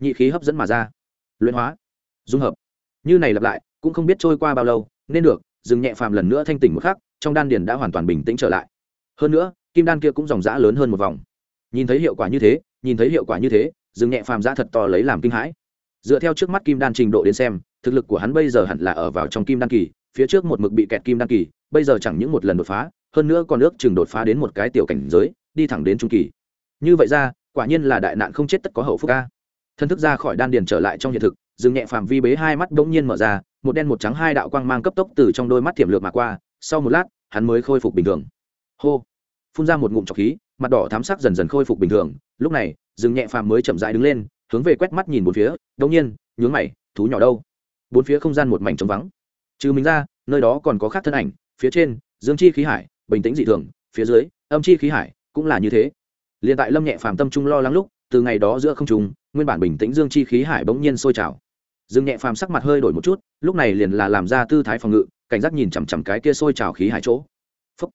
nhị khí hấp dẫn mà ra. Luyện hóa, dung hợp. Như này lặp lại, cũng không biết trôi qua bao lâu, nên được, dừng nhẹ phàm lần nữa thanh tỉnh một khắc, trong đan điền đã hoàn toàn bình tĩnh trở lại. Hơn nữa, kim đan kia cũng dòng dã lớn hơn một vòng. Nhìn thấy hiệu quả như thế, nhìn thấy hiệu quả như thế, dừng nhẹ phàm giã thật to lấy làm kinh hãi. Dựa theo trước mắt kim đan trình độ đến xem, thực lực của hắn bây giờ hẳn là ở vào trong kim đan kỳ, phía trước một mực bị kẹt kim đan kỳ, bây giờ chẳng những một lần đột phá, hơn nữa còn ước chừng đột phá đến một cái tiểu cảnh giới, đi thẳng đến trung kỳ. Như vậy ra, quả nhiên là đại nạn không chết tất có hậu phúc ca thân thức ra khỏi đan điền trở lại trong hiện thực, dừng nhẹ phàm vi bế hai mắt bỗng nhiên mở ra, một đen một trắng hai đạo quang mang cấp tốc từ trong đôi mắt thiểm lược mà qua, sau một lát, hắn mới khôi phục bình thường. Hô! Phun ra một ngụm trọc khí, mặt đỏ thám sắc dần dần khôi phục bình thường, lúc này, dừng nhẹ phàm mới chậm rãi đứng lên, hướng về quét mắt nhìn bốn phía đông nhiên, nhướng mày, thú nhỏ đâu? Bốn phía không gian một mảnh trống vắng. Trừ mình ra, nơi đó còn có khác thân ảnh, phía trên, dương chi khí hải, bình tĩnh dị thường, phía dưới, âm chi khí hải, cũng là như thế. Liền tại lâm nhẹ phàm tâm trung lo lắng lúc, từ ngày đó giữa không trùng nguyên bản bình tĩnh dương chi khí hải bỗng nhiên sôi trào. Dương nhẹ phàm sắc mặt hơi đổi một chút, lúc này liền là làm ra tư thái phòng ngự, cảnh giác nhìn chằm chằm cái kia sôi trào khí hải chỗ. Phúc.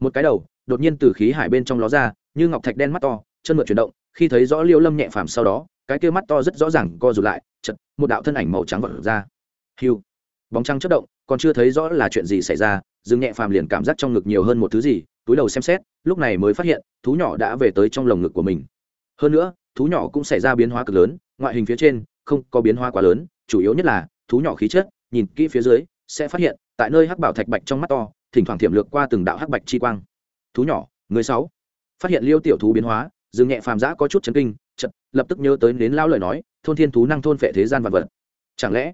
một cái đầu, đột nhiên từ khí hải bên trong ló ra, như ngọc thạch đen mắt to, chân mượn chuyển động, khi thấy rõ liêu lâm nhẹ phàm sau đó, cái kia mắt to rất rõ ràng co rụt lại chật một đạo thân ảnh màu trắng vật ra. Hiu bóng trăng chất động, còn chưa thấy rõ là chuyện gì xảy ra, dương nhẹ phàm liền cảm giác trong ngực nhiều hơn một thứ gì, túi đầu xem xét, lúc này mới phát hiện, thú nhỏ đã về tới trong lồng ngực của mình. Hơn nữa thú nhỏ cũng xảy ra biến hóa cực lớn, ngoại hình phía trên không có biến hóa quá lớn, chủ yếu nhất là thú nhỏ khí chất, nhìn kỹ phía dưới sẽ phát hiện, tại nơi hắc bảo thạch bạch trong mắt to, thỉnh thoảng thiểm lược qua từng đạo hắc bạch chi quang. Thú nhỏ, người sáu. Phát hiện liêu tiểu thú biến hóa dừng nhẹ phàm giã có chút chấn kinh chật lập tức nhớ tới đến lao lời nói, thôn thiên thú năng thôn phệ thế gian vật vật. Chẳng lẽ,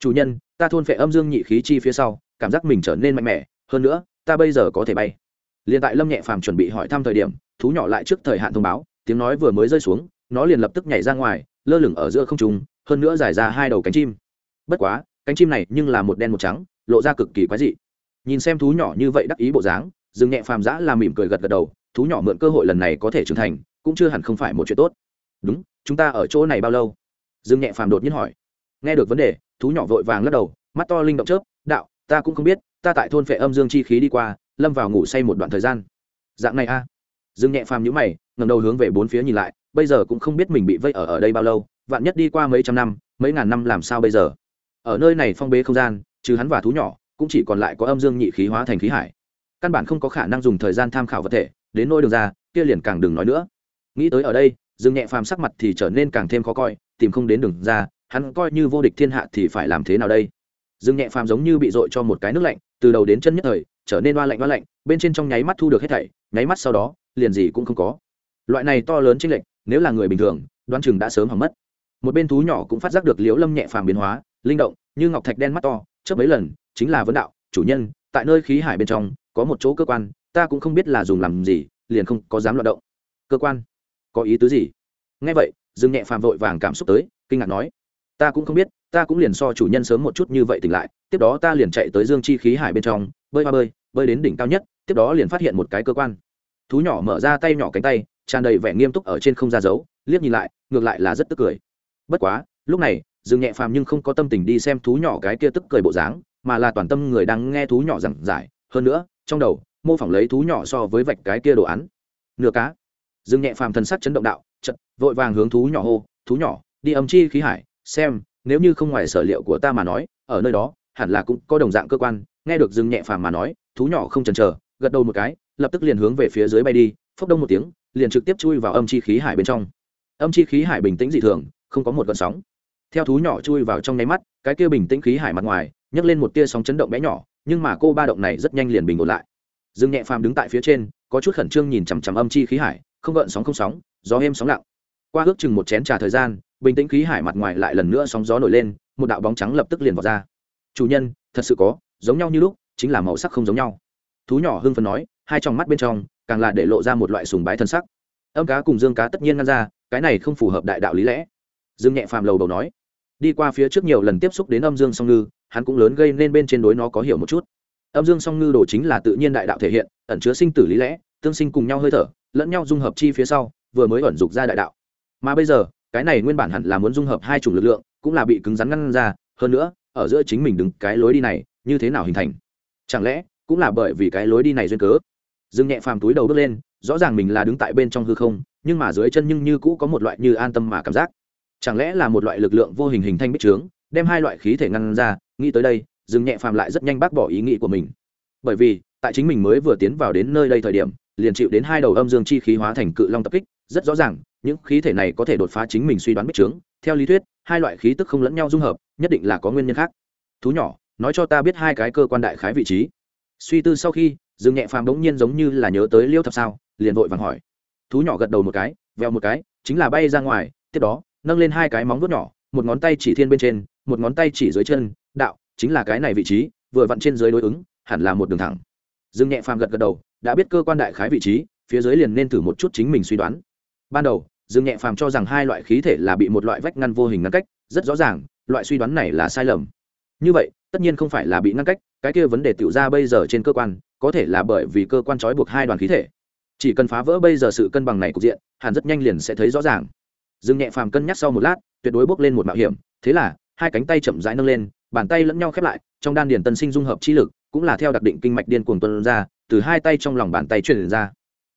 chủ nhân, ta thôn phệ âm dương nhị khí chi phía sau, cảm giác mình trở nên mạnh mẽ, hơn nữa, ta bây giờ có thể bay. Liền tại lâm nhẹ phàm chuẩn bị hỏi thăm thời điểm, thú nhỏ lại trước thời hạn thông báo, tiếng nói vừa mới rơi xuống nó liền lập tức nhảy ra ngoài, lơ lửng ở giữa không trung, hơn nữa giải ra hai đầu cánh chim. Bất quá, cánh chim này nhưng là một đen một trắng, lộ ra cực kỳ quái dị. Nhìn xem thú nhỏ như vậy đắc ý bộ dáng dừng nhẹ phàm giã làm mỉm cười gật gật đầu, thú nhỏ mượn cơ hội lần này có thể trưởng thành, cũng chưa hẳn không phải một chuyện tốt. Đúng, chúng ta ở chỗ này bao lâu? Dương nhẹ phàm đột nhiên hỏi. Nghe được vấn đề, thú nhỏ vội vàng lắc đầu, mắt to linh động chớp, đạo, ta cũng không biết, ta tại thôn phệ âm dương chi khí đi qua, lâm vào ngủ say một đoạn thời gian. Dạng này a. À. dương nhẹ phàm nhữ mày ngầm đầu hướng về bốn phía nhìn lại bây giờ cũng không biết mình bị vây ở ở đây bao lâu, vạn nhất đi qua mấy trăm năm, mấy ngàn năm làm sao bây giờ? Ở nơi này phong bế không gian, trừ hắn và thú nhỏ, cũng chỉ còn lại có âm dương nhị khí hóa thành khí hải. Căn bản không có khả năng dùng thời gian tham khảo vật thể, đến nỗi đường ra, kia liền càng đừng nói nữa. Nghĩ tới ở đây, dương nhẹ phàm sắc mặt thì trở nên càng thêm khó coi, tìm không đến đường ra, hắn coi như vô địch thiên hạ thì phải làm thế nào đây? Dương nhẹ phàm giống như bị dội cho một cái nước lạnh, từ đầu đến chân nhất thời, trở nên oa lạnh oa lạnh, bên trên trong nháy mắt thu được hết thảy, nháy mắt sau đó, liền gì cũng không có. Loại này to lớn chênh lệch nếu là người bình thường, đoán chừng đã sớm hỏng mất. Một bên thú nhỏ cũng phát giác được liễu lâm nhẹ phàm biến hóa, linh động, như ngọc thạch đen mắt to, chớp mấy lần, chính là vấn đạo, chủ nhân, tại nơi khí hải bên trong, có một chỗ cơ quan, ta cũng không biết là dùng làm gì, liền không có dám loạt động. Cơ quan? Có ý tứ gì? Nghe vậy, dương nhẹ phàm vội vàng cảm xúc tới, kinh ngạc nói, ta cũng không biết, ta cũng liền so chủ nhân sớm một chút như vậy tỉnh lại, tiếp đó ta liền chạy tới dương chi khí hải bên trong, bơi ba bơi bơi đến đỉnh cao nhất, tiếp đó liền phát hiện một cái cơ quan. Thú nhỏ mở ra tay nhỏ cánh tay tràn đầy vẻ nghiêm túc ở trên không ra dấu, liếc nhìn lại, ngược lại là rất tức cười. Bất quá, lúc này, dương nhẹ phàm nhưng không có tâm tình đi xem thú nhỏ cái kia tức cười bộ dáng, mà là toàn tâm người đang nghe thú nhỏ giảng giải. Hơn nữa, trong đầu, mô phỏng lấy thú nhỏ so với vạch cái kia đồ án. Nửa cá. Dương nhẹ phàm thần sắc chấn động đạo chật vội vàng hướng thú nhỏ hô, thú nhỏ, đi âm chi khí hải, xem, nếu như không ngoài sở liệu của ta mà nói, ở nơi đó, hẳn là cũng có đồng dạng cơ quan. Nghe được dương nhẹ phàm mà nói, thú nhỏ không chần chờ, gật đầu một cái, lập tức liền hướng về phía dưới bay đi, phốc đông một tiếng liền trực tiếp chui vào âm chi khí hải bên trong. Âm chi khí hải bình tĩnh dị thường, không có một gợn sóng. Theo thú nhỏ chui vào trong nháy mắt, cái kia bình tĩnh khí hải mặt ngoài, nhấc lên một tia sóng chấn động bé nhỏ, nhưng mà cô ba động này rất nhanh liền bình ổn lại. Dương nhẹ phàm đứng tại phía trên, có chút khẩn trương nhìn chằm chằm âm chi khí hải, không gợn sóng không sóng, gió êm sóng lặng. Qua ước chừng một chén trà thời gian, bình tĩnh khí hải mặt ngoài lại lần nữa sóng gió nổi lên, một đạo bóng trắng lập tức liền vào ra. Chủ nhân, thật sự có, giống nhau như lúc, chính là màu sắc không giống nhau. Thú nhỏ hưng phấn nói, hai trong mắt bên trong, càng là để lộ ra một loại sùng bái thân sắc âm cá cùng dương cá tất nhiên ngăn ra, cái này không phù hợp đại đạo lý lẽ. Dương nhẹ phàm lầu đầu nói. Đi qua phía trước nhiều lần tiếp xúc đến âm dương song ngư, hắn cũng lớn gây nên bên trên đối nó có hiểu một chút. Âm dương song ngư đồ chính là tự nhiên đại đạo thể hiện, ẩn chứa sinh tử lý lẽ, tương sinh cùng nhau hơi thở, lẫn nhau dung hợp chi phía sau, vừa mới ẩn dục ra đại đạo. Mà bây giờ, cái này nguyên bản hẳn là muốn dung hợp hai chủng lực lượng, cũng là bị cứng rắn ngăn ra, hơn nữa, ở giữa chính mình đứng cái lối đi này, như thế nào hình thành? Chẳng lẽ, cũng là bởi vì cái lối đi này duyên cớ? Dương nhẹ phàm túi đầu bước lên rõ ràng mình là đứng tại bên trong hư không, nhưng mà dưới chân nhưng như cũ có một loại như an tâm mà cảm giác. Chẳng lẽ là một loại lực lượng vô hình hình thanh bích trướng, đem hai loại khí thể ngăn ra, nghĩ tới đây, dừng nhẹ phàm lại rất nhanh bác bỏ ý nghĩ của mình. Bởi vì, tại chính mình mới vừa tiến vào đến nơi đây thời điểm, liền chịu đến hai đầu âm dương chi khí hóa thành cự long tập kích, rất rõ ràng, những khí thể này có thể đột phá chính mình suy đoán bích trướng. Theo lý thuyết, hai loại khí tức không lẫn nhau dung hợp, nhất định là có nguyên nhân khác. Thú nhỏ, nói cho ta biết hai cái cơ quan đại khái vị trí. Suy tư sau khi dương nhẹ phàm đống nhiên giống như là nhớ tới liêu thập sao liền vội vàng hỏi. Thú nhỏ gật đầu một cái, veo một cái, chính là bay ra ngoài, tiếp đó, nâng lên hai cái móng vuốt nhỏ, một ngón tay chỉ thiên bên trên, một ngón tay chỉ dưới chân, đạo, chính là cái này vị trí, vừa vặn trên dưới đối ứng, hẳn là một đường thẳng. Dương nhẹ phàm gật gật đầu, đã biết cơ quan đại khái vị trí, phía dưới liền nên thử một chút chính mình suy đoán. Ban đầu, dương nhẹ phàm cho rằng hai loại khí thể là bị một loại vách ngăn vô hình ngăn cách, rất rõ ràng, loại suy đoán này là sai lầm. Như vậy, tất nhiên không phải là bị ngăn cách, cái kia vấn đề tiểu ra bây giờ trên cơ quan, có thể là bởi vì cơ quan trói buộc hai đoàn khí thể chỉ cần phá vỡ bây giờ sự cân bằng này cục diện, hẳn rất nhanh liền sẽ thấy rõ ràng. Dương nhẹ phàm cân nhắc sau một lát, tuyệt đối bước lên một mạo hiểm, thế là, hai cánh tay chậm rãi nâng lên, bàn tay lẫn nhau khép lại, trong đan điền tân sinh dung hợp chi lực, cũng là theo đặc định kinh mạch điên cuồng tuân ra, từ hai tay trong lòng bàn tay truyền ra.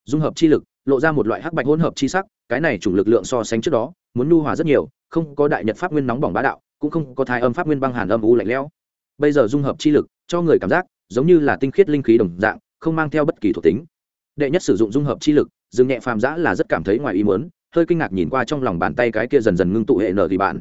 Dung hợp chi lực, lộ ra một loại hắc bạch hỗn hợp chi sắc, cái này chủ lực lượng so sánh trước đó, muốn nhu hòa rất nhiều, không có đại nhật pháp nguyên nóng bỏng bá đạo, cũng không có thái âm pháp nguyên băng hàn âm u lạnh lẽo. Bây giờ dung hợp chi lực, cho người cảm giác, giống như là tinh khiết linh khí đồng dạng, không mang theo bất kỳ thuộc tính đệ nhất sử dụng dung hợp chi lực, dương nhẹ phàm giã là rất cảm thấy ngoài ý muốn, hơi kinh ngạc nhìn qua trong lòng bàn tay cái kia dần dần ngưng tụ hệ nở ghi bạn.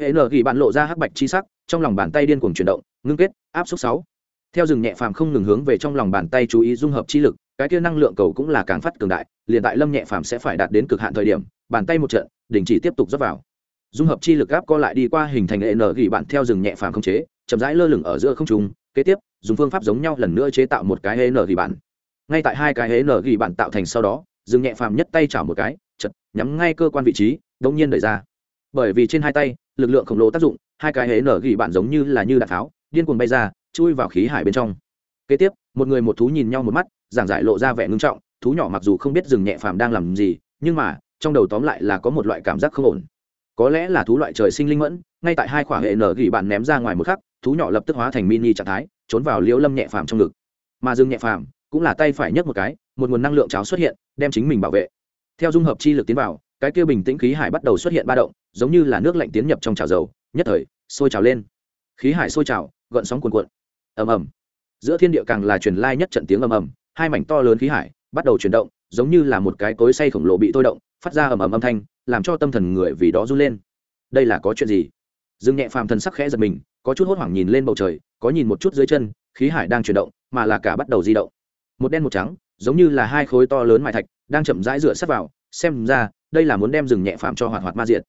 Hệ nở ghi bạn lộ ra hắc bạch chi sắc, trong lòng bàn tay điên cuồng chuyển động, ngưng kết, áp suất sáu. Theo rừng nhẹ phàm không ngừng hướng về trong lòng bàn tay chú ý dung hợp chi lực, cái kia năng lượng cầu cũng là càng phát cường đại, liền tại lâm nhẹ phàm sẽ phải đạt đến cực hạn thời điểm, bàn tay một trận, đình chỉ tiếp tục dốc vào. Dung hợp chi lực gáp co lại đi qua hình thành hệ nở ghi bạn theo rừng nhẹ phàm không chế, chậm rãi lơ lửng ở giữa không trung, kế tiếp, dùng phương pháp giống nhau lần nữa chế tạo một cái hệ nở ghi bạn ngay tại hai cái hệ nở ghi bạn tạo thành sau đó dừng nhẹ phàm nhất tay chảo một cái chật nhắm ngay cơ quan vị trí, đống nhiên đẩy ra. Bởi vì trên hai tay, lực lượng khổng lồ tác dụng, hai cái hế nở gỉ bạn giống như là như đạn tháo, điên cuồng bay ra, chui vào khí hải bên trong. Kế tiếp, một người một thú nhìn nhau một mắt, giảng giải lộ ra vẻ ngưng trọng, thú nhỏ mặc dù không biết dừng nhẹ phàm đang làm gì, nhưng mà, trong đầu tóm lại là có một loại cảm giác không ổn. Có lẽ là thú loại trời sinh linh mẫn, ngay tại hai khoảng hệ nở gỉ bạn ném ra ngoài một khắc, thú nhỏ lập tức hóa thành mini trạng thái, trốn vào liễu lâm nhẹ phàm trong ngực. Mà dương nhẹ phàm cũng là tay phải nhấc một cái, một nguồn năng lượng cháo xuất hiện, đem chính mình bảo vệ. Theo dung hợp chi lực tiến vào, cái kia bình tĩnh khí hải bắt đầu xuất hiện ba động, giống như là nước lạnh tiến nhập trong chảo dầu, nhất thời, sôi trào lên. Khí hải sôi trào, gợn sóng cuồn cuộn. Ầm ầm. Giữa thiên địa càng là truyền lai nhất trận tiếng ầm ầm, hai mảnh to lớn khí hải bắt đầu chuyển động, giống như là một cái cối say khổng lồ bị thôi động, phát ra ầm ầm âm thanh, làm cho tâm thần người vì đó run lên. Đây là có chuyện gì? Dương nhẹ phàm thần sắc khẽ giật mình, có chút hốt hoảng nhìn lên bầu trời, có nhìn một chút dưới chân, khí hải đang chuyển động, mà là cả bắt đầu di động một đen một trắng, giống như là hai khối to lớn mài thạch, đang chậm rãi dựa sát vào, xem ra, đây là muốn đem rừng nhẹ phàm cho hoạt hoạt ma diện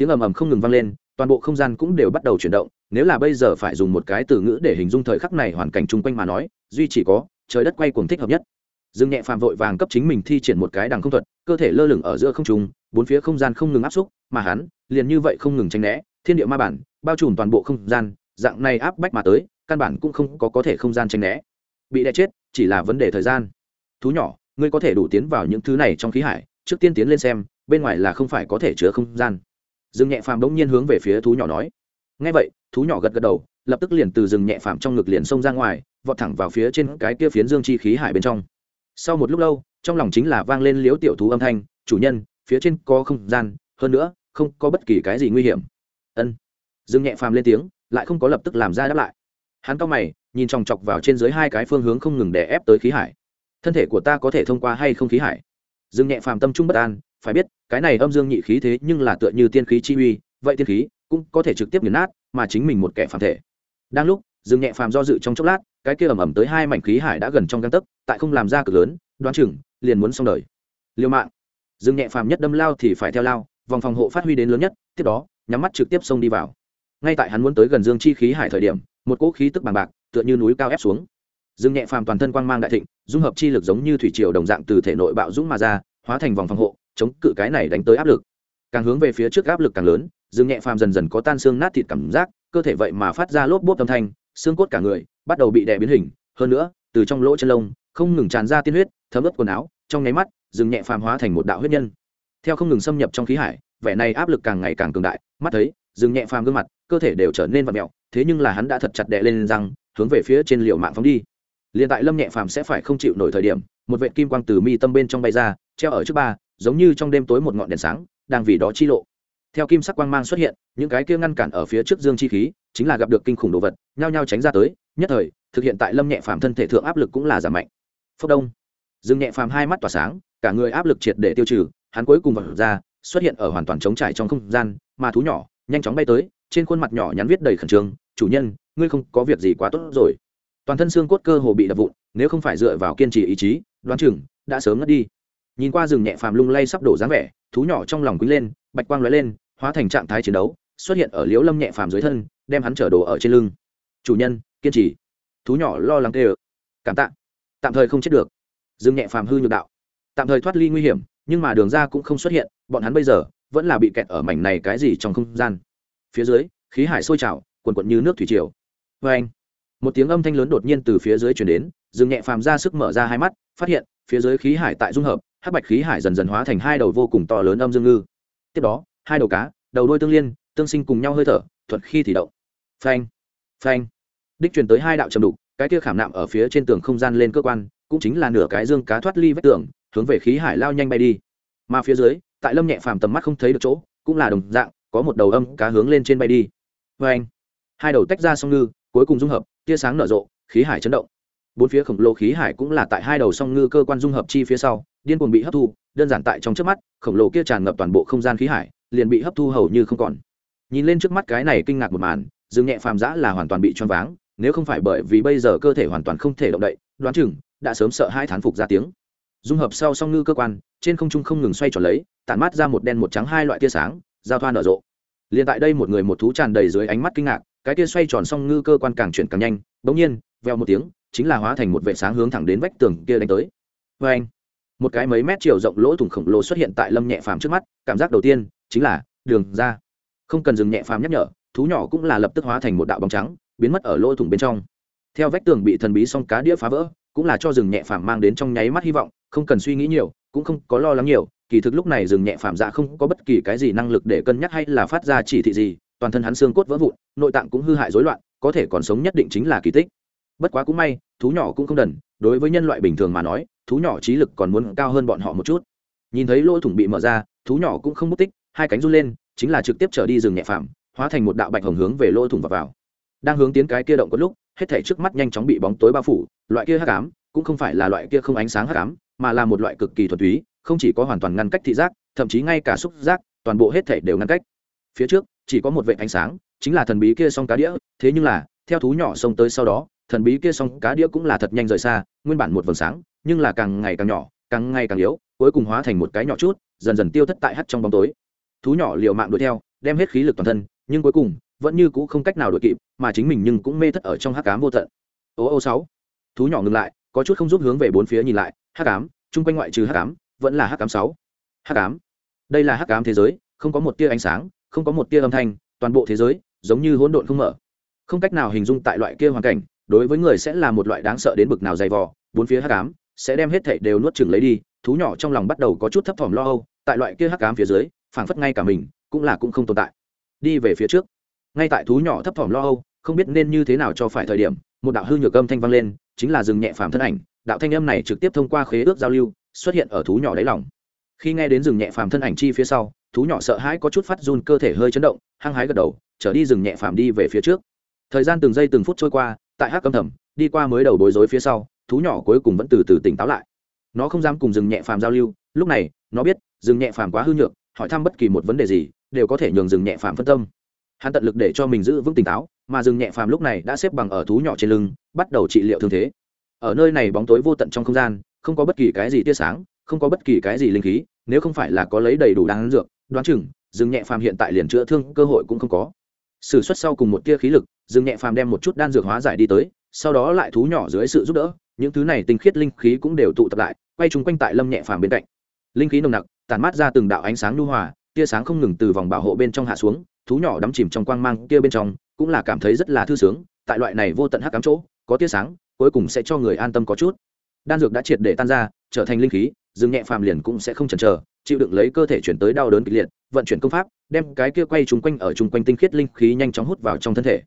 tiếng ầm ầm không ngừng vang lên, toàn bộ không gian cũng đều bắt đầu chuyển động, nếu là bây giờ phải dùng một cái từ ngữ để hình dung thời khắc này hoàn cảnh chung quanh mà nói, duy chỉ có, trời đất quay cuồng thích hợp nhất. Rừng nhẹ phàm vội vàng cấp chính mình thi triển một cái đằng không thuật, cơ thể lơ lửng ở giữa không trung, bốn phía không gian không ngừng áp xúc, mà hắn, liền như vậy không ngừng tranh né, thiên địa ma bản, bao trùm toàn bộ không gian, dạng này áp bách mà tới, căn bản cũng không có có thể không gian tranh né. Bị đè chết chỉ là vấn đề thời gian. Thú nhỏ, ngươi có thể đủ tiến vào những thứ này trong khí hải, trước tiên tiến lên xem, bên ngoài là không phải có thể chứa không gian. Dương nhẹ phàm bỗng nhiên hướng về phía thú nhỏ nói. Ngay vậy, thú nhỏ gật gật đầu, lập tức liền từ rừng nhẹ phàm trong ngực liền xông ra ngoài, vọt thẳng vào phía trên cái kia phiến dương chi khí hải bên trong. Sau một lúc lâu, trong lòng chính là vang lên liếu tiểu thú âm thanh, chủ nhân, phía trên có không gian, hơn nữa, không có bất kỳ cái gì nguy hiểm. Ân. Dương nhẹ phàm lên tiếng, lại không có lập tức làm ra đáp lại hắn cao mày, nhìn chòng chọc vào trên dưới hai cái phương hướng không ngừng đè ép tới khí hải. Thân thể của ta có thể thông qua hay không khí hải? Dương nhẹ phàm tâm trung bất an, phải biết, cái này âm dương nhị khí thế nhưng là tựa như tiên khí chi uy, vậy tiên khí cũng có thể trực tiếp nghiền nát mà chính mình một kẻ phàm thể. Đang lúc, dương nhẹ phàm do dự trong chốc lát, cái kia ẩm ẩm tới hai mảnh khí hải đã gần trong găng tấc, tại không làm ra cực lớn, đoán chừng, liền muốn xong đời. Liêu mạng. Dương nhẹ phàm nhất đâm lao thì phải theo lao, vòng phòng hộ phát huy đến lớn nhất, tiếp đó, nhắm mắt trực tiếp xông đi vào. Ngay tại hắn muốn tới gần dương chi khí hải thời điểm một cỗ khí tức bằng bạc, tựa như núi cao ép xuống. Dương nhẹ phàm toàn thân quang mang đại thịnh, dung hợp chi lực giống như thủy triều đồng dạng từ thể nội bạo dũng mà ra, hóa thành vòng phòng hộ, chống cự cái này đánh tới áp lực. Càng hướng về phía trước áp lực càng lớn dương nhẹ phàm dần dần có tan xương nát thịt cảm giác, cơ thể vậy mà phát ra lốp bốp âm thanh, xương cốt cả người bắt đầu bị đè biến hình, hơn nữa, từ trong lỗ chân lông, không ngừng tràn ra tiên huyết, thấm ướt quần áo, trong nháy mắt dương nhẹ phàm hóa thành một đạo huyết nhân. Theo không ngừng xâm nhập trong khí hải, vẻ này áp lực càng ngày càng cường đại, mắt thấy dương nhẹ phàm gương mặt, cơ thể đều trở nên vặn mẹo thế nhưng là hắn đã thật chặt đè lên răng, hướng về phía trên liều mạng phóng đi. Liền tại lâm nhẹ phàm sẽ phải không chịu nổi thời điểm, một vệ kim quang từ mi tâm bên trong bay ra, treo ở trước ba, giống như trong đêm tối một ngọn đèn sáng, đang vì đó chi lộ. Theo kim sắc quang mang xuất hiện, những cái kia ngăn cản ở phía trước dương chi khí, chính là gặp được kinh khủng đồ vật, nhao nhao tránh ra tới, nhất thời, thực hiện tại lâm nhẹ phàm thân thể thượng áp lực cũng là giảm mạnh. Phốc đông. Dương nhẹ phàm hai mắt tỏa sáng, cả người áp lực triệt để tiêu trừ, hắn cuối cùng vật ra, xuất hiện ở hoàn toàn trống trải trong không gian, mà thú nhỏ, nhanh chóng bay tới, trên khuôn mặt nhỏ nhắn viết đầy khẩn trương chủ nhân, ngươi không có việc gì quá tốt rồi. Toàn thân xương cốt cơ hồ bị đập vụn, nếu không phải dựa vào kiên trì ý chí, đoán chừng đã sớm ngất đi. Nhìn qua rừng nhẹ phàm lung lay sắp đổ dáng vẻ, thú nhỏ trong lòng quý lên, bạch quang lóe lên, hóa thành trạng thái chiến đấu, xuất hiện ở liễu lâm nhẹ phàm dưới thân, đem hắn chở đồ ở trên lưng. Chủ nhân, kiên trì. Thú nhỏ lo lắng tê ơ cảm tạ. Tạm thời không chết được. Rừng nhẹ phàm hư nhược đạo. Tạm thời thoát ly nguy hiểm, nhưng mà đường ra cũng không xuất hiện, bọn hắn bây giờ vẫn là bị kẹt ở mảnh này cái gì trong không gian. Phía dưới, khí hải sôi trào quần quận như nước thủy triều. Vê anh. Một tiếng âm thanh lớn đột nhiên từ phía dưới chuyển đến dừng nhẹ phàm ra sức mở ra hai mắt, phát hiện, phía dưới khí hải tại dung hợp, hắc bạch khí hải dần dần hóa thành hai đầu vô cùng to lớn âm dương ngư. Tiếp đó, hai đầu cá, đầu đôi tương liên, tương sinh cùng nhau hơi thở, thuật khi thì động. Phanh phanh. Đích truyền tới hai đạo trầm đục, cái kia khảm nạm ở phía trên tường không gian lên cơ quan, cũng chính là nửa cái dương cá thoát ly vách tường, hướng về khí hải lao nhanh bay đi. Mà phía dưới, tại lâm nhẹ phàm tầm mắt không thấy được chỗ, cũng là đồng dạng, có một đầu âm cá hướng lên trên bay đi. Vê anh hai đầu tách ra song ngư, cuối cùng dung hợp, tia sáng nở rộ, khí hải chấn động. Bốn phía khổng lồ khí hải cũng là tại hai đầu song ngư cơ quan dung hợp chi phía sau, điên cuồng bị hấp thu, đơn giản tại trong trước mắt, khổng lồ kia tràn ngập toàn bộ không gian khí hải, liền bị hấp thu hầu như không còn. Nhìn lên trước mắt cái này kinh ngạc một màn, dương nhẹ phàm giã là hoàn toàn bị choáng váng, nếu không phải bởi vì bây giờ cơ thể hoàn toàn không thể động đậy, đoán chừng đã sớm sợ hai thán phục ra tiếng. Dung hợp sau song ngư cơ quan, trên không trung không ngừng xoay tròn lấy, tản mát ra một đen một trắng hai loại tia sáng, giao thoa nở rộ. Liền tại đây một người một thú tràn đầy dưới ánh mắt kinh ngạc cái kia xoay tròn xong ngư cơ quan càng chuyển càng nhanh bỗng nhiên veo một tiếng, chính là hóa thành một vệ sáng hướng thẳng đến vách tường kia đánh tới. Vê anh, một cái mấy mét chiều rộng lỗ thủng khổng lồ xuất hiện tại lâm nhẹ phàm trước mắt, cảm giác đầu tiên chính là đường ra. Không cần dừng nhẹ phàm nhắc nhở, thú nhỏ cũng là lập tức hóa thành một đạo bóng trắng, biến mất ở lỗ thủng bên trong. Theo vách tường bị thần bí song cá đĩa phá vỡ, cũng là cho rừng nhẹ phàm mang đến trong nháy mắt hy vọng, không cần suy nghĩ nhiều, cũng không có lo lắng nhiều, kỳ thực lúc này rừng nhẹ phàm dạ không có bất kỳ cái gì năng lực để cân nhắc hay là phát ra chỉ thị gì, toàn thân hắn xương cốt vỡ vụn nội tạng cũng hư hại rối loạn, có thể còn sống nhất định chính là kỳ tích. Bất quá cũng may, thú nhỏ cũng không đần, đối với nhân loại bình thường mà nói, thú nhỏ trí lực còn muốn cao hơn bọn họ một chút. Nhìn thấy lỗ thủng bị mở ra, thú nhỏ cũng không mất tích, hai cánh run lên, chính là trực tiếp trở đi rừng nhẹ phạm hóa thành một đạo bạch hồng hướng về lỗ thủng và vào. Đang hướng tiến cái kia động có lúc, hết thể trước mắt nhanh chóng bị bóng tối bao phủ, loại kia hắc ám, cũng không phải là loại kia không ánh sáng hắc ám, mà là một loại cực kỳ thuần túy, không chỉ có hoàn toàn ngăn cách thị giác, thậm chí ngay cả xúc giác, toàn bộ hết thể đều ngăn cách. Phía trước, chỉ có một vệ ánh sáng chính là thần bí kia song cá đĩa, thế nhưng là, theo thú nhỏ xông tới sau đó, thần bí kia song cá đĩa cũng là thật nhanh rời xa, nguyên bản một vầng sáng, nhưng là càng ngày càng nhỏ, càng ngày càng yếu, cuối cùng hóa thành một cái nhỏ chút, dần dần tiêu thất tại hắt trong bóng tối. Thú nhỏ liều mạng đuổi theo, đem hết khí lực toàn thân, nhưng cuối cùng, vẫn như cũ không cách nào đuổi kịp, mà chính mình nhưng cũng mê thất ở trong hắc cám vô tận. Ô ô sáu, thú nhỏ ngừng lại, có chút không giúp hướng về bốn phía nhìn lại, hắc cám chung quanh ngoại trừ hắc cám vẫn là hắc cám sáu. Hắc cám đây là hắc cám thế giới, không có một tia ánh sáng, không có một tia âm thanh, toàn bộ thế giới giống như hỗn độn không mở. Không cách nào hình dung tại loại kia hoàn cảnh, đối với người sẽ là một loại đáng sợ đến bực nào dày vò, bốn phía hắc ám sẽ đem hết thảy đều nuốt chửng lấy đi, thú nhỏ trong lòng bắt đầu có chút thấp thỏm lo âu, tại loại kia hắc ám phía dưới, phảng phất ngay cả mình cũng là cũng không tồn tại. Đi về phía trước, ngay tại thú nhỏ thấp thỏm lo âu, không biết nên như thế nào cho phải thời điểm, một đạo hư nhược âm thanh vang lên, chính là dừng nhẹ phàm thân ảnh, đạo thanh âm này trực tiếp thông qua khế ước giao lưu, xuất hiện ở thú nhỏ đáy lòng. Khi nghe đến dừng nhẹ phàm thân ảnh chi phía sau, thú nhỏ sợ hãi có chút phát run, cơ thể hơi chấn động, hăng hái gật đầu trở đi rừng nhẹ phàm đi về phía trước. Thời gian từng giây từng phút trôi qua, tại hắc âm thầm đi qua mới đầu bối rối phía sau, thú nhỏ cuối cùng vẫn từ từ tỉnh táo lại. Nó không dám cùng dừng nhẹ phàm giao lưu, lúc này, nó biết dừng nhẹ phàm quá hư nhược, hỏi thăm bất kỳ một vấn đề gì, đều có thể nhường dừng nhẹ phàm phân tâm. Hắn tận lực để cho mình giữ vững tỉnh táo, mà dừng nhẹ phàm lúc này đã xếp bằng ở thú nhỏ trên lưng, bắt đầu trị liệu thương thế. Ở nơi này bóng tối vô tận trong không gian, không có bất kỳ cái gì tia sáng, không có bất kỳ cái gì linh khí, nếu không phải là có lấy đầy đủ đáng dược, đoán chừng dừng nhẹ phàm hiện tại liền chữa thương cơ hội cũng không có s ử suất sau cùng một tia khí lực, Dương nhẹ phàm đem một chút đan dược hóa giải đi tới, sau đó lại thú nhỏ dưới sự giúp đỡ, những thứ này tinh khiết linh khí cũng đều tụ tập lại, quay chung quanh tại lâm nhẹ phàm bên cạnh. Linh khí nồng nặc tàn mát ra từng đạo ánh sáng lưu hòa, tia sáng không ngừng từ vòng bảo hộ bên trong hạ xuống, thú nhỏ đắm chìm trong quang mang kia bên trong, cũng là cảm thấy rất là thư sướng, tại loại này vô tận hắc cám chỗ, có tia sáng, cuối cùng sẽ cho người an tâm có chút. Đan dược đã triệt để tan ra, trở thành linh khí, Dương nhẹ phàm liền cũng sẽ không chần chờ, chịu đựng lấy cơ thể chuyển tới đau đớn kịch liệt vận chuyển công pháp đem cái kia quay trúng quanh ở chung quanh tinh khiết linh khí nhanh chóng hút vào trong thân thể.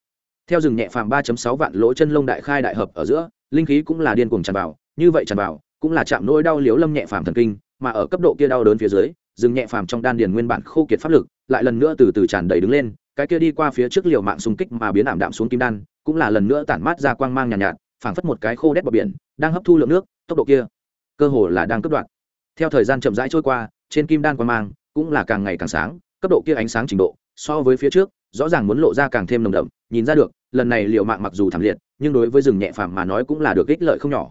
Theo rừng nhẹ phàm ba sáu vạn lỗ chân lông đại khai đại hợp ở giữa linh khí cũng là điên cuồng tràn vào như vậy tràn vào cũng là chạm nỗi đau liếu lâm nhẹ phàm thần kinh mà ở cấp độ kia đau đớn phía dưới rừng nhẹ phàm trong đan điền nguyên bản khô kiệt pháp lực lại lần nữa từ từ tràn đầy đứng lên cái kia đi qua phía trước liều mạng xung kích mà biến ảm đạm xuống kim đan cũng là lần nữa tản mát ra quang mang nhàn nhạt, nhạt phảng phất một cái khô đét bờ biển đang hấp thu lượng nước tốc độ kia cơ hồ là đang cấp đoạn theo thời gian chậm rãi trôi qua trên kim đan quang mang cũng là càng ngày càng sáng, cấp độ kia ánh sáng trình độ, so với phía trước, rõ ràng muốn lộ ra càng thêm nồng đậm, nhìn ra được, lần này liều mạng mặc dù thảm liệt, nhưng đối với rừng nhẹ phàm mà nói cũng là được ích lợi không nhỏ.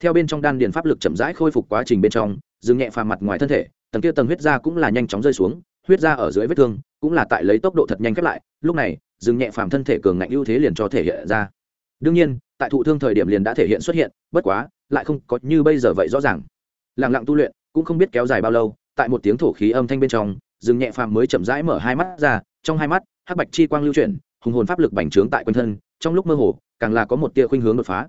Theo bên trong đan điền pháp lực chậm rãi khôi phục quá trình bên trong, rừng nhẹ phàm mặt ngoài thân thể, tầng kia tầng huyết ra cũng là nhanh chóng rơi xuống, huyết ra ở dưới vết thương, cũng là tại lấy tốc độ thật nhanh khép lại, lúc này, rừng nhẹ phàm thân thể cường ngạnh ưu thế liền cho thể hiện ra. Đương nhiên, tại thụ thương thời điểm liền đã thể hiện xuất hiện, bất quá, lại không có như bây giờ vậy rõ ràng. Lẳng lặng tu luyện, cũng không biết kéo dài bao lâu tại một tiếng thổ khí âm thanh bên trong, rừng nhẹ phàm mới chậm rãi mở hai mắt ra, trong hai mắt, hắc bạch chi quang lưu chuyển, hùng hồn pháp lực bành trướng tại quanh thân, trong lúc mơ hồ, càng là có một tia khuynh hướng đột phá.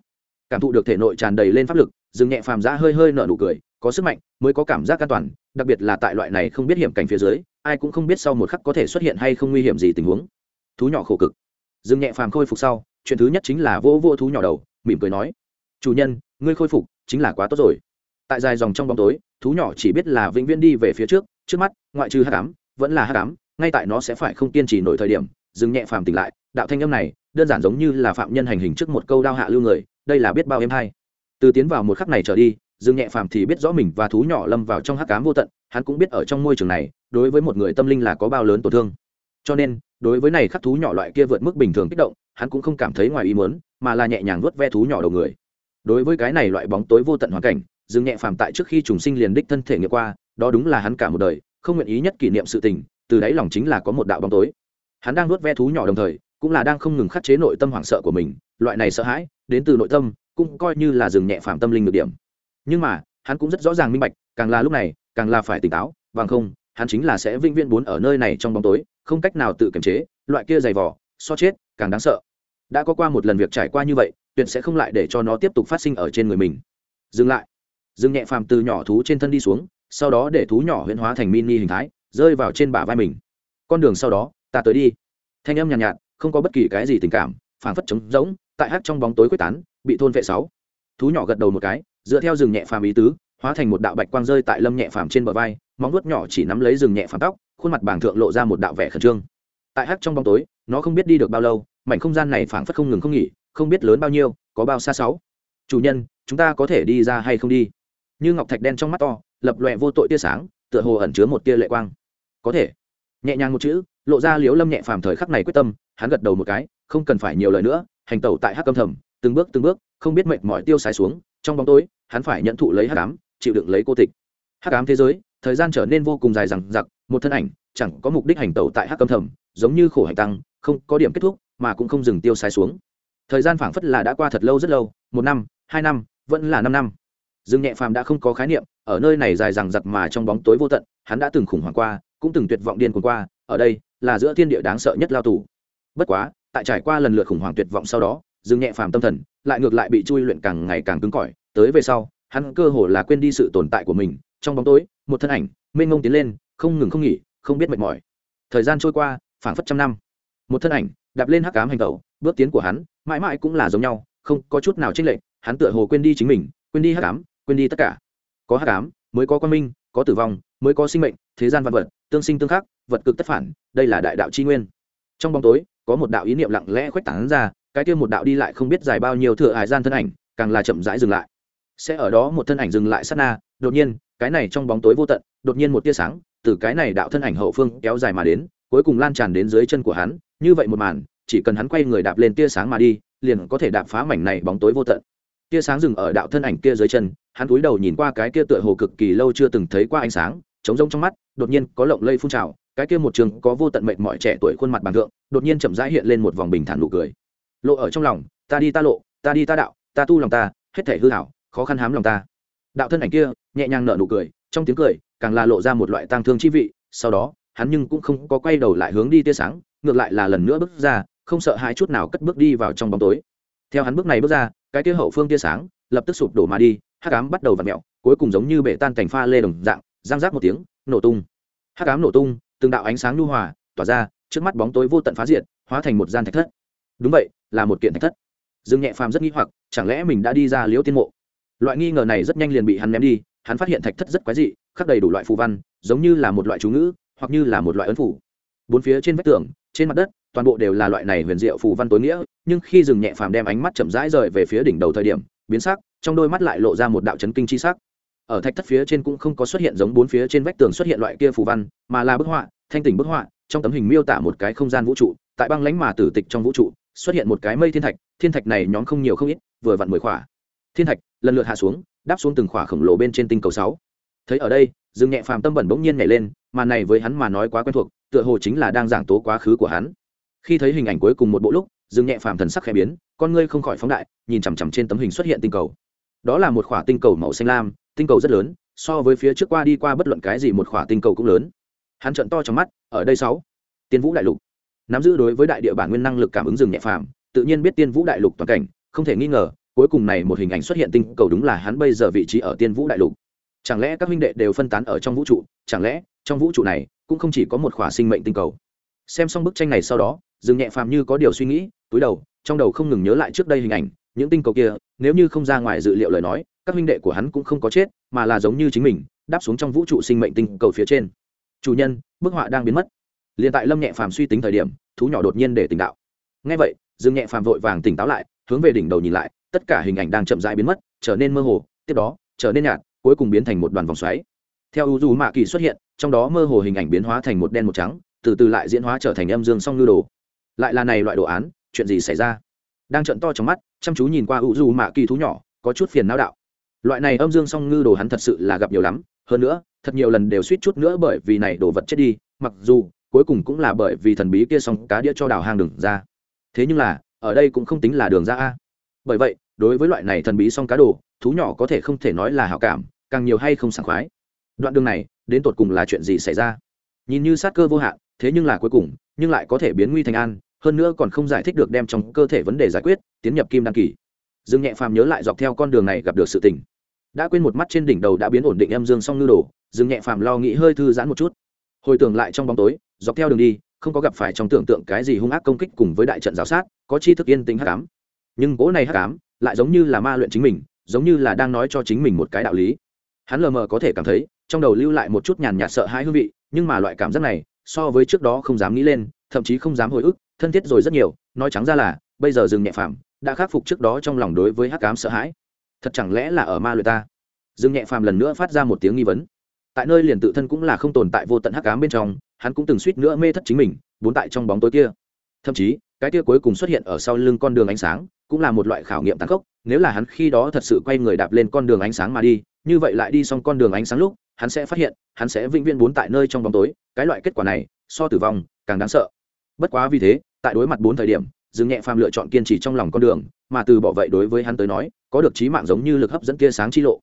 Cảm thụ được thể nội tràn đầy lên pháp lực, rừng nhẹ phàm ra hơi hơi nở nụ cười, có sức mạnh, mới có cảm giác an toàn, đặc biệt là tại loại này không biết hiểm cảnh phía dưới, ai cũng không biết sau một khắc có thể xuất hiện hay không nguy hiểm gì tình huống. Thú nhỏ khổ cực. Rừng nhẹ phàm khôi phục sau, chuyện thứ nhất chính là vô vô thú nhỏ đầu, mỉm cười nói, chủ nhân, ngươi khôi phục, chính là quá tốt rồi. Tại dài dòng trong bóng tối thú nhỏ chỉ biết là vĩnh viễn đi về phía trước trước mắt, ngoại trừ hát cám vẫn là hát cám ngay tại nó sẽ phải không kiên trì nổi thời điểm, dừng nhẹ phàm tỉnh lại, đạo thanh âm này, đơn giản giống như là phạm nhân hành hình trước một câu đao hạ lưu người, đây là biết bao em hay. Từ tiến vào một khắc này trở đi dương nhẹ phàm thì biết rõ mình và thú nhỏ lâm vào trong hắc cám vô tận, hắn cũng biết ở trong môi trường này, đối với một người tâm linh là có bao lớn tổn thương. Cho nên, đối với này khắc thú nhỏ loại kia vượt mức bình thường kích động, hắn cũng không cảm thấy ngoài ý muốn, mà là nhẹ nhàng vuốt ve thú nhỏ đầu người. Đối với cái này loại bóng tối vô tận hoàn cảnh dừng nhẹ phàm tại trước khi trùng sinh liền đích thân thể nghiệm qua, đó đúng là hắn cả một đời, không nguyện ý nhất kỷ niệm sự tình, từ đáy lòng chính là có một đạo bóng tối. Hắn đang nuốt ve thú nhỏ đồng thời, cũng là đang không ngừng khắc chế nội tâm hoảng sợ của mình, loại này sợ hãi, đến từ nội tâm, cũng coi như là dừng nhẹ phàm tâm linh được điểm. Nhưng mà, hắn cũng rất rõ ràng minh bạch, càng là lúc này, càng là phải tỉnh táo, bằng không, hắn chính là sẽ vĩnh viễn bốn ở nơi này trong bóng tối, không cách nào tự kiềm chế, loại kia dày vỏ so chết, càng đáng sợ. Đã có qua một lần việc trải qua như vậy, tuyệt sẽ không lại để cho nó tiếp tục phát sinh ở trên người mình. Dừng lại dừng nhẹ phàm từ nhỏ thú trên thân đi xuống sau đó để thú nhỏ huyễn hóa thành mini hình thái rơi vào trên bả vai mình. Con đường sau đó ta tới đi. Thanh âm nhàn nhạt, nhạt không có bất kỳ cái gì tình cảm phảng phất trống rỗng tại hát trong bóng tối quyết tán bị thôn vệ sáu. Thú nhỏ gật đầu một cái dựa theo rừng nhẹ phàm ý tứ hóa thành một đạo bạch quang rơi tại lâm nhẹ phàm trên bờ vai móng vuốt nhỏ chỉ nắm lấy rừng nhẹ phàm tóc khuôn mặt bảng thượng lộ ra một đạo vẻ khẩn trương. Tại hát trong bóng tối nó không biết đi được bao lâu mảnh không gian này phảng phất không ngừng không nghỉ không biết lớn bao nhiêu có bao xa sáu. Chủ nhân chúng ta có thể đi ra hay không đi? Như ngọc thạch đen trong mắt to, lập lòe vô tội tia sáng, tựa hồ ẩn chứa một tia lệ quang. Có thể. Nhẹ nhàng một chữ, lộ ra liếu lâm nhẹ phàm thời khắc này quyết tâm, hắn gật đầu một cái, không cần phải nhiều lời nữa, hành tẩu tại hắc âm thầm, từng bước từng bước, không biết mệnh mọi tiêu xài xuống, trong bóng tối, hắn phải nhận thụ lấy hắc ám, chịu đựng lấy cô tịch. Hắc ám thế giới, thời gian trở nên vô cùng dài dằng dặc, một thân ảnh, chẳng có mục đích hành tẩu tại hắc âm thầm, giống như khổ hành tăng, không có điểm kết thúc, mà cũng không dừng tiêu xài xuống. Thời gian phảng phất là đã qua thật lâu rất lâu, một năm, hai năm, vẫn là năm năm dương nhẹ phàm đã không có khái niệm, ở nơi này dài dằng dặc mà trong bóng tối vô tận, hắn đã từng khủng hoảng qua, cũng từng tuyệt vọng điên cuồng qua, ở đây là giữa thiên địa đáng sợ nhất lao tù. Bất quá, tại trải qua lần lượt khủng hoảng tuyệt vọng sau đó, dương nhẹ phàm tâm thần lại ngược lại bị chui luyện càng ngày càng cứng cỏi, tới về sau, hắn cơ hồ là quên đi sự tồn tại của mình, trong bóng tối, một thân ảnh, mênh mông tiến lên, không ngừng không nghỉ, không biết mệt mỏi. Thời gian trôi qua, phảng phất trăm năm. Một thân ảnh, đạp lên hắc cám hành tẩu, bước tiến của hắn, mãi mãi cũng là giống nhau, không có chút nào chênh lệch, hắn tựa hồ quên đi chính mình, quên đi hắc cám quên đi tất cả. Có hát cám mới có quan minh, có tử vong, mới có sinh mệnh, thế gian văn vật, tương sinh tương khắc, vật cực tất phản, đây là đại đạo c nguyên. Trong bóng tối, có một đạo ý niệm lặng lẽ khuếch tán ra, cái kia một đạo đi lại không biết dài bao nhiêu thừa hải gian thân ảnh, càng là chậm rãi dừng lại. Sẽ ở đó một thân ảnh dừng lại sát na, đột nhiên, cái này trong bóng tối vô tận, đột nhiên một tia sáng, từ cái này đạo thân ảnh hậu phương kéo dài mà đến, cuối cùng lan tràn đến dưới chân của hắn, như vậy một màn, chỉ cần hắn quay người đạp lên tia sáng mà đi, liền có thể đạp phá mảnh này bóng tối vô tận. Tia sáng dừng ở đạo thân ảnh kia dưới chân hắn cúi đầu nhìn qua cái kia tựa hồ cực kỳ lâu chưa từng thấy qua ánh sáng, trống rông trong mắt, đột nhiên có lộng lây phun trào, cái kia một trường có vô tận mệnh mọi trẻ tuổi khuôn mặt bằng thượng, đột nhiên chậm rãi hiện lên một vòng bình thản nụ cười. Lộ ở trong lòng, ta đi ta lộ, ta đi ta đạo, ta tu lòng ta, hết thể hư hảo, khó khăn hám lòng ta. Đạo thân ảnh kia, nhẹ nhàng nở nụ cười, trong tiếng cười, càng là lộ ra một loại tang thương chi vị, sau đó, hắn nhưng cũng không có quay đầu lại hướng đi tia sáng, ngược lại là lần nữa bước ra, không sợ hãi chút nào cất bước đi vào trong bóng tối. Theo hắn bước này bước ra, cái kia hậu phương tia sáng, lập tức sụp đổ mà đi hắc ám bắt đầu v ặ mẹo, cuối cùng giống như bể tan cành pha lê đồng dạng giang rác một tiếng, nổ tung. Hắc ám nổ tung, từng đạo ánh sáng nhu hòa, tỏa ra, trước mắt bóng tối vô tận phá diệt, hóa thành một gian thạch thất. Đúng vậy, là một kiện thạch thất. Dương nhẹ phàm rất nghi hoặc, chẳng lẽ mình đã đi ra liễu tiên mộ? Loại nghi ngờ này rất nhanh liền bị hắn ném đi, hắn phát hiện thạch thất rất quái dị, khắc đầy đủ loại phù văn, giống như là một loại chú ngữ, hoặc như là một loại ấn phủ. Bốn phía trên vách tường, trên mặt đất, toàn bộ đều là loại này huyền diệu phù văn tối nghĩa, nhưng khi dừng nhẹ phàm đem ánh mắt chậm rãi rời về phía đỉnh đầu thời điểm biến sắc, trong đôi mắt lại lộ ra một đạo chấn kinh chi sắc. Ở thạch thất phía trên cũng không có xuất hiện giống bốn phía trên vách tường xuất hiện loại kia phù văn, mà là bức họa, thanh tỉnh bức họa, trong tấm hình miêu tả một cái không gian vũ trụ, tại băng lánh mà tử tịch trong vũ trụ, xuất hiện một cái mây thiên thạch thiên thạch này nhóm không nhiều không ít, vừa vặn mười khỏa. Thiên thạch, lần lượt hạ xuống, đáp xuống từng khỏa khổng lồ bên trên tinh cầu sáu. Thấy ở đây, dương nhẹ phàm tâm bẩn bỗng nhiên nhảy lên, mà này với hắn mà nói quá quen thuộc, tựa hồ chính là đang giảng tố quá khứ của hắn. Khi thấy hình ảnh cuối cùng một bộ lúc Dừng nhẹ phàm thần sắc khẽ biến, con ngươi không khỏi phóng đại, nhìn chằm chằm trên tấm hình xuất hiện tinh cầu. Đó là một khỏa tinh cầu màu xanh lam, tinh cầu rất lớn, so với phía trước qua đi qua bất luận cái gì một khỏa tinh cầu cũng lớn. Hắn trận to trong mắt, ở đây sáu. Tiên vũ đại lục. Nắm giữ đối với đại địa bản nguyên năng lực cảm ứng rừng nhẹ phàm, tự nhiên biết tiên vũ đại lục toàn cảnh, không thể nghi ngờ, cuối cùng này một hình ảnh xuất hiện tinh cầu đúng là hắn bây giờ vị trí ở tiên vũ đại lục. Chẳng lẽ các huynh đệ đều phân tán ở trong vũ trụ? Chẳng lẽ trong vũ trụ này cũng không chỉ có một khỏa sinh mệnh tinh cầu? Xem xong bức tranh này sau đó dừng nhẹ phàm như có điều suy nghĩ túi đầu, trong đầu không ngừng nhớ lại trước đây hình ảnh, những tinh cầu kia, nếu như không ra ngoài dự liệu lời nói, các huynh đệ của hắn cũng không có chết, mà là giống như chính mình, đáp xuống trong vũ trụ sinh mệnh tinh cầu phía trên. Chủ nhân, bức họa đang biến mất. Liền tại lâm nhẹ phàm suy tính thời điểm, thú nhỏ đột nhiên để tỉnh đạo. Ngay vậy, dương nhẹ phàm vội vàng tỉnh táo lại, hướng về đỉnh đầu nhìn lại, tất cả hình ảnh đang chậm rãi biến mất, trở nên mơ hồ, tiếp đó, trở nên nhạt, cuối cùng biến thành một đoàn vòng xoáy. Theo u dù mạ kỳ xuất hiện, trong đó mơ hồ hình ảnh biến hóa thành một đen một trắng, từ từ lại diễn hóa trở thành âm dương song ngư đồ. Lại là này loại đồ án chuyện gì xảy ra? Đang trận to trong mắt, chăm chú nhìn qua u dù mạ kỳ thú nhỏ, có chút phiền não đạo. Loại này âm dương song ngư đồ hắn thật sự là gặp nhiều lắm, hơn nữa, thật nhiều lần đều suýt chút nữa bởi vì này đồ vật chết đi, mặc dù, cuối cùng cũng là bởi vì thần bí kia song cá đĩa cho đào hang đường ra. Thế nhưng là, ở đây cũng không tính là đường ra a. Bởi vậy, đối với loại này thần bí song cá đồ, thú nhỏ có thể không thể nói là hảo cảm, càng nhiều hay không sảng khoái. Đoạn đường này, đến tột cùng là chuyện gì xảy ra? Nhìn như sát cơ vô hạn, thế nhưng là cuối cùng, nhưng lại có thể biến nguy thành an hơn nữa còn không giải thích được đem trong cơ thể vấn đề giải quyết, tiến nhập kim đăng kỳ. Dương nhẹ phàm nhớ lại dọc theo con đường này gặp được sự tình. Đã quên một mắt trên đỉnh đầu đã biến ổn định em dương song ngư đồ, dương nhẹ phàm lo nghĩ hơi thư giãn một chút. Hồi tưởng lại trong bóng tối, dọc theo đường đi, không có gặp phải trong tưởng tượng cái gì hung ác công kích cùng với đại trận giáo sát, có chi thức yên tĩnh hắc ám. Nhưng cỗ này hắc ám lại giống như là ma luyện chính mình, giống như là đang nói cho chính mình một cái đạo lý. Hắn lờ mờ có thể cảm thấy, trong đầu lưu lại một chút nhàn nhạt sợ hãi hương vị, nhưng mà loại cảm giác này, so với trước đó không dám nghĩ lên, thậm chí không dám hồi ức thân thiết rồi rất nhiều, nói trắng ra là, bây giờ dừng nhẹ phàm, đã khắc phục trước đó trong lòng đối với hắc ám sợ hãi. Thật chẳng lẽ là ở ma luyện ta? Dừng nhẹ phàm lần nữa phát ra một tiếng nghi vấn. Tại nơi liền tự thân cũng là không tồn tại vô tận hắc ám bên trong, hắn cũng từng suýt nữa mê thất chính mình, bốn tại trong bóng tối kia. Thậm chí, cái kia cuối cùng xuất hiện ở sau lưng con đường ánh sáng, cũng là một loại khảo nghiệm tàn khốc, nếu là hắn khi đó thật sự quay người đạp lên con đường ánh sáng mà đi, như vậy lại đi xong con đường ánh sáng lúc, hắn sẽ phát hiện, hắn sẽ vĩnh viễn bốn tại nơi trong bóng tối, cái loại kết quả này, so tử vong, càng đáng sợ. Bất quá vì thế tại đối mặt bốn thời điểm, dương nhẹ phàm lựa chọn kiên trì trong lòng con đường, mà từ bỏ vậy đối với hắn tới nói, có được trí mạng giống như lực hấp dẫn tia sáng chi lộ.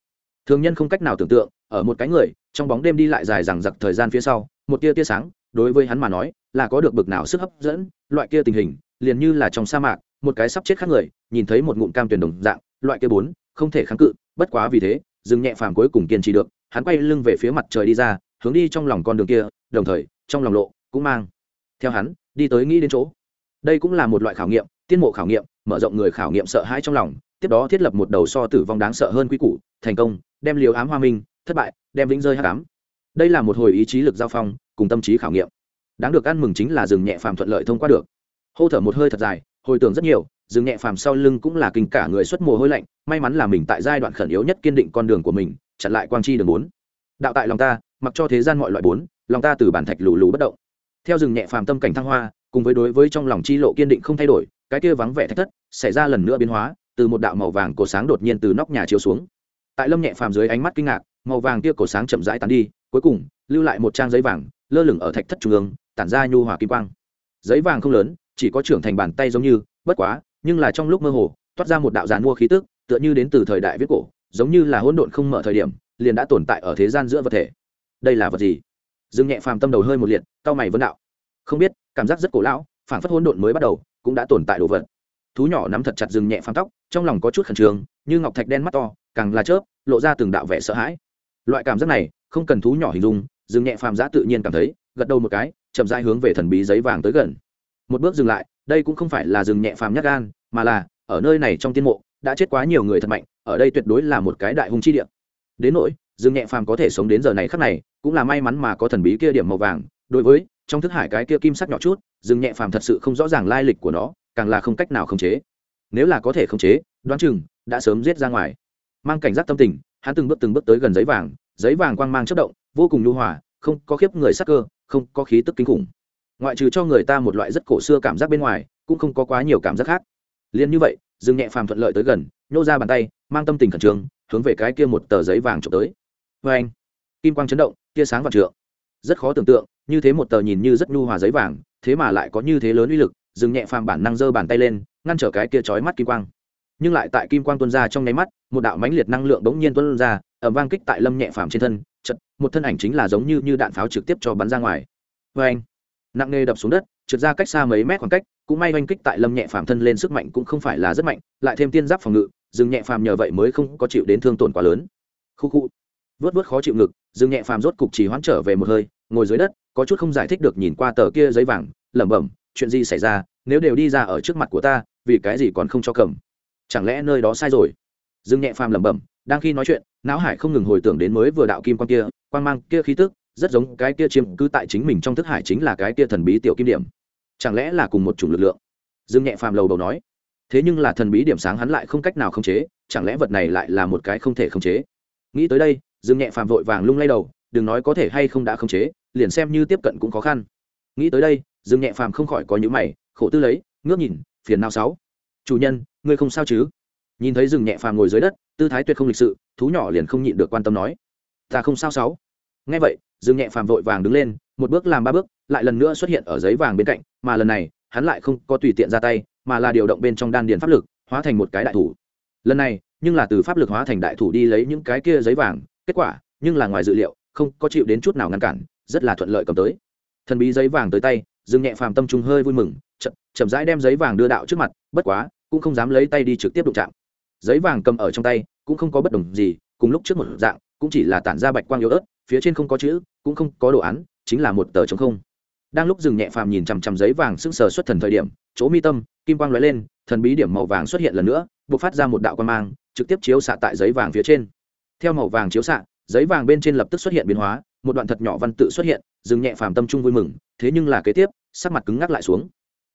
Thường nhân không cách nào tưởng tượng, ở một cái người, trong bóng đêm đi lại dài dằng dặc thời gian phía sau, một tia tia sáng, đối với hắn mà nói, là có được bực nào sức hấp dẫn, loại kia tình hình, liền như là trong sa mạc, một cái sắp chết khác người, nhìn thấy một ngụm cam tuyển đồng dạng, loại kia bốn, không thể kháng cự, bất quá vì thế dừng nhẹ phàm cuối cùng kiên trì được, hắn quay lưng về phía mặt trời đi ra, hướng đi trong lòng con đường kia, đồng thời, trong lòng lộ cũng mang theo hắn, đi tới nghĩ đến chỗ đây cũng là một loại khảo nghiệm, tiên mộ khảo nghiệm, mở rộng người khảo nghiệm sợ hãi trong lòng, tiếp đó thiết lập một đầu so tử vong đáng sợ hơn quy củ, thành công, đem liều ám hoa minh, thất bại, đem vĩnh rơi hát ám. Đây là một hồi ý chí lực giao phong, cùng tâm trí khảo nghiệm. Đáng được ăn mừng chính là dừng nhẹ phàm thuận lợi thông qua được. Hô thở một hơi thật dài, hồi tưởng rất nhiều, dừng nhẹ phàm sau lưng cũng là kinh cả người xuất mồ hôi lạnh, may mắn là mình tại giai đoạn khẩn yếu nhất kiên định con đường của mình, chặn lại quang chi đường bốn. Đạo tại lòng ta, mặc cho thế gian mọi loại bốn, lòng ta từ bản thạch lù lù bất động. Theo dừng nhẹ phàm tâm cảnh thăng hoa cùng với đối với trong lòng chi lộ kiên định không thay đổi, cái kia vắng vẻ thách thất xảy ra lần nữa biến hóa, từ một đạo màu vàng cổ sáng đột nhiên từ nóc nhà chiếu xuống. Tại lâm nhẹ phàm dưới ánh mắt kinh ngạc, màu vàng kia cổ sáng chậm rãi tán đi, cuối cùng, lưu lại một trang giấy vàng, lơ lửng ở thạch thất trung ương, tản ra nhu hòa kim quang. Giấy vàng không lớn, chỉ có trưởng thành bàn tay giống như, bất quá, nhưng là trong lúc mơ hồ, toát ra một đạo giàn mua khí tức, tựa như đến từ thời đại viết cổ, giống như là hỗn độn không mở thời điểm, liền đã tồn tại ở thế gian giữa vật thể. Đây là vật gì? Dương nhẹ phàm tâm đầu hơi một liệt cao mày vấn đạo. Không biết cảm giác rất cổ lão phản phất hỗn độn mới bắt đầu, cũng đã tồn tại đồ vật. Thú nhỏ nắm thật chặt rừng nhẹ phang tóc, trong lòng có chút khẩn trương, như ngọc thạch đen mắt to, càng là chớp, lộ ra từng đạo vẻ sợ hãi. Loại cảm giác này, không cần thú nhỏ hình dung, rừng nhẹ phàm giã tự nhiên cảm thấy, gật đầu một cái, chậm rãi hướng về thần bí giấy vàng tới gần. Một bước dừng lại, đây cũng không phải là rừng nhẹ phàm nhắc gan, mà là, ở nơi này trong tiên mộ, đã chết quá nhiều người thật mạnh, ở đây tuyệt đối là một cái đại hung chi địa. Đến nỗi, rừng nhẹ phàm có thể sống đến giờ này khắc này, cũng là may mắn mà có thần bí kia điểm màu vàng, đối với trong thức hải cái kia kim sắc nhỏ chút dừng nhẹ phàm thật sự không rõ ràng lai lịch của nó, càng là không cách nào khống chế. Nếu là có thể khống chế, đoán chừng đã sớm giết ra ngoài. Mang cảnh giác tâm tình, hắn từng bước từng bước tới gần giấy vàng giấy vàng quang mang chất động, vô cùng nhu hòa, không có khiếp người sắc cơ, không có khí tức kinh khủng. Ngoại trừ cho người ta một loại rất cổ xưa cảm giác bên ngoài, cũng không có quá nhiều cảm giác khác. Liền như vậy dừng nhẹ phàm thuận lợi tới gần, nhô ra bàn tay, mang tâm tình khẩn trương, hướng về cái kia một tờ giấy vàng trộm tới. Vê anh kim quang chấn động, tia sáng và trượng. Rất khó tưởng tượng như thế một tờ nhìn như rất nhu hòa giấy vàng, thế mà lại có như thế lớn uy lực, dừng nhẹ phàm bản năng giơ bàn tay lên, ngăn trở cái kia chói mắt kim quang. Nhưng lại tại kim quang tuôn ra trong nháy mắt, một đạo mãnh liệt năng lượng bỗng nhiên tuôn ra ẩm vang kích tại lâm nhẹ phàm trên thân chật một thân ảnh chính là giống như như đạn pháo trực tiếp cho bắn ra ngoài. Vê anh, nặng nề đập xuống đất, trượt ra cách xa mấy mét khoảng cách, cũng may oanh kích tại lâm nhẹ phàm thân lên sức mạnh cũng không phải là rất mạnh, lại thêm tiên giáp phòng ngự, dừng nhẹ phàm nhờ vậy mới không có chịu đến thương tổn quá lớn. Khu khu, vớt vớt khó chịu ngực, dừng nhẹ phàm rốt cục chỉ hoãn trở về một hơi, ngồi dưới đất có chút không giải thích được nhìn qua tờ kia giấy vàng, lẩm bẩm, chuyện gì xảy ra? Nếu đều đi ra ở trước mặt của ta, vì cái gì còn không cho cầm? Chẳng lẽ nơi đó sai rồi? Dương nhẹ phàm lẩm bẩm, đang khi nói chuyện, não hải không ngừng hồi tưởng đến mới vừa đạo kim quan kia quan mang kia khí tức, rất giống cái kia chiếm cứ tại chính mình trong thức hải chính là cái kia thần bí tiểu kim điểm. Chẳng lẽ là cùng một chủng lực lượng? Dương nhẹ phàm lầu đầu nói. Thế nhưng là thần bí điểm sáng hắn lại không cách nào khống chế, chẳng lẽ vật này lại là một cái không thể khống chế? Nghĩ tới đây, dương nhẹ phàm vội vàng lung lay đầu, đừng nói có thể hay không đã khống chế liền xem như tiếp cận cũng khó khăn. Nghĩ tới đây, dương nhẹ phàm không khỏi có những mày, khổ tư lấy, ngước nhìn, phiền nào sáu. Chủ nhân, ngươi không sao chứ? Nhìn thấy rừng nhẹ phàm ngồi dưới đất, tư thái tuyệt không lịch sự, thú nhỏ liền không nhịn được quan tâm nói. Ta không sao sáu. Nghe vậy rừng nhẹ phàm vội vàng đứng lên, một bước làm ba bước, lại lần nữa xuất hiện ở giấy vàng bên cạnh, mà lần này, hắn lại không có tùy tiện ra tay, mà là điều động bên trong đan điền pháp lực, hóa thành một cái đại thủ. Lần này, nhưng là từ pháp lực hóa thành đại thủ đi lấy những cái kia giấy vàng, kết quả, nhưng là ngoài dự liệu, không có chịu đến chút nào ngăn cản rất là thuận lợi cầm tới. Thần bí giấy vàng tới tay, dương nhẹ phàm tâm trung hơi vui mừng, chậm chậm rãi đem giấy vàng đưa đạo trước mặt, bất quá, cũng không dám lấy tay đi trực tiếp đụng chạm. Giấy vàng cầm ở trong tay, cũng không có bất đồng gì, cùng lúc trước một dạng, cũng chỉ là tản ra bạch quang yếu ớt, phía trên không có chữ, cũng không có đồ án, chính là một tờ trống không. Đang lúc dừng nhẹ phàm nhìn chằm chằm giấy vàng sững sờ xuất thần thời điểm, chỗ mi tâm, kim quang lóe lên, thần bí điểm màu vàng xuất hiện lần nữa, buộc phát ra một đạo quang mang, trực tiếp chiếu xạ tại giấy vàng phía trên. Theo màu vàng chiếu xạ, giấy vàng bên trên lập tức xuất hiện biến hóa một đoạn thật nhỏ văn tự xuất hiện, dừng nhẹ phàm tâm trung vui mừng, thế nhưng là kế tiếp, sắc mặt cứng ngắc lại xuống.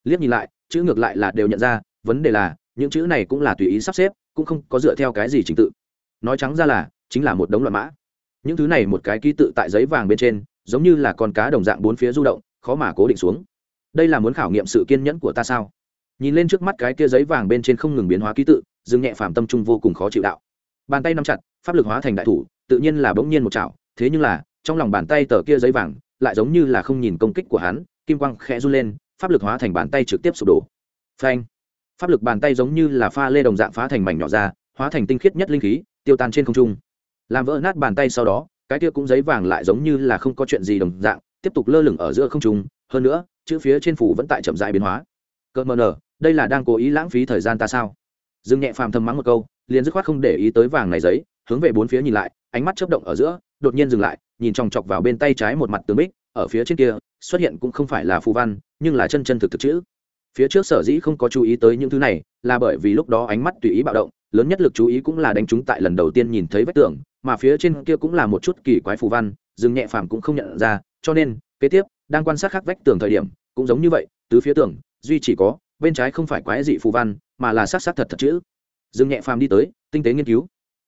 Liếc nhìn lại, chữ ngược lại là đều nhận ra, vấn đề là, những chữ này cũng là tùy ý sắp xếp, cũng không có dựa theo cái gì trình tự. Nói trắng ra là, chính là một đống loạn mã. Những thứ này một cái ký tự tại giấy vàng bên trên, giống như là con cá đồng dạng bốn phía du động, khó mà cố định xuống. Đây là muốn khảo nghiệm sự kiên nhẫn của ta sao? Nhìn lên trước mắt cái kia giấy vàng bên trên không ngừng biến hóa ký tự, dừng nhẹ phàm tâm trung vô cùng khó chịu đạo. Bàn tay nắm chặt, pháp lực hóa thành đại thủ, tự nhiên là bỗng nhiên một chảo, thế nhưng là trong lòng bàn tay tờ kia giấy vàng, lại giống như là không nhìn công kích của hắn, kim quang khẽ run lên, pháp lực hóa thành bàn tay trực tiếp sụp đổ. Phanh! Pháp lực bàn tay giống như là pha lê đồng dạng phá thành mảnh nhỏ ra, hóa thành tinh khiết nhất linh khí, tiêu tan trên không trung. Làm vỡ nát bàn tay sau đó, cái kia cũng giấy vàng lại giống như là không có chuyện gì đồng dạng, tiếp tục lơ lửng ở giữa không trung. Hơn nữa, chữ phía trên phủ vẫn tại chậm dại biến hóa. Cỡ mờ nở, đây là đang cố ý lãng phí thời gian ta sao? Dương nhẹ phàm thầm mắng một câu, liền dứt khoát không để ý tới vàng này giấy, hướng về bốn phía nhìn lại, ánh mắt chớp động ở giữa, đột nhiên dừng lại nhìn chòng chọc vào bên tay trái một mặt tường bích, ở phía trên kia, xuất hiện cũng không phải là phù văn, nhưng là chân chân thực thực chữ. Phía trước sở dĩ không có chú ý tới những thứ này, là bởi vì lúc đó ánh mắt tùy ý bạo động, lớn nhất lực chú ý cũng là đánh chúng tại lần đầu tiên nhìn thấy vách tường, mà phía trên kia cũng là một chút kỳ quái phù văn, dừng nhẹ phàm cũng không nhận ra, cho nên, kế tiếp, đang quan sát khắc vách tường thời điểm, cũng giống như vậy, tứ phía tường, duy chỉ có, bên trái không phải quái dị phù văn, mà là sát sát thật thật chữ. Dừng nhẹ phàm đi tới, tinh tế nghiên cứu.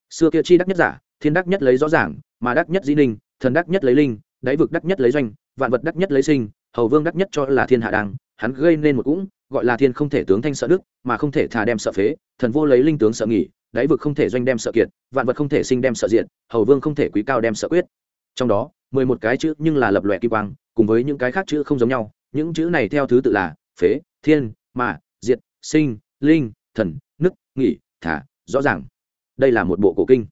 Xưa kia chi đắc nhất giả, thiên đắc nhất lấy rõ ràng, mà đắc nhất dĩ ninh thần đắc nhất lấy linh, đáy vực đắc nhất lấy doanh, vạn vật đắc nhất lấy sinh, hầu vương đắc nhất cho là thiên hạ đăng hắn gây nên một cũng, gọi là thiên không thể tướng thanh sợ đức, mà không thể thà đem sợ phế, thần vô lấy linh tướng sợ nghỉ, đáy vực không thể doanh đem sợ kiệt, vạn vật không thể sinh đem sợ diện hầu vương không thể quý cao đem sợ quyết. Trong đó, mười một cái chữ nhưng là lập lòe kim quang, cùng với những cái khác chữ không giống nhau, những chữ này theo thứ tự là phế, thiên, mà, diệt, sinh, linh, thần, nức, nghỉ, thả, rõ ràng. Đây là một bộ cổ kinh.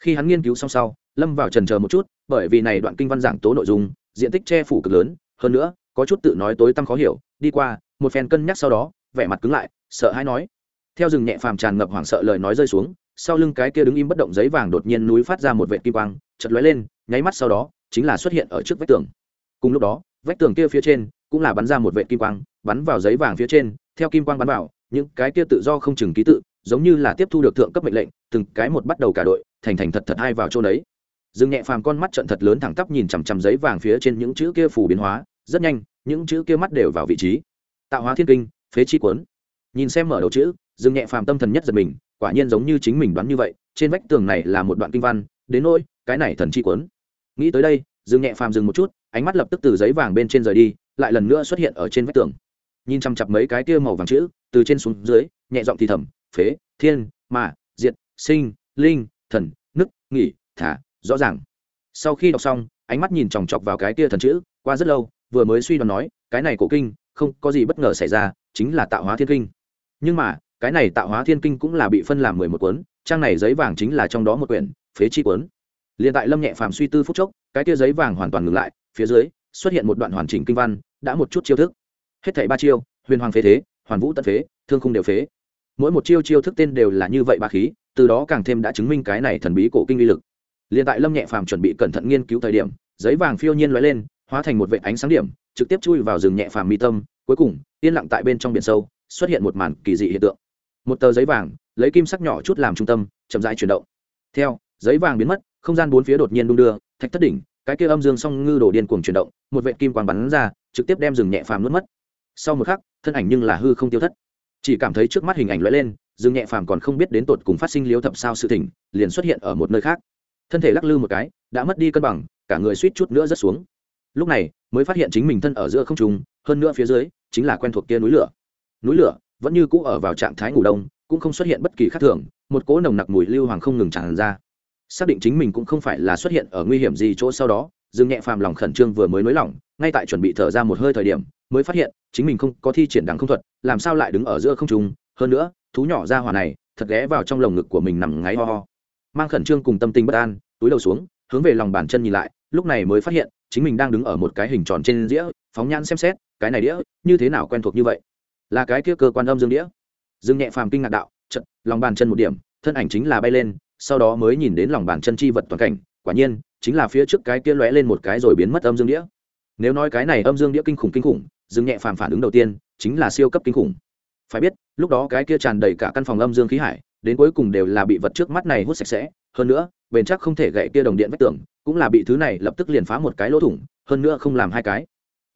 Khi hắn nghiên cứu xong sau lâm vào trần chờ một chút, bởi vì này đoạn kinh văn giảng tố nội dung, diện tích che phủ cực lớn, hơn nữa, có chút tự nói tối tăm khó hiểu, đi qua, một phen cân nhắc sau đó, vẻ mặt cứng lại, sợ hãi nói. Theo rừng nhẹ phàm tràn ngập hoảng sợ lời nói rơi xuống, sau lưng cái kia đứng im bất động giấy vàng đột nhiên núi phát ra một vệt kim quang chật lóe lên, nháy mắt sau đó, chính là xuất hiện ở trước vách tường. Cùng lúc đó, vách tường kia phía trên cũng là bắn ra một vệt kim quang, bắn vào giấy vàng phía trên, theo kim quang bắn vào, những cái kia tự do không chừng ký tự, giống như là tiếp thu được thượng cấp mệnh lệnh, từng cái một bắt đầu cả đội, thành thành thật thật hai vào chỗ đấy dương nhẹ phàm con mắt trận thật lớn thẳng tắp nhìn chằm chằm giấy vàng phía trên những chữ kia phủ biến hóa, rất nhanh, những chữ kia mắt đều vào vị trí. Tạo hóa thiên kinh, phế chi cuốn. Nhìn xem mở đầu chữ dương nhẹ phàm tâm thần nhất giật mình, quả nhiên giống như chính mình đoán như vậy, trên vách tường này là một đoạn kinh văn, đến nỗi, cái này thần chi cuốn. Nghĩ tới đây dương nhẹ phàm dừng một chút, ánh mắt lập tức từ giấy vàng bên trên rời đi, lại lần nữa xuất hiện ở trên vách tường. Nhìn chăm chặp mấy cái kia màu vàng chữ, từ trên xuống dưới, nhẹ giọng thì thầm, phế, thiên mà diệt, sinh, linh, thần nức nghỉ, thả rõ ràng. Sau khi đọc xong, ánh mắt nhìn chòng chọc vào cái kia thần chữ, qua rất lâu, vừa mới suy đoán nói, cái này cổ kinh, không có gì bất ngờ xảy ra, chính là tạo hóa thiên kinh. Nhưng mà, cái này tạo hóa thiên kinh cũng là bị phân làm mười một cuốn, trang này giấy vàng chính là trong đó một quyển, phế chi cuốn. Liền tại lâm nhẹ phàm suy tư phút chốc, cái kia giấy vàng hoàn toàn ngừng lại, phía dưới, xuất hiện một đoạn hoàn chỉnh kinh văn, đã một chút chiêu thức. Hết thảy ba chiêu, huyền hoàng phế thế, hoàn vũ tận phế, thương khung đều phế. Mỗi một chiêu chiêu thức tên đều là như vậy ba khí, từ đó càng thêm đã chứng minh cái này thần bí cổ kinh uy lực liền tại lâm nhẹ phàm chuẩn bị cẩn thận nghiên cứu thời điểm giấy vàng phiêu nhiên lóe lên hóa thành một vệ ánh sáng điểm trực tiếp chui vào rừng nhẹ phàm mi tâm. Cuối cùng yên lặng tại bên trong biển sâu xuất hiện một màn kỳ dị hiện tượng. Một tờ giấy vàng lấy kim sắc nhỏ chút làm trung tâm chậm rãi chuyển động. Theo giấy vàng biến mất không gian bốn phía đột nhiên đung đưa thạch thất đỉnh cái kia âm dương song ngư đổ điên cuồng chuyển động một vệ kim quang bắn ra trực tiếp đem rừng nhẹ phàm nuốt mất. Sau một khắc thân ảnh nhưng là hư không tiêu thất. Chỉ cảm thấy trước mắt hình ảnh lóe lên rừng nhẹ phàm còn không biết đến tột cùng phát sinh liếu thập sao sự thỉnh, liền xuất hiện ở một nơi khác thân thể lắc lư một cái, đã mất đi cân bằng, cả người suýt chút nữa rớt xuống. Lúc này, mới phát hiện chính mình thân ở giữa không trung, hơn nữa phía dưới, chính là quen thuộc kia núi lửa. Núi lửa vẫn như cũ ở vào trạng thái ngủ đông, cũng không xuất hiện bất kỳ khác thường, một cỗ nồng nặc mùi lưu hoàng không ngừng tràn ra. Xác định chính mình cũng không phải là xuất hiện ở nguy hiểm gì chỗ sau đó, dương nhẹ phàm lòng khẩn trương vừa mới nới lỏng, ngay tại chuẩn bị thở ra một hơi thời điểm, mới phát hiện chính mình không có thi triển đằng không thuật, làm sao lại đứng ở giữa không trung? Hơn nữa, thú nhỏ ra hỏa này, thật ghé vào trong lồng ngực của mình nằm ngáy ho ho mang khẩn trương cùng tâm tình bất an, túi đầu xuống, hướng về lòng bàn chân nhìn lại, lúc này mới phát hiện, chính mình đang đứng ở một cái hình tròn trên đĩa, phóng nhãn xem xét, cái này đĩa, như thế nào quen thuộc như vậy? Là cái kia cơ quan âm dương đĩa. Dương nhẹ phàm kinh ngạc đạo trận lòng bàn chân một điểm, thân ảnh chính là bay lên, sau đó mới nhìn đến lòng bàn chân chi vật toàn cảnh, quả nhiên, chính là phía trước cái kia lóe lên một cái rồi biến mất âm dương đĩa. Nếu nói cái này âm dương đĩa kinh khủng kinh khủng, dương nhẹ phàm phản ứng đầu tiên, chính là siêu cấp kinh khủng. Phải biết, lúc đó cái kia tràn đầy cả căn phòng âm dương khí hải đến cuối cùng đều là bị vật trước mắt này hút sạch sẽ. Hơn nữa, bền chắc không thể gậy kia đồng điện vách tường, cũng là bị thứ này lập tức liền phá một cái lỗ thủng, hơn nữa không làm hai cái.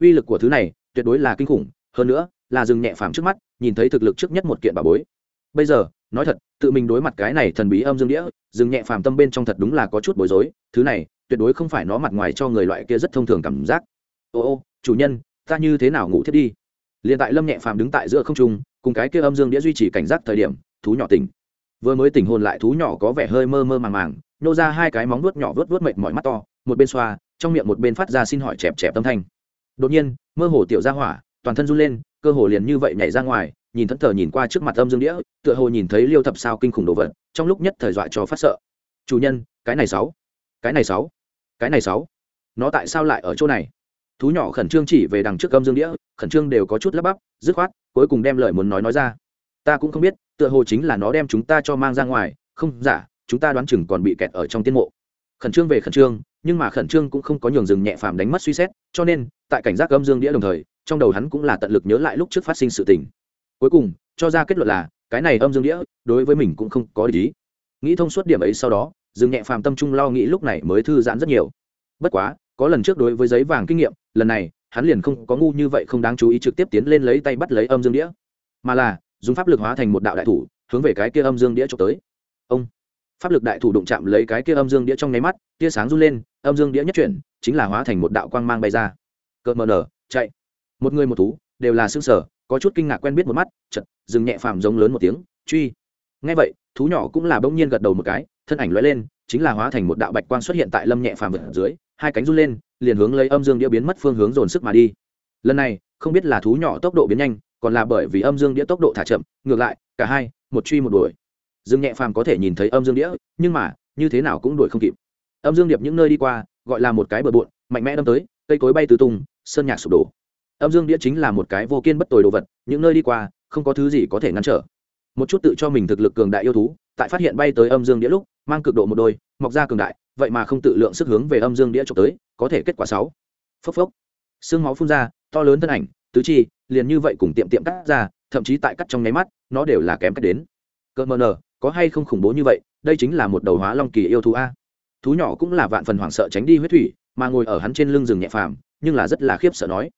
Uy lực của thứ này tuyệt đối là kinh khủng, hơn nữa là dừng nhẹ phàm trước mắt, nhìn thấy thực lực trước nhất một kiện bà bối. Bây giờ, nói thật, tự mình đối mặt cái này thần bí âm dương đĩa, dừng nhẹ phàm tâm bên trong thật đúng là có chút bối rối, thứ này tuyệt đối không phải nó mặt ngoài cho người loại kia rất thông thường cảm giác. Ô ô, chủ nhân, ta như thế nào ngủ thiết đi? Liền tại lâm nhẹ phàm đứng tại giữa không trung, cùng cái kia âm dương đĩa duy trì cảnh giác thời điểm, thú nhỏ tỉnh vừa mới tỉnh hồn lại thú nhỏ có vẻ hơi mơ mơ màng màng nhô ra hai cái móng vuốt nhỏ vuốt vuốt mệt mỏi mắt to, một bên xoa, trong miệng một bên phát ra xin hỏi chẹp chẹp tâm thanh. Đột nhiên, mơ hồ tiểu ra hỏa, toàn thân run lên, cơ hồ liền như vậy nhảy ra ngoài, nhìn thẫn thờ nhìn qua trước mặt âm dương đĩa, tựa hồ nhìn thấy liêu thập sao kinh khủng đồ vật, trong lúc nhất thời dọa cho phát sợ. Chủ nhân, cái này sáu, cái này sáu, cái này sáu, nó tại sao lại ở chỗ này? Thú nhỏ khẩn trương chỉ về đằng trước âm dương đĩa, khẩn trương đều có chút lắp bắp, dứt khoát, cuối cùng đem lời muốn nói nói ra ta cũng không biết, tựa hồ chính là nó đem chúng ta cho mang ra ngoài. Không giả chúng ta đoán chừng còn bị kẹt ở trong tiên mộ. Khẩn trương về khẩn trương, nhưng mà khẩn trương cũng không có nhường rừng nhẹ phàm đánh mất suy xét, cho nên, tại cảnh giác âm dương đĩa đồng thời, trong đầu hắn cũng là tận lực nhớ lại lúc trước phát sinh sự tình. Cuối cùng, cho ra kết luận là, cái này âm dương đĩa, đối với mình cũng không có lý nghĩ thông suốt điểm ấy sau đó, rừng nhẹ phàm tâm trung lo nghĩ lúc này mới thư giãn rất nhiều. Bất quá, có lần trước đối với giấy vàng kinh nghiệm, lần này, hắn liền không có ngu như vậy không đáng chú ý trực tiếp tiến lên lấy tay bắt lấy âm dương đĩa. Mà là dùng pháp lực hóa thành một đạo đại thủ, hướng về cái kia âm dương đĩa trộm tới. Ông! Pháp lực đại thủ đụng chạm lấy cái kia âm dương đĩa trong nháy mắt, tia sáng run lên, âm dương đĩa nhất chuyển, chính là hóa thành một đạo quang mang bay ra. Cợt mờ nở, chạy. Một người một thú, đều là xương sở có chút kinh ngạc quen biết một mắt chật dừng nhẹ phàm giống lớn một tiếng, truy. Ngay vậy, thú nhỏ cũng là bỗng nhiên gật đầu một cái, thân ảnh lóe lên, chính là hóa thành một đạo bạch quang xuất hiện tại lâm nhẹ phàm ở dưới, hai cánh run lên, liền hướng lấy âm dương đĩa biến mất phương hướng dồn sức mà đi. Lần này, không biết là thú nhỏ tốc độ biến nhanh còn là bởi vì âm dương đĩa tốc độ thả chậm, ngược lại, cả hai, một truy một đuổi. Dương nhẹ phàm có thể nhìn thấy âm dương đĩa, nhưng mà, như thế nào cũng đuổi không kịp. Âm dương điệp những nơi đi qua, gọi là một cái bờ bộn, mạnh mẽ đâm tới, cây cối bay tứ tung, sơn nhạc sụp đổ. Âm dương đĩa chính là một cái vô kiên bất tồi đồ vật, những nơi đi qua, không có thứ gì có thể ngăn trở. Một chút tự cho mình thực lực cường đại yêu thú, tại phát hiện bay tới âm dương đĩa lúc, mang cực độ một đôi, mọc ra cường đại, vậy mà không tự lượng sức hướng về âm dương đĩa trộm tới, có thể kết quả sáu. Phốc phốc. Xương máu phun ra, to lớn thân ảnh tứ chi, liền như vậy cùng tiệm tiệm cắt ra, thậm chí tại cắt trong nháy mắt, nó đều là kém cách đến. Cơ mờ nờ, có hay không khủng bố như vậy, đây chính là một đầu hóa long kỳ yêu thú a. Thú nhỏ cũng là vạn phần hoảng sợ tránh đi huyết thủy, mà ngồi ở hắn trên lưng rừng nhẹ phàm, nhưng là rất là khiếp sợ nói.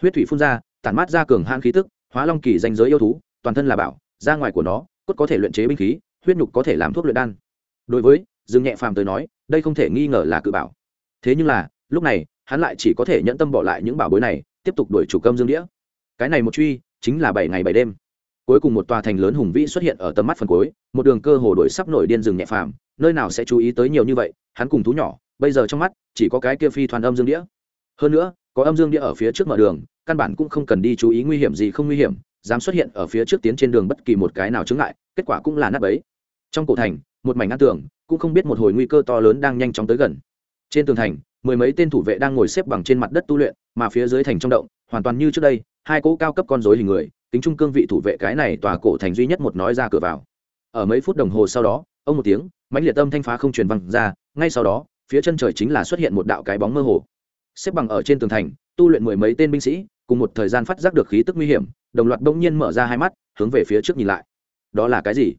Huyết thủy phun ra, tản mát ra cường han khí tức, hóa long kỳ danh giới yêu thú, toàn thân là bảo, ra ngoài của nó, cốt có thể luyện chế binh khí, huyết nhục có thể làm thuốc luyện đan. Đối với rừng nhẹ phàm tới nói, đây không thể nghi ngờ là cự bảo. Thế nhưng là, lúc này hắn lại chỉ có thể nhẫn tâm bỏ lại những bảo bối này, tiếp tục đuổi chủ công dương đĩa. Cái này một truy, chính là bảy ngày bảy đêm. Cuối cùng một tòa thành lớn hùng vĩ xuất hiện ở tầm mắt phần cuối, một đường cơ hồ đổi sắp nổi điên rừng nhẹ phàm, nơi nào sẽ chú ý tới nhiều như vậy, hắn cùng thú nhỏ, bây giờ trong mắt, chỉ có cái kia phi thoàn âm dương đĩa. Hơn nữa, có âm dương đĩa ở phía trước mở đường, căn bản cũng không cần đi chú ý nguy hiểm gì không nguy hiểm, dám xuất hiện ở phía trước tiến trên đường bất kỳ một cái nào chứng lại kết quả cũng là nát ấy trong cổ thành, một mảnh ngăn tường, cũng không biết một hồi nguy cơ to lớn đang nhanh chóng tới gần. Trên tường thành mười mấy tên thủ vệ đang ngồi xếp bằng trên mặt đất tu luyện, mà phía dưới thành trong động, hoàn toàn như trước đây, hai cỗ cao cấp con dối hình người tính trung cương vị thủ vệ cái này tòa cổ thành duy nhất một nói ra cửa vào. Ở mấy phút đồng hồ sau đó, ông một tiếng, mãnh liệt tâm thanh phá không truyền văng ra, ngay sau đó, phía chân trời chính là xuất hiện một đạo cái bóng mơ hồ. Xếp bằng ở trên tường thành, tu luyện mười mấy tên binh sĩ, cùng một thời gian phát giác được khí tức nguy hiểm, đồng loạt bỗng nhiên mở ra hai mắt, hướng về phía trước nhìn lại. Đó là cái gì?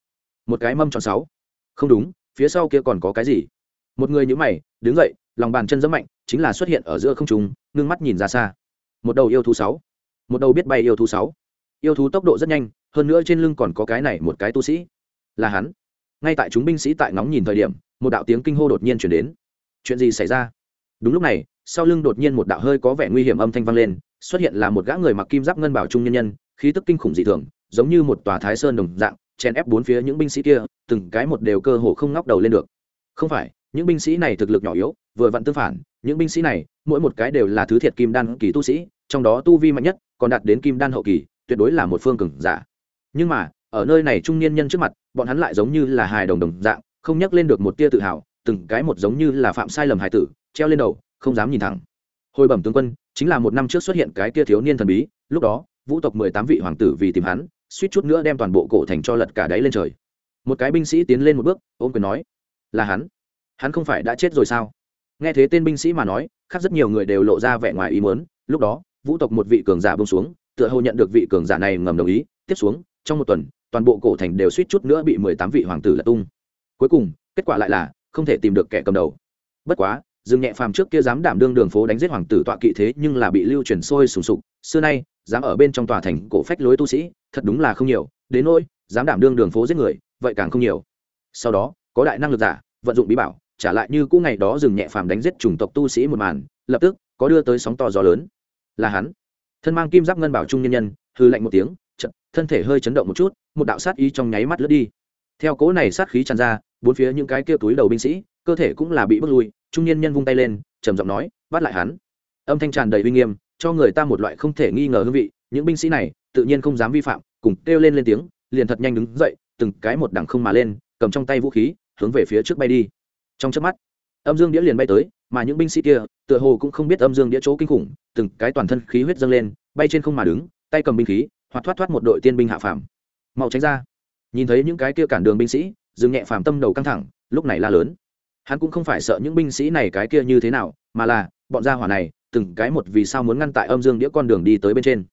Một cái mâm tròn sáu. Không đúng, phía sau kia còn có cái gì? Một người nhữ mày, đứng dậy lòng bàn chân rất mạnh, chính là xuất hiện ở giữa không trung, ngưng mắt nhìn ra xa. Một đầu yêu thú sáu. Một đầu biết bay yêu thú sáu. Yêu thú tốc độ rất nhanh, hơn nữa trên lưng còn có cái này một cái tu sĩ. Là hắn. Ngay tại chúng binh sĩ tại ngóng nhìn thời điểm, một đạo tiếng kinh hô đột nhiên chuyển đến. Chuyện gì xảy ra? Đúng lúc này, sau lưng đột nhiên một đạo hơi có vẻ nguy hiểm âm thanh vang lên, xuất hiện là một gã người mặc kim giáp ngân bảo trung nhân nhân, khí tức kinh khủng dị thường, giống như một tòa thái sơn đồng dạng, chèn ép bốn phía những binh sĩ kia, từng cái một đều cơ hồ không ngóc đầu lên được. Không phải, những binh sĩ này thực lực nhỏ yếu vừa vặn tương phản, những binh sĩ này, mỗi một cái đều là thứ thiệt kim đan kỳ tu sĩ, trong đó tu vi mạnh nhất, còn đạt đến kim đan hậu kỳ, tuyệt đối là một phương cường giả. Nhưng mà, ở nơi này trung niên nhân trước mặt, bọn hắn lại giống như là hài đồng đồng dạng, không nhắc lên được một tia tự hào, từng cái một giống như là phạm sai lầm hài tử, treo lên đầu, không dám nhìn thẳng. Hồi bẩm tướng quân, chính là một năm trước xuất hiện cái tia thiếu niên thần bí, lúc đó, vũ tộc mười tám vị hoàng tử vì tìm hắn, suýt chút nữa đem toàn bộ cổ thành cho lật cả đáy lên trời. Một cái binh sĩ tiến lên một bước, ôm quyền nói, là hắn. Hắn không phải đã chết rồi sao? Nghe thế tên binh sĩ mà nói, khác rất nhiều người đều lộ ra vẻ ngoài ý muốn. Lúc đó, vũ tộc một vị cường giả bông xuống, tựa hồ nhận được vị cường giả này ngầm đồng ý. Tiếp xuống, trong một tuần, toàn bộ cổ thành đều suýt chút nữa bị mười tám vị hoàng tử lật tung. Cuối cùng, kết quả lại là, không thể tìm được kẻ cầm đầu. Bất quá, dương nhẹ phàm trước kia dám đảm đương đường phố đánh giết hoàng tử tọa kỵ thế nhưng là bị lưu truyền sôi sùng sục. Xưa nay, dám ở bên trong tòa thành cổ phách lối tu sĩ, thật đúng là không nhiều. Đến nỗi, dám đảm đương đường phố giết người, vậy càng không nhiều. Sau đó, có đại năng lực giả, vận dụng bí bảo trả lại như cũ ngày đó dừng nhẹ phàm đánh giết chủng tộc tu sĩ một màn lập tức có đưa tới sóng to gió lớn. Là hắn. Thân mang kim giáp ngân bảo trung nhân nhân hư lạnh một tiếng chật, thân thể hơi chấn động một chút một đạo sát ý trong nháy mắt lướt đi. Theo cố này sát khí tràn ra bốn phía những cái kia túi đầu binh sĩ cơ thể cũng là bị bước lui trung niên nhân vung tay lên trầm giọng nói bắt lại hắn. Âm thanh tràn đầy uy nghiêm cho người ta một loại không thể nghi ngờ hương vị những binh sĩ này tự nhiên không dám vi phạm cùng kêu lên lên tiếng liền thật nhanh đứng dậy từng cái một đằng không mà lên cầm trong tay vũ khí hướng về phía trước bay đi trong chớp mắt, âm dương đĩa liền bay tới, mà những binh sĩ kia, tựa hồ cũng không biết âm dương đĩa chỗ kinh khủng, từng cái toàn thân khí huyết dâng lên, bay trên không mà đứng, tay cầm binh khí, hoặc thoát thoát một đội tiên binh hạ phàm. Mau tránh ra. Nhìn thấy những cái kia cản đường binh sĩ dừng nhẹ phàm tâm đầu căng thẳng, lúc này la lớn. Hắn cũng không phải sợ những binh sĩ này cái kia như thế nào, mà là, bọn gia hỏa này, từng cái một vì sao muốn ngăn tại âm dương đĩa con đường đi tới bên trên.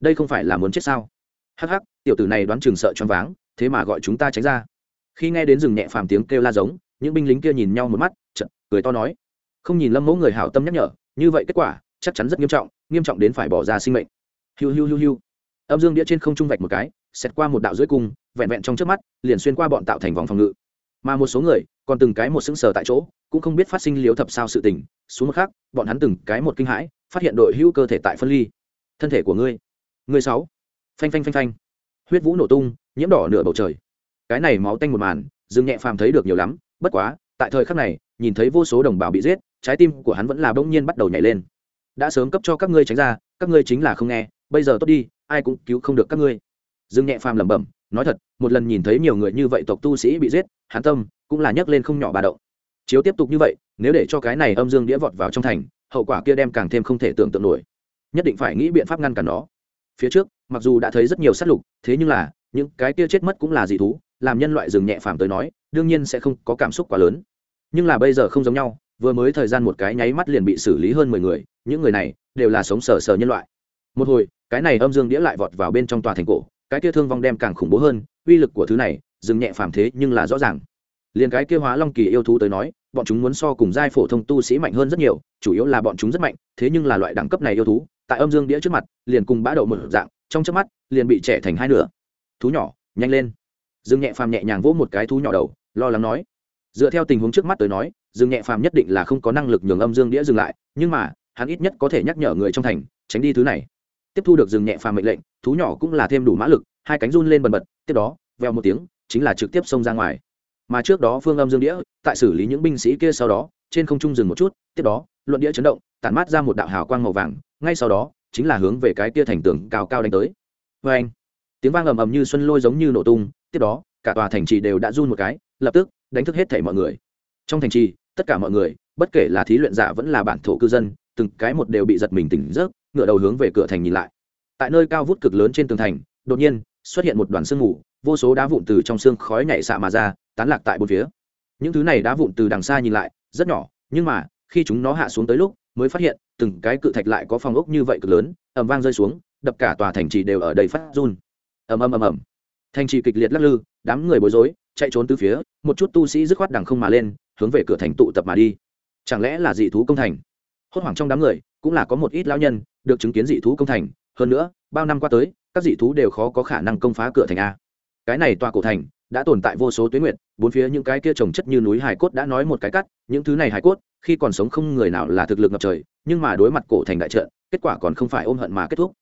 Đây không phải là muốn chết sao? Hắc hắc, tiểu tử này đoán chừng sợ choáng váng, thế mà gọi chúng ta tránh ra. Khi nghe đến rừng nhẹ phàm tiếng kêu la giống những binh lính kia nhìn nhau một mắt, chợt cười to nói, không nhìn lâm mẫu người hảo tâm nhắc nhở, như vậy kết quả, chắc chắn rất nghiêm trọng nghiêm trọng đến phải bỏ ra sinh mệnh. Hiu hiu hiu hiu. Âm dương đĩa trên không trung vạch một cái xét qua một đạo dưới cung vẹn vẹn trong trước mắt, liền xuyên qua bọn tạo thành vòng phòng ngự. Mà một số người, còn từng cái một sững sờ tại chỗ, cũng không biết phát sinh liếu thập sao sự tình, xuống một khác bọn hắn từng cái một kinh hãi, phát hiện đội hữu cơ thể tại phân ly. Thân thể của ngươi. Ngươi sáu. Phanh phanh phanh phanh. Huyết vũ nổ tung, nhiễm đỏ nửa bầu trời. Cái này máu tanh một màn, dương nhẹ phàm thấy được nhiều lắm bất quá, tại thời khắc này, nhìn thấy vô số đồng bào bị giết, trái tim của hắn vẫn là bỗng nhiên bắt đầu nhảy lên. Đã sớm cấp cho các ngươi tránh ra, các ngươi chính là không nghe, bây giờ tốt đi, ai cũng cứu không được các ngươi. Dương nhẹ phàm lẩm bẩm, nói thật, một lần nhìn thấy nhiều người như vậy tộc tu sĩ bị giết, hắn tâm cũng là nhấc lên không nhỏ bà động. Chiếu tiếp tục như vậy, nếu để cho cái này âm dương đĩa vọt vào trong thành, hậu quả kia đem càng thêm không thể tưởng tượng nổi. Nhất định phải nghĩ biện pháp ngăn cản nó. Phía trước, mặc dù đã thấy rất nhiều sát lục, thế nhưng là, những cái kia chết mất cũng là dị thú, làm nhân loại rừng nhẹ phàm tới nói đương nhiên sẽ không có cảm xúc quá lớn. Nhưng là bây giờ không giống nhau, vừa mới thời gian một cái nháy mắt liền bị xử lý hơn mười người, những người này đều là sống sờ sờ nhân loại. Một hồi, cái này âm dương đĩa lại vọt vào bên trong tòa thành cổ, cái kia thương vong đem càng khủng bố hơn, uy lực của thứ này, dừng nhẹ phàm thế nhưng là rõ ràng. Liền cái kia hóa long kỳ yêu thú tới nói, bọn chúng muốn so cùng giai phổ thông tu sĩ mạnh hơn rất nhiều, chủ yếu là bọn chúng rất mạnh, thế nhưng là loại đẳng cấp này yêu thú, tại âm dương đĩa trước mặt, liền cùng bã đậu một dạng, trong chớp mắt, liền bị trẻ thành hai nửa. Thú nhỏ, nhanh lên. Dương nhẹ phàm nhẹ nhàng vỗ một cái thú nhỏ đầu lo lắng nói. Dựa theo tình huống trước mắt tới nói, dương nhẹ phàm nhất định là không có năng lực nhường âm dương đĩa dừng lại, nhưng mà, hắn ít nhất có thể nhắc nhở người trong thành, tránh đi thứ này. Tiếp thu được dương nhẹ phàm mệnh lệnh, thú nhỏ cũng là thêm đủ mã lực, hai cánh run lên bần bật, tiếp đó veo một tiếng, chính là trực tiếp xông ra ngoài. Mà trước đó phương âm dương đĩa, tại xử lý những binh sĩ kia sau đó, trên không trung dừng một chút, tiếp đó, luận đĩa chấn động, tản mát ra một đạo hào quang màu vàng, ngay sau đó, chính là hướng về cái kia thành tường cao cao đánh tới. Vê anh tiếng vang ầm ầm như xuân lôi giống như nổ tung, tiếp đó, cả tòa thành trì đều đã run một cái lập tức đánh thức hết thảy mọi người. Trong thành trì, tất cả mọi người, bất kể là thí luyện giả vẫn là bản thổ cư dân, từng cái một đều bị giật mình tỉnh giấc ngựa đầu hướng về cửa thành nhìn lại. Tại nơi cao vút cực lớn trên tường thành, đột nhiên xuất hiện một đoàn sương mù, vô số đá vụn từ trong xương khói nhảy xạ mà ra, tán lạc tại bốn phía. Những thứ này đá vụn từ đằng xa nhìn lại, rất nhỏ, nhưng mà, khi chúng nó hạ xuống tới lúc, mới phát hiện, từng cái cự thạch lại có phòng ốc như vậy cực lớn, ầm vang rơi xuống, đập cả tòa thành trì đều ở đây phát run. Ầm ầm ầm ầm. Thành trì kịch liệt lắc lư, đám người bối rối chạy trốn từ phía, một chút tu sĩ dứt khoát đằng không mà lên, hướng về cửa thành tụ tập mà đi. Chẳng lẽ là dị thú công thành? Hốt hoảng trong đám người, cũng là có một ít lão nhân được chứng kiến dị thú công thành. Hơn nữa, bao năm qua tới, các dị thú đều khó có khả năng công phá cửa thành a. Cái này tòa cổ thành đã tồn tại vô số tuyến nguyện bốn phía những cái kia trồng chất như núi hải cốt đã nói một cái cắt, những thứ này hải cốt, khi còn sống không người nào là thực lực ngập trời, nhưng mà đối mặt cổ thành đại trận, kết quả còn không phải ôm hận mà kết thúc.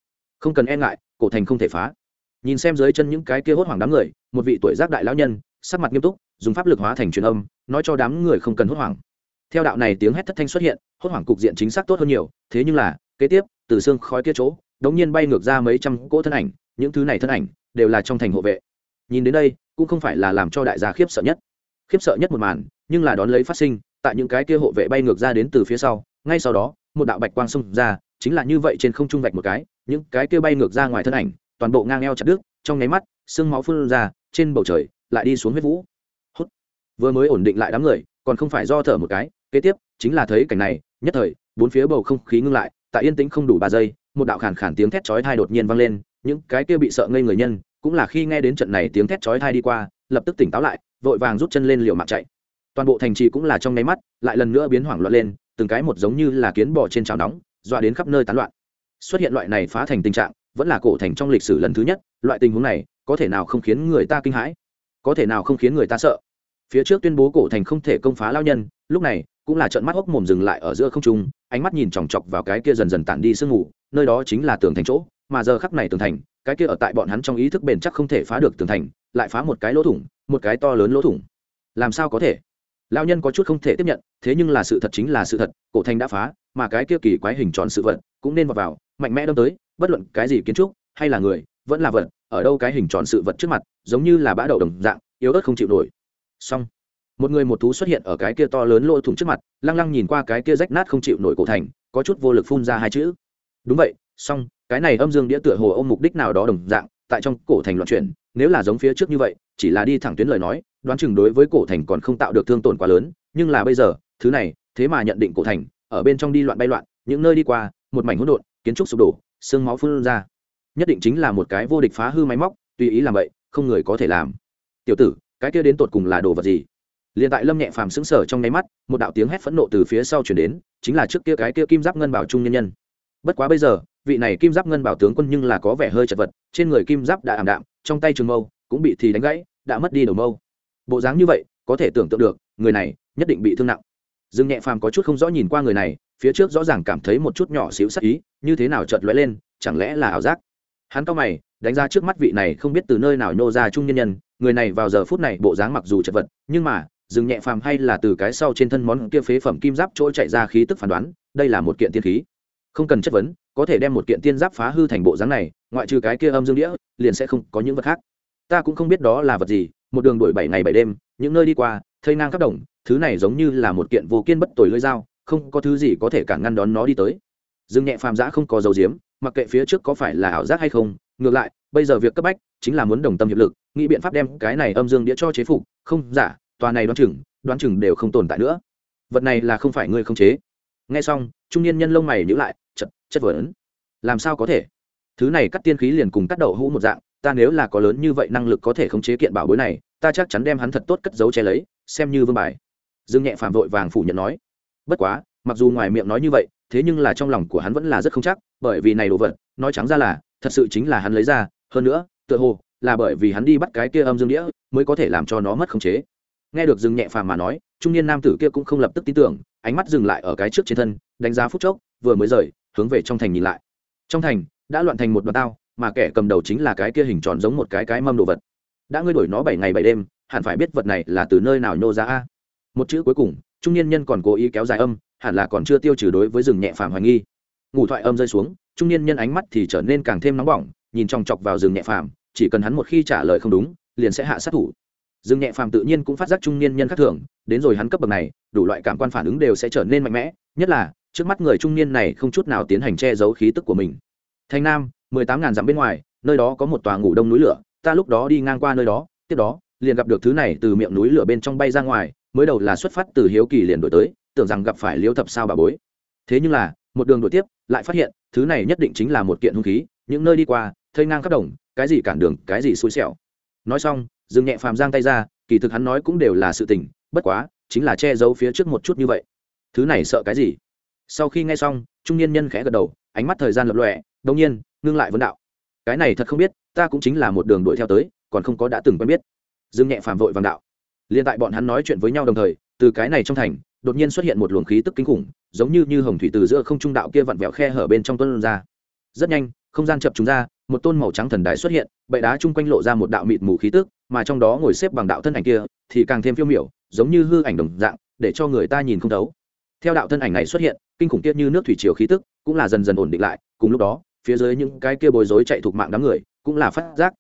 Không cần e ngại, cổ thành không thể phá. Nhìn xem dưới chân những cái kia hốt hoảng đám người, một vị tuổi giác đại lão nhân sắc mặt nghiêm túc, dùng pháp lực hóa thành truyền âm, nói cho đám người không cần hốt hoảng. Theo đạo này tiếng hét thất thanh xuất hiện, hốt hoảng cục diện chính xác tốt hơn nhiều, thế nhưng là, kế tiếp, từ xương khói kia chỗ, đống nhiên bay ngược ra mấy trăm cỗ thân ảnh, những thứ này thân ảnh, đều là trong thành hộ vệ. Nhìn đến đây, cũng không phải là làm cho đại gia khiếp sợ nhất. Khiếp sợ nhất một màn, nhưng là đón lấy phát sinh, tại những cái kia hộ vệ bay ngược ra đến từ phía sau, ngay sau đó, một đạo bạch quang xông ra, chính là như vậy trên không trung vạch một cái, những cái kia bay ngược ra ngoài thân ảnh, toàn bộ ngang eo chặt đứt, trong nháy mắt, xương máu phun ra, trên bầu trời lại đi xuống huyết vũ. Hốt vừa mới ổn định lại đám người, còn không phải do thở một cái, kế tiếp, chính là thấy cảnh này, nhất thời, bốn phía bầu không khí ngưng lại, tại yên tĩnh không đủ ba giây, một đạo khàn khàn tiếng thét chói tai đột nhiên vang lên, những cái kia bị sợ ngây người nhân, cũng là khi nghe đến trận này tiếng thét chói tai đi qua, lập tức tỉnh táo lại, vội vàng rút chân lên liều mạng chạy. Toàn bộ thành trì cũng là trong nháy mắt, lại lần nữa biến hoảng loạn lên, từng cái một giống như là kiến bò trên chảo nóng, dọa đến khắp nơi tán loạn. Xuất hiện loại này phá thành tình trạng, vẫn là cổ thành trong lịch sử lần thứ nhất, loại tình huống này, có thể nào không khiến người ta kinh hãi? Có thể nào không khiến người ta sợ? Phía trước tuyên bố cổ thành không thể công phá lao nhân, lúc này, cũng là trận mắt hốc mồm dừng lại ở giữa không trung, ánh mắt nhìn chòng chọc vào cái kia dần dần tản đi sương ngủ nơi đó chính là tường thành chỗ, mà giờ khắc này tường thành, cái kia ở tại bọn hắn trong ý thức bền chắc không thể phá được tường thành, lại phá một cái lỗ thủng, một cái to lớn lỗ thủng. Làm sao có thể? Lao nhân có chút không thể tiếp nhận, thế nhưng là sự thật chính là sự thật, cổ thành đã phá, mà cái kia kỳ quái hình tròn sự vật cũng nên vào vào, mạnh mẽ đâm tới, bất luận cái gì kiến trúc, hay là người vẫn là vật, ở đâu cái hình tròn sự vật trước mặt, giống như là bã đậu đồng dạng, yếu ớt không chịu nổi. Xong, một người một thú xuất hiện ở cái kia to lớn lỗ thủng trước mặt, lăng lăng nhìn qua cái kia rách nát không chịu nổi cổ thành, có chút vô lực phun ra hai chữ. Đúng vậy, xong, cái này âm dương đĩa tựa hồ ôm mục đích nào đó đồng dạng, tại trong cổ thành loạn chuyển, nếu là giống phía trước như vậy, chỉ là đi thẳng tuyến lời nói, đoán chừng đối với cổ thành còn không tạo được thương tổn quá lớn, nhưng là bây giờ, thứ này, thế mà nhận định cổ thành, ở bên trong đi loạn bay loạn, những nơi đi qua, một mảnh hỗn độn, kiến trúc sụp đổ, xương máu phun ra nhất định chính là một cái vô địch phá hư máy móc, tùy ý làm vậy, không người có thể làm. Tiểu tử, cái kia đến tột cùng là đồ vật gì? Liền tại lâm nhẹ phàm sững sờ trong nháy mắt, một đạo tiếng hét phẫn nộ từ phía sau chuyển đến, chính là trước kia cái kia kim giáp ngân bảo trung nhân nhân. Bất quá bây giờ, vị này kim giáp ngân bảo tướng quân nhưng là có vẻ hơi chật vật, trên người kim giáp đã ảm đạm, trong tay trường mâu cũng bị thì đánh gãy, đã mất đi đầu mâu. Bộ dáng như vậy, có thể tưởng tượng được, người này nhất định bị thương nặng. Dương nhẹ phàm có chút không rõ nhìn qua người này, phía trước rõ ràng cảm thấy một chút nhỏ xíu sắc ý, như thế nào chợt lóe lên, chẳng lẽ là ảo giác? Hắn cao mày, đánh ra trước mắt vị này không biết từ nơi nào nhô ra trung nhân nhân, người này vào giờ phút này bộ dáng mặc dù chật vật, nhưng mà, dừng nhẹ phàm hay là từ cái sau trên thân món kia phế phẩm kim giáp chỗ chạy ra khí tức phán đoán, đây là một kiện tiên khí. Không cần chất vấn, có thể đem một kiện tiên giáp phá hư thành bộ dáng này, ngoại trừ cái kia âm dương đĩa, liền sẽ không có những vật khác. Ta cũng không biết đó là vật gì, một đường đuổi bảy ngày bảy đêm, những nơi đi qua, thây ngang khắp đồng, thứ này giống như là một kiện vô kiên bất tồi lưỡi dao, không có thứ gì có thể cản ngăn đón nó đi tới. Dương nhẹ phàm giã không có dấu diếm mặc kệ phía trước có phải là ảo giác hay không, ngược lại, bây giờ việc cấp bách chính là muốn đồng tâm hiệp lực, nghĩ biện pháp đem cái này âm dương đĩa cho chế phục. Không giả tòa này đoán chừng đoán chừng đều không tồn tại nữa. Vật này là không phải ngươi không chế. Nghe xong, trung niên nhân lông mày nhữ lại chật chất vấn làm sao có thể? Thứ này cắt tiên khí liền cùng cắt đậu hũ một dạng, ta nếu là có lớn như vậy năng lực có thể khống chế kiện bảo bối này, ta chắc chắn đem hắn thật tốt cất giấu che lấy, xem như vương bài. Dương nhẹ phạm vội vàng phủ nhận nói. Bất quá, mặc dù ngoài miệng nói như vậy thế nhưng là trong lòng của hắn vẫn là rất không chắc, bởi vì này đồ vật, nói trắng ra là, thật sự chính là hắn lấy ra, hơn nữa, tựa hồ, là bởi vì hắn đi bắt cái kia âm dương đĩa, mới có thể làm cho nó mất khống chế. Nghe được dừng nhẹ phàm mà nói, trung niên nam tử kia cũng không lập tức tin tưởng, ánh mắt dừng lại ở cái trước trên thân, đánh giá phút chốc, vừa mới rời, hướng về trong thành nhìn lại. Trong thành, đã loạn thành một đoàn tao, mà kẻ cầm đầu chính là cái kia hình tròn giống một cái cái mâm đồ vật. Đã ngươi đổi nó bảy ngày bảy đêm, hẳn phải biết vật này là từ nơi nào nhô ra a. Một chữ cuối cùng, trung niên nhân còn cố ý kéo dài âm hẳn là còn chưa tiêu trừ đối với rừng nhẹ phàm hoài nghi. Ngủ thoại âm rơi xuống, trung niên nhân ánh mắt thì trở nên càng thêm nóng bỏng, nhìn chòng chọc vào rừng nhẹ phàm, chỉ cần hắn một khi trả lời không đúng, liền sẽ hạ sát thủ. Rừng nhẹ phàm tự nhiên cũng phát giác trung niên nhân khác thường, đến rồi hắn cấp bậc này, đủ loại cảm quan phản ứng đều sẽ trở nên mạnh mẽ, nhất là, trước mắt người trung niên này không chút nào tiến hành che giấu khí tức của mình. Thành nam, mười tám ngàn dặm bên ngoài, nơi đó có một tòa ngủ đông núi lửa, ta lúc đó đi ngang qua nơi đó, tiếp đó, liền gặp được thứ này từ miệng núi lửa bên trong bay ra ngoài, mới đầu là xuất phát từ hiếu kỳ liền đổi tới tưởng rằng gặp phải liêu thập sao bà bối. Thế nhưng là, một đường đổi tiếp, lại phát hiện, thứ này nhất định chính là một kiện hung khí, những nơi đi qua, thây ngang khắp đồng, cái gì cản đường, cái gì xui xẻo. Nói xong, dừng nhẹ phàm giang tay ra, kỳ thực hắn nói cũng đều là sự tình, bất quá, chính là che giấu phía trước một chút như vậy. Thứ này sợ cái gì? Sau khi nghe xong, trung niên nhân khẽ gật đầu, ánh mắt thời gian lập lọe đông nhiên, ngưng lại vấn đạo. Cái này thật không biết, ta cũng chính là một đường đuổi theo tới, còn không có đã từng quen biết. Dương nhẹ phàm vội vàng đạo. Liên tại bọn hắn nói chuyện với nhau đồng thời, từ cái này trong thành đột nhiên xuất hiện một luồng khí tức kinh khủng, giống như như hồng thủy từ giữa không trung đạo kia vặn vẹo khe hở bên trong tuân ra. Rất nhanh, không gian chập chúng ra, một tôn màu trắng thần đài xuất hiện, bệ đá chung quanh lộ ra một đạo mịt mù khí tức, mà trong đó ngồi xếp bằng đạo thân ảnh kia, thì càng thêm phiêu miểu, giống như hư ảnh đồng dạng, để cho người ta nhìn không thấu. Theo đạo thân ảnh này xuất hiện, kinh khủng kia như nước thủy triều khí tức cũng là dần dần ổn định lại, cùng lúc đó, phía dưới những cái kia bối rối chạy thuộc mạng đám người cũng là phát giác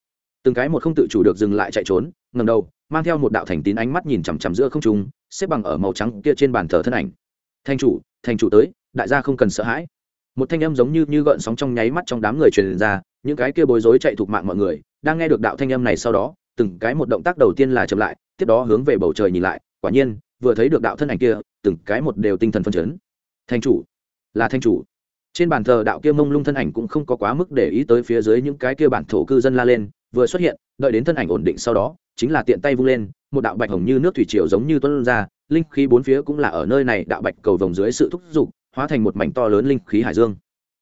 từng cái một không tự chủ được dừng lại chạy trốn ngầm đầu, mang theo một đạo thành tín ánh mắt nhìn chằm chằm giữa không trung, xếp bằng ở màu trắng kia trên bàn thờ thân ảnh. Thành chủ thành chủ tới, đại gia không cần sợ hãi. Một thanh âm giống như như gợn sóng trong nháy mắt trong đám người truyền ra, những cái kia bối rối chạy thuộc mạng mọi người, đang nghe được đạo thanh âm này sau đó, từng cái một động tác đầu tiên là chậm lại, tiếp đó hướng về bầu trời nhìn lại, quả nhiên, vừa thấy được đạo thân ảnh kia, từng cái một đều tinh thần phân chấn. Thanh chủ, là thanh chủ. Trên bàn thờ đạo kia mông lung thân ảnh cũng không có quá mức để ý tới phía dưới những cái kia bản thổ cư dân la lên vừa xuất hiện, đợi đến thân ảnh ổn định sau đó, chính là tiện tay vung lên, một đạo bạch hồng như nước thủy triều giống như tuân ra, linh khí bốn phía cũng là ở nơi này, đạo bạch cầu vồng dưới sự thúc giục, hóa thành một mảnh to lớn linh khí hải dương.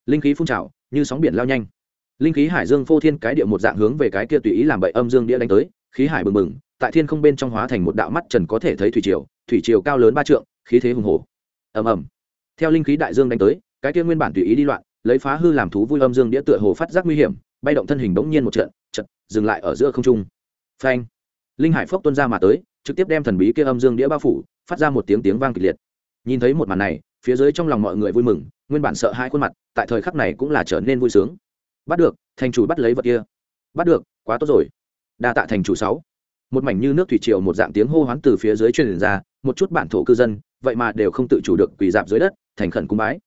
Linh khí phun trào, như sóng biển lao nhanh. Linh khí hải dương phô thiên cái địa một dạng hướng về cái kia tùy ý làm bậy âm dương đĩa đánh tới, khí hải bừng bừng, tại thiên không bên trong hóa thành một đạo mắt trần có thể thấy thủy triều thủy triều cao lớn ba trượng, khí thế hùng hồ ầm ầm. Theo linh khí đại dương đánh tới, cái kia nguyên bản tùy ý đi loạn, lấy phá hư làm thú vui âm dương đĩa tựa hồ phát giác nguy hiểm bay động thân hình bỗng nhiên một trận trận dừng lại ở giữa không trung. Phanh! Linh hải phốc tuân ra mà tới, trực tiếp đem thần bí kia âm dương đĩa bao phủ, phát ra một tiếng tiếng vang kịch liệt. Nhìn thấy một màn này, phía dưới trong lòng mọi người vui mừng, nguyên bản sợ hai khuôn mặt, tại thời khắc này cũng là trở nên vui sướng. Bắt được, thành chủ bắt lấy vật kia. Bắt được, quá tốt rồi. Đa tạ thành chủ sáu. Một mảnh như nước thủy triều một dạng tiếng hô hoán từ phía dưới truyền ra, một chút bản thổ cư dân, vậy mà đều không tự chủ được quỳ dạp dưới đất, thành khẩn cung bái.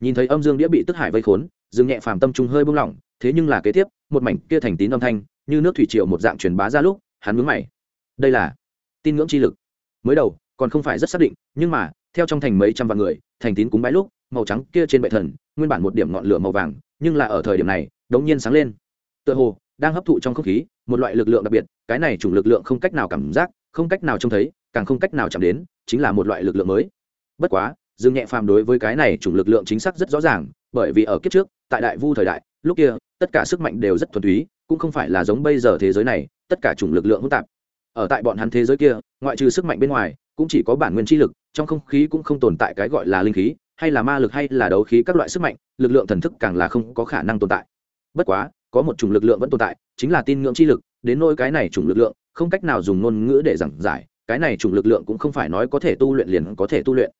Nhìn thấy âm dương đĩa bị tức hải vây khốn, dương nhẹ phàm tâm trung hơi buông lỏng thế nhưng là kế tiếp, một mảnh kia thành tín âm thanh, như nước thủy triều một dạng truyền bá ra lúc, hắn mướn mày. Đây là tin ngưỡng chi lực. Mới đầu, còn không phải rất xác định, nhưng mà, theo trong thành mấy trăm vạn người, thành tín cúng bái lúc, màu trắng kia trên bệ thần, nguyên bản một điểm ngọn lửa màu vàng, nhưng là ở thời điểm này, đống nhiên sáng lên. Tựa hồ, đang hấp thụ trong không khí, một loại lực lượng đặc biệt, cái này chủng lực lượng không cách nào cảm giác, không cách nào trông thấy, càng không cách nào chạm đến, chính là một loại lực lượng mới. Bất quá, dương nhẹ phàm đối với cái này chủng lực lượng chính xác rất rõ ràng, bởi vì ở kiếp trước tại đại vu thời đại, lúc kia, tất cả sức mạnh đều rất thuần túy, cũng không phải là giống bây giờ thế giới này, tất cả chủng lực lượng hỗn tạp. Ở tại bọn hắn thế giới kia, ngoại trừ sức mạnh bên ngoài, cũng chỉ có bản nguyên chi lực, trong không khí cũng không tồn tại cái gọi là linh khí, hay là ma lực hay là đấu khí các loại sức mạnh, lực lượng thần thức càng là không có khả năng tồn tại. Bất quá, có một chủng lực lượng vẫn tồn tại, chính là tin ngưỡng chi lực, đến nôi cái này chủng lực lượng, không cách nào dùng ngôn ngữ để giảng giải, cái này chủng lực lượng cũng không phải nói có thể tu luyện liền có thể tu luyện.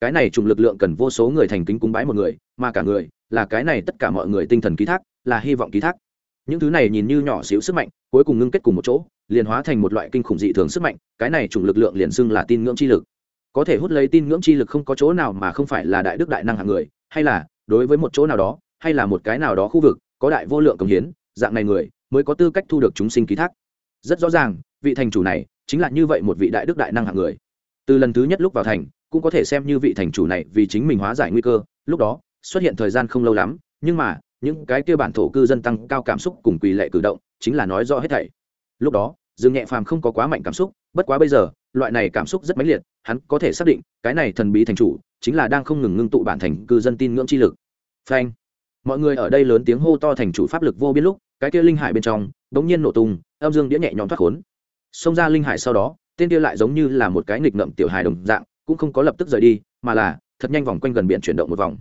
Cái này chủng lực lượng cần vô số người thành kính cúng bái một người, mà cả người là cái này tất cả mọi người tinh thần ký thác, là hy vọng ký thác. Những thứ này nhìn như nhỏ xíu sức mạnh, cuối cùng ngưng kết cùng một chỗ, liền hóa thành một loại kinh khủng dị thường sức mạnh, cái này chủng lực lượng liền xưng là tin ngưỡng chi lực. Có thể hút lấy tin ngưỡng chi lực không có chỗ nào mà không phải là đại đức đại năng hạng người, hay là, đối với một chỗ nào đó, hay là một cái nào đó khu vực, có đại vô lượng công hiến, dạng này người, mới có tư cách thu được chúng sinh ký thác. Rất rõ ràng, vị thành chủ này, chính là như vậy một vị đại đức đại năng hạng người. Từ lần thứ nhất lúc vào thành, cũng có thể xem như vị thành chủ này vì chính mình hóa giải nguy cơ, lúc đó xuất hiện thời gian không lâu lắm, nhưng mà, những cái kia bản thổ cư dân tăng cao cảm xúc cùng quỳ lệ cử động chính là nói rõ hết thảy. Lúc đó, dương nhẹ phàm không có quá mạnh cảm xúc, bất quá bây giờ, loại này cảm xúc rất mãnh liệt, hắn có thể xác định, cái này thần bí thành chủ chính là đang không ngừng ngưng tụ bản thành cư dân tin ngưỡng chi lực. Phanh. Mọi người ở đây lớn tiếng hô to thành chủ pháp lực vô biên lúc, cái kia linh hải bên trong, bỗng nhiên nổ tung, âm dương đĩa nhẹ nhõm thoát khốn. Xông ra linh hải sau đó, tên kia lại giống như là một cái nghịch ngợm tiểu hài đồng dạng, cũng không có lập tức rời đi, mà là, thật nhanh vòng quanh gần biển chuyển động một vòng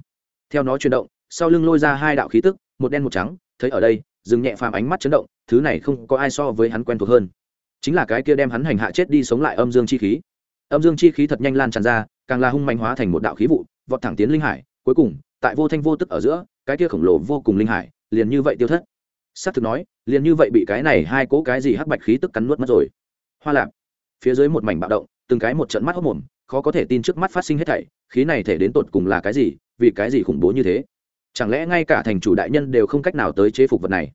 theo nó chuyển động, sau lưng lôi ra hai đạo khí tức, một đen một trắng, thấy ở đây, dừng nhẹ phàm ánh mắt chấn động, thứ này không có ai so với hắn quen thuộc hơn. Chính là cái kia đem hắn hành hạ chết đi sống lại âm dương chi khí. Âm dương chi khí thật nhanh lan tràn ra, càng là hung mạnh hóa thành một đạo khí vụ, vọt thẳng tiến linh hải, cuối cùng, tại vô thanh vô tức ở giữa, cái kia khổng lồ vô cùng linh hải, liền như vậy tiêu thất. S á thực nói, liền như vậy bị cái này hai cỗ cái gì hắc bạch khí tức cắn nuốt mất rồi. Hoa lạp, phía dưới một mảnh bạo động, từng cái một trận mắt hốc mồm, khó có thể tin trước mắt phát sinh hết thảy, khí này thể đến tột cùng là cái gì vì cái gì khủng bố như thế? Chẳng lẽ ngay cả thành chủ đại nhân đều không cách nào tới chế phục vật này?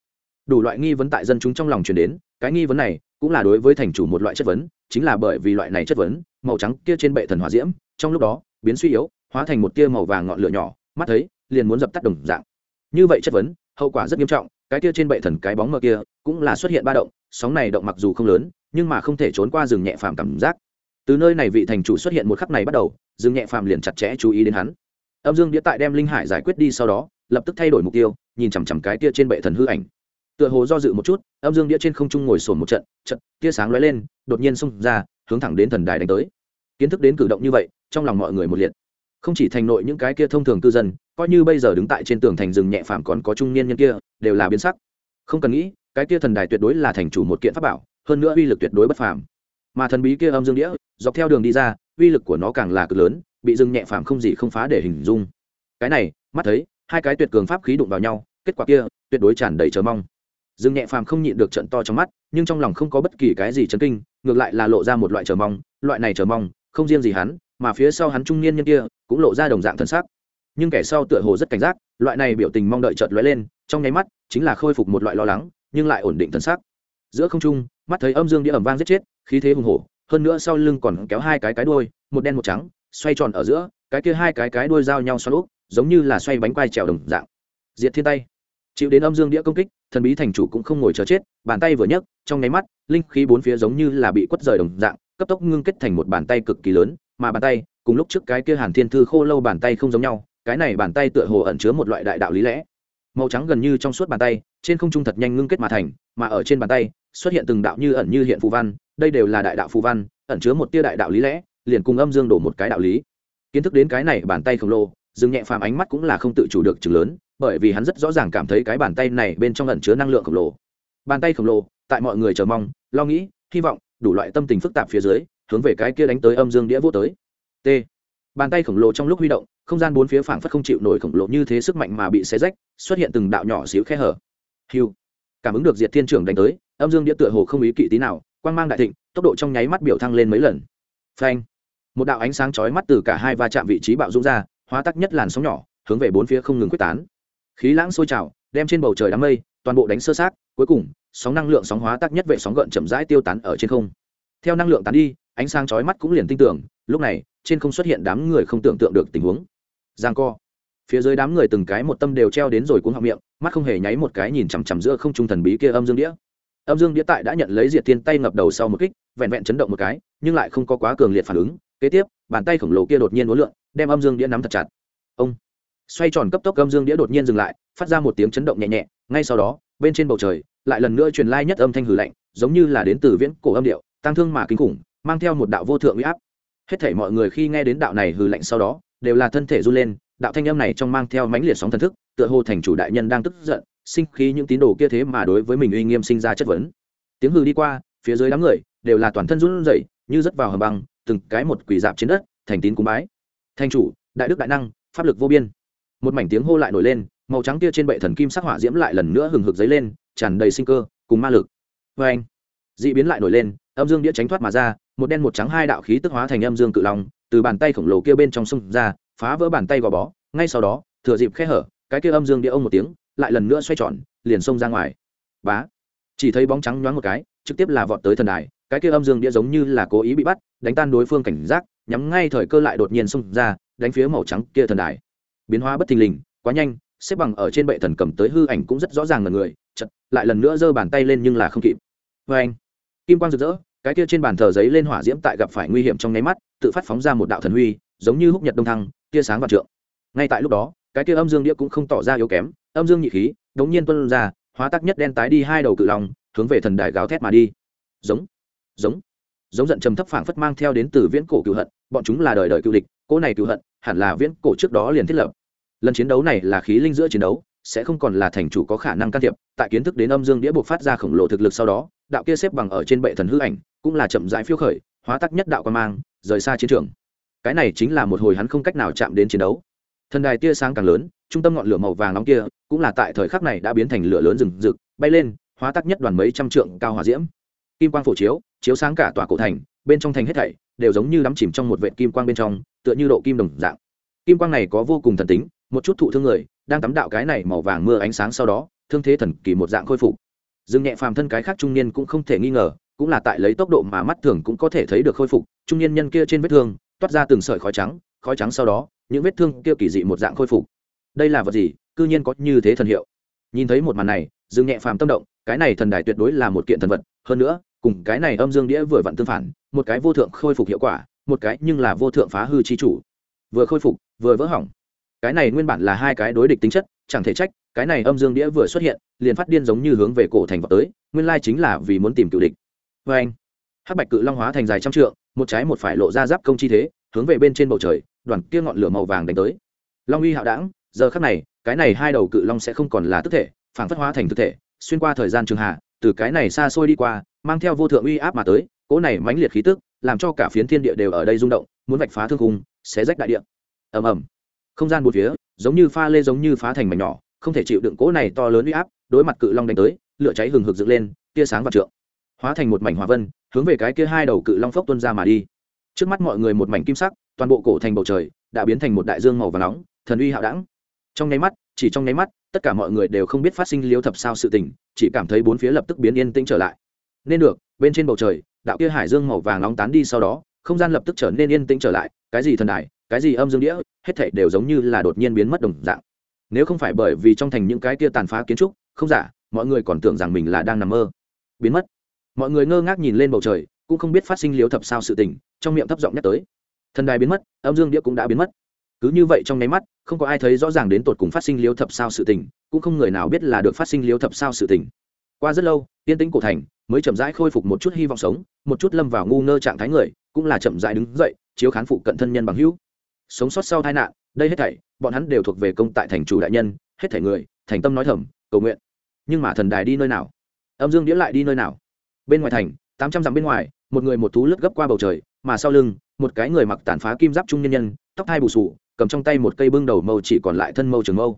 Đủ loại nghi vấn tại dân chúng trong lòng truyền đến, cái nghi vấn này cũng là đối với thành chủ một loại chất vấn, chính là bởi vì loại này chất vấn, màu trắng kia trên bệ thần hỏa diễm, trong lúc đó, biến suy yếu, hóa thành một tia màu vàng ngọn lửa nhỏ, mắt thấy, liền muốn dập tắt đồng dạng. Như vậy chất vấn, hậu quả rất nghiêm trọng, cái kia trên bệ thần cái bóng mờ kia cũng là xuất hiện ba động, sóng này động mặc dù không lớn, nhưng mà không thể trốn qua rừng nhẹ phàm cảm giác. Từ nơi này vị thành chủ xuất hiện một khắc này bắt đầu, rừng nhẹ phàm liền chặt chẽ chú ý đến hắn âm dương đĩa tại đem linh hải giải quyết đi sau đó, lập tức thay đổi mục tiêu, nhìn chằm chằm cái tia trên bệ thần hư ảnh. Tựa hồ do dự một chút, âm dương đĩa trên không trung ngồi sồn một trận trận tia sáng lóe lên, đột nhiên xông ra, hướng thẳng đến thần đài đánh tới. Kiến thức đến cử động như vậy, trong lòng mọi người một liệt. Không chỉ thành nội những cái kia thông thường cư dân, coi như bây giờ đứng tại trên tường thành rừng nhẹ phàm còn có trung niên nhân kia, đều là biến sắc. Không cần nghĩ, cái kia thần đài tuyệt đối là thành chủ một kiện pháp bảo, hơn nữa uy lực tuyệt đối bất phàm. Mà thần bí kia âm dương đĩa, dọc theo đường đi ra, uy lực của nó càng là cực lớn bị dừng nhẹ phàm không gì không phá để hình dung. Cái này, mắt thấy, hai cái tuyệt cường pháp khí đụng vào nhau, kết quả kia, tuyệt đối tràn đầy chờ mong. Dừng nhẹ phàm không nhịn được trận to trong mắt, nhưng trong lòng không có bất kỳ cái gì chấn kinh, ngược lại là lộ ra một loại chờ mong, loại này chờ mong, không riêng gì hắn, mà phía sau hắn trung niên nhân kia, cũng lộ ra đồng dạng thân xác nhưng kẻ sau tựa hồ rất cảnh giác, loại này biểu tình mong đợi chợt lóe lên, trong nháy mắt, chính là khôi phục một loại lo lắng, nhưng lại ổn định thân xác giữa không trung, mắt thấy âm dương đĩa ẩm vang giết chết, khí thế hùng hổ, hơn nữa sau lưng còn kéo hai cái cái đuôi, một đen một trắng xoay tròn ở giữa, cái kia hai cái cái đuôi giao nhau xoắn úp, giống như là xoay bánh quai trèo đồng dạng. Diệt thiên tay. Chịu đến âm dương đĩa công kích, thần bí thành chủ cũng không ngồi chờ chết, bàn tay vừa nhấc, trong nháy mắt, linh khí bốn phía giống như là bị quất rời đồng dạng, cấp tốc ngưng kết thành một bàn tay cực kỳ lớn, mà bàn tay, cùng lúc trước cái kia hàn thiên thư khô lâu bàn tay không giống nhau, cái này bàn tay tựa hồ ẩn chứa một loại đại đạo lý lẽ. Màu trắng gần như trong suốt bàn tay, trên không trung thật nhanh ngưng kết mà thành, mà ở trên bàn tay, xuất hiện từng đạo như ẩn như hiện phù văn, đây đều là đại đạo phù văn, ẩn chứa một tia đại đạo lý lẽ liền cùng âm dương đổ một cái đạo lý. Kiến thức đến cái này bàn tay khổng lồ, dương nhẹ phàm ánh mắt cũng là không tự chủ được chừng lớn, bởi vì hắn rất rõ ràng cảm thấy cái bàn tay này bên trong ẩn chứa năng lượng khổng lồ. Bàn tay khổng lồ, tại mọi người chờ mong, lo nghĩ, hy vọng, đủ loại tâm tình phức tạp phía dưới, hướng về cái kia đánh tới âm dương đĩa vô tới. T. Bàn tay khổng lồ trong lúc huy động, không gian bốn phía phảng phất không chịu nổi khổng lồ như thế sức mạnh mà bị xé rách, xuất hiện từng đạo nhỏ xíu khe hở. Hiu cảm ứng được diệt thiên trưởng đánh tới, âm dương đĩa tựa hồ không ý kỵ tí nào, quang mang đại thịnh, tốc độ trong nháy mắt biểu thăng lên mấy lần. Phanh một đạo ánh sáng chói mắt từ cả hai va chạm vị trí bạo dũng ra, hóa tắc nhất làn sóng nhỏ, hướng về bốn phía không ngừng quyết tán. Khí lãng sôi trào, đem trên bầu trời đám mây, toàn bộ đánh sơ sát cuối cùng, sóng năng lượng sóng hóa tắc nhất vệ sóng gợn chậm rãi tiêu tán ở trên không. Theo năng lượng tán đi, ánh sáng chói mắt cũng liền tin tưởng, lúc này, trên không xuất hiện đám người không tưởng tượng được tình huống. Giang co. Phía dưới đám người từng cái một tâm đều treo đến rồi cuống họng miệng, mắt không hề nháy một cái nhìn chằm chằm giữa không trung thần bí kia âm dương đĩa. Âm dương đĩa tại đã nhận lấy diệt thiên tay ngập đầu sau một kích, vẹn vẹn chấn động một cái, nhưng lại không có quá cường liệt phản ứng kế tiếp, bàn tay khổng lồ kia đột nhiên uốn lượn, đem âm dương đĩa nắm thật chặt. Ông! Xoay tròn cấp tốc âm dương đĩa đột nhiên dừng lại, phát ra một tiếng chấn động nhẹ nhẹ, ngay sau đó, bên trên bầu trời, lại lần nữa truyền lai nhất âm thanh hử lạnh, giống như là đến từ viễn cổ âm điệu tăng thương mà kinh khủng, mang theo một đạo vô thượng uy áp. Hết thảy mọi người khi nghe đến đạo này hử lạnh sau đó, đều là thân thể run lên, đạo thanh âm này trong mang theo mãnh liệt sóng thần thức, tựa hồ thành chủ đại nhân đang tức giận, sinh khí những tín đồ kia thế mà đối với mình uy nghiêm sinh ra chất vấn. Tiếng hư đi qua, phía dưới đám người, đều là toàn thân run rẩy, như rất vào hầm băng từng cái một quỷ dạp trên đất, thành tín cúng bái. Thành chủ, đại đức đại năng, pháp lực vô biên. Một mảnh tiếng hô lại nổi lên, màu trắng kia trên bệ thần kim sắc hỏa diễm lại lần nữa hừng hực dấy lên, tràn đầy sinh cơ, cùng ma lực. Vê anh d ị biến lại nổi lên, âm dương đĩa tránh thoát mà ra, một đen một trắng hai đạo khí tức hóa thành âm dương cự long, từ bàn tay khổng lồ kia bên trong sông ra, phá vỡ bàn tay gò bó, ngay sau đó, thừa dịp khe hở, cái kia âm dương đĩa ông một tiếng, lại lần nữa xoay tròn, liền xông ra ngoài. Bá, chỉ thấy bóng trắng nhoáng một cái, trực tiếp là vọt tới thần đài cái kia âm dương đĩa giống như là cố ý bị bắt, đánh tan đối phương cảnh giác, nhắm ngay thời cơ lại đột nhiên xông ra, đánh phía màu trắng kia thần đài. Biến hóa bất thình lình, quá nhanh, xếp bằng ở trên bệ thần cầm tới hư ảnh cũng rất rõ ràng là người chật lại lần nữa giơ bàn tay lên nhưng là không kịp. Vê anh, kim quang rực rỡ, cái kia trên bàn thờ giấy lên hỏa diễm tại gặp phải nguy hiểm trong nháy mắt, tự phát phóng ra một đạo thần huy, giống như húc nhật đông thăng, tia sáng và trượng. Ngay tại lúc đó, cái kia âm dương đĩa cũng không tỏ ra yếu kém, âm dương nhị khí, đống nhiên tuân ra, hóa tắc nhất đen tái đi hai đầu cự long, hướng về thần đài gáo thét mà đi. Giống giống. Giống giận trầm thấp phảng phất mang theo đến từ viễn cổ cựu hận, bọn chúng là đời đời cựu địch, cỗ này cựu hận hẳn là viễn cổ trước đó liền thiết lập. Lần chiến đấu này là khí linh giữa chiến đấu, sẽ không còn là thành chủ có khả năng can thiệp, tại kiến thức đến âm dương đĩa buộc phát ra khổng lồ thực lực sau đó, đạo kia xếp bằng ở trên bệ thần hư ảnh cũng là chậm rãi phiêu khởi, hóa tắc nhất đạo quan mang, rời xa chiến trường. Cái này chính là một hồi hắn không cách nào chạm đến chiến đấu. Thần đài tia sáng càng lớn, trung tâm ngọn lửa màu vàng nóng kia cũng là tại thời khắc này đã biến thành lửa lớn rừng rực, bay lên, hóa tắc nhất đoàn mấy trăm trượng cao hòa diễm kim quang phổ chiếu chiếu sáng cả tòa cổ thành, bên trong thành hết thảy đều giống như đắm chìm trong một vệ kim quang bên trong, tựa như độ kim đồng dạng. Kim quang này có vô cùng thần tính, một chút thụ thương người, đang tắm đạo cái này màu vàng mưa ánh sáng sau đó, thương thế thần kỳ một dạng khôi phục. Dương nhẹ phàm thân cái khác trung niên cũng không thể nghi ngờ, cũng là tại lấy tốc độ mà mắt thường cũng có thể thấy được khôi phục, trung niên nhân kia trên vết thương toát ra từng sợi khói trắng khói trắng sau đó, những vết thương kia kỳ dị một dạng khôi phục. Đây là vật gì? Cư nhiên có như thế thần hiệu. Nhìn thấy một màn này, dương nhẹ phàm tâm động, cái này thần đài tuyệt đối là một kiện thần vật hơn nữa, cùng cái này âm dương đĩa vừa vặn tương phản, một cái vô thượng khôi phục hiệu quả, một cái nhưng là vô thượng phá hư chi chủ. Vừa khôi phục, vừa vỡ hỏng. Cái này nguyên bản là hai cái đối địch tính chất, chẳng thể trách, cái này âm dương đĩa vừa xuất hiện, liền phát điên giống như hướng về cổ thành vào tới, nguyên lai chính là vì muốn tìm cựu địch. Vê anh, hắc bạch cự long hóa thành dài trăm trượng, một trái một phải lộ ra giáp công chi thế, hướng về bên trên bầu trời, đoàn kia ngọn lửa màu vàng đánh tới. Long uy hạo đảng giờ khắc này, cái này hai đầu cự long sẽ không còn là tức thể phản phất hóa thành thực thể, xuyên qua thời gian trường hạ từ cái này xa xôi đi qua, mang theo vô thượng uy áp mà tới, cỗ này mãnh liệt khí tức, làm cho cả phiến thiên địa đều ở đây rung động, muốn vạch phá thương khung, xé rách đại địa. Ầm ầm. Không gian một phía, giống như pha lê giống như phá thành mảnh nhỏ, không thể chịu đựng cỗ này to lớn uy áp, đối mặt cự long đánh tới, lửa cháy hừng hực dựng lên, tia sáng và trượng. Hóa thành một mảnh hỏa vân, hướng về cái kia hai đầu cự long phốc tuân ra mà đi. Trước mắt mọi người một mảnh kim sắc, toàn bộ cổ thành bầu trời đã biến thành một đại dương màu và nóng, thần uy hạo đẳng. Trong nháy mắt, chỉ trong nháy mắt, tất cả mọi người đều không biết phát sinh liếu thập sao sự tình chỉ cảm thấy bốn phía lập tức biến yên tĩnh trở lại. Nên được, bên trên bầu trời, đạo kia hải dương màu vàng nóng tán đi sau đó, không gian lập tức trở nên yên tĩnh trở lại, cái gì thần đài, cái gì âm dương đĩa, hết thảy đều giống như là đột nhiên biến mất đồng dạng. Nếu không phải bởi vì trong thành những cái kia tàn phá kiến trúc, không giả, mọi người còn tưởng rằng mình là đang nằm mơ. Biến mất. Mọi người ngơ ngác nhìn lên bầu trời, cũng không biết phát sinh liếu thập sao sự tình, trong miệng thấp giọng nhắc tới. Thần đài biến mất, âm dương đĩa cũng đã biến mất cứ như vậy trong nháy mắt, không có ai thấy rõ ràng đến tột cùng phát sinh liếu thập sao sự tình, cũng không người nào biết là được phát sinh liếu thập sao sự tình. Qua rất lâu, yên tĩnh cổ thành mới chậm rãi khôi phục một chút hy vọng sống, một chút lâm vào ngu ngơ trạng thái người, cũng là chậm rãi đứng dậy, chiếu khán phụ cận thân nhân bằng hữu. Sống sót sau tai nạn, đây hết thảy, bọn hắn đều thuộc về công tại thành chủ đại nhân, hết thảy người, thành tâm nói thầm, cầu nguyện. Nhưng mà thần đài đi nơi nào? Âm dương đĩa lại đi nơi nào? Bên ngoài thành, tám trăm dặm bên ngoài, một người một thú lướt gấp qua bầu trời, mà sau lưng, một cái người mặc tàn phá kim giáp trung nhân nhân, tóc thai bù sù cầm trong tay một cây bưng đầu mâu chỉ còn lại thân mâu trường mâu.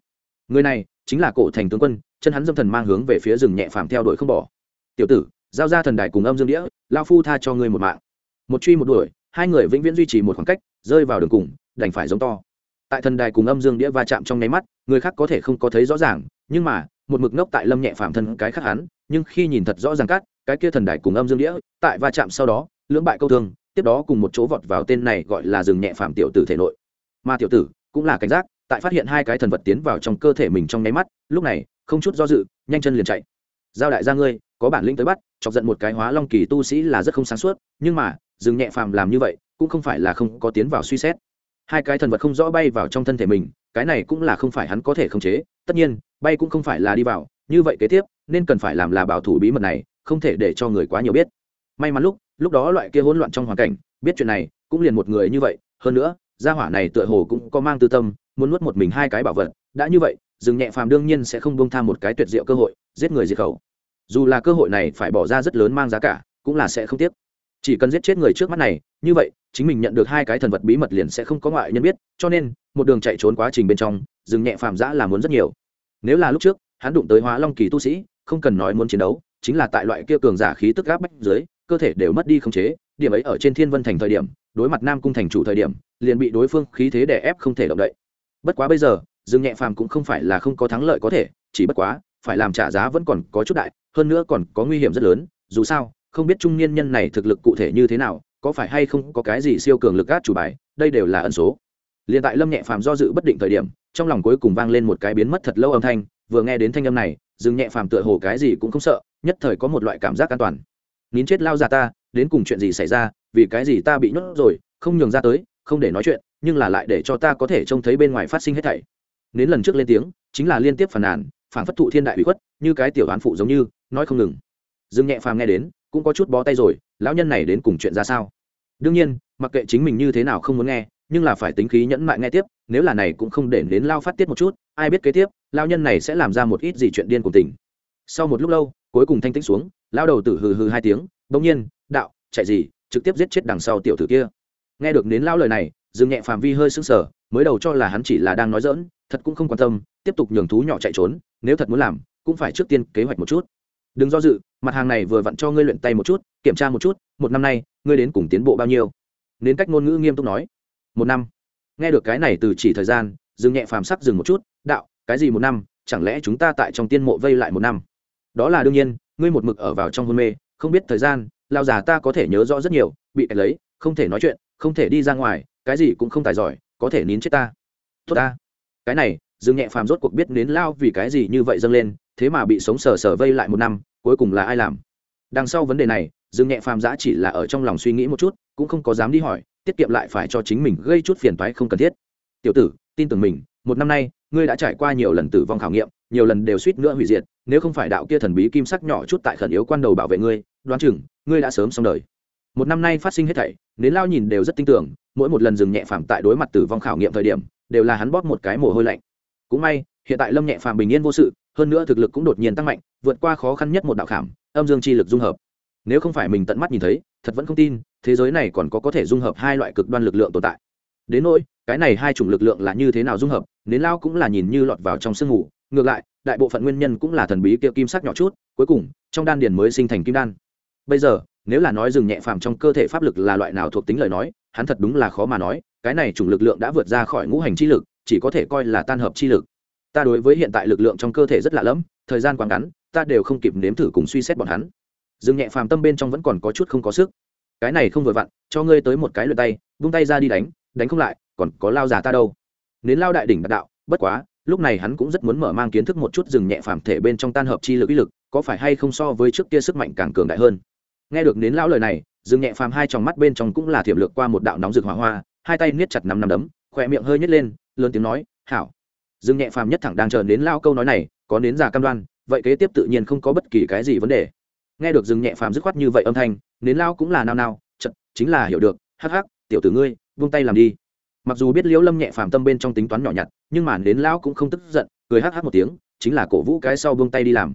Người này chính là cổ thành tướng quân, chân hắn dâm thần mang hướng về phía rừng nhẹ phàm theo đuổi không bỏ. Tiểu tử, giao ra thần đài cùng âm dương đĩa, lao phu tha cho ngươi một mạng. Một truy một đuổi, hai người vĩnh viễn duy trì một khoảng cách, rơi vào đường cùng, đành phải giống to. Tại thần đài cùng âm dương đĩa va chạm trong nháy mắt, người khác có thể không có thấy rõ ràng, nhưng mà, một mực ngốc tại lâm nhẹ phàm thân cái khác hắn, nhưng khi nhìn thật rõ ràng cắt cái kia thần đài cùng âm dương đĩa, tại va chạm sau đó, lưỡng bại câu thương, tiếp đó cùng một chỗ vọt vào tên này gọi là rừng nhẹ phàm tiểu tử thể nội mà tiểu tử, cũng là cảnh giác, tại phát hiện hai cái thần vật tiến vào trong cơ thể mình trong nháy mắt, lúc này, không chút do dự, nhanh chân liền chạy. Giao đại gia ngươi, có bản lĩnh tới bắt, chọc giận một cái hóa long kỳ tu sĩ là rất không sáng suốt, nhưng mà, dừng nhẹ phàm làm như vậy, cũng không phải là không có tiến vào suy xét. Hai cái thần vật không rõ bay vào trong thân thể mình, cái này cũng là không phải hắn có thể khống chế, tất nhiên, bay cũng không phải là đi vào, như vậy kế tiếp, nên cần phải làm là bảo thủ bí mật này, không thể để cho người quá nhiều biết. May mắn lúc lúc đó loại kia hỗn loạn trong hoàn cảnh, biết chuyện này, cũng liền một người như vậy, hơn nữa gia hỏa này tựa hồ cũng có mang tư tâm, muốn nuốt một mình hai cái bảo vật, đã như vậy dừng nhẹ phàm đương nhiên sẽ không bông tham một cái tuyệt diệu cơ hội, giết người diệt khẩu. Dù là cơ hội này phải bỏ ra rất lớn mang giá cả, cũng là sẽ không tiếc. Chỉ cần giết chết người trước mắt này, như vậy, chính mình nhận được hai cái thần vật bí mật liền sẽ không có ngoại nhân biết, cho nên, một đường chạy trốn quá trình bên trong dừng nhẹ phàm giã là muốn rất nhiều. Nếu là lúc trước, hắn đụng tới hóa long kỳ tu sĩ, không cần nói muốn chiến đấu, chính là tại loại kia cường giả khí tức gáp bách dưới, cơ thể đều mất đi khống chế, điểm ấy ở trên thiên vân thành thời điểm đối mặt nam cung thành chủ thời điểm, liền bị đối phương khí thế đè ép không thể động đậy. Bất quá bây giờ, dương nhẹ phàm cũng không phải là không có thắng lợi có thể, chỉ bất quá, phải làm trả giá vẫn còn có chút đại, hơn nữa còn có nguy hiểm rất lớn, dù sao, không biết trung niên nhân này thực lực cụ thể như thế nào, có phải hay không có cái gì siêu cường lực gác chủ bài, đây đều là ẩn số. Liền tại lâm nhẹ phàm do dự bất định thời điểm, trong lòng cuối cùng vang lên một cái biến mất thật lâu âm thanh, vừa nghe đến thanh âm này, dương nhẹ phàm tựa hồ cái gì cũng không sợ, nhất thời có một loại cảm giác an toàn. Nín chết lao ra ta, đến cùng chuyện gì xảy ra vì cái gì ta bị nhốt rồi, không nhường ra tới, không để nói chuyện, nhưng là lại để cho ta có thể trông thấy bên ngoài phát sinh hết thảy. Đến lần trước lên tiếng, chính là liên tiếp phàn nàn, phản phất thụ thiên đại bị khuất, như cái tiểu đoán phụ giống như, nói không ngừng. Dương nhẹ phàm nghe đến, cũng có chút bó tay rồi, lão nhân này đến cùng chuyện ra sao? Đương nhiên, mặc kệ chính mình như thế nào không muốn nghe, nhưng là phải tính khí nhẫn mại nghe tiếp, nếu là này cũng không để đến lao phát tiết một chút, ai biết kế tiếp lao nhân này sẽ làm ra một ít gì chuyện điên cùng tình. Sau một lúc lâu, cuối cùng thanh tĩnh xuống lao đầu tử hừ hừ hai tiếng, bỗng nhiên, đạo, chạy gì? Trực tiếp giết chết đằng sau tiểu tử kia. Nghe được đến lão lời này, dương nhẹ phàm vi hơi sững sờ, mới đầu cho là hắn chỉ là đang nói dỡn thật cũng không quan tâm, tiếp tục nhường thú nhỏ chạy trốn, nếu thật muốn làm, cũng phải trước tiên kế hoạch một chút. Đừng do dự, mặt hàng này vừa vặn cho ngươi luyện tay một chút, kiểm tra một chút, một năm nay, ngươi đến cùng tiến bộ bao nhiêu? Nên cách ngôn ngữ nghiêm túc nói. Một năm. Nghe được cái này từ chỉ thời gian, Dương nhẹ phàm sắc dừng một chút, đạo, cái gì một năm, chẳng lẽ chúng ta tại trong tiên mộ vây lại một năm? Đó là đương nhiên, ngươi một mực ở vào trong hôn mê, không biết thời gian lao già ta có thể nhớ rõ rất nhiều, bị kẹt lấy, không thể nói chuyện, không thể đi ra ngoài, cái gì cũng không tài giỏi, có thể nín chết ta. Tốt ta. Cái này, dương nhẹ phàm rốt cuộc biết đến lao vì cái gì như vậy dâng lên, thế mà bị sống sờ sờ vây lại một năm, cuối cùng là ai làm? Đằng sau vấn đề này, dương nhẹ phàm giã chỉ là ở trong lòng suy nghĩ một chút, cũng không có dám đi hỏi, tiết kiệm lại phải cho chính mình gây chút phiền toái không cần thiết. Tiểu tử, tin tưởng mình, một năm nay, ngươi đã trải qua nhiều lần tử vong khảo nghiệm, nhiều lần đều suýt nữa hủy diệt, nếu không phải đạo kia thần bí kim sắc nhỏ chút tại khẩn yếu quan đầu bảo vệ ngươi đoán chừng, ngươi đã sớm xong đời. Một năm nay phát sinh hết thảy, đến lao nhìn đều rất tin tưởng, mỗi một lần dừng nhẹ phàm tại đối mặt tử vong khảo nghiệm thời điểm, đều là hắn bóp một cái mồ hôi lạnh. Cũng may, hiện tại lâm nhẹ phàm bình yên vô sự, hơn nữa thực lực cũng đột nhiên tăng mạnh, vượt qua khó khăn nhất một đạo khảm, âm dương chi lực dung hợp. Nếu không phải mình tận mắt nhìn thấy, thật vẫn không tin, thế giới này còn có có thể dung hợp hai loại cực đoan lực lượng tồn tại. Đến nỗi, cái này hai chủng lực lượng là như thế nào dung hợp nến lao cũng là nhìn như lọt vào trong sương ngủ ngược lại, đại bộ phận nguyên nhân cũng là thần bí kia kim sắc nhỏ chút, cuối cùng, trong đan điền mới sinh thành kim đan bây giờ, nếu là nói dừng nhẹ phàm trong cơ thể pháp lực là loại nào thuộc tính lời nói, hắn thật đúng là khó mà nói, cái này chủng lực lượng đã vượt ra khỏi ngũ hành chi lực, chỉ có thể coi là tan hợp chi lực. Ta đối với hiện tại lực lượng trong cơ thể rất lạ lẫm, thời gian quá ngắn, ta đều không kịp nếm thử cùng suy xét bọn hắn. Dừng nhẹ phàm tâm bên trong vẫn còn có chút không có sức. Cái này không vừa vặn, cho ngươi tới một cái lượt tay, vung tay ra đi đánh đánh không lại, còn có lao già ta đâu. Nến lao đại đỉnh đạt đạo, bất quá, lúc này hắn cũng rất muốn mở mang kiến thức một chút dừng nhẹ phàm thể bên trong tan hợp chi lực ý lực, có phải hay không so với trước kia sức mạnh càng cường đại hơn? Nghe được nến lão lời này dừng nhẹ phàm hai tròng mắt bên trong cũng là thiểm lược qua một đạo nóng rực hỏa hoa, hai tay niết chặt năm năm đấm, khỏe miệng hơi nhét lên, lớn tiếng nói, hảo. Dừng nhẹ phàm nhất thẳng đang chờ đến lao câu nói này, có đến già cam đoan, vậy kế tiếp tự nhiên không có bất kỳ cái gì vấn đề. Nghe được dừng nhẹ phàm dứt khoát như vậy âm thanh, nến lao cũng là nao nao chật chính là hiểu được, hắc hắc, tiểu tử ngươi vung tay làm đi. Mặc dù biết liễu lâm nhẹ phàm tâm bên trong tính toán nhỏ nhặt, nhưng mà nến lao cũng không tức giận, cười hắc hắc một tiếng, chính là cổ vũ cái sau vung tay đi làm.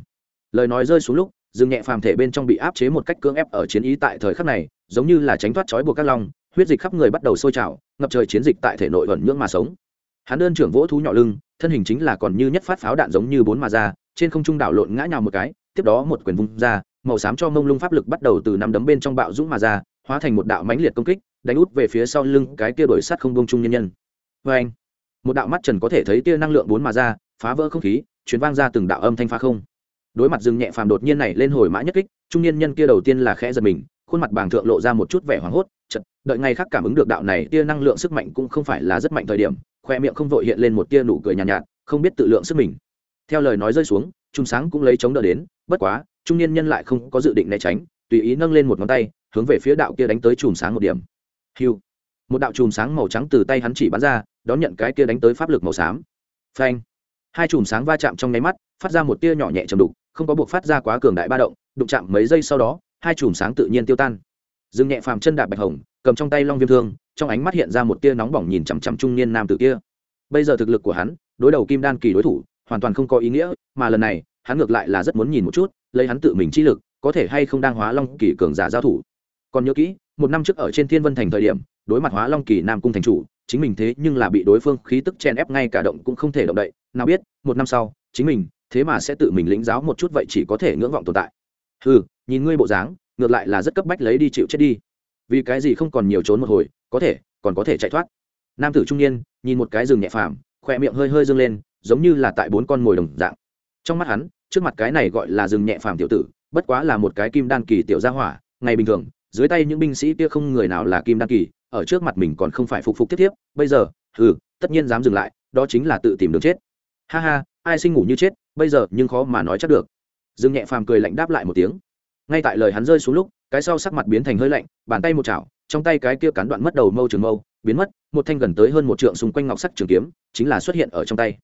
Lời nói rơi xuống lúc dừng nhẹ phàm thể bên trong bị áp chế một cách cưỡng ép ở chiến ý tại thời khắc này, giống như là tránh thoát trói buộc các long, huyết dịch khắp người bắt đầu sôi trào, ngập trời chiến dịch tại thể nội thuận nhưỡng mà sống. Hắn đơn trưởng vỗ thú nhỏ lưng, thân hình chính là còn như nhất phát pháo đạn giống như bốn mà ra, trên không trung đảo lộn ngã nhào một cái, tiếp đó một quyền vung ra, màu xám cho mông lung pháp lực bắt đầu từ năm đấm bên trong bạo dũng mà ra, hóa thành một đạo mãnh liệt công kích, đánh út về phía sau lưng cái kia đổi sắt không bông trung nhân nhân. Vê anh một đạo mắt trần có thể thấy tia năng lượng bốn mà ra, phá vỡ không khí chuyến vang ra từng đạo âm thanh phá không đối mặt dừng nhẹ phàm đột nhiên này lên hồi mã nhất kích trung niên nhân kia đầu tiên là khẽ giật mình khuôn mặt bàng thượng lộ ra một chút vẻ hoảng hốt chật đợi ngay khác cảm ứng được đạo này tia năng lượng sức mạnh cũng không phải là rất mạnh thời điểm khoe miệng không vội hiện lên một tia nụ cười nhàn nhạt, nhạt không biết tự lượng sức mình. Theo lời nói rơi xuống trung sáng cũng lấy chống đỡ đến bất quá trung niên nhân lại không có dự định né tránh tùy ý nâng lên một ngón tay hướng về phía đạo kia đánh tới chùm sáng một điểm. Hiu! Một đạo chùm sáng màu trắng từ tay hắn chỉ bắn ra đón nhận cái kia đánh tới pháp lực màu xám. Phanh! Hai chùm sáng va chạm trong nháy mắt phát ra một tia nhỏ nhẹ chầm đục không có buộc phát ra quá cường đại ba động, đụng chạm mấy giây sau đó, hai chùm sáng tự nhiên tiêu tan. Dừng nhẹ phàm chân đạp bạch hồng, cầm trong tay long viêm thương, trong ánh mắt hiện ra một tia nóng bỏng nhìn chằm chằm trung niên nam tử kia. Bây giờ thực lực của hắn, đối đầu kim đan kỳ đối thủ, hoàn toàn không có ý nghĩa, mà lần này, hắn ngược lại là rất muốn nhìn một chút, lấy hắn tự mình chi lực, có thể hay không đang hóa long kỳ cường giả giao thủ. Còn nhớ kỹ, một năm trước ở trên thiên vân thành thời điểm, đối mặt hóa long kỳ nam cung thành chủ, chính mình thế nhưng là bị đối phương khí tức chen ép ngay cả động cũng không thể động đậy. Nào biết, một năm sau, chính mình thế mà sẽ tự mình lĩnh giáo một chút vậy chỉ có thể ngưỡng vọng tồn tại. Ừ nhìn ngươi bộ dáng, ngược lại là rất cấp bách lấy đi chịu chết đi. Vì cái gì không còn nhiều trốn một hồi, có thể, còn có thể chạy thoát. Nam tử trung niên, nhìn một cái rừng nhẹ phàm, khỏe miệng hơi hơi dâng lên, giống như là tại bốn con mồi đồng dạng. Trong mắt hắn, trước mặt cái này gọi là rừng nhẹ phàm tiểu tử, bất quá là một cái kim đan kỳ tiểu gia hỏa, ngày bình thường, dưới tay những binh sĩ kia không người nào là kim đan kỳ, ở trước mặt mình còn không phải phục phục tiếp tiếp, bây giờ ừ tất nhiên dám dừng lại, đó chính là tự tìm đường chết. Ha ha, ai sinh ngủ như chết bây giờ, nhưng khó mà nói chắc được. Dương nhẹ phàm cười lạnh đáp lại một tiếng. Ngay tại lời hắn rơi xuống lúc, cái sau sắc mặt biến thành hơi lạnh, bàn tay một chảo, trong tay cái kia cán đoạn mất đầu mâu trường mâu, biến mất, một thanh gần tới hơn một trượng xung quanh ngọc sắc trường kiếm, chính là xuất hiện ở trong tay.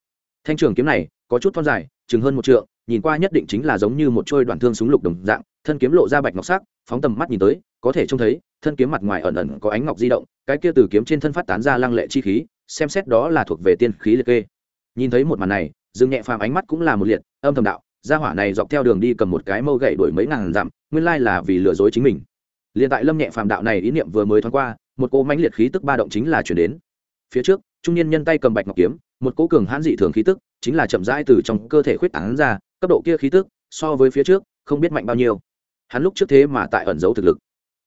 Thanh trường kiếm này, có chút thon dài, chừng hơn một trượng, nhìn qua nhất định chính là giống như một trôi đoạn thương súng lục đồng dạng, thân kiếm lộ ra bạch ngọc sắc, phóng tầm mắt nhìn tới, có thể trông thấy, thân kiếm mặt ngoài ẩn ẩn có ánh ngọc di động, cái kia từ kiếm trên thân phát tán ra lăng lệ chi khí, xem xét đó là thuộc về tiên khí liệt kê. Nhìn thấy một màn này dương nhẹ phàm ánh mắt cũng là một liệt, âm thầm đạo, gia hỏa này dọc theo đường đi cầm một cái mâu gậy đuổi mấy ngàn dặm, nguyên lai là vì lừa dối chính mình. Liền tại lâm nhẹ phàm đạo này ý niệm vừa mới thoáng qua, một cỗ mãnh liệt khí tức ba động chính là chuyển đến. Phía trước, trung niên nhân tay cầm bạch ngọc kiếm, một cỗ cường hãn dị thường khí tức, chính là chậm rãi từ trong cơ thể khuyết tán ra, cấp độ kia khí tức, so với phía trước, không biết mạnh bao nhiêu. Hắn lúc trước thế mà tại ẩn giấu thực lực.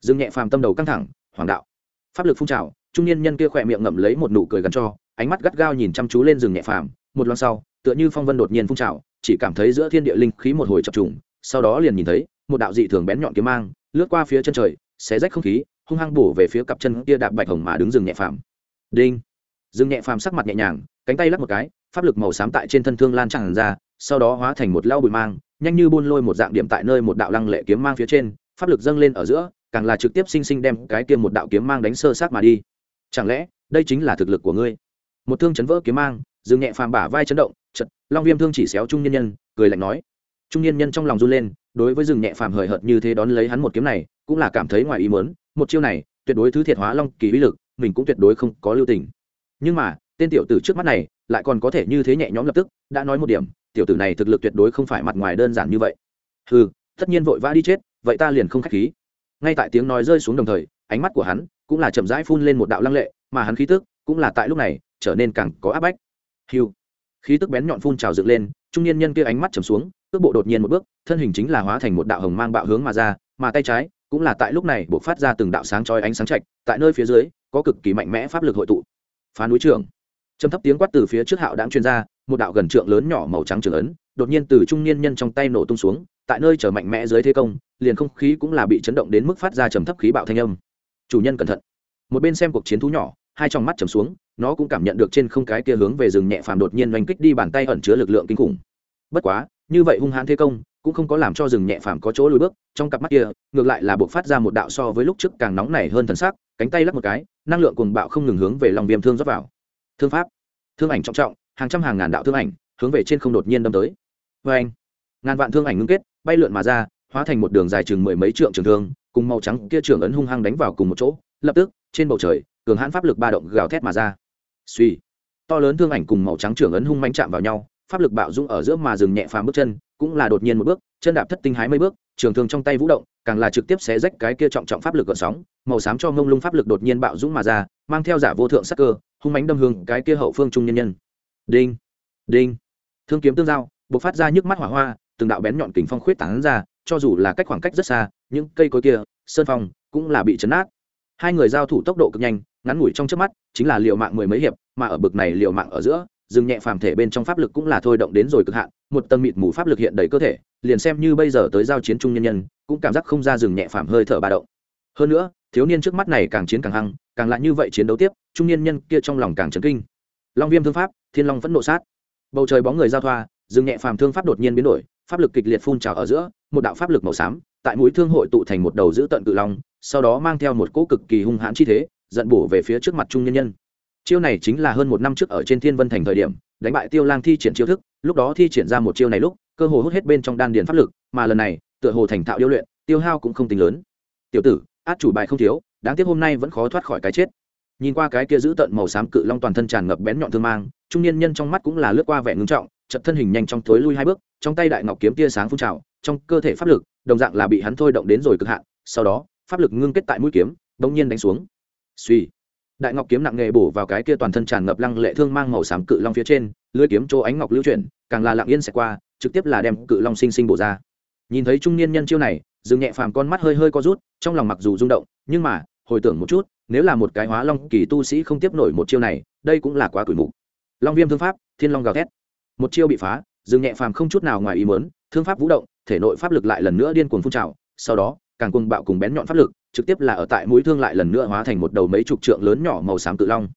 Dương nhẹ phàm tâm đầu căng thẳng hoàng đạo. Pháp lực phun trào, trung niên nhân kia khỏe miệng ngậm lấy một nụ cười gắn cho, ánh mắt gắt gao nhìn chăm chú lên rừng nhẹ phàm, một loan sau tựa như phong vân đột nhiên phun trào, chỉ cảm thấy giữa thiên địa linh khí một hồi chập trùng, sau đó liền nhìn thấy, một đạo dị thường bén nhọn kiếm mang, lướt qua phía chân trời, xé rách không khí, hung hăng bổ về phía cặp chân kia đạp bạch hồng mà đứng rừng nhẹ phàm. Đinh! Rừng nhẹ phàm sắc mặt nhẹ nhàng, cánh tay lắc một cái, pháp lực màu xám tại trên thân thương lan tràn ra, sau đó hóa thành một lao bụi mang, nhanh như buôn lôi một dạng điểm tại nơi một đạo lăng lệ kiếm mang phía trên, pháp lực dâng lên ở giữa, càng là trực tiếp sinh sinh đem cái kia một đạo kiếm mang đánh sơ sát mà đi. Chẳng lẽ đây chính là thực lực của ngươi? Một thương chấn vỡ kiếm mang dừng nhẹ phàm bả vai chấn động chật long viêm thương chỉ xéo trung nhân nhân, cười lạnh nói. Trung nhân nhân trong lòng run lên, đối với Dừng nhẹ phàm hời hợt như thế đón lấy hắn một kiếm này, cũng là cảm thấy ngoài ý mớn một chiêu này, tuyệt đối thứ thiệt hóa long kỳ uy lực, mình cũng tuyệt đối không có lưu tình. Nhưng mà, tên tiểu tử trước mắt này, lại còn có thể như thế nhẹ nhõm lập tức, đã nói một điểm, tiểu tử này thực lực tuyệt đối không phải mặt ngoài đơn giản như vậy. Ừ tất nhiên vội vã đi chết, vậy ta liền không k h á c h khí. Ngay tại tiếng nói rơi xuống đồng thời, ánh mắt của hắn cũng là chậm rãi phun lên một đạo lăng lệ, mà hắn khí tức cũng là tại lúc này, trở nên càng có áp bách hiu khí tức bén nhọn phun trào dựng lên, trung niên nhân kia ánh mắt trầm xuống, cước bộ đột nhiên một bước, thân hình chính là hóa thành một đạo hồng mang bạo hướng mà ra, mà tay trái cũng là tại lúc này buộc phát ra từng đạo sáng chói ánh sáng chạch, tại nơi phía dưới, có cực kỳ mạnh mẽ pháp lực hội tụ. Phá núi trường. trầm thấp tiếng quát từ phía trước hạo đáng chuyên ra, một đạo gần trượng lớn nhỏ màu trắng trường ấn, đột nhiên từ trung niên nhân trong tay nổ tung xuống, tại nơi trở mạnh mẽ dưới thế công, liền không khí cũng là bị chấn động đến mức phát ra trầm thấp khí bạo thanh âm. Chủ nhân cẩn thận. Một bên xem cuộc chiến thú nhỏ, hai trong mắt trầm xuống nó cũng cảm nhận được trên không cái kia hướng về rừng nhẹ phàm đột nhiên oanh kích đi bàn tay ẩn chứa lực lượng kinh khủng. Bất quá, như vậy hung hãn thế công, cũng không có làm cho rừng nhẹ phàm có chỗ lùi bước, trong cặp mắt kia, ngược lại là buộc phát ra một đạo so với lúc trước càng nóng nảy hơn thần sắc, cánh tay lắc một cái, năng lượng cuồng bạo không ngừng hướng về lòng viêm thương rót vào. Thương pháp, thương ảnh trọng trọng, hàng trăm hàng ngàn đạo thương ảnh hướng về trên không đột nhiên đâm tới. Vê anh ngàn vạn thương ảnh ngưng kết, bay lượn mà ra, hóa thành một đường dài chừng mười mấy trượng trường thương, cùng màu trắng kia trường ấn hung hăng đánh vào cùng một chỗ, lập tức, trên bầu trời, cường hãn pháp lực ba động gào thét mà ra suy. To lớn thương ảnh cùng màu trắng trưởng ấn hung manh chạm vào nhau, pháp lực bạo dũng ở giữa mà dừng nhẹ phàm bước chân, cũng là đột nhiên một bước, chân đạp thất tinh hái mấy bước, trường thương trong tay vũ động, càng là trực tiếp xé rách cái kia trọng trọng pháp lực gợn sóng, màu xám cho ngông lung pháp lực đột nhiên bạo dũng mà ra, mang theo giả vô thượng sắc cơ, hung mánh đâm hương cái kia hậu phương trung nhân nhân. Đinh đinh. Thương kiếm tương giao b ộ c phát ra nhức mắt hỏa hoa, từng đạo bén nhọn kình phong khuyết tán ra, cho dù là cách khoảng cách rất xa, những cây cối kia, sơn phong cũng là bị chấn át hai người giao thủ tốc độ cực nhanh ngắn ngủi trong trước mắt, chính là liệu mạng mười mấy hiệp, mà ở bực này liệu mạng ở giữa dừng nhẹ phàm thể bên trong pháp lực cũng là thôi động đến rồi cực hạn, một tầng mịt mù pháp lực hiện đầy cơ thể, liền xem như bây giờ tới giao chiến trung nhân nhân, cũng cảm giác không ra dừng nhẹ phàm hơi thở ba động. Hơn nữa, thiếu niên trước mắt này càng chiến càng hăng, càng lại như vậy chiến đấu tiếp trung niên nhân kia trong lòng càng chấn kinh. Long viêm thương pháp, thiên long vẫn nộ sát. Bầu trời bóng người giao thoa dừng nhẹ phàm thương pháp đột nhiên biến đổi, pháp lực kịch liệt phun trào ở giữa, một đạo pháp lực màu xám, tại mũi thương hội tụ thành một đầu giữ tận cự long, sau đó mang theo một cỗ cực kỳ hung hãn chi thế giận bổ về phía trước mặt trung nhân nhân. Chiêu này chính là hơn một năm trước ở trên thiên vân thành thời điểm, đánh bại tiêu lang thi triển chiêu thức, lúc đó thi triển ra một chiêu này lúc, cơ hồ hút hết bên trong đan điền pháp lực, mà lần này, tựa hồ thành thạo điêu luyện, tiêu hao cũng không tính lớn. Tiểu tử, át chủ bài không thiếu, đáng tiếc hôm nay vẫn khó thoát khỏi cái chết. Nhìn qua cái kia giữ tận màu xám cự long toàn thân tràn ngập bén nhọn thương mang, trung niên nhân trong mắt cũng là lướt qua vẻ ngưng trọng chật thân hình nhanh trong thối lui hai bước, trong tay đại ngọc kiếm tia sáng phun trào, trong cơ thể pháp lực, đồng dạng là bị hắn thôi động đến rồi cực hạn, sau đó, pháp lực ngưng kết tại mũi kiếm đống nhiên đánh xuống suy. Đại ngọc kiếm nặng nghề bổ vào cái kia toàn thân tràn ngập lăng lệ thương mang màu xám cự long phía trên, lưới kiếm chỗ ánh ngọc lưu chuyển, càng là lặng yên xẹt qua, trực tiếp là đem cự long sinh sinh bổ ra. Nhìn thấy trung niên nhân chiêu này dừng nhẹ phàm con mắt hơi hơi co rút, trong lòng mặc dù rung động, nhưng mà, hồi tưởng một chút, nếu là một cái hóa long kỳ tu sĩ không tiếp nổi một chiêu này, đây cũng là quá cửi mục long viêm thương pháp, thiên long gào thét. Một chiêu bị phá dừng nhẹ phàm không chút nào ngoài ý mớn thương pháp vũ động, thể nội pháp lực lại lần nữa điên cuồng phun trào, sau đó, càng cuồng bạo cùng bén nhọn pháp lực trực tiếp là ở tại mũi thương lại lần nữa hóa thành một đầu mấy chục trượng lớn nhỏ màu xám cự long.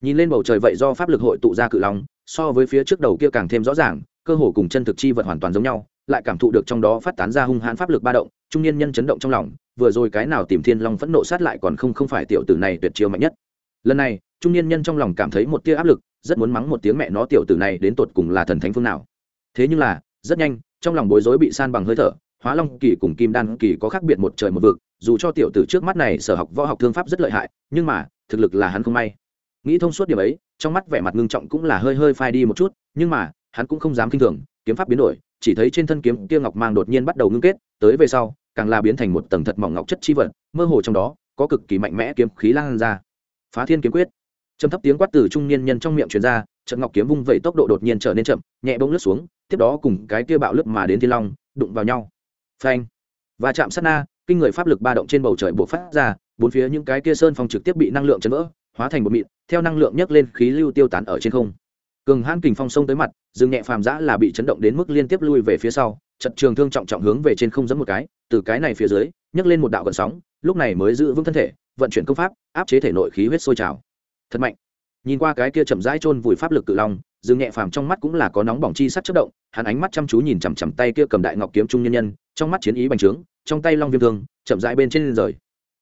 Nhìn lên bầu trời vậy do pháp lực hội tụ ra cự long, so với phía trước đầu kia càng thêm rõ ràng, cơ hồ cùng chân thực chi vật hoàn toàn giống nhau, lại cảm thụ được trong đó phát tán ra hung hãn pháp lực ba động, trung niên nhân chấn động trong lòng, vừa rồi cái nào tìm thiên long phẫn nộ sát lại còn không không phải tiểu tử này tuyệt chiêu mạnh nhất. Lần này, trung niên nhân trong lòng cảm thấy một tia áp lực, rất muốn mắng một tiếng mẹ nó tiểu tử này đến tột cùng là thần thánh phương nào. Thế nhưng là, rất nhanh, trong lòng bối rối bị san bằng hơi thở hóa long kỳ cùng kim đan kỳ có khác biệt một trời một vực, dù cho tiểu tử trước mắt này sở học võ học thương pháp rất lợi hại, nhưng mà, thực lực là hắn không may. Nghĩ thông suốt điểm ấy, trong mắt vẻ mặt ngưng trọng cũng là hơi hơi phai đi một chút, nhưng mà, hắn cũng không dám k i n h thường, kiếm pháp biến đổi, chỉ thấy trên thân kiếm kia ngọc mang đột nhiên bắt đầu ngưng kết, tới về sau, càng là biến thành một tầng thật mỏng ngọc chất chi vật, mơ hồ trong đó, có cực kỳ mạnh mẽ kiếm khí lan ra. Phá thiên kiếm quyết. Châm thấp tiếng quát từ trung niên nhân trong miệng truyền ra, trận ngọc kiếm vung vẩy tốc độ đột nhiên trở nên chậm, nhẹ bông lướt xuống, tiếp đó cùng cái kia bạo lướt mà đến thiên long, đụng vào nhau phanh. Và chạm sát na, kinh người pháp lực ba động trên bầu trời buộc phát ra, bốn phía những cái kia sơn phong trực tiếp bị năng lượng chấn vỡ, hóa thành một mịn, theo năng lượng nhấc lên khí lưu tiêu tán ở trên không. Cường hãn kình phong sông tới mặt dừng nhẹ phàm giã là bị chấn động đến mức liên tiếp lui về phía sau, trận trường thương trọng trọng hướng về trên không giấm một cái, từ cái này phía dưới, nhấc lên một đạo gần sóng, lúc này mới giữ vững thân thể, vận chuyển công pháp, áp chế thể nội khí huyết sôi trào. Thật mạnh. Nhìn qua cái kia chậm rãi chôn vùi pháp lực cự long dương nhẹ phàm trong mắt cũng là có nóng bỏng chi sắc chất động, hắn ánh mắt chăm chú nhìn chằm chằm tay kia cầm đại ngọc kiếm trung nhân nhân, trong mắt chiến ý bành trướng, trong tay long viêm thương, chậm rãi bên trên rời.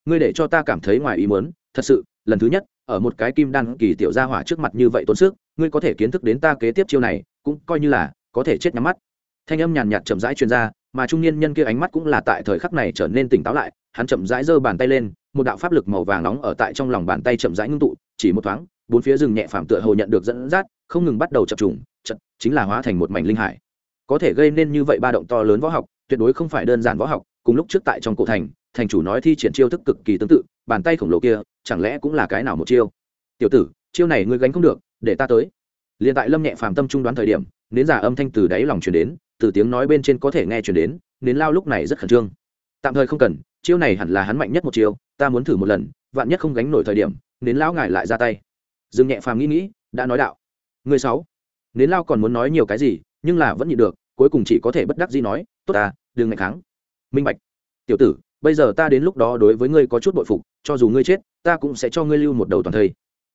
Ngươi để cho ta cảm thấy ngoài ý muốn, thật sự, lần thứ nhất, ở một cái kim đan kỳ tiểu gia hỏa trước mặt như vậy tốn sức, ngươi có thể kiến thức đến ta kế tiếp chiêu này, cũng coi như là, có thể chết nhắm mắt. Thanh âm nhàn nhạt chậm rãi truyền ra, mà trung niên nhân kia ánh mắt cũng là tại thời khắc này trở nên tỉnh táo lại, hắn chậm rãi giơ bàn tay lên, một đạo pháp lực màu vàng nóng ở tại trong lòng bàn tay chậm rãi ngưng tụ, chỉ một thoáng bốn phía rừng nhẹ phàm tựa hồ nhận được dẫn dắt, không ngừng bắt đầu chập trùng, chật, chính là hóa thành một mảnh linh hải. Có thể gây nên như vậy ba động to lớn võ học, tuyệt đối không phải đơn giản võ học, cùng lúc trước tại trong cổ thành thành chủ nói thi triển chiêu thức cực kỳ tương tự, bàn tay khổng lồ kia, chẳng lẽ cũng là cái nào một chiêu? Tiểu tử, chiêu này ngươi gánh không được, để ta tới. Liền tại lâm nhẹ phàm tâm trung đoán thời điểm, nến giả âm thanh từ đáy lòng truyền đến, từ tiếng nói bên trên có thể nghe truyền đến, nến lao lúc này rất khẩn trương. Tạm thời không cần, chiêu này hẳn là hắn mạnh nhất một chiêu, ta muốn thử một lần, vạn nhất không gánh nổi thời điểm, nến lão ngài lại ra tay dương nhẹ phàm nghĩ nghĩ, đã nói đạo. Người sáu, nến lao còn muốn nói nhiều cái gì, nhưng là vẫn nhịn được, cuối cùng chỉ có thể bất đắc gì nói, tốt ta, đừng ngày kháng. Minh bạch, tiểu tử, bây giờ ta đến lúc đó đối với ngươi có chút bội phục, cho dù ngươi chết, ta cũng sẽ cho ngươi lưu một đầu toàn thây.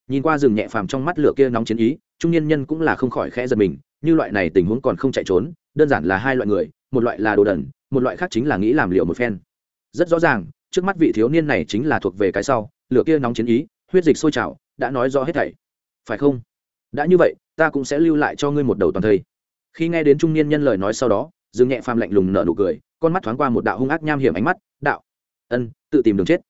Nhìn qua rừng nhẹ phàm trong mắt lửa kia nóng chiến ý, trung nhân nhân cũng là không khỏi khẽ giật mình, như loại này tình huống còn không chạy trốn, đơn giản là hai loại người, một loại là đồ đần, một loại khác chính là nghĩ làm liệu một phen. Rất rõ ràng, trước mắt vị thiếu niên này chính là thuộc về cái sau, lửa kia nóng chiến ý, huyết dịch sôi trào đã nói rõ hết thảy. Phải không? Đã như vậy, ta cũng sẽ lưu lại cho ngươi một đầu toàn thây. Khi nghe đến trung niên nhân lời nói sau đó, dương nhẹ phàm lạnh lùng nở nụ cười, con mắt thoáng qua một đạo hung ác nham hiểm ánh mắt, đạo ân, tự tìm đường chết.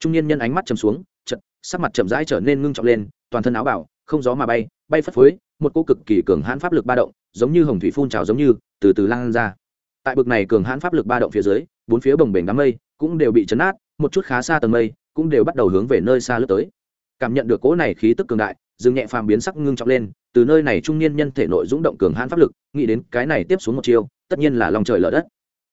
Trung niên nhân ánh mắt chầm xuống chật sắc mặt chậm rãi trở nên ngưng trọng lên, toàn thân áo bảo không gió mà bay bay phất phới, một cô cực kỳ cường hãn pháp lực ba động, giống như hồng thủy phun trào giống như, từ từ lan ra. Tại bực này cường hãn pháp lực ba động phía dưới, bốn phía bồng bềnh đám mây cũng đều bị chấn át một chút khá xa tầng mây cũng đều bắt đầu hướng về nơi xa lướt tới cảm nhận được cỗ này khí tức cường đại, dương nhẹ phàm biến sắc ngưng trọng lên, từ nơi này trung niên nhân thể nội dũng động cường hãn pháp lực, nghĩ đến cái này tiếp xuống một chiêu, tất nhiên là lòng trời lở đất.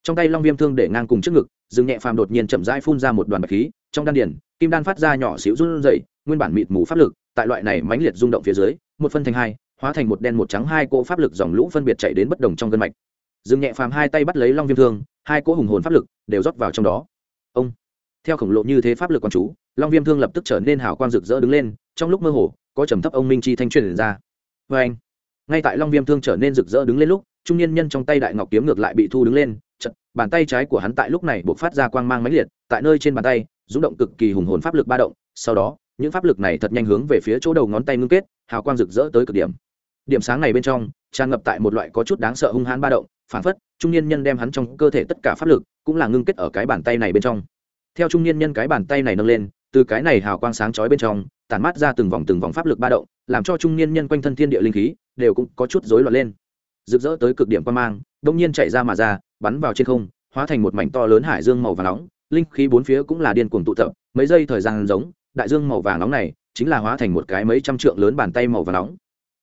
Trong tay long viêm thương để ngang cùng trước ngực, dương nhẹ phàm đột nhiên chậm rãi phun ra một đoàn bạch khí, trong đan điển kim đan phát ra nhỏ xíu run rẩy, nguyên bản mịt mù pháp lực, tại loại này mãnh liệt rung động phía dưới, một phân thành hai, hóa thành một đen một trắng hai cỗ pháp lực dòng lũ phân biệt chạy đến bất đồng trong gân mạch. Dương nhẹ phàm hai tay bắt lấy long viêm thương, hai cỗ hùng hồn pháp lực đều rót vào trong đó. Ông, theo khổng lộ như thế pháp lực quan chú long viêm thương lập tức trở nên hào quang rực rỡ đứng lên, trong lúc mơ hồ, có trầm thấp ông minh chi thanh truyền ra. Vê anh, ngay tại long viêm thương trở nên rực rỡ đứng lên lúc, trung niên nhân trong tay đại ngọc kiếm ngược lại bị thu đứng lên, chật, bàn tay trái của hắn tại lúc này buộc phát ra quang mang mãnh liệt, tại nơi trên bàn tay, rung động cực kỳ hùng hồn pháp lực ba động, sau đó, những pháp lực này thật nhanh hướng về phía chỗ đầu ngón tay ngưng kết, hào quang rực rỡ tới cực điểm. Điểm sáng này bên trong, tràn ngập tại một loại có chút đáng sợ hung hãn ba động phản phất, trung niên nhân đem hắn trong cơ thể tất cả pháp lực, cũng là ngưng kết ở cái bàn tay này bên trong. Theo trung niên nhân cái bàn tay này nâng lên từ cái này hào quang sáng chói bên trong, tản mát ra từng vòng từng vòng pháp lực ba động, làm cho trung niên nhân quanh thân thiên địa linh khí đều cũng có chút rối loạn lên. Rực rỡ tới cực điểm quan mang, đông nhiên chạy ra mà ra, bắn vào trên không, hóa thành một mảnh to lớn hải dương màu vàng nóng, linh khí bốn phía cũng là điên cuồng tụ tập, mấy giây thời gian giống, đại dương màu vàng nóng này chính là hóa thành một cái mấy trăm trượng lớn bàn tay màu vàng nóng.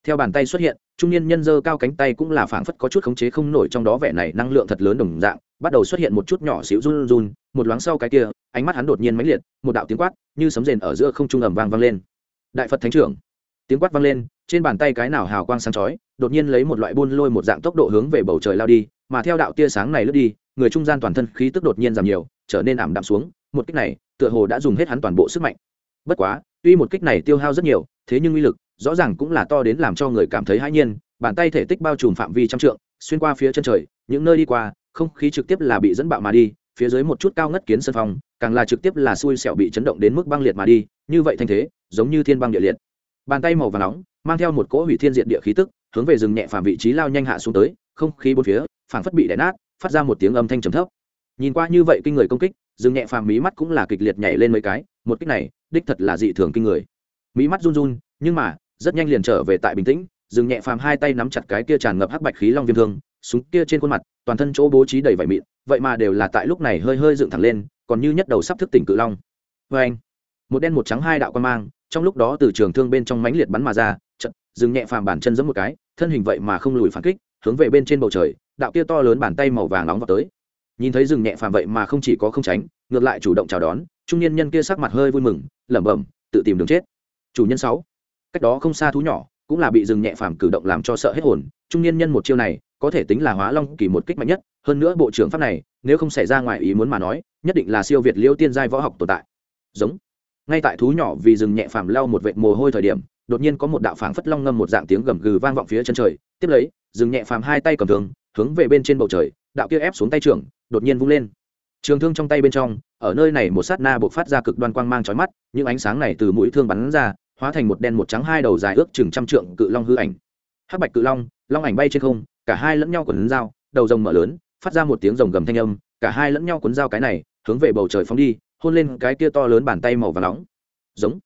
Theo bàn tay xuất hiện, trung niên nhân dơ cao cánh tay cũng là phảng phất có chút khống chế không nổi trong đó vẻ này năng lượng thật lớn đồng dạng, bắt đầu xuất hiện một chút nhỏ xíu run run, một loáng sau cái kia ánh mắt hắn đột nhiên mãnh liệt, một đạo tiếng quát như sấm rền ở giữa không trung ầm vang vang lên. Đại phật thánh trưởng, tiếng quát vang lên, trên bàn tay cái nào hào quang sáng chói, đột nhiên lấy một loại buôn lôi một dạng tốc độ hướng về bầu trời lao đi, mà theo đạo tia sáng này lướt đi, người trung gian toàn thân khí tức đột nhiên giảm nhiều, trở nên ảm đạm xuống, một kích này, tựa hồ đã dùng hết hắn toàn bộ sức mạnh. Bất quá, tuy một kích này tiêu hao rất nhiều, thế nhưng uy lực, rõ ràng cũng là to đến làm cho người cảm thấy hãi nhiên, bàn tay thể tích bao trùm phạm vi trăm trượng, xuyên qua phía chân trời, những nơi đi qua, không khí trực tiếp là bị dẫn bạo mà đi phía dưới một chút cao ngất kiến sân phong, càng là trực tiếp là xui xẻo bị chấn động đến mức băng liệt mà đi, như vậy thanh thế, giống như thiên băng địa liệt. Bàn tay màu và nóng, mang theo một cỗ hủy thiên diện địa khí tức, hướng về rừng nhẹ phàm vị trí lao nhanh hạ xuống tới, không khí bốn phía, phảng phất bị đè nát, phát ra một tiếng âm thanh trầm thấp. Nhìn qua như vậy kinh người công kích, rừng nhẹ phàm mí mắt cũng là kịch liệt nhảy lên mấy cái, một kích này, đích thật là dị thường kinh người. Mí mắt run run, nhưng mà, rất nhanh liền trở về tại bình tĩnh, rừng nhẹ phàm hai tay nắm chặt cái kia tràn ngập hắc bạch khí long viêm thương, súng kia trên khuôn mặt, toàn thân chỗ bố trí đầy vải mịn vậy mà đều là tại lúc này hơi hơi dựng thẳng lên, còn như nhất đầu sắp thức tỉnh cự long. Vê anh, một đen một trắng hai đạo quan mang, trong lúc đó từ trường thương bên trong mánh liệt bắn mà ra chật dừng nhẹ phàm bản chân giẫm một cái, thân hình vậy mà không lùi phản kích, hướng về bên trên bầu trời, đạo kia to lớn bàn tay màu vàng nóng vào tới. Nhìn thấy dừng nhẹ phàm vậy mà không chỉ có không tránh, ngược lại chủ động chào đón, trung niên nhân kia sắc mặt hơi vui mừng, lẩm bẩm, tự tìm đường chết. Chủ nhân sáu, cách đó không xa thú nhỏ, cũng là bị dừng nhẹ phàm cử động làm cho sợ hết hồn, trung niên nhân một chiêu này, có thể tính là hóa long kỳ một kích mạnh nhất hơn nữa bộ trưởng pháp này, nếu không xảy ra ngoài ý muốn mà nói, nhất định là siêu việt liêu tiên giai võ học tồn tại. Giống. Ngay tại thú nhỏ vì rừng nhẹ phàm lau một vệt mồ hôi thời điểm, đột nhiên có một đạo phảng phất long ngâm một dạng tiếng gầm gừ vang vọng phía chân trời, tiếp lấy, rừng nhẹ phàm hai tay cầm thường hướng về bên trên bầu trời, đạo kia ép xuống tay trưởng, đột nhiên vung lên. Trường thương trong tay bên trong, ở nơi này một sát na buộc phát ra cực đoan quang mang chói mắt, những ánh sáng này từ mũi thương bắn ra, hóa thành một đen một trắng hai đầu dài ước chừng trăm trượng cự long hư ảnh. Hắc bạch cự long long ảnh bay trên không, cả hai lẫn nhau quần dao đầu rồng mở lớn phát ra một tiếng rồng gầm thanh âm, cả hai lẫn nhau cuốn dao cái này, hướng về bầu trời phóng đi, hôn lên cái kia to lớn bàn tay màu và nóng. Giống.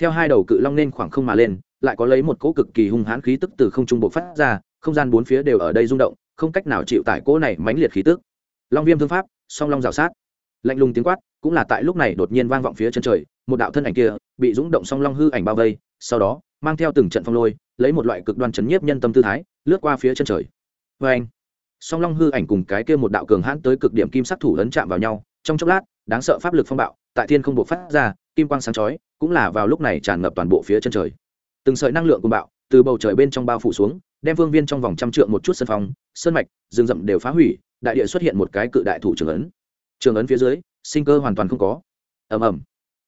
Theo hai đầu cự long nên khoảng không mà lên, lại có lấy một cỗ cực kỳ hung hãn khí tức từ không trung bộ phát ra, không gian bốn phía đều ở đây rung động, không cách nào chịu tải cỗ này mãnh liệt khí tức. Long viêm thương pháp, song long rào sát. Lạnh lùng tiếng quát, cũng là tại lúc này đột nhiên vang vọng phía chân trời, một đạo thân ảnh kia bị rung động song long hư ảnh bao vây, sau đó, mang theo từng trận phong lôi, lấy một loại cực đoan chấn nhiếp nhân tâm tư thái, lướt qua phía chân trời. Vê anh song long hư ảnh cùng cái kia một đạo cường hãn tới cực điểm kim sắc thủ ấn chạm vào nhau, trong chốc lát, đáng sợ pháp lực phong bạo, tại thiên không buộc phát ra, kim quang sáng chói, cũng là vào lúc này tràn ngập toàn bộ phía chân trời. Từng sợi năng lượng của bạo, từ bầu trời bên trong bao phủ xuống, đem vương viên trong vòng trăm trượng một chút sân phong, sơn mạch, rừng rậm đều phá hủy, đại địa xuất hiện một cái cự đại thủ trường ấn. Trường ấn phía dưới, sinh cơ hoàn toàn không có. Ầm ầm.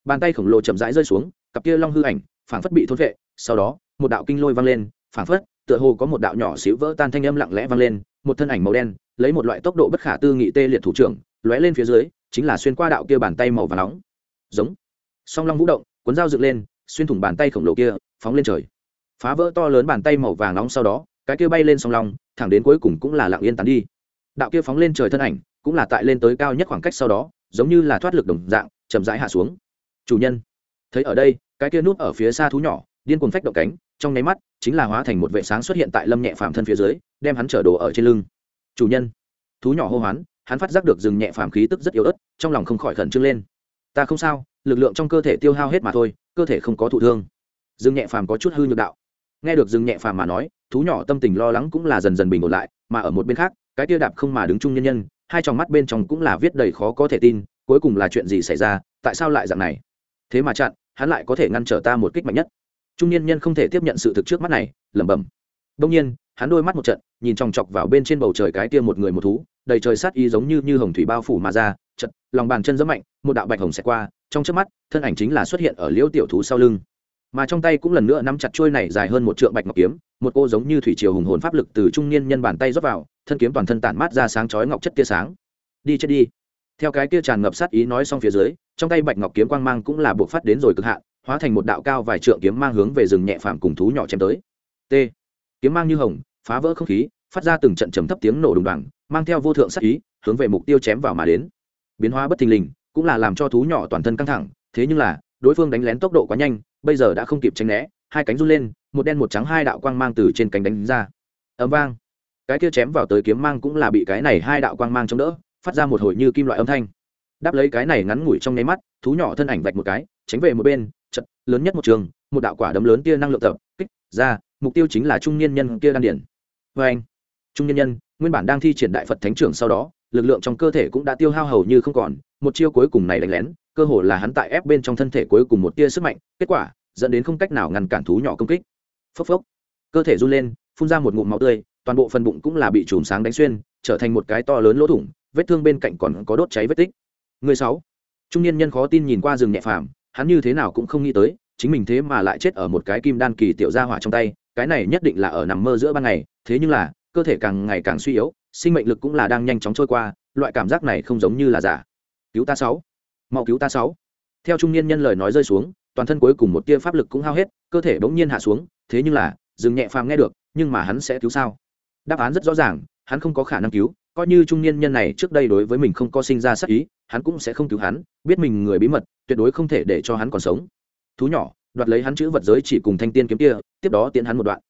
Bàn tay khổng lồ chậm rãi rơi xuống, cặp kia long hư ảnh, phảng phất bị thôn vệ, sau đó, một đạo kinh lôi vang lên, phảng phất, tựa hồ có một đạo nhỏ xíu vỡ tan thanh âm lặng lẽ vang lên một thân ảnh màu đen, lấy một loại tốc độ bất khả tư nghị tê liệt thủ trưởng, lóe lên phía dưới, chính là xuyên qua đạo kia bàn tay màu và nóng. Giống. Song long vũ động, cuốn dao dựng lên, xuyên thủng bàn tay khổng lồ kia, phóng lên trời. Phá vỡ to lớn bàn tay màu vàng nóng sau đó, cái kia bay lên song long, thẳng đến cuối cùng cũng là lặng yên tán đi. Đạo kia phóng lên trời thân ảnh, cũng là tại lên tới cao nhất khoảng cách sau đó, giống như là thoát lực đồng dạng, chậm rãi hạ xuống. Chủ nhân, thấy ở đây, cái kia núp ở phía xa thú nhỏ, điên cuồng phách động cánh, trong nháy mắt chính là hóa thành một vệ sáng xuất hiện tại lâm nhẹ phàm thân phía dưới, đem hắn chở đồ ở trên lưng. Chủ nhân. Thú nhỏ hô hoán, hắn phát giác được rừng nhẹ phàm khí tức rất yếu ớt, trong lòng không khỏi khẩn trương lên. Ta không sao, lực lượng trong cơ thể tiêu hao hết mà thôi, cơ thể không có thụ thương. Rừng nhẹ phàm có chút hư nhược đạo. Nghe được rừng nhẹ phàm mà nói, thú nhỏ tâm tình lo lắng cũng là dần dần bình ổn lại, mà ở một bên khác, cái tia đạp không mà đứng chung nhân nhân, hai tròng mắt bên trong cũng là viết đầy khó có thể tin, cuối cùng là chuyện gì xảy ra, tại sao lại dạng này? Thế mà chặn, hắn lại có thể ngăn trở ta một kích mạnh nhất trung niên nhân không thể tiếp nhận sự thực trước mắt này, lẩm bẩm. Đông nhiên, hắn đôi mắt một trận, nhìn chòng chọc vào bên trên bầu trời cái kia một người một thú, đầy trời sát ý giống như như hồng thủy bao phủ mà ra trận lòng bàn chân rất mạnh, một đạo bạch hồng xẹt qua, trong trước mắt, thân ảnh chính là xuất hiện ở liễu tiểu thú sau lưng. Mà trong tay cũng lần nữa nắm chặt trôi này dài hơn một trượng bạch ngọc kiếm, một cô giống như thủy triều hùng hồn pháp lực từ trung niên nhân bàn tay rót vào, thân kiếm toàn thân tản mát ra sáng chói ngọc chất tia sáng. Đi chết đi. Theo cái kia tràn ngập sát ý nói xong phía dưới, trong tay bạch ngọc kiếm quang mang cũng là buộc phát đến rồi cực hạn hóa thành một đạo cao vài trượng kiếm mang hướng về rừng nhẹ phàm cùng thú nhỏ chém tới. T. Kiếm mang như hồng, phá vỡ không khí, phát ra từng trận trầm thấp tiếng nổ đùng đoàng, mang theo vô thượng sát ý, hướng về mục tiêu chém vào mà đến. Biến hóa bất thình lình, cũng là làm cho thú nhỏ toàn thân căng thẳng, thế nhưng là, đối phương đánh lén tốc độ quá nhanh, bây giờ đã không kịp tránh né, hai cánh run lên, một đen một trắng hai đạo quang mang từ trên cánh đánh ra. Ấm vang. Cái kia chém vào tới kiếm mang cũng là bị cái này hai đạo quang mang chống đỡ, phát ra một hồi như kim loại âm thanh. Đáp lấy cái này ngắn ngủi trong nháy mắt, thú nhỏ thân ảnh vạch một cái, tránh về một bên chật lớn nhất một trường, một đạo quả đấm lớn kia năng lượng tập, kích, ra, mục tiêu chính là trung niên nhân kia đan điển. Vê anh, trung niên nhân, nguyên bản đang thi triển đại phật thánh trưởng sau đó, lực lượng trong cơ thể cũng đã tiêu hao hầu như không còn, một chiêu cuối cùng này đánh lén, cơ hồ là hắn tại ép bên trong thân thể cuối cùng một tia sức mạnh, kết quả, dẫn đến không cách nào ngăn cản thú nhỏ công kích. Phốc phốc, cơ thể run lên, phun ra một ngụm máu tươi, toàn bộ phần bụng cũng là bị chùm sáng đánh xuyên, trở thành một cái to lớn lỗ thủng, vết thương bên cạnh còn có đốt cháy vết tích. Người sáu, trung niên nhân khó tin nhìn qua rừng nhẹ phàm hắn như thế nào cũng không nghĩ tới, chính mình thế mà lại chết ở một cái kim đan kỳ tiểu gia hỏa trong tay, cái này nhất định là ở nằm mơ giữa ban ngày, thế nhưng là, cơ thể càng ngày càng suy yếu, sinh mệnh lực cũng là đang nhanh chóng trôi qua, loại cảm giác này không giống như là giả. Cứu ta sáu. Mau cứu ta sáu. Theo trung niên nhân lời nói rơi xuống, toàn thân cuối cùng một tia pháp lực cũng hao hết, cơ thể bỗng nhiên hạ xuống, thế nhưng là, dừng nhẹ phàm nghe được, nhưng mà hắn sẽ cứu sao? Đáp án rất rõ ràng, hắn không có khả năng cứu, coi như trung niên nhân này trước đây đối với mình không có sinh ra sắc ý hắn cũng sẽ không cứu hắn, biết mình người bí mật, tuyệt đối không thể để cho hắn còn sống. Thú nhỏ, đoạt lấy hắn chữ vật giới chỉ cùng thanh tiên kiếm kia, tiếp đó tiến hắn một đoạn.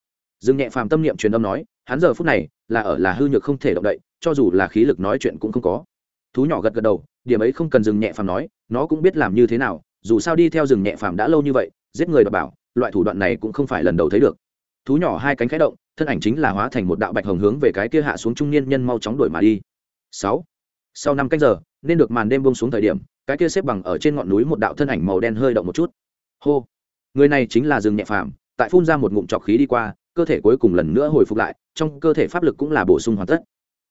Dương nhẹ phàm tâm niệm truyền âm nói, hắn giờ phút này là ở là hư nhược không thể động đậy, cho dù là khí lực nói chuyện cũng không có. Thú nhỏ gật gật đầu, điểm ấy không cần dừng nhẹ phàm nói, nó cũng biết làm như thế nào, dù sao đi theo rừng nhẹ phàm đã lâu như vậy, giết người đọc bảo, loại thủ đoạn này cũng không phải lần đầu thấy được. Thú nhỏ hai cánh khẽ động, thân ảnh chính là hóa thành một đạo bạch hồng hướng về cái kia hạ xuống trung niên nhân mau chóng đuổi mà đi. Sáu. Sau năm cách giờ nên được màn đêm bông xuống thời điểm, cái kia xếp bằng ở trên ngọn núi một đạo thân ảnh màu đen hơi động một chút. Hô! Người này chính là rừng nhẹ phàm, tại phun ra một ngụm trọc khí đi qua, cơ thể cuối cùng lần nữa hồi phục lại, trong cơ thể pháp lực cũng là bổ sung hoàn tất.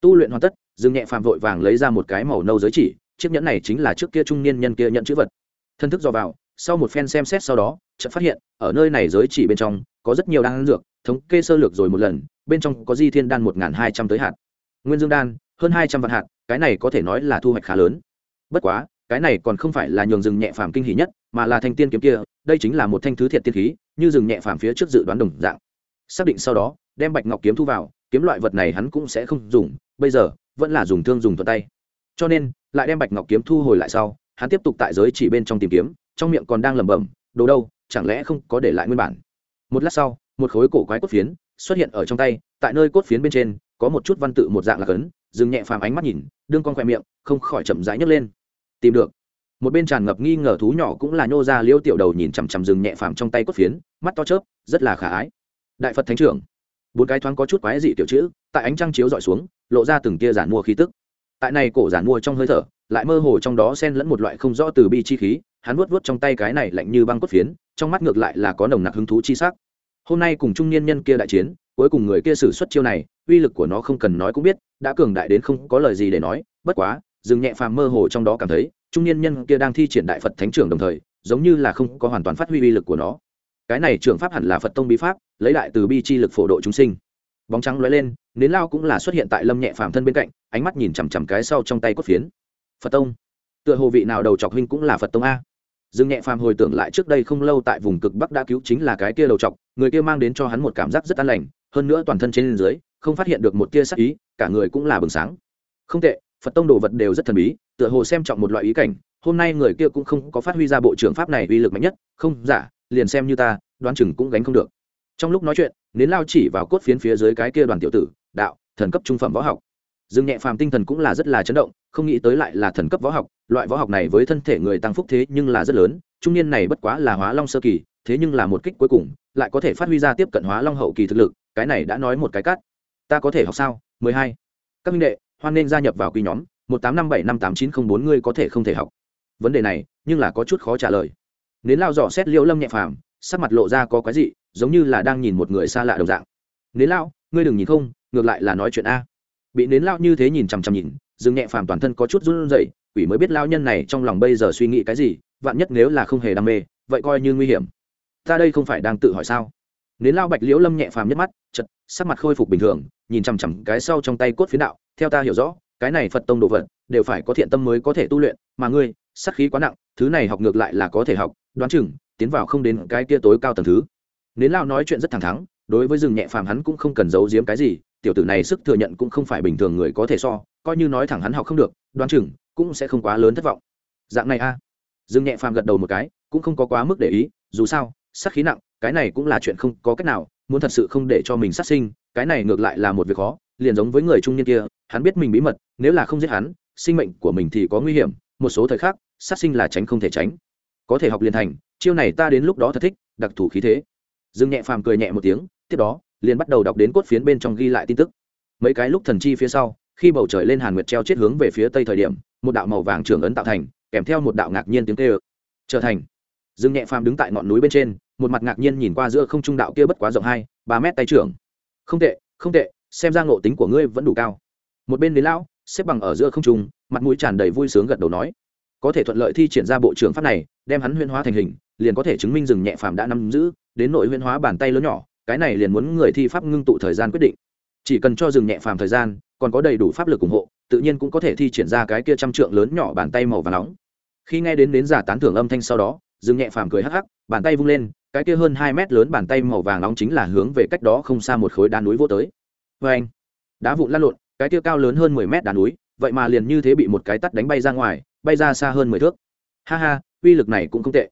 Tu luyện hoàn tất rừng nhẹ phàm vội vàng lấy ra một cái màu nâu giới chỉ, chiếc nhẫn này chính là trước kia trung niên nhân kia nhận chữ vật. Thân thức do vào, sau một phen xem xét sau đó, chợt phát hiện, ở nơi này giới chỉ bên trong, có rất nhiều đan dược, thống kê sơ lược rồi một lần, bên trong có di thiên đan một hai trăm tới hạt. Nguyên dương đan, hơn hai trăm vạn hạt cái này có thể nói là thu hoạch khá lớn. Bất quá, cái này còn không phải là nhường rừng nhẹ phàm kinh hỉ nhất, mà là thanh tiên kiếm kia, đây chính là một thanh thứ thiệt tiên khí, như rừng nhẹ phàm phía trước dự đoán đồng dạng. Xác định sau đó, đem bạch ngọc kiếm thu vào, kiếm loại vật này hắn cũng sẽ không dùng, bây giờ, vẫn là dùng thương dùng thuận tay. Cho nên, lại đem bạch ngọc kiếm thu hồi lại sau, hắn tiếp tục tại giới chỉ bên trong tìm kiếm, trong miệng còn đang lẩm bẩm, đồ đâu, chẳng lẽ không có để lại nguyên bản. Một lát sau, một khối cổ quái cốt phiến xuất hiện ở trong tay, tại nơi cốt phiến bên trên, có một chút văn tự một dạng là cấn dừng nhẹ phàm ánh mắt nhìn, đương con khoe miệng, không khỏi chậm rãi nhấc lên. Tìm được. Một bên tràn ngập nghi ngờ thú nhỏ cũng là nhô ra liêu tiểu đầu nhìn chằm chằm rừng nhẹ phàm trong tay cốt phiến, mắt to chớp, rất là khả ái. Đại phật thánh trưởng. Bốn cái thoáng có chút quái dị tiểu chữ, tại ánh trăng chiếu dọi xuống, lộ ra từng tia giản mua khí tức. Tại này cổ giản mua trong hơi thở, lại mơ hồ trong đó xen lẫn một loại không rõ từ bi chi khí, hắn vuốt vuốt trong tay cái này lạnh như băng cốt phiến, trong mắt ngược lại là có nồng nặc hứng thú chi sắc. Hôm nay cùng trung niên nhân kia đại chiến, cuối cùng người kia xử xuất chiêu này, uy lực của nó không cần nói cũng biết đã cường đại đến không có lời gì để nói, bất quá, dừng nhẹ phàm mơ hồ trong đó cảm thấy, trung niên nhân kia đang thi triển đại phật thánh trưởng đồng thời, giống như là không có hoàn toàn phát huy uy lực của nó. Cái này trưởng pháp hẳn là phật tông bí pháp, lấy đại từ bi chi lực phổ độ chúng sinh. Bóng trắng lóe lên, nến lao cũng là xuất hiện tại lâm nhẹ phàm thân bên cạnh, ánh mắt nhìn chằm chằm cái sau trong tay cốt phiến. Phật tông. Tựa hồ vị nào đầu chọc huynh cũng là phật tông a. Dương nhẹ phàm hồi tưởng lại trước đây không lâu tại vùng cực bắc đã cứu chính là cái kia đầu chọc, người kia mang đến cho hắn một cảm giác rất an lành, hơn nữa toàn thân trên dưới, không phát hiện được một tia sắc ý cả người cũng là bừng sáng. Không tệ, phật tông đồ vật đều rất thần bí, tựa hồ xem trọng một loại ý cảnh, hôm nay người kia cũng không có phát huy ra bộ trưởng pháp này uy lực mạnh nhất, không giả liền xem như ta, đoán chừng cũng gánh không được. Trong lúc nói chuyện, nến lao chỉ vào cốt phiến phía dưới cái kia đoàn tiểu tử, đạo, thần cấp trung phẩm võ học. Dương nhẹ phàm tinh thần cũng là rất là chấn động, không nghĩ tới lại là thần cấp võ học, loại võ học này với thân thể người tăng phúc thế nhưng là rất lớn, trung niên này bất quá là hóa long sơ kỳ, thế nhưng là một kích cuối cùng, lại có thể phát huy ra tiếp cận hóa long hậu kỳ thực lực, cái này đã nói một cái cắt. Ta có thể học sao? Mười hai. Các minh đệ, hoan nên gia nhập vào quy nhóm một tám năm bảy năm tám chín không bốn, ngươi có thể không thể học. Vấn đề này, nhưng là có chút khó trả lời. Nến lao dò xét liễu lâm nhẹ phàm, sắc mặt lộ ra có cái gì giống như là đang nhìn một người xa lạ đồng dạng. Nến lao, ngươi đừng nhìn không, ngược lại là nói chuyện a. Bị nến lao như thế nhìn chằm chằm nhìn, Dương nhẹ phàm toàn thân có chút run rẩy, quỷ mới biết lao nhân này trong lòng bây giờ suy nghĩ cái gì, vạn nhất nếu là không hề đam mê, vậy coi như nguy hiểm. Ta đây không phải đang tự hỏi sao? Nến lao bạch liễu lâm nhẹ phàm nhất mắt chật sắc mặt khôi phục bình thường nhìn chằm chằm cái sau trong tay cốt phiến đạo, theo ta hiểu rõ, cái này phật tông đồ vật, đều phải có thiện tâm mới có thể tu luyện, mà ngươi sắc khí quá nặng, thứ này học ngược lại là có thể học, đoán chừng, tiến vào không đến cái kia tối cao tầng thứ nến lao nói chuyện rất thẳng thắn, đối với rừng nhẹ phàm hắn cũng không cần giấu giếm cái gì, tiểu tử này sức thừa nhận cũng không phải bình thường người có thể so, coi như nói thẳng hắn học không được, đoán chừng, cũng sẽ không quá lớn thất vọng dạng này a à. dương nhẹ phàm gật đầu một cái, cũng không có quá mức để ý, dù sao sắc khí nặng, cái này cũng là chuyện không có cách nào, muốn thật sự không để cho mình sát sinh cái này ngược lại là một việc khó, liền giống với người trung niên kia, hắn biết mình bí mật, nếu là không giết hắn, sinh mệnh của mình thì có nguy hiểm, một số thời khắc, sát sinh là tránh không thể tránh. Có thể học liền thành, chiêu này ta đến lúc đó thật thích, đặc thù khí thế. Dương nhẹ phàm cười nhẹ một tiếng, tiếp đó, liền bắt đầu đọc đến cốt phiến bên trong ghi lại tin tức. Mấy cái lúc thần chi phía sau, khi bầu trời lên hàn nguyệt treo chết hướng về phía tây thời điểm, một đạo màu vàng trưởng ấn tạo thành, kèm theo một đạo ngạc nhiên tiếng kêu. Trở thành. Dương nhẹ phàm đứng tại ngọn núi bên trên, một mặt ngạc nhiên nhìn qua giữa không trung đạo kia bất quá rộng hai, ba mét tay trưởng không tệ không tệ, xem ra ngộ tính của ngươi vẫn đủ cao. Một bên đến lão, xếp bằng ở giữa không trung, mặt mũi tràn đầy vui sướng gật đầu nói, có thể thuận lợi thi triển ra bộ trưởng pháp này, đem hắn huyên hóa thành hình, liền có thể chứng minh rừng nhẹ phàm đã nắm giữ, đến nội huyên hóa bàn tay lớn nhỏ, cái này liền muốn người thi pháp ngưng tụ thời gian quyết định. Chỉ cần cho rừng nhẹ phàm thời gian, còn có đầy đủ pháp lực ủng hộ, tự nhiên cũng có thể thi triển ra cái kia trăm trượng lớn nhỏ bàn tay màu và nóng. Khi nghe đến đến giả tán thưởng âm thanh sau đó, rừng nhẹ phàm cười hắc hắc, bàn tay vung lên cái kia hơn hai mét lớn bàn tay màu vàng nóng chính là hướng về cách đó không xa một khối đá núi vô tới. Vê anh, đá vụn lăn lộn, cái kia cao lớn hơn mười mét đá núi, vậy mà liền như thế bị một cái tắt đánh bay ra ngoài, bay ra xa hơn mười thước. Ha ha, uy lực này cũng không tệ.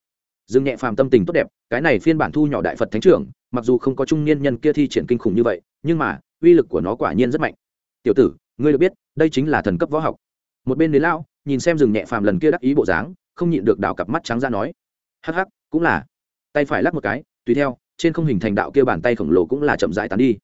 Dương nhẹ phàm tâm tình tốt đẹp, cái này phiên bản thu nhỏ đại phật thánh trưởng, mặc dù không có trung niên nhân kia thi triển kinh khủng như vậy, nhưng mà, uy lực của nó quả nhiên rất mạnh. Tiểu tử, ngươi được biết, đây chính là thần cấp võ học. Một bên đến lão, nhìn xem rừng nhẹ phàm lần kia đắc ý bộ dáng, không nhịn được đảo cặp mắt trắng ra nói, hắc hắc, cũng là tay phải lắc một cái, tùy theo, trên không hình thành đạo kia bàn tay khổng lồ cũng là chậm rãi tán đi.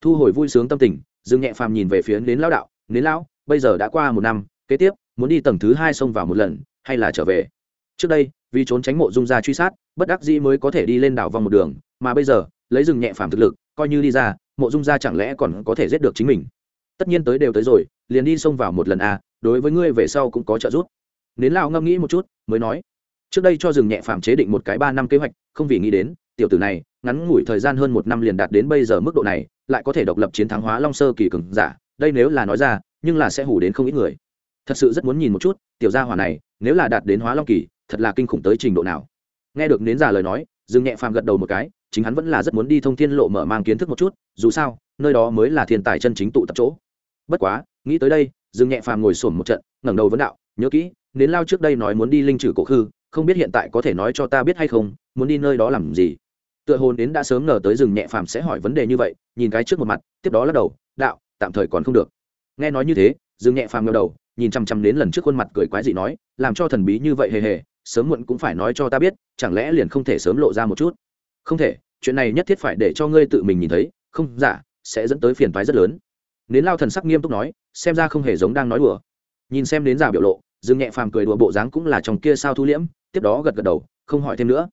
Thu hồi vui sướng tâm tình, dương nhẹ phàm nhìn về phía nến lão đạo, nến lão, bây giờ đã qua một năm, kế tiếp, muốn đi tầng thứ hai xông vào một lần, hay là trở về? Trước đây, vì trốn tránh mộ dung gia truy sát, bất đắc dĩ mới có thể đi lên đảo vòng một đường, mà bây giờ, lấy rừng nhẹ phàm thực lực, coi như đi ra, mộ dung gia chẳng lẽ còn có thể giết được chính mình? Tất nhiên tới đều tới rồi, liền đi xông vào một lần à đối với ngươi về sau cũng có trợ giúp. Nến lão ngâm nghĩ một chút, mới nói trước đây cho rừng nhẹ phàm chế định một cái ba năm kế hoạch, không vì nghĩ đến, tiểu tử này, ngắn ngủi thời gian hơn một năm liền đạt đến bây giờ mức độ này, lại có thể độc lập chiến thắng hóa long sơ kỳ cường giả, đây nếu là nói ra, nhưng là sẽ hủ đến không ít người. Thật sự rất muốn nhìn một chút, tiểu gia hỏa này, nếu là đạt đến hóa long kỳ, thật là kinh khủng tới trình độ nào. Nghe được nến giả lời nói dương nhẹ phàm gật đầu một cái, chính hắn vẫn là rất muốn đi thông thiên lộ mở mang kiến thức một chút, dù sao, nơi đó mới là thiên tài chân chính tụ tập chỗ. Bất quá, nghĩ tới đây dương nhẹ phàm ngồi sổm một trận, ngẩng đầu vấn đạo, nhớ kỹ nến lao trước đây nói muốn đi linh trừ cổ khư, không biết hiện tại có thể nói cho ta biết hay không, muốn đi nơi đó làm gì? Tựa hồn đến đã sớm ngờ tới rừng nhẹ phàm sẽ hỏi vấn đề như vậy, nhìn cái trước một mặt, tiếp đó lắc đầu, đạo, tạm thời còn không được. Nghe nói như thế, rừng nhẹ phàm ngờ đầu, nhìn chăm chăm đến lần trước khuôn mặt cười quái dị nói, làm cho thần bí như vậy hề hề, sớm muộn cũng phải nói cho ta biết, chẳng lẽ liền không thể sớm lộ ra một chút? Không thể, chuyện này nhất thiết phải để cho ngươi tự mình nhìn thấy, không giả sẽ dẫn tới phiền toái rất lớn. Nến lao thần sắc nghiêm túc nói, xem ra không hề giống đang nói đùa. Nhìn xem đến giả biểu lộ dương nhẹ phàm cười đùa bộ dáng cũng là trong kia sao thu liễm, tiếp đó gật gật đầu, không hỏi thêm nữa.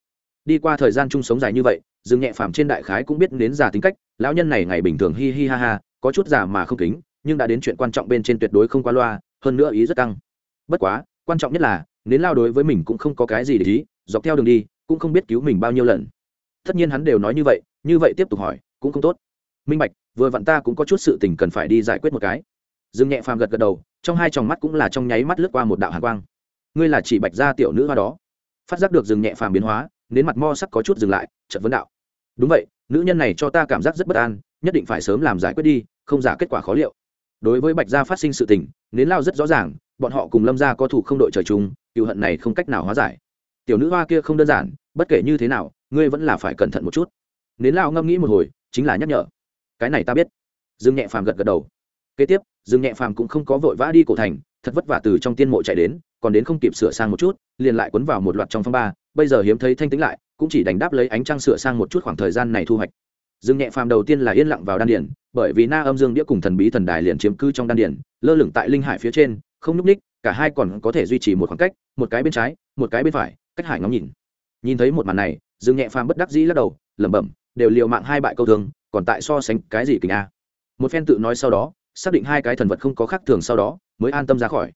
Đi qua thời gian chung sống dài như vậy dương nhẹ phàm trên đại khái cũng biết đến già tính cách, lão nhân này ngày bình thường hi hi ha ha, có chút già mà không kính, nhưng đã đến chuyện quan trọng bên trên tuyệt đối không qua loa, hơn nữa ý rất căng. Bất quá, quan trọng nhất là, nến lao đối với mình cũng không có cái gì để ý, dọc theo đường đi, cũng không biết cứu mình bao nhiêu lần. Tất nhiên hắn đều nói như vậy như vậy tiếp tục hỏi, cũng không tốt. Minh bạch, vừa vặn ta cũng có chút sự tình cần phải đi giải quyết một cái. Dương nhẹ phàm gật gật đầu trong hai tròng mắt cũng là trong nháy mắt lướt qua một đạo hàn quang. Ngươi là chỉ bạch gia tiểu nữ hoa đó. Phát giác được dương nhẹ phàm biến hóa đến mặt mo sắc có chút dừng lại, chợt vấn đạo. Đúng vậy, nữ nhân này cho ta cảm giác rất bất an, nhất định phải sớm làm giải quyết đi, không giả kết quả khó liệu. Đối với bạch gia phát sinh sự tình, nến lao rất rõ ràng, bọn họ cùng lâm gia có thủ không đội trời chung, cựu hận này không cách nào hóa giải. Tiểu nữ hoa kia không đơn giản, bất kể như thế nào, ngươi vẫn là phải cẩn thận một chút. Nến lao ngâm nghĩ một hồi, chính là nhắc nhở. Cái này ta biết. Dương nhẹ phàm gật gật đầu. Kế tiếp dương nhẹ phàm cũng không có vội vã đi cổ thành, thật vất vả từ trong tiên mộ chạy đến, còn đến không kịp sửa sang một chút, liền lại quấn vào một loạt trong phong ba, bây giờ hiếm thấy thanh tĩnh lại, cũng chỉ đánh đáp lấy ánh trăng sửa sang một chút khoảng thời gian này thu hoạch. Dương nhẹ phàm đầu tiên là yên lặng vào đan điển bởi vì na âm dương đĩa cùng thần bí thần đài liền chiếm cư trong đan điển lơ lửng tại linh hải phía trên, không nhúc ních, cả hai còn có thể duy trì một khoảng cách, một cái bên trái, một cái bên phải, cách hải ngóng nhìn. Nhìn thấy một màn này dương nhẹ phàm bất đắc dĩ lắc đầu, lẩm bẩm, đều liều mạng hai bại câu thương, còn tại so sánh cái gì kình a? Một phen tự nói sau đó xác định hai cái thần vật không có khác thường sau đó, mới an tâm ra khỏi.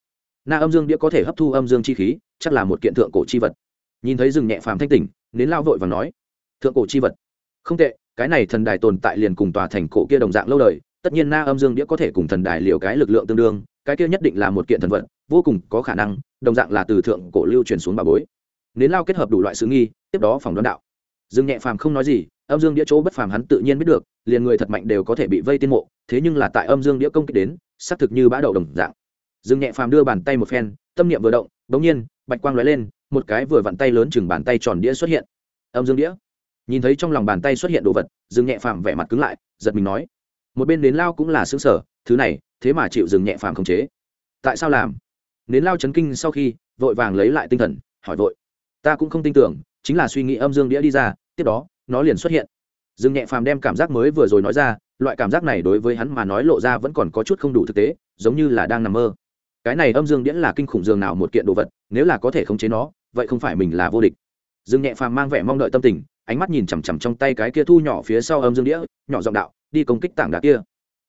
Na âm dương đĩa có thể hấp thu âm dương chi khí, chắc là một kiện thượng cổ chi vật. Nhìn thấy rừng nhẹ phàm thanh tỉnh, nến lao vội và nói, thượng cổ chi vật? Không tệ, cái này thần đài tồn tại liền cùng tòa thành cổ kia đồng dạng lâu đời, tất nhiên na âm dương đĩa có thể cùng thần đài liều cái lực lượng tương đương, cái kia nhất định là một kiện thần vật, vô cùng có khả năng, đồng dạng là từ thượng cổ lưu truyền xuống bà bối. Nến lao kết hợp đủ loại sự nghi, tiếp đó phòng đoán đạo dương nhẹ phàm không nói gì âm dương đĩa chỗ bất phàm hắn tự nhiên biết được, liền người thật mạnh đều có thể bị vây tiên mộ, thế nhưng là tại âm dương đĩa công kích đến, xác thực như bã đậu đồng dạng. Dương nhẹ phàm đưa bàn tay một phen, tâm niệm vừa động, bỗng nhiên, bạch quang lóe lên, một cái vừa vặn tay lớn chừng bàn tay tròn đĩa xuất hiện. Âm dương đĩa. Nhìn thấy trong lòng bàn tay xuất hiện đồ vật, dương nhẹ phàm vẻ mặt cứng lại, giật mình nói, một bên đến lao cũng là xứng sở, thứ này, thế mà chịu dừng nhẹ phàm khống chế. Tại sao làm? Nến lao chấn kinh sau khi, vội vàng lấy lại tinh thần, hỏi vội, ta cũng không tin tưởng, chính là suy nghĩ âm dương đĩa đi ra, tiếp đó nó liền xuất hiện. Dương nhẹ phàm đem cảm giác mới vừa rồi nói ra, loại cảm giác này đối với hắn mà nói lộ ra vẫn còn có chút không đủ thực tế, giống như là đang nằm mơ. Cái này âm dương điển là kinh khủng dương nào một kiện đồ vật, nếu là có thể khống chế nó, vậy không phải mình là vô địch. Dương nhẹ phàm mang vẻ mong đợi tâm tình, ánh mắt nhìn chằm chằm trong tay cái kia thu nhỏ phía sau âm dương đĩa, nhỏ giọng đạo, đi công kích tảng đá kia.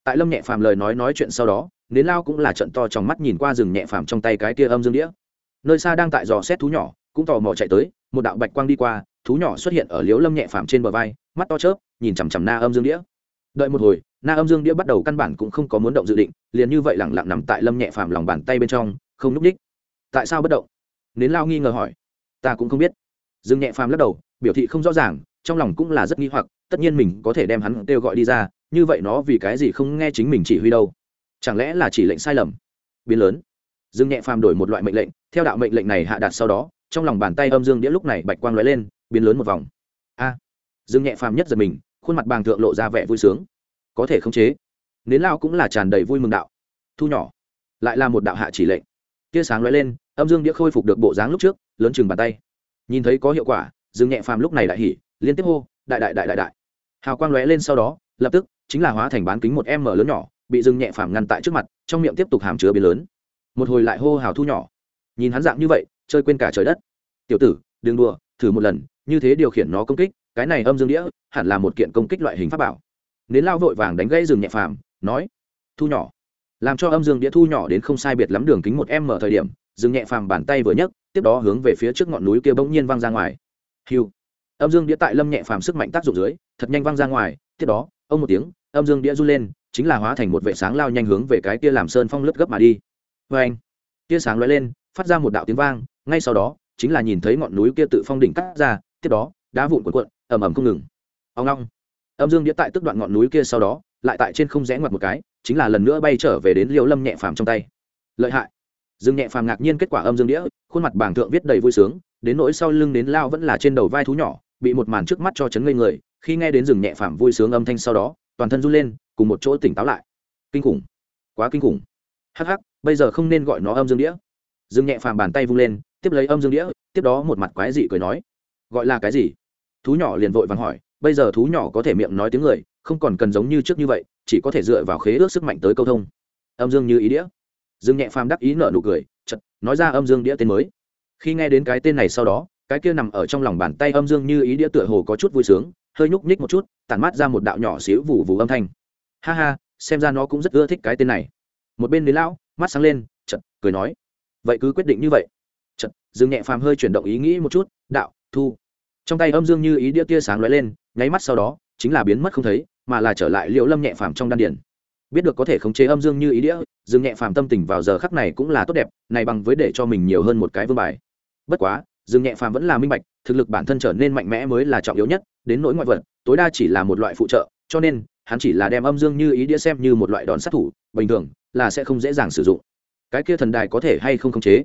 Tại lâm nhẹ phàm lời nói nói chuyện sau đó, nến lao cũng là trận to trong mắt nhìn qua rừng nhẹ phàm trong tay cái kia âm dương đĩa. Nơi xa đang tại dò xét thú nhỏ, cũng tò mò chạy tới, một đạo bạch quang đi qua thú nhỏ xuất hiện ở liếu lâm nhẹ phàm trên bờ vai, mắt to chớp, nhìn chằm chằm na âm dương đĩa. Đợi một hồi, na âm dương đĩa bắt đầu căn bản cũng không có muốn động dự định, liền như vậy lẳng lặng nằm tại lâm nhẹ phàm lòng bàn tay bên trong, không núp đích. Tại sao bất động? Nến lao nghi ngờ hỏi. Ta cũng không biết. Dương nhẹ phàm lắc đầu, biểu thị không rõ ràng, trong lòng cũng là rất nghi hoặc, tất nhiên mình có thể đem hắn kêu gọi đi ra, như vậy nó vì cái gì không nghe chính mình chỉ huy đâu? Chẳng lẽ là chỉ lệnh sai lầm? Biến lớn. Dương nhẹ phàm đổi một loại mệnh lệnh, theo đạo mệnh lệnh này hạ đạt sau đó, trong lòng bàn tay âm dương đĩa lúc này bạch quang lóe lên biến lớn một vòng. A. Dương nhẹ phàm nhất giật mình, khuôn mặt bàng thượng lộ ra vẻ vui sướng. Có thể khống chế. Nến lao cũng là tràn đầy vui mừng đạo. Thu nhỏ. Lại là một đạo hạ chỉ lệnh. Tia sáng lóe lên, âm dương đĩa khôi phục được bộ dáng lúc trước, lớn chừng bàn tay. Nhìn thấy có hiệu quả, dương nhẹ phàm lúc này đại hỉ, liên tiếp hô, đại đại đại đại đại. Hào quang lóe lên sau đó, lập tức, chính là hóa thành bán kính một m lớn nhỏ, bị dương nhẹ phàm ngăn tại trước mặt, trong miệng tiếp tục hàm chứa biến lớn. Một hồi lại hô hào thu nhỏ. Nhìn hắn dạng như vậy, chơi quên cả trời đất. Tiểu tử, đừng đùa, thử một lần như thế điều khiển nó công kích, cái này âm dương đĩa hẳn là một kiện công kích loại hình pháp bảo. Nến lao vội vàng đánh gãy rừng nhẹ phàm, nói, thu nhỏ. Làm cho âm dương đĩa thu nhỏ đến không sai biệt lắm đường kính một m thời điểm dừng nhẹ phàm bàn tay vừa nhấc, tiếp đó hướng về phía trước ngọn núi kia bỗng nhiên văng ra ngoài. Hiu. Âm dương đĩa tại lâm nhẹ phàm sức mạnh tác dụng dưới, thật nhanh văng ra ngoài, tiếp đó, ông một tiếng, âm dương đĩa run lên, chính là hóa thành một vệ sáng lao nhanh hướng về cái kia làm sơn phong lướt gấp mà đi. Vê anh tia sáng lóe lên, phát ra một đạo tiếng vang, ngay sau đó, chính là nhìn thấy ngọn núi kia tự phong đỉnh cắt ra tiếp đó, đá vụn cuộn cuộn, ầm ầm không ngừng. Ông long âm dương đĩa tại tức đoạn ngọn núi kia sau đó, lại tại trên không rẽ ngoặt một cái, chính là lần nữa bay trở về đến liễu lâm nhẹ phàm trong tay. Lợi hại. Dương nhẹ phàm ngạc nhiên kết quả âm dương đĩa, khuôn mặt bảng thượng viết đầy vui sướng, đến nỗi sau lưng đến lao vẫn là trên đầu vai thú nhỏ, bị một màn trước mắt cho chấn ngây người, khi nghe đến rừng nhẹ phàm vui sướng âm thanh sau đó, toàn thân run lên, cùng một chỗ tỉnh táo lại. Kinh khủng. Quá kinh khủng. Hắc hắc, bây giờ không nên gọi nó âm dương đĩa. Dương nhẹ phàm bàn tay vung lên, tiếp lấy âm dương đĩa, tiếp đó một mặt quái dị cười nói gọi là cái gì? Thú nhỏ liền vội vàng hỏi, bây giờ thú nhỏ có thể miệng nói tiếng người, không còn cần giống như trước như vậy, chỉ có thể dựa vào khế ước sức mạnh tới câu thông. Âm dương như ý đĩa. Dương nhẹ phàm đắc ý nợ nụ cười chật nói ra âm dương đĩa tên mới. Khi nghe đến cái tên này sau đó, cái kia nằm ở trong lòng bàn tay âm dương như ý đĩa tựa hồ có chút vui sướng, hơi nhúc nhích một chút, tản mát ra một đạo nhỏ xíu vù vù âm thanh. Ha ha, xem ra nó cũng rất ưa thích cái tên này. Một bên đến lão, mắt sáng lên chật cười nói, vậy cứ quyết định như vậy. Chật dương nhẹ phàm hơi chuyển động ý nghĩ một chút, đạo thu. Trong tay âm dương như ý đĩa tia sáng lóe lên, nháy mắt sau đó, chính là biến mất không thấy, mà là trở lại liễu lâm nhẹ phàm trong đan điển biết được có thể khống chế âm dương như ý đĩa, dương nhẹ phàm tâm tình vào giờ khắc này cũng là tốt đẹp, này bằng với để cho mình nhiều hơn một cái vương bài. Bất quá, dương nhẹ phàm vẫn là minh bạch, thực lực bản thân trở nên mạnh mẽ mới là trọng yếu nhất, đến nỗi ngoại vật, tối đa chỉ là một loại phụ trợ, cho nên, hắn chỉ là đem âm dương như ý đĩa xem như một loại đòn sát thủ, bình thường là sẽ không dễ dàng sử dụng. Cái kia thần đài có thể hay không khống chế?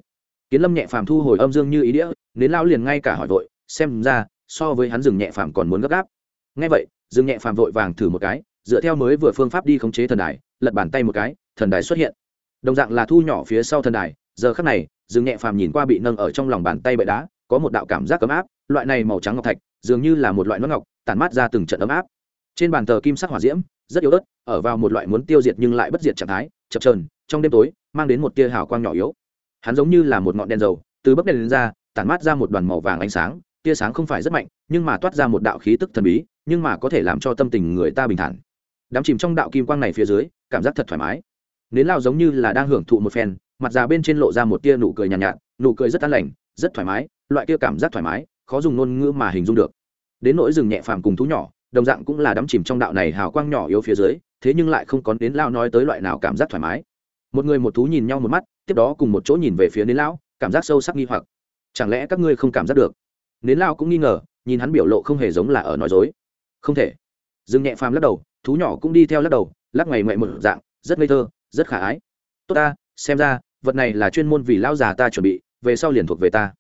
Kiến lâm nhẹ phàm thu hồi âm dương như ý đĩa, đến lao liền ngay cả hỏi vội xem ra, so với hắn dừng nhẹ phàm còn muốn gấp gáp. Ngay vậy dừng nhẹ phàm vội vàng thử một cái, dựa theo mới vừa phương pháp đi khống chế thần đài, lật bàn tay một cái, thần đài xuất hiện. Đồng dạng là thu nhỏ phía sau thần đài, giờ khắc này dừng nhẹ phàm nhìn qua bị nâng ở trong lòng bàn tay bệ đá, có một đạo cảm giác ấm áp, loại này màu trắng ngọc thạch, dường như là một loại nước ngọc, tản mát ra từng trận ấm áp. Trên bàn thờ kim sắc hỏa diễm, rất yếu ớt, ở vào một loại muốn tiêu diệt nhưng lại bất diệt trạng thái, chập trờn trong đêm tối, mang đến một tia hào quang nhỏ yếu. Hắn giống như là một ngọn đèn dầu, từ bấc đèn lên ra, tản mát ra một đoàn màu vàng ánh sáng tia sáng không phải rất mạnh nhưng mà toát ra một đạo khí tức thần bí nhưng mà có thể làm cho tâm tình người ta bình thản. Đắm chìm trong đạo kim quang này phía dưới cảm giác thật thoải mái. Nến lao giống như là đang hưởng thụ một phen mặt già bên trên lộ ra một tia nụ cười nhàn nhạt, nhạt nụ cười rất an lành rất thoải mái loại kia cảm giác thoải mái khó dùng ngôn ngữ mà hình dung được. Đến nỗi rừng nhẹ phàm cùng thú nhỏ đồng dạng cũng là đắm chìm trong đạo này hào quang nhỏ yếu phía dưới thế nhưng lại không có đến lao nói tới loại nào cảm giác thoải mái. Một người một thú nhìn nhau một mắt tiếp đó cùng một chỗ nhìn về phía nến lão cảm giác sâu sắc nghi hoặc. Chẳng lẽ các ngươi không cảm giác được? Nến lao cũng nghi ngờ, nhìn hắn biểu lộ không hề giống là ở nói dối. Không thể. Dương nhẹ phàm lắc đầu, thú nhỏ cũng đi theo lắc đầu, lắc ngày ngoại một dạng, rất ngây thơ, rất khả ái. Tốt ta, xem ra, vật này là chuyên môn vì lao già ta chuẩn bị, về sau liền thuộc về ta.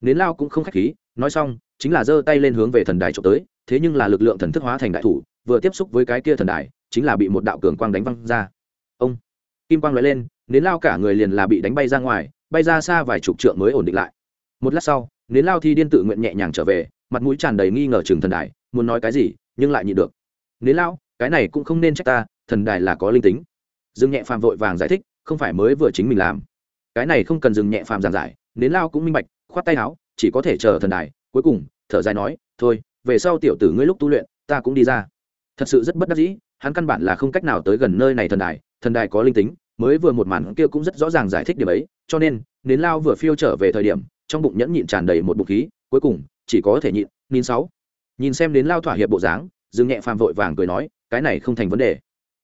Nến lao cũng không khách khí, nói xong, chính là giơ tay lên hướng về thần đài trộm tới, thế nhưng là lực lượng thần thức hóa thành đại thủ, vừa tiếp xúc với cái kia thần đài, chính là bị một đạo cường quang đánh văng ra. Ông, kim quang nói lên, nến lao cả người liền là bị đánh bay ra ngoài, bay ra xa vài chục trượng mới ổn định lại. Một lát sau nến lao thi điên tự nguyện nhẹ nhàng trở về, mặt mũi tràn đầy nghi ngờ chừng thần đài, muốn nói cái gì, nhưng lại nhịn được. Nến lao, cái này cũng không nên trách ta, thần đài là có linh tính. Dương nhẹ phàm vội vàng giải thích, không phải mới vừa chính mình làm. Cái này không cần dừng nhẹ phàm giảng giải nến lao cũng minh bạch, khoát tay áo, chỉ có thể chờ thần đài, cuối cùng, thở dài nói, thôi, về sau tiểu tử ngươi lúc tu luyện, ta cũng đi ra. Thật sự rất bất đắc dĩ, hắn căn bản là không cách nào tới gần nơi này thần đài thần đài có linh tính, mới vừa một màn kia cũng rất rõ ràng giải thích điểm ấy, cho nên nến lao vừa phiêu trở về thời điểm trong bụng nhẫn nhịn tràn đầy một bụng khí, cuối cùng, chỉ có thể nhịn, nín sáu. Nhìn xem đến lao thỏa hiệp bộ dáng, dương nhẹ phàm vội vàng cười nói, cái này không thành vấn đề.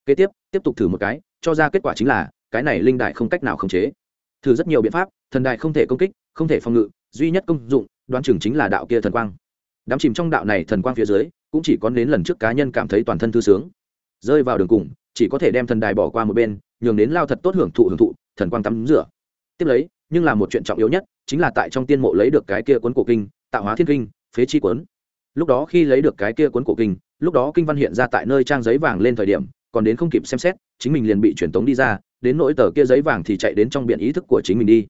Kế tiếp tiếp tục thử một cái, cho ra kết quả chính là, cái này linh đại không cách nào khống chế. Thử rất nhiều biện pháp, thần đại không thể công kích, không thể phòng ngự, duy nhất công dụng, đoán chừng chính là đạo kia thần quang. Đám chìm trong đạo này thần quang phía dưới, cũng chỉ có đến lần trước cá nhân cảm thấy toàn thân thư sướng. Rơi vào đường cùng, chỉ có thể đem thần đài bỏ qua một bên, nhường đến lao thật tốt hưởng thụ hưởng thụ, thần quang tắm rửa. Tiếp lấy nhưng là một chuyện trọng yếu nhất, chính là tại trong tiên mộ lấy được cái kia cuốn cổ kinh, tạo hóa thiên kinh, phế chi cuốn. Lúc đó khi lấy được cái kia cuốn cổ kinh, lúc đó kinh văn hiện ra tại nơi trang giấy vàng lên thời điểm, còn đến không kịp xem xét, chính mình liền bị truyền tống đi ra, đến nỗi tờ kia giấy vàng thì chạy đến trong biển ý thức của chính mình đi.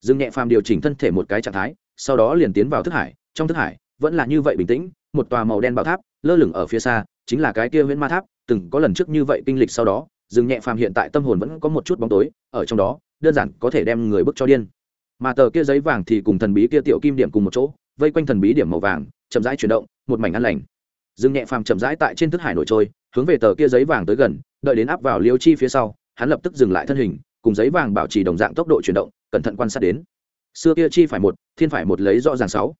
Dương nhẹ phàm điều chỉnh thân thể một cái trạng thái, sau đó liền tiến vào thức hải, trong thức hải, vẫn là như vậy bình tĩnh, một tòa màu đen bảo tháp, lơ lửng ở phía xa, chính là cái kia huyễn ma tháp, từng có lần trước như vậy kinh lịch sau đó, dương nhẹ phàm hiện tại tâm hồn vẫn có một chút bóng tối, ở trong đó đơn giản có thể đem người bức cho điên. Mà tờ kia giấy vàng thì cùng thần bí kia tiểu kim điểm cùng một chỗ, vây quanh thần bí điểm màu vàng, chậm rãi chuyển động, một mảnh ăn lành. Dương nhẹ phàm chậm rãi tại trên thức hải nổi trôi, hướng về tờ kia giấy vàng tới gần, đợi đến áp vào liêu chi phía sau, hắn lập tức dừng lại thân hình, cùng giấy vàng bảo trì đồng dạng tốc độ chuyển động, cẩn thận quan sát đến. Xưa kia chi phải một, thiên phải một lấy rõ ràng sáu.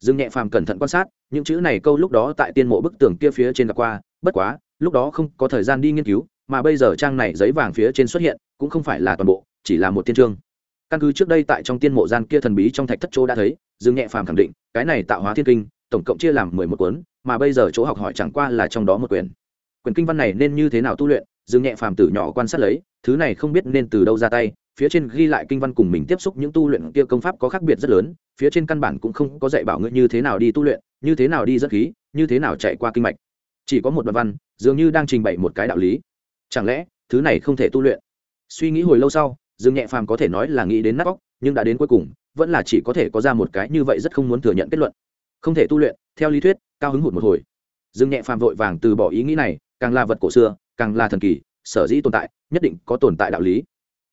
Dương nhẹ phàm cẩn thận quan sát, những chữ này câu lúc đó tại tiên mộ bức tường kia phía trên gặp qua, bất quá, lúc đó không có thời gian đi nghiên cứu, mà bây giờ trang này giấy vàng phía trên xuất hiện, cũng không phải là toàn bộ chỉ là một thiên trương. Căn cứ trước đây tại trong tiên mộ gian kia thần bí trong thạch thất chỗ đã thấy, dương nhẹ phàm khẳng định, cái này tạo hóa thiên kinh, tổng cộng chia làm mười một cuốn, mà bây giờ chỗ học hỏi chẳng qua là trong đó một quyển. Quyển kinh văn này nên như thế nào tu luyện, dương nhẹ phàm từ nhỏ quan sát lấy, thứ này không biết nên từ đâu ra tay, phía trên ghi lại kinh văn cùng mình tiếp xúc những tu luyện kia công pháp có khác biệt rất lớn, phía trên căn bản cũng không có dạy bảo ngươi như thế nào đi tu luyện, như thế nào đi dẫn khí, như thế nào chạy qua kinh mạch. Chỉ có một đoạn văn, dường như đang trình bày một cái đạo lý. Chẳng lẽ, thứ này không thể tu luyện? Suy nghĩ hồi lâu sau dương nhẹ phàm có thể nói là nghĩ đến nát vóc nhưng đã đến cuối cùng, vẫn là chỉ có thể có ra một cái như vậy rất không muốn thừa nhận kết luận. Không thể tu luyện, theo lý thuyết, cao hứng hụt một hồi. Dương nhẹ phàm vội vàng từ bỏ ý nghĩ này, càng là vật cổ xưa, càng là thần kỳ, sở dĩ tồn tại, nhất định có tồn tại đạo lý.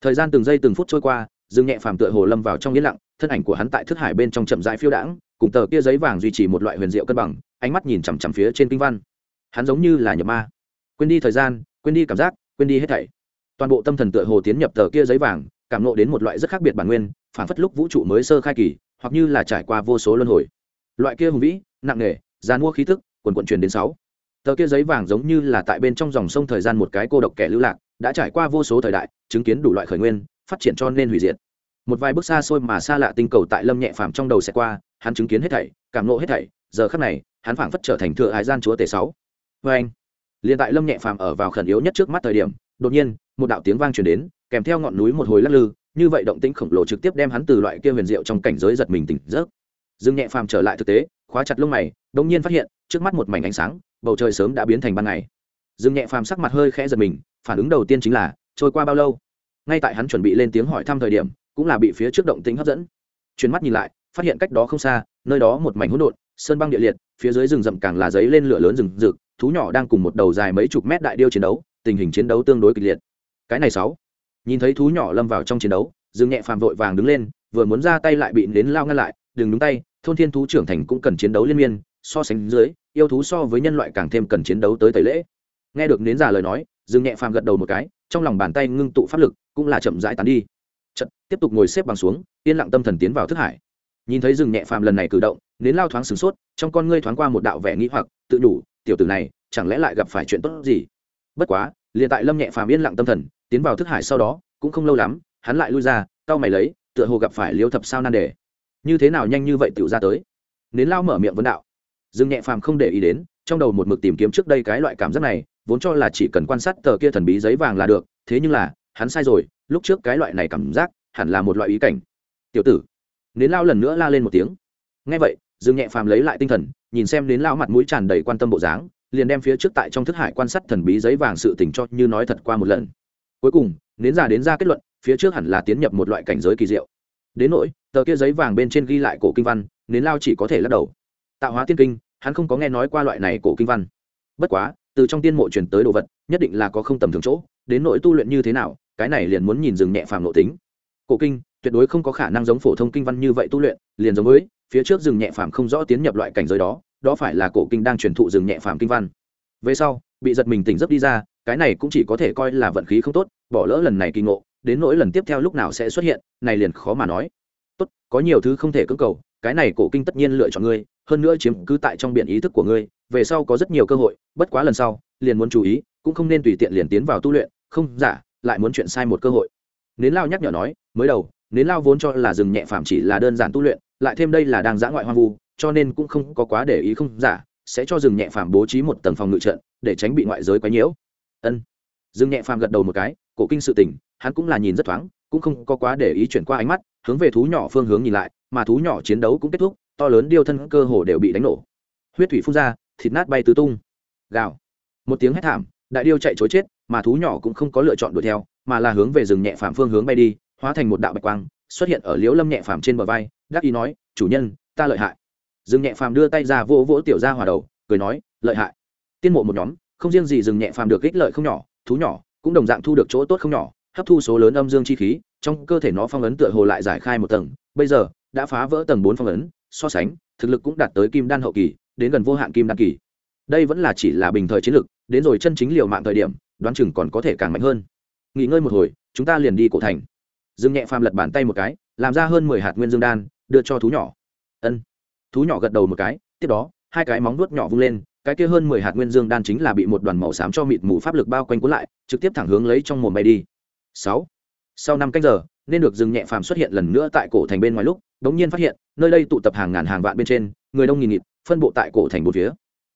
Thời gian từng giây từng phút trôi qua, dương nhẹ phàm tựa hồ lâm vào trong yên lặng, thân ảnh của hắn tại thức hải bên trong chậm rãi phiêu đãng, cùng tờ kia giấy vàng duy trì một loại huyền diệu cân bằng, ánh mắt nhìn chằm chằm phía trên kinh văn. Hắn giống như là nhập ma. Quên đi thời gian, quên đi cảm giác, quên đi hết thảy toàn bộ tâm thần tựa hồ tiến nhập tờ kia giấy vàng, cảm nộ đến một loại rất khác biệt bản nguyên phản phất lúc vũ trụ mới sơ khai kỳ, hoặc như là trải qua vô số luân hồi. Loại kia hùng vĩ, nặng nề gian mua khí thức quần quận truyền đến sáu. Tờ kia giấy vàng giống như là tại bên trong dòng sông thời gian một cái cô độc kẻ lưu lạc, đã trải qua vô số thời đại, chứng kiến đủ loại khởi nguyên, phát triển cho nên hủy diệt. Một vài bước xa xôi mà xa lạ tinh cầu tại lâm nhẹ phàm trong đầu sẽ qua, hắn chứng kiến hết thảy, cảm nộ hết thảy, giờ khắc này, hắn phảng phất trở thành thừa hải gian chúa tể sáu. Vâng. Vê anh liền tại lâm nhẹ phàm ở vào khẩn yếu nhất trước mắt thời điểm, đột nhiên một đạo tiếng vang truyền đến, kèm theo ngọn núi một hồi lắc lư, như vậy động tĩnh khổng lồ trực tiếp đem hắn từ loại kia huyền diệu trong cảnh giới giật mình tỉnh giấc. Dương nhẹ phàm trở lại thực tế, khóa chặt lông mày đông nhiên phát hiện, trước mắt một mảnh ánh sáng, bầu trời sớm đã biến thành ban ngày. Dương nhẹ phàm sắc mặt hơi khẽ giật mình, phản ứng đầu tiên chính là, trôi qua bao lâu? Ngay tại hắn chuẩn bị lên tiếng hỏi thăm thời điểm, cũng là bị phía trước động tính hấp dẫn. Chuyển mắt nhìn lại, phát hiện cách đó không xa, nơi đó một mảnh hỗn độn, sơn băng địa liệt, phía dưới rừng rậm càng là giấy lên lửa lớn rừng rực, thú nhỏ đang cùng một đầu dài mấy chục mét đại điêu chiến đấu, tình hình chiến đấu tương đối kịch liệt cái này sáu. Nhìn thấy thú nhỏ lâm vào trong chiến đấu dương nhẹ phàm vội vàng đứng lên vừa muốn ra tay lại bị Nến lao ngăn lại đừng đúng tay thôn thiên thú trưởng thành cũng cần chiến đấu liên miên so sánh dưới yêu thú so với nhân loại càng thêm cần chiến đấu tới tẩy lễ. Nghe được nến già lời nói dương nhẹ phàm gật đầu một cái trong lòng bàn tay ngưng tụ pháp lực cũng là chậm rãi tán đi. Chật, tiếp tục ngồi xếp bằng xuống yên lặng tâm thần tiến vào thức hải. Nhìn thấy Dương nhẹ phàm lần này cử động nến lao thoáng sửng sốt trong con ngươi thoáng qua một đạo vẻ nghĩ hoặc tự đủ tiểu tử này chẳng lẽ lại gặp phải chuyện tốt gì? Bất quá liền tại lâm nhẹ phàm yên lặng tâm thần tiến vào thức hải sau đó, cũng không lâu lắm, hắn lại lui ra, cau mày lấy, tựa hồ gặp phải liêu thập sao nan đề. Như thế nào nhanh như vậy tựu ra tới? Nến lao mở miệng vấn đạo. Dương nhẹ phàm không để ý đến, trong đầu một mực tìm kiếm trước đây cái loại cảm giác này, vốn cho là chỉ cần quan sát tờ kia thần bí giấy vàng là được, thế nhưng là, hắn sai rồi, lúc trước cái loại này cảm giác, hẳn là một loại ý cảnh. Tiểu tử. Nến lao lần nữa la lên một tiếng. Ngay vậy, dương nhẹ phàm lấy lại tinh thần, nhìn xem đến lao mặt mũi tràn đầy quan tâm bộ dáng, liền đem phía trước tại trong thức hải quan sát thần bí giấy vàng sự tình cho như nói thật qua một lần cuối cùng, nến già đến ra kết luận, phía trước hẳn là tiến nhập một loại cảnh giới kỳ diệu. Đến nỗi, tờ kia giấy vàng bên trên ghi lại cổ kinh văn, nến lao chỉ có thể lắc đầu. Tạo hóa tiên kinh, hắn không có nghe nói qua loại này cổ kinh văn. Bất quá, từ trong tiên mộ truyền tới đồ vật, nhất định là có không tầm thường chỗ, đến nỗi tu luyện như thế nào, cái này liền muốn nhìn dừng nhẹ phàm nội tính. Cổ kinh, tuyệt đối không có khả năng giống phổ thông kinh văn như vậy tu luyện, liền giống với, phía trước Dừng nhẹ phàm không rõ tiến nhập loại cảnh giới đó đó phải là cổ kinh đang truyền thụ Dừng nhẹ phàm kinh văn. Về sau, bị giật mình tỉnh giấc đi ra cái này cũng chỉ có thể coi là vận khí không tốt, bỏ lỡ lần này kỳ ngộ, đến nỗi lần tiếp theo lúc nào sẽ xuất hiện, này liền khó mà nói. Tốt, có nhiều thứ không thể cưỡng cầu, cái này cổ kinh tất nhiên lựa chọn ngươi, hơn nữa chiếm cứ tại trong biển ý thức của ngươi, về sau có rất nhiều cơ hội, bất quá lần sau, liền muốn chú ý, cũng không nên tùy tiện liền tiến vào tu luyện, không giả lại muốn chuyện sai một cơ hội. Nến lao nhắc nhở nói, mới đầu, nến lao vốn cho là rừng nhẹ phàm chỉ là đơn giản tu luyện, lại thêm đây là đang giã ngoại hoang vu, cho nên cũng không có quá để ý không giả sẽ cho rừng nhẹ phàm bố trí một tầng phòng ngự trận, để tránh bị ngoại giới quấy nhiễu ân. Dương nhẹ phàm gật đầu một cái, cổ kinh sự tình, hắn cũng là nhìn rất thoáng, cũng không có quá để ý chuyển qua ánh mắt, hướng về thú nhỏ phương hướng nhìn lại, mà thú nhỏ chiến đấu cũng kết thúc, to lớn điêu thân cơ hồ đều bị đánh nổ. Huyết thủy phun ra, thịt nát bay tứ tung. Gào. Một tiếng hét thảm, đại điêu chạy chối chết, mà thú nhỏ cũng không có lựa chọn đuổi theo, mà là hướng về rừng nhẹ phàm phương hướng bay đi, hóa thành một đạo bạch quang, xuất hiện ở liễu lâm nhẹ phàm trên bờ vai, đắc ý nói, chủ nhân, ta lợi hại. Rừng nhẹ phàm đưa tay ra vỗ vỗ tiểu ra hòa đầu, cười nói, lợi hại. Tiên mộ một nhóm không riêng gì rừng nhẹ phàm được ích lợi không nhỏ, thú nhỏ cũng đồng dạng thu được chỗ tốt không nhỏ, hấp thu số lớn âm dương chi khí, trong cơ thể nó phong ấn tựa hồ lại giải khai một tầng, bây giờ đã phá vỡ tầng bốn phong ấn, so sánh, thực lực cũng đạt tới kim đan hậu kỳ, đến gần vô hạn kim đan kỳ. Đây vẫn là chỉ là bình thời chiến lực, đến rồi chân chính liều mạng thời điểm, đoán chừng còn có thể càng mạnh hơn. Nghỉ ngơi một hồi, chúng ta liền đi cổ thành. Dương nhẹ phàm lật bàn tay một cái, làm ra hơn mười hạt nguyên dương đan, đưa cho thú nhỏ. Ân. Thú nhỏ gật đầu một cái, tiếp đó, hai cái móng vuốt nhỏ vung lên cái kia hơn mười hạt nguyên dương đan chính là bị một đoàn màu xám cho mịt mù pháp lực bao quanh cuốn lại, trực tiếp thẳng hướng lấy trong mồm bay đi. Sáu. Sau năm canh giờ, nên được dừng nhẹ phàm xuất hiện lần nữa tại cổ thành bên ngoài lúc, đống nhiên phát hiện, nơi đây tụ tập hàng ngàn hàng vạn bên trên, người đông nghìn nghịt, phân bộ tại cổ thành một phía.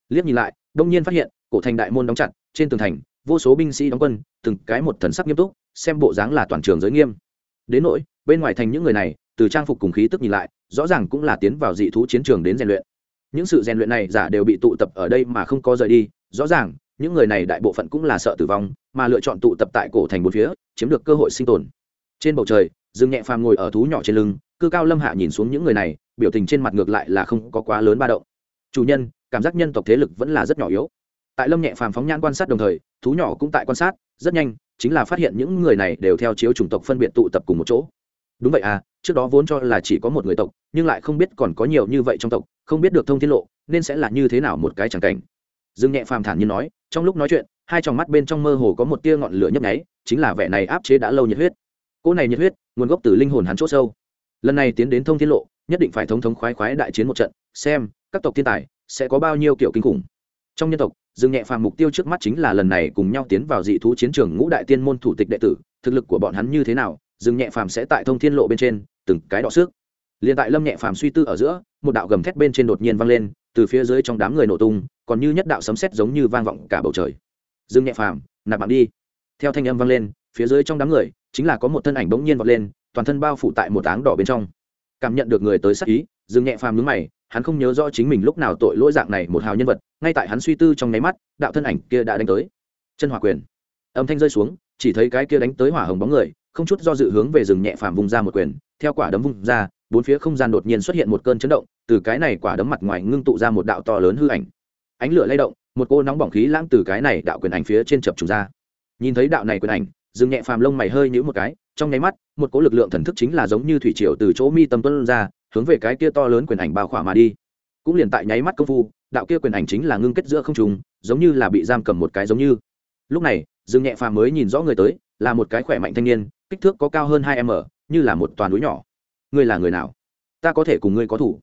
Liếc nhìn lại, đống nhiên phát hiện, cổ thành đại môn đóng chặt, trên tường thành, vô số binh sĩ đóng quân, từng cái một thần sắc nghiêm túc, xem bộ dáng là toàn trường giới nghiêm. Đến nỗi, bên ngoài thành những người này, từ trang phục cùng khí tức nhìn lại, rõ ràng cũng là tiến vào dị thú chiến trường đến rèn luyện những sự rèn luyện này giả đều bị tụ tập ở đây mà không có rời đi. Rõ ràng, những người này đại bộ phận cũng là sợ tử vong, mà lựa chọn tụ tập tại cổ thành một phía, chiếm được cơ hội sinh tồn. Trên bầu trời, dương nhẹ phàm ngồi ở thú nhỏ trên lưng, cư cao lâm hạ nhìn xuống những người này, biểu tình trên mặt ngược lại là không có quá lớn ba động. Chủ nhân, cảm giác nhân tộc thế lực vẫn là rất nhỏ yếu. Tại lâm nhẹ phàm phóng nhãn quan sát đồng thời, thú nhỏ cũng tại quan sát, rất nhanh, chính là phát hiện những người này đều theo chiếu chủng tộc phân biệt tụ tập cùng một chỗ. Đúng vậy à trước đó vốn cho là chỉ có một người tộc, nhưng lại không biết còn có nhiều như vậy trong tộc, không biết được thông tiết lộ, nên sẽ là như thế nào một cái chẳng cảnh. Dương nhẹ phàm thản nhiên nói, trong lúc nói chuyện, hai tròng mắt bên trong mơ hồ có một tia ngọn lửa nhấp nháy, chính là vẻ này áp chế đã lâu nhiệt huyết. Cỗ này nhiệt huyết, nguồn gốc từ linh hồn hắn c h ỗ sâu. Lần này tiến đến thông tiết lộ, nhất định phải thống thống khoái khoái đại chiến một trận, xem, các tộc thiên tài sẽ có bao nhiêu kiểu kinh khủng. Trong nhân tộc, dương nhẹ phàm mục tiêu trước mắt chính là lần này cùng nhau tiến vào dị thú chiến trường ngũ đại tiên môn thủ tịch đệ tử, thực lực của bọn hắn như thế nào, dương nhẹ phàm sẽ tại thông thiên lộ bên trên từng cái đọ xước. Liền tại lâm nhẹ phàm suy tư ở giữa, một đạo gầm thét bên trên đột nhiên vang lên, từ phía dưới trong đám người nổ tung, còn như nhất đạo sấm sét giống như vang vọng cả bầu trời. Dương nhẹ phàm, nạp mạng đi. Theo thanh âm vang lên, phía dưới trong đám người, chính là có một thân ảnh bỗng nhiên vọt lên, toàn thân bao phủ tại một áng đỏ bên trong. Cảm nhận được người tới sắc ý dương nhẹ phàm nhướng mày, hắn không nhớ rõ chính mình lúc nào tội lỗi dạng này một hào nhân vật, ngay tại hắn suy tư trong nháy mắt, đạo thân ảnh kia đã đánh tới. Chân hỏa quyền. Âm thanh rơi xuống, chỉ thấy cái kia đánh tới hỏa hồng bóng người không chút do dự hướng về rừng nhẹ phàm vung ra một quyền, theo quả đấm vung ra, bốn phía không gian đột nhiên xuất hiện một cơn chấn động, từ cái này quả đấm mặt ngoài ngưng tụ ra một đạo to lớn hư ảnh. Ánh lửa lay động, một cô nóng bỏng khí lãng từ cái này đạo quyền ảnh phía trên chập trùng ra. Nhìn thấy đạo này quyền ảnh, rừng nhẹ phàm lông mày hơi nhũ một cái, trong nháy mắt, một cỗ lực lượng thần thức chính là giống như thủy triều từ chỗ mi tâm tuân ra, hướng về cái kia to lớn quyền ảnh bao khỏa mà đi. Cũng liền tại nháy mắt công phu, đạo kia quyền ảnh chính là ngưng kết giữa không trùng giống như là bị giam cầm một cái giống như. Lúc này dương nhẹ phàm mới nhìn rõ người tới, là một cái khỏe mạnh thanh niên kích thước có cao hơn hai m, như là một toàn núi nhỏ. Ngươi là người nào? Ta có thể cùng ngươi có thủ.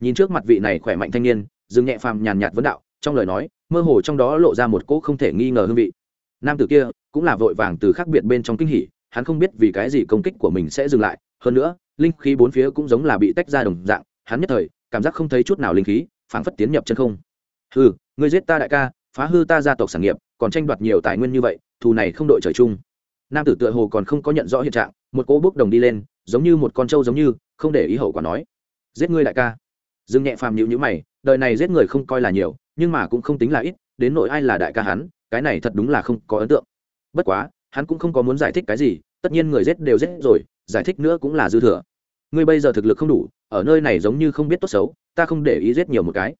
Nhìn trước mặt vị này khỏe mạnh thanh niên, dương nhẹ phàm nhàn nhạt vấn đạo, trong lời nói, mơ hồ trong đó lộ ra một cỗ không thể nghi ngờ hương vị. Nam tử kia cũng là vội vàng từ khác biệt bên trong kinh hỉ, hắn không biết vì cái gì công kích của mình sẽ dừng lại. Hơn nữa, linh khí bốn phía cũng giống là bị tách ra đồng dạng, hắn nhất thời cảm giác không thấy chút nào linh khí, phảng phất tiến nhập chân không. Hừ, ngươi giết ta đại ca, phá hư ta gia tộc sản nghiệp, còn tranh đoạt nhiều tài nguyên như vậy, thù này không đội trời chung nam tử tựa hồ còn không có nhận rõ hiện trạng, một cỗ bước đồng đi lên, giống như một con trâu giống như, không để ý hậu quả nói. Giết ngươi đại ca. Dương nhẹ phàm nhịu nhữ mày, đời này giết người không coi là nhiều, nhưng mà cũng không tính là ít, đến nội ai là đại ca hắn, cái này thật đúng là không có ấn tượng. Bất quá, hắn cũng không có muốn giải thích cái gì, tất nhiên người giết đều giết rồi, giải thích nữa cũng là dư thừa. Ngươi bây giờ thực lực không đủ, ở nơi này giống như không biết tốt xấu, ta không để ý giết nhiều một cái.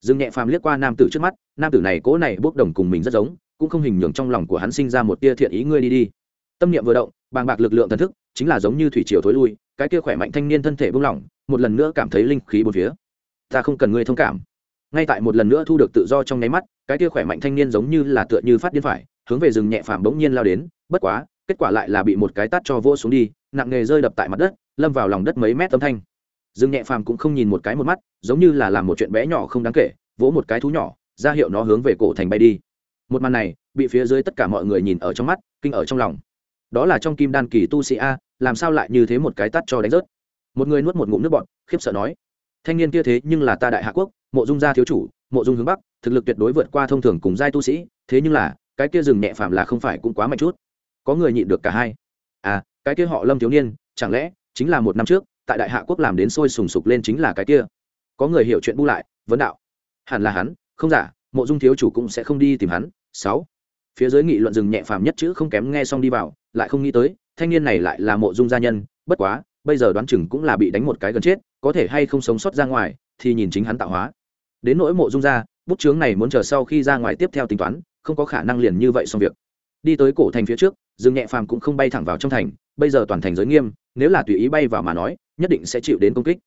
Dương nhẹ phàm liếc qua nam tử trước mắt, nam tử này cố này bốc đồng cùng mình rất giống, cũng không hình nhường trong lòng của hắn sinh ra một tia thiện ý ngươi đi đi tâm niệm vừa động, bàng bạc lực lượng thần thức, chính là giống như thủy triều thối lui, cái kia khỏe mạnh thanh niên thân thể buông lỏng, một lần nữa cảm thấy linh khí bốn phía. Ta không cần ngươi thông cảm. Ngay tại một lần nữa thu được tự do trong nháy mắt, cái kia khỏe mạnh thanh niên giống như là tựa như phát điên phải, hướng về rừng nhẹ phàm bỗng nhiên lao đến, bất quá, kết quả lại là bị một cái tát cho vô xuống đi, nặng nghề rơi đập tại mặt đất, lâm vào lòng đất mấy mét âm thanh. Rừng nhẹ phàm cũng không nhìn một cái một mắt, giống như là làm một chuyện bé nhỏ không đáng kể, vỗ một cái thú nhỏ, ra hiệu nó hướng về cổ thành bay đi. Một màn này, bị phía dưới tất cả mọi người nhìn ở trong mắt, kinh ở trong lòng đó là trong kim đan kỳ tu sĩ a, làm sao lại như thế một cái tắt cho đánh rớt? Một người nuốt một ngụm nước bọn khiếp sợ nói. Thanh niên kia thế nhưng là ta đại hạ quốc, mộ dung gia thiếu chủ, mộ dung hướng bắc, thực lực tuyệt đối vượt qua thông thường cùng giai tu sĩ, thế nhưng là, cái kia rừng nhẹ phạm là không phải cũng quá mạnh chút. Có người nhịn được cả hai. À cái kia họ lâm thiếu niên, chẳng lẽ chính là một năm trước, tại đại hạ quốc làm đến sôi sùng sục lên chính là cái kia? Có người hiểu chuyện bu lại, vấn đạo. Hẳn là hắn, không giả, mộ dung thiếu chủ cũng sẽ không đi tìm hắn. Sáu. Phía dưới nghị luận rừng nhẹ phàm nhất chữ không kém nghe xong đi vào lại không nghĩ tới, thanh niên này lại là mộ dung gia nhân, bất quá, bây giờ đoán chừng cũng là bị đánh một cái gần chết, có thể hay không sống sót ra ngoài, thì nhìn chính hắn tạo hóa. Đến nỗi mộ dung gia, bút chướng này muốn chờ sau khi ra ngoài tiếp theo tính toán, không có khả năng liền như vậy xong việc. Đi tới cổ thành phía trước, dương nhẹ phàm cũng không bay thẳng vào trong thành, bây giờ toàn thành giới nghiêm, nếu là tùy ý bay vào mà nói, nhất định sẽ chịu đến công kích.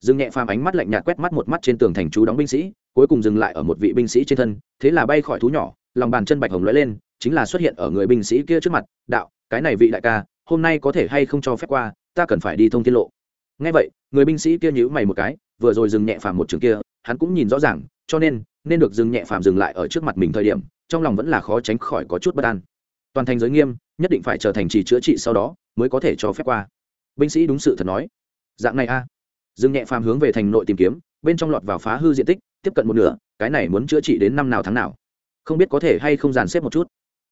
Dương nhẹ phàm ánh mắt lạnh nhạt quét mắt một mắt trên tường thành chú đóng binh sĩ, cuối cùng dừng lại ở một vị binh sĩ trên thân, thế là bay khỏi thú nhỏ, lòng bàn chân bạch hồng lóe lên, chính là xuất hiện ở người binh sĩ kia trước mặt, đạo cái này vị đại ca, hôm nay có thể hay không cho phép qua, ta cần phải đi thông tiết lộ. Ngay vậy, người binh sĩ kia nhữ mày một cái, vừa rồi dừng nhẹ phàm một trường kia, hắn cũng nhìn rõ ràng, cho nên nên được dừng nhẹ phàm dừng lại ở trước mặt mình thời điểm, trong lòng vẫn là khó tránh khỏi có chút bất an. Toàn thành giới nghiêm, nhất định phải trở thành trì chữa trị sau đó, mới có thể cho phép qua. Binh sĩ đúng sự thật nói. Dạng này a. À. dừng nhẹ phàm hướng về thành nội tìm kiếm, bên trong lọt vào phá hư diện tích, tiếp cận một nửa, cái này muốn chữa trị đến năm nào tháng nào. Không biết có thể hay không dàn xếp một chút.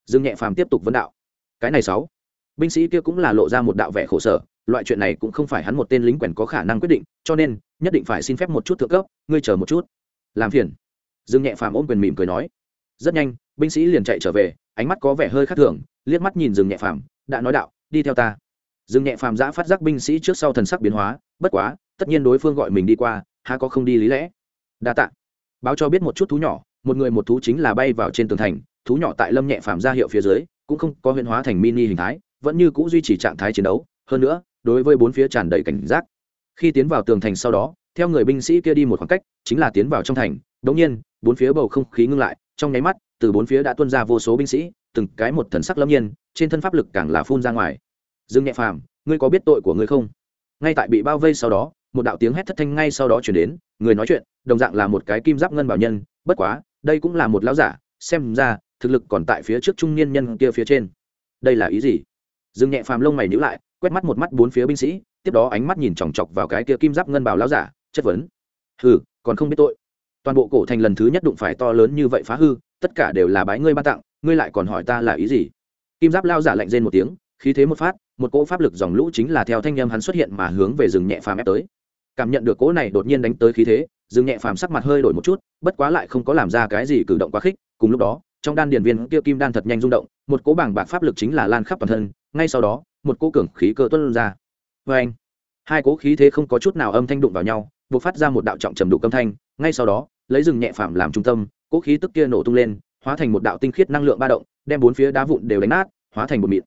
Dương nhẹ phàm tiếp tục vấn đạo cái này sáu. Binh sĩ kia cũng là lộ ra một đạo vẻ khổ sở, loại chuyện này cũng không phải hắn một tên lính quèn có khả năng quyết định, cho nên, nhất định phải xin phép một chút thượng cấp, ngươi chờ một chút. Làm phiền. Dương nhẹ phàm ôm quyền mỉm cười nói. Rất nhanh, binh sĩ liền chạy trở về, ánh mắt có vẻ hơi khác thường, liếc mắt nhìn dương nhẹ phàm, đã nói đạo, đi theo ta. Dương nhẹ phàm giã phát giác binh sĩ trước sau thần sắc biến hóa, bất quá, tất nhiên đối phương gọi mình đi qua, há có không đi lý lẽ. Đa tạ. Báo cho biết một chút thú nhỏ, một người một thú chính là bay vào trên tường thành, thú nhỏ tại lâm nhẹ phàm ra hiệu phía dưới cũng không có huyễn hóa thành mini hình thái, vẫn như c ũ duy trì trạng thái chiến đấu. Hơn nữa, đối với bốn phía tràn đầy cảnh giác. Khi tiến vào tường thành sau đó, theo người binh sĩ kia đi một khoảng cách, chính là tiến vào trong thành. Đ ỗ n g nhiên, bốn phía bầu không khí ngưng lại. Trong nháy mắt, từ bốn phía đã tuân ra vô số binh sĩ, từng cái một thần sắc lâm nhiên, trên thân pháp lực càng là phun ra ngoài. Dương nhẹ phàm, ngươi có biết tội của ngươi không? Ngay tại bị bao vây sau đó, một đạo tiếng hét thất thanh ngay sau đó chuyển đến. Người nói chuyện, đồng dạng là một cái kim giáp ngân bảo nhân. Bất quá, đây cũng là một lão giả, xem ra thực lực còn tại phía trước trung niên nhân kia phía trên. Đây là ý gì? Dương nhẹ phàm lông mày nhữ lại, quét mắt một mắt bốn phía binh sĩ, tiếp đó ánh mắt nhìn chòng chọc vào cái kia kim giáp ngân bảo lão giả, chất vấn. Hừ, còn không biết tội. Toàn bộ cổ thành lần thứ nhất đụng phải to lớn như vậy phá hư, tất cả đều là bái ngươi ban tặng, ngươi lại còn hỏi ta là ý gì? Kim giáp lao giả lạnh rên một tiếng, khí thế một phát, một cỗ pháp lực dòng lũ chính là theo thanh â hắn xuất hiện mà hướng về rừng nhẹ phàm ép tới. Cảm nhận được cỗ này đột nhiên đánh tới khí thế, rừng nhẹ phàm sắc mặt hơi đổi một chút, bất quá lại không có làm ra cái gì cử động quá khích, cùng lúc đó trong đan điền viên kia kim đan thật nhanh rung động, một cỗ bảng bạc pháp lực chính là lan khắp toàn thân, ngay sau đó, một cỗ cường khí cơ tuân ra. Vê anh, hai cỗ khí thế không có chút nào âm thanh đụng vào nhau buộc phát ra một đạo trọng trầm đục âm thanh, ngay sau đó, lấy rừng nhẹ phàm làm trung tâm, cỗ khí tức kia nổ tung lên, hóa thành một đạo tinh khiết năng lượng ba động, đem bốn phía đá vụn đều đánh nát, hóa thành một mịn.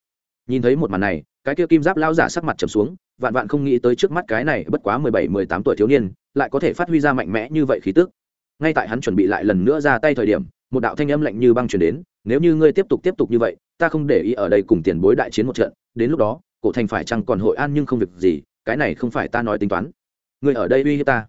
Nhìn thấy một màn này, cái kia kim giáp lao giả sắc mặt trầm xuống, vạn vạn không nghĩ tới trước mắt cái này bất quá mười bảy, mười tám tuổi thiếu niên, lại có thể phát huy ra mạnh mẽ như vậy khí tức. Ngay tại hắn chuẩn bị lại lần nữa ra tay thời điểm một đạo thanh âm lạnh như băng truyền đến, nếu như ngươi tiếp tục tiếp tục như vậy, ta không để ý ở đây cùng tiền bối đại chiến một trận, đến lúc đó, cổ thành phải chăng còn hội an nhưng không việc gì, cái này không phải ta nói tính toán. Ngươi ở đây uy hiếp ta.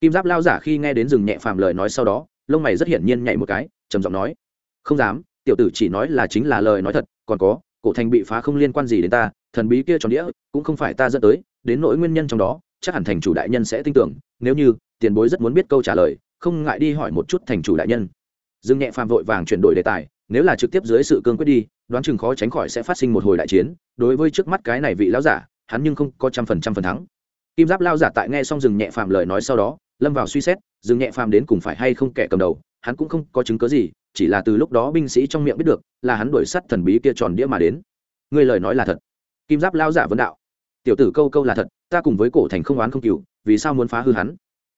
Kim giáp lao giả khi nghe đến rừng nhẹ phàm lời nói sau đó, lông mày rất hiển nhiên nhảy một cái, trầm giọng nói, không dám, tiểu tử chỉ nói là chính là lời nói thật, còn có, cổ thành bị phá không liên quan gì đến ta, thần bí kia tròn đĩa cũng không phải ta dẫn tới, đến nỗi nguyên nhân trong đó, chắc hẳn thành chủ đại nhân sẽ tin tưởng, nếu như, tiền bối rất muốn biết câu trả lời, không ngại đi hỏi một chút thành chủ đại nhân dương nhẹ phàm vội vàng chuyển đổi đề tài, nếu là trực tiếp dưới sự cương quyết đi, đoán chừng khó tránh khỏi sẽ phát sinh một hồi đại chiến. Đối với trước mắt cái này vị lão giả, hắn nhưng không có trăm phần trăm phần thắng. Kim giáp lao giả tại nghe xong dừng nhẹ phàm lời nói sau đó, lâm vào suy xét, dừng nhẹ phàm đến cùng phải hay không kẻ cầm đầu, hắn cũng không có chứng cớ gì, chỉ là từ lúc đó binh sĩ trong miệng biết được, là hắn đuổi sắt thần bí kia tròn đĩa mà đến. Ngươi lời nói là thật. Kim giáp lao giả vấn đạo. Tiểu tử câu câu là thật, ta cùng với cổ thành không oán không cừu, vì sao muốn phá hư hắn?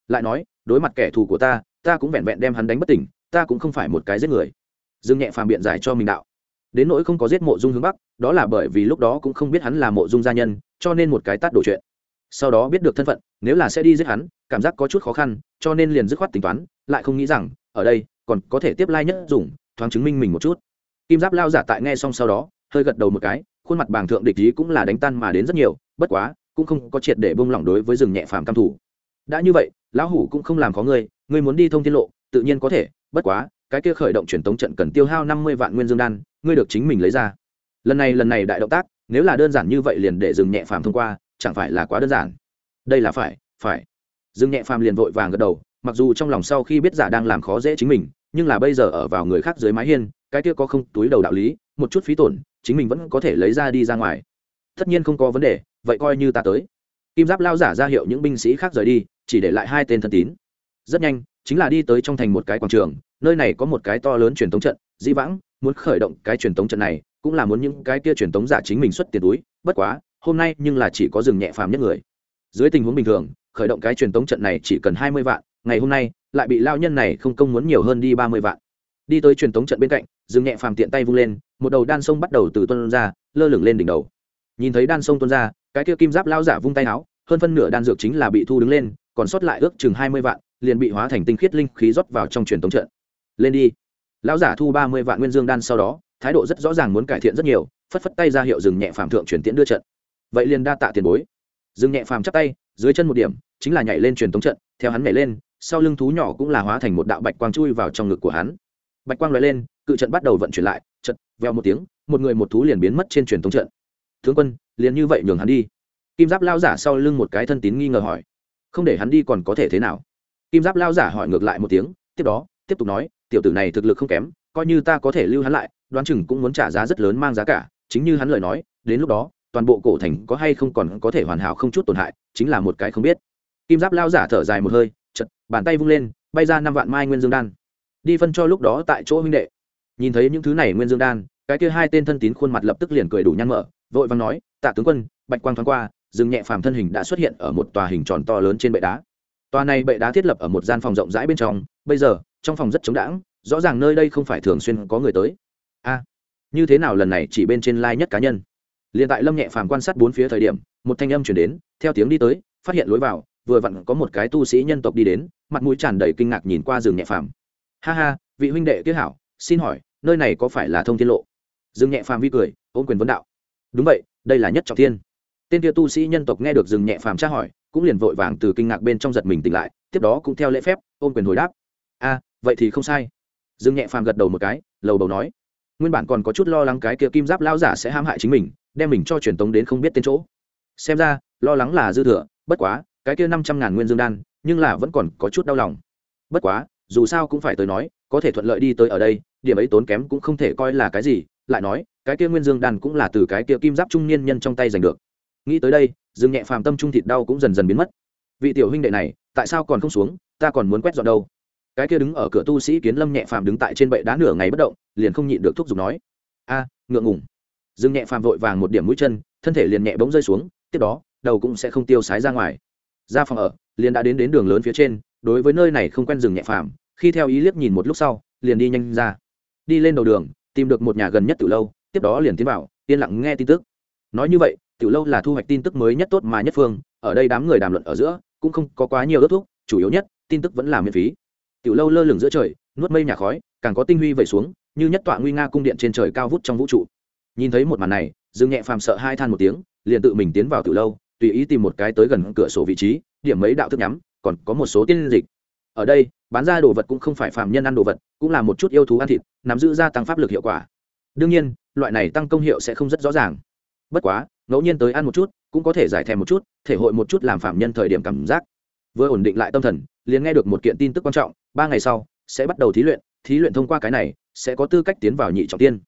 Lại nói, đối mặt kẻ thù của ta ta cũng vẹn vẹn đem hắn đánh bất tỉnh ta cũng không phải một cái giết người. Dương nhẹ phàm biện giải cho mình đạo. Đến nỗi không có giết mộ dung hướng bắc, đó là bởi vì lúc đó cũng không biết hắn là mộ dung gia nhân, cho nên một cái tát đổ chuyện. Sau đó biết được thân phận, nếu là sẽ đi giết hắn, cảm giác có chút khó khăn, cho nên liền dứt khoát tính toán, lại không nghĩ rằng, ở đây, còn có thể tiếp lai、like、nhất dùng, thoáng chứng minh mình một chút. Kim giáp lao giả tại nghe xong sau đó, hơi gật đầu một cái, khuôn mặt bàng thượng địch ý cũng là đánh tan mà đến rất nhiều, bất quá, cũng không có triệt để bông lỏng đối với rừng nhẹ phàm cam thủ đã như vậy, lão hủ cũng không làm khó ngươi ngươi muốn đi thông tiết lộ, tự nhiên có thể bất quá, cái kia khởi động truyền tống trận cần tiêu hao năm mươi vạn nguyên dương đan, ngươi được chính mình lấy ra. Lần này lần này đại động tác, nếu là đơn giản như vậy liền để dừng nhẹ phàm thông qua, chẳng phải là quá đơn giản? Đây là phải phải. Dừng nhẹ phàm liền vội vàng gật đầu, mặc dù trong lòng sau khi biết giả đang làm khó dễ chính mình, nhưng là bây giờ ở vào người khác dưới mái hiên, cái kia có không túi đầu đạo lý, một chút phí tổn, chính mình vẫn có thể lấy ra đi ra ngoài. Tất nhiên không có vấn đề, vậy coi như ta tới. Kim giáp lao giả ra hiệu những binh sĩ khác rời đi, chỉ để lại hai tên thân tín. Rất nhanh, chính là đi tới trong thành một cái quảng trường nơi này có một cái to lớn truyền thống trận, dĩ vãng, muốn khởi động cái truyền thống trận này, cũng là muốn những cái kia truyền thống giả chính mình xuất tiền túi. Bất quá, hôm nay nhưng là chỉ có dừng nhẹ phàm nhất người. Dưới tình huống bình thường, khởi động cái truyền thống trận này chỉ cần hai mươi vạn, ngày hôm nay, lại bị lao nhân này không công muốn nhiều hơn đi ba mươi vạn. Đi tới truyền thống trận bên cạnh dừng nhẹ phàm tiện tay vung lên, một đầu đan sông bắt đầu từ tuân ra, lơ lửng lên đỉnh đầu. Nhìn thấy đan sông tuân ra, cái kia kim giáp lao giả vung tay áo, hơn phân nửa đan dược chính là bị thu đứng lên, còn sót lại ước chừng hai mươi vạn, liền bị hóa thành tinh khiết linh khí rót vào trong truyền thống trận lên đi. Lão giả thu ba mươi vạn nguyên dương đan sau đó, thái độ rất rõ ràng muốn cải thiện rất nhiều, phất phất tay ra hiệu dừng nhẹ phàm thượng truyền tiễn đưa trận. Vậy liền đa tạ tiền bối. Dừng nhẹ phàm chắp tay, dưới chân một điểm, chính là nhảy lên truyền thống trận, theo hắn nhảy lên, sau lưng thú nhỏ cũng là hóa thành một đạo bạch quang chui vào trong ngực của hắn. Bạch quang loại lên, cự trận bắt đầu vận chuyển lại trận veo một tiếng, một người một thú liền biến mất trên truyền thống trận. Tướng quân, liền như vậy nhường hắn đi. Kim giáp lao giả sau lưng một cái thân tín nghi ngờ hỏi. Không để hắn đi còn có thể thế nào? Kim giáp lao giả hỏi ngược lại một tiếng, tiếp đó, tiếp tục nói tiểu tử này thực lực không kém, coi như ta có thể lưu hắn lại, đoán chừng cũng muốn trả giá rất lớn mang giá cả. Chính như hắn lời nói, đến lúc đó, toàn bộ cổ thành có hay không còn có thể hoàn hảo không chút tổn hại, chính là một cái không biết. Kim giáp lao giả thở dài một hơi chật bàn tay vung lên, bay ra năm vạn mai nguyên dương đan. Đi phân cho lúc đó tại chỗ huynh đệ. Nhìn thấy những thứ này nguyên dương đan, cái kia hai tên thân tín khuôn mặt lập tức liền cười đủ nhăn mở, vội vàng nói, tạ tướng quân, bạch quang thoáng qua, rừng nhẹ phàm thân hình đã xuất hiện ở một tòa hình tròn to lớn trên bệ đá. Tòa này bệ đá thiết lập ở một gian phòng rộng rãi bên trong, bây giờ trong phòng rất trống đãng rõ ràng nơi đây không phải thường xuyên có người tới. A, như thế nào lần này chỉ bên trên lai nhất cá nhân? Liền tại lâm nhẹ phàm quan sát bốn phía thời điểm, một thanh âm chuyển đến, theo tiếng đi tới, phát hiện lối vào, vừa vặn có một cái tu sĩ nhân tộc đi đến, mặt mũi tràn đầy kinh ngạc nhìn qua rừng nhẹ phàm. Ha ha, vị huynh đệ tiếc hảo, xin hỏi, nơi này có phải là thông thiên lộ? Rừng nhẹ phàm vi cười, ôm quyền vấn đạo. Đúng vậy, đây là nhất trọng thiên. Tên kia tu sĩ nhân tộc nghe được rừng nhẹ phàm tra hỏi, cũng liền vội vàng từ kinh ngạc bên trong giật mình tỉnh lại, tiếp đó cũng theo lễ phép, ôm quyền hồi đáp. A vậy thì không sai. Dương nhẹ phàm gật đầu một cái, lầu đầu nói. Nguyên bản còn có chút lo lắng cái kia kim giáp lao giả sẽ hãm hại chính mình, đem mình cho truyền tống đến không biết tên chỗ. Xem ra, lo lắng là dư thừa, bất quá, cái kia năm trăm ngàn nguyên dương đan, nhưng là vẫn còn có chút đau lòng. Bất quá, dù sao cũng phải tới nói, có thể thuận lợi đi tới ở đây, điểm ấy tốn kém cũng không thể coi là cái gì, lại nói, cái kia nguyên dương đan cũng là từ cái kia kim giáp trung niên nhân trong tay giành được. Nghĩ tới đây, dương nhẹ phàm tâm trung thịt đau cũng dần dần biến mất. Vị tiểu huynh đệ này, tại sao còn không xuống, ta còn muốn quét dọn đâu? Cái kia đứng ở cửa tu sĩ kiến lâm nhẹ phàm đứng tại trên bệ đá nửa ngày bất động, liền không nhịn được thúc giục nói, a, ngượng ngùng. Dương nhẹ phàm vội vàng một điểm mũi chân, thân thể liền nhẹ bỗng rơi xuống, tiếp đó, đầu cũng sẽ không tiêu sái ra ngoài. Ra phòng ở, liền đã đến đến đường lớn phía trên, đối với nơi này không quen dừng nhẹ phàm, khi theo ý liếc nhìn một lúc sau, liền đi nhanh ra. Đi lên đầu đường, tìm được một nhà gần nhất từ lâu, tiếp đó liền tiến vào, yên lặng nghe tin tức. Nói như vậy từ lâu là thu hoạch tin tức mới nhất tốt mà nhất phương, ở đây đám người đàm luận ở giữa, cũng không có quá nhiều ước thuốc chủ yếu nhất, tin tức vẫn là miễn phí tiểu lâu lơ lửng giữa trời, nuốt mây nhà khói, càng có tinh huy vẩy xuống, như nhất tọa nguy nga cung điện trên trời cao vút trong vũ trụ. Nhìn thấy một màn này, dương nhẹ phàm sợ hai than một tiếng, liền tự mình tiến vào tiểu lâu, tùy ý tìm một cái tới gần cửa sổ vị trí, điểm mấy đạo thức nhắm, còn có một số tiên dịch. Ở đây, bán ra đồ vật cũng không phải phàm nhân ăn đồ vật, cũng là một chút yêu thú ăn thịt, nắm giữ gia tăng pháp lực hiệu quả. Đương nhiên, loại này tăng công hiệu sẽ không rất rõ ràng. Bất quá, ngẫu nhiên tới ăn một chút, cũng có thể giải thèm một chút, thể hội một chút làm phạm nhân thời điểm cảm giác. Vừa ổn định lại tâm thần liền nghe được một kiện tin tức quan trọng, ba ngày sau, sẽ bắt đầu thí luyện thí luyện thông qua cái này, sẽ có tư cách tiến vào nhị trọng tiên.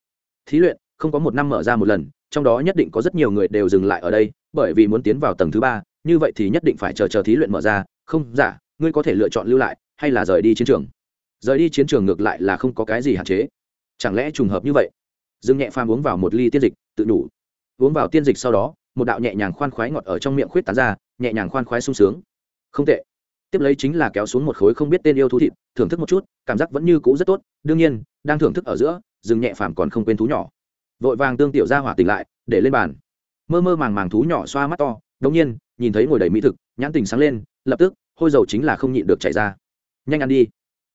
Thí luyện, không có một năm mở ra một lần, trong đó nhất định có rất nhiều người đều dừng lại ở đây, bởi vì muốn tiến vào tầng thứ ba, như vậy thì nhất định phải chờ chờ thí luyện mở ra. Không giả ngươi có thể lựa chọn lưu lại, hay là rời đi chiến trường? Rời đi chiến trường ngược lại là không có cái gì hạn chế. Chẳng lẽ trùng hợp như vậy? Dương nhẹ phàm uống vào một ly tiên dịch, tự đủ. Uống vào tiên dịch sau đó, một đạo nhẹ nhàng khoan khoái ngọt ở trong miệng khuyết tán ra, nhẹ nhàng khoan khoái sung sướng. Không tệ tiếp lấy chính là kéo xuống một khối không biết tên yêu thú thịt, thưởng thức một chút, cảm giác vẫn như cũ rất tốt, đương nhiên, đang thưởng thức ở giữa, rừng nhẹ phàm còn không quên thú nhỏ. Vội vàng tương tiểu ra hỏa tỉnh lại, để lên bàn. Mơ mơ màng màng thú nhỏ xoa mắt to đông nhiên, nhìn thấy ngồi đầy mỹ thực, nhãn tình sáng lên, lập tức, hôi dầu chính là không nhịn được chảy ra. Nhanh ăn đi.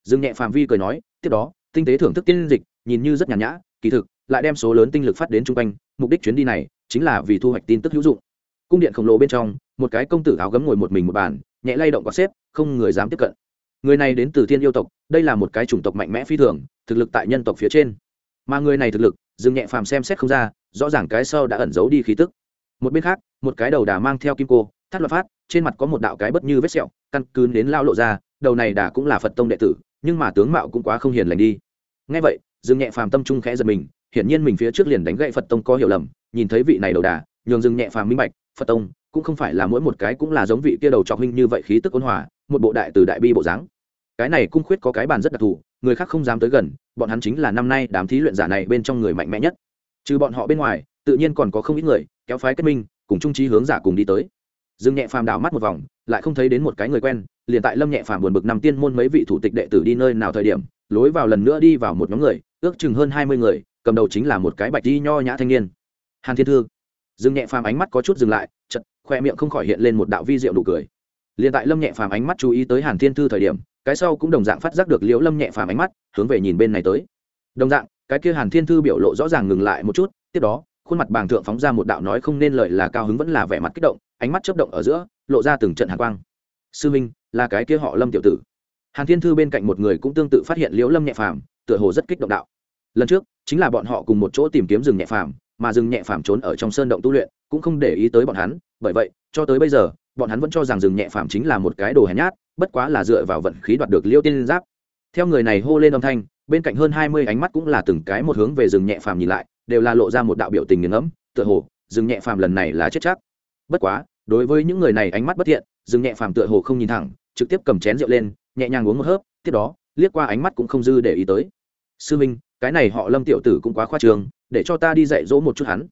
Rừng nhẹ phàm vi cười nói, tiếp đó, tinh tế thưởng thức tiên dịch, nhìn như rất nhàn nhã, kỳ thực, lại đem số lớn tinh lực phát đến chung quanh, mục đích chuyến đi này, chính là vì thu hoạch tin tức hữu dụng. Cung điện khổng lồ bên trong, một cái công tử áo gấm ngồi một mình một bàn nhẹ lay động quạt xếp, không người dám tiếp cận. Người này đến từ thiên yêu tộc, đây là một cái chủng tộc mạnh mẽ phi thường, thực lực tại nhân tộc phía trên. Mà người này thực lực dương nhẹ phàm xem xét không ra, rõ ràng cái sau đã ẩn giấu đi khí tức. Một bên khác, một cái đầu đà mang theo kim cô, thắt loạt phát, trên mặt có một đạo cái bất như vết sẹo, căn cứ đến lao lộ ra, đầu này đà cũng là phật tông đệ tử, nhưng mà tướng mạo cũng quá không hiền lành đi. Ngay vậy dương nhẹ phàm tâm trung khẽ giật mình, hiển nhiên mình phía trước liền đánh gậy phật tông có hiểu lầm, nhìn thấy vị này đầu đà, nhường dương nhẹ phàm minh bạch, phật tông cũng không phải là mỗi một cái cũng là giống vị kia đầu trọc huynh như vậy khí tức ôn hòa, một bộ đại từ đại bi bộ dáng. Cái này cung khuyết có cái bàn rất đặc thù, người khác không dám tới gần, bọn hắn chính là năm nay đám thí luyện giả này bên trong người mạnh mẽ nhất. Trừ bọn họ bên ngoài, tự nhiên còn có không ít người, kéo phái kết minh, cùng trung trí hướng giả cùng đi tới. Dương nhẹ phàm đảo mắt một vòng, lại không thấy đến một cái người quen, liền tại lâm nhẹ phàm buồn bực năm tiên môn mấy vị thủ tịch đệ tử đi nơi nào thời điểm, lối vào lần nữa đi vào một nhóm người, ước chừng hơn hai mươi người, cầm đầu chính là một cái bạch đi nho nhã thanh niên. Hàn thiên thư. Dương nhẹ phàm ánh mắt có chút dừng lại chật khoe miệng không khỏi hiện lên một đạo vi diệu nụ cười. Liền tại lâm nhẹ phàm ánh mắt chú ý tới hàn thiên thư thời điểm, cái sau cũng đồng dạng phát giác được liễu lâm nhẹ phàm ánh mắt, hướng về nhìn bên này tới. Đồng dạng, cái kia hàn thiên thư biểu lộ rõ ràng ngừng lại một chút, tiếp đó, khuôn mặt bàng thượng phóng ra một đạo nói không nên lời là cao hứng vẫn là vẻ mặt kích động, ánh mắt chớp động ở giữa, lộ ra từng trận hàn quang. Sư minh, là cái kia họ lâm tiểu tử. Hàn thiên thư bên cạnh một người cũng tương tự phát hiện liễu lâm nhẹ phàm, tựa hồ rất kích động đạo. Lần trước, chính là bọn họ cùng một chỗ tìm kiếm rừng nhẹ phàm, mà rừng nhẹ phàm trốn ở trong sơn động tu luyện cũng không để ý tới bọn hắn, bởi vậy, cho tới bây giờ, bọn hắn vẫn cho rằng rừng nhẹ phàm chính là một cái đồ hèn nhát, bất quá là dựa vào vận khí đoạt được liêu tiên giáp. Theo người này hô lên âm thanh, bên cạnh hơn hai mươi ánh mắt cũng là từng cái một hướng về rừng nhẹ phàm nhìn lại, đều là lộ ra một đạo biểu tình nghiền ngẫm, tựa hồ, rừng nhẹ phàm lần này là chết chắc. Bất quá, đối với những người này ánh mắt bất thiện, rừng nhẹ phàm tựa hồ không nhìn thẳng, trực tiếp cầm chén rượu lên, nhẹ nhàng uống một hớp, tiếp đó, liếc qua ánh mắt cũng không dư để ý tới. Sư minh, cái này họ lâm tiểu tử cũng quá khoa trường để cho ta đi dạy dỗ một chút hắn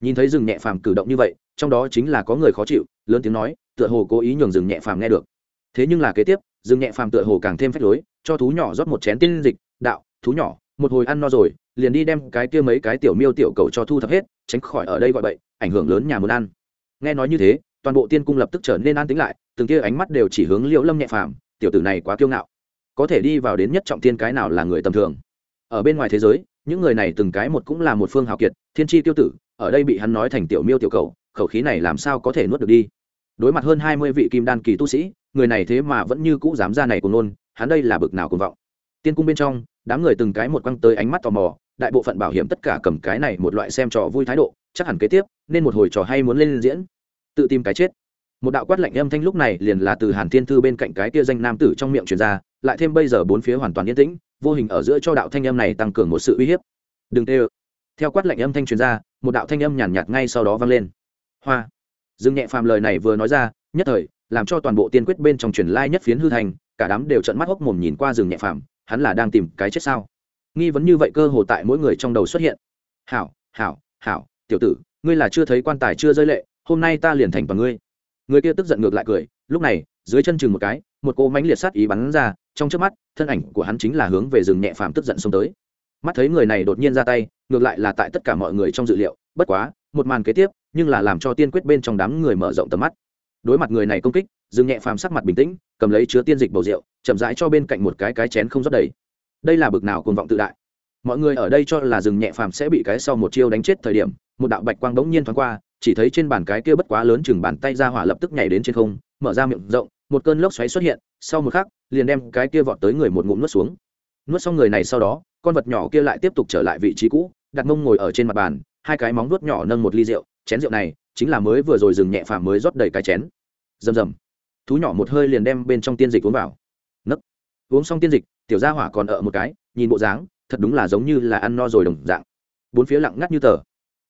nhìn thấy rừng nhẹ phàm cử động như vậy, trong đó chính là có người khó chịu, lớn tiếng nói, tựa hồ cố ý nhường rừng nhẹ phàm nghe được. Thế nhưng là kế tiếp, rừng nhẹ phàm tựa hồ càng thêm phách lối, cho thú nhỏ rót một chén tiên dịch, đạo, thú nhỏ, một hồi ăn no rồi, liền đi đem cái kia mấy cái tiểu miêu tiểu cầu cho thu thập hết, tránh khỏi ở đây gọi bậy, ảnh hưởng lớn nhà muốn ăn. Nghe nói như thế, toàn bộ tiên cung lập tức trở nên an tính lại, từng kia ánh mắt đều chỉ hướng liễu lâm nhẹ phàm, tiểu tử này quá kiêu ngạo, có thể đi vào đến nhất trọng tiên cái nào là người tầm thường. Ở bên ngoài thế giới, những người này từng cái một cũng là một phương hào kiệt, thiên tri tiêu tử ở đây bị hắn nói thành tiểu miêu tiểu cầu, khẩu khí này làm sao có thể nuốt được đi? Đối mặt hơn hai mươi vị kim đan kỳ tu sĩ, người này thế mà vẫn như cũ dám ra này cùng nôn hắn đây là bực nào cùng vọng. Tiên cung bên trong, đám người từng cái một quăng tới ánh mắt tò mò, đại bộ phận bảo hiểm tất cả cầm cái này một loại xem trò vui thái độ, chắc hẳn kế tiếp, nên một hồi trò hay muốn lên diễn. Tự tìm cái chết. Một đạo quát lạnh âm thanh lúc này liền là từ hàn thiên thư bên cạnh cái kia danh nam tử trong miệng truyền ra, lại thêm bây giờ bốn phía hoàn toàn yên tĩnh, vô hình ở giữa cho đạo thanh âm này tăng cường một sự uy hiếp. Đừng tê ơ theo quát lạnh âm thanh truyền ra một đạo thanh âm nhàn nhạt, nhạt ngay sau đó vang lên. Hoa. Dương nhẹ phàm lời này vừa nói ra nhất thời làm cho toàn bộ tiên quyết bên trong truyền lai nhất phiến hư thành cả đám đều trận mắt hốc mồm nhìn qua rừng nhẹ phàm hắn là đang tìm cái chết sao? Nghi vấn như vậy cơ hồ tại mỗi người trong đầu xuất hiện. Hảo hảo hảo tiểu tử ngươi là chưa thấy quan tài chưa rơi lệ hôm nay ta liền thành toàn ngươi. Người kia tức giận ngược lại cười lúc này dưới chân chừng một cái một cô mánh liệt sát ý bắn ra trong trước mắt thân ảnh của hắn chính là hướng về rừng nhẹ phàm tức giận xông tới. Mắt thấy người này đột nhiên ra tay ngược lại là tại tất cả mọi người trong dự liệu, bất quá, một màn kế tiếp, nhưng là làm cho tiên quyết bên trong đám người mở rộng tầm mắt. Đối mặt người này công kích Dừng nhẹ phàm sắc mặt bình tĩnh, cầm lấy chứa tiên dịch bầu rượu, chậm rãi cho bên cạnh một cái cái chén không rót đầy. Đây là bực nào cuồng vọng tự đại. Mọi người ở đây cho là rừng nhẹ phàm sẽ bị cái sau một chiêu đánh chết thời điểm, một đạo bạch quang bỗng nhiên thoáng qua, chỉ thấy trên bàn cái kia bất quá lớn chừng bàn tay ra hỏa lập tức nhảy đến trên không, mở ra miệng rộng, một cơn lốc xoáy xuất hiện, sau một khắc, liền đem cái kia vọt tới người một ngụm nuốt xuống. Nuốt xong người này sau đó, con vật nhỏ kia lại tiếp tục trở lại vị trí cũ đặt mông ngồi ở trên mặt bàn, hai cái móng nuốt nhỏ nâng một ly rượu, chén rượu này chính là mới vừa rồi dừng nhẹ phàm mới rót đầy cái chén. Rầm rầm. Thú nhỏ một hơi liền đem bên trong tiên dịch uống vào. Nấc. Uống xong tiên dịch, tiểu gia hỏa còn ở một cái, nhìn bộ dáng, thật đúng là giống như là ăn no rồi đồng dạng. Bốn phía lặng ngắt như tờ.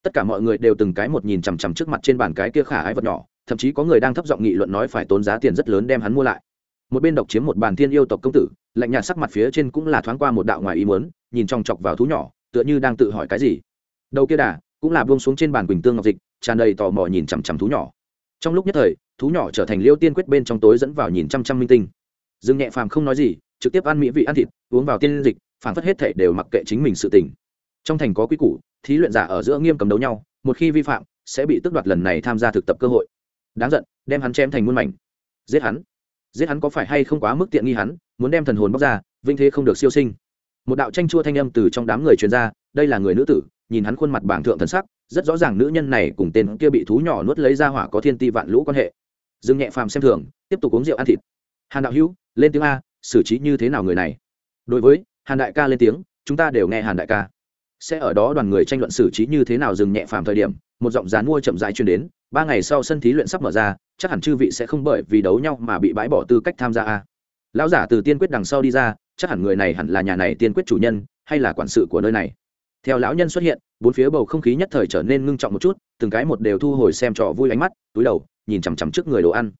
Tất cả mọi người đều từng cái một nhìn chằm chằm trước mặt trên bàn cái kia khả ái vật nhỏ, thậm chí có người đang thấp giọng nghị luận nói phải tốn giá tiền rất lớn đem hắn mua lại. Một bên độc chiếm một bàn thiên yêu tộc công tử, lạnh nhạt sắc mặt phía trên cũng là thoáng qua một đạo ngoài ý muốn, nhìn trong chọc vào thú nhỏ tựa như đang tự hỏi cái gì. Đầu kia đà cũng là buông xuống trên bàn quỳnh tương ngọc dịch, tràn đầy tò mò nhìn chằm chằm thú nhỏ. Trong lúc nhất thời, thú nhỏ trở thành liêu tiên quyết bên trong tối dẫn vào nhìn chăm chăm minh tinh. Dương nhẹ phàm không nói gì, trực tiếp ăn mỹ vị ăn thịt, uống vào tiên dịch phản phất hết thể đều mặc kệ chính mình sự tình. Trong thành có quy củ, thí luyện giả ở giữa nghiêm cầm đấu nhau, một khi vi phạm, sẽ bị tước đoạt lần này tham gia thực tập cơ hội. Đáng giận, đem hắn chém thành muôn mảnh. Giết hắn. Giết hắn có phải hay không quá mức tiện nghi hắn, muốn đem thần hồn bóc ra vinh thế không được siêu sinh một đạo tranh chua thanh âm từ trong đám người truyền ra, đây là người nữ tử, nhìn hắn khuôn mặt bảng thượng thần sắc, rất rõ ràng nữ nhân này cùng tên kia bị thú nhỏ nuốt lấy ra hỏa có thiên ti vạn lũ quan hệ. Dương nhẹ phàm xem thường, tiếp tục uống rượu ăn thịt. Hàn đạo hữu, lên tiếng a, xử trí như thế nào người này? Đối với, hàn đại ca lên tiếng, chúng ta đều nghe hàn đại ca. Sẽ ở đó đoàn người tranh luận xử trí như thế nào dừng nhẹ phàm thời điểm, một giọng dán mua chậm rãi truyền đến, ba ngày sau sân thí luyện sắp mở ra, chắc hẳn chư vị sẽ không bởi vì đấu nhau mà bị bãi bỏ tư cách tham gia a. Lão giả từ tiên quyết đằng sau đi ra chắc hẳn người này hẳn là nhà này tiên quyết chủ nhân, hay là quản sự của nơi này. Theo lão nhân xuất hiện, bốn phía bầu không khí nhất thời trở nên ngưng trọng một chút, từng cái một đều thu hồi xem trò vui ánh mắt, túi đầu, nhìn chằm chằm trước người đồ ăn.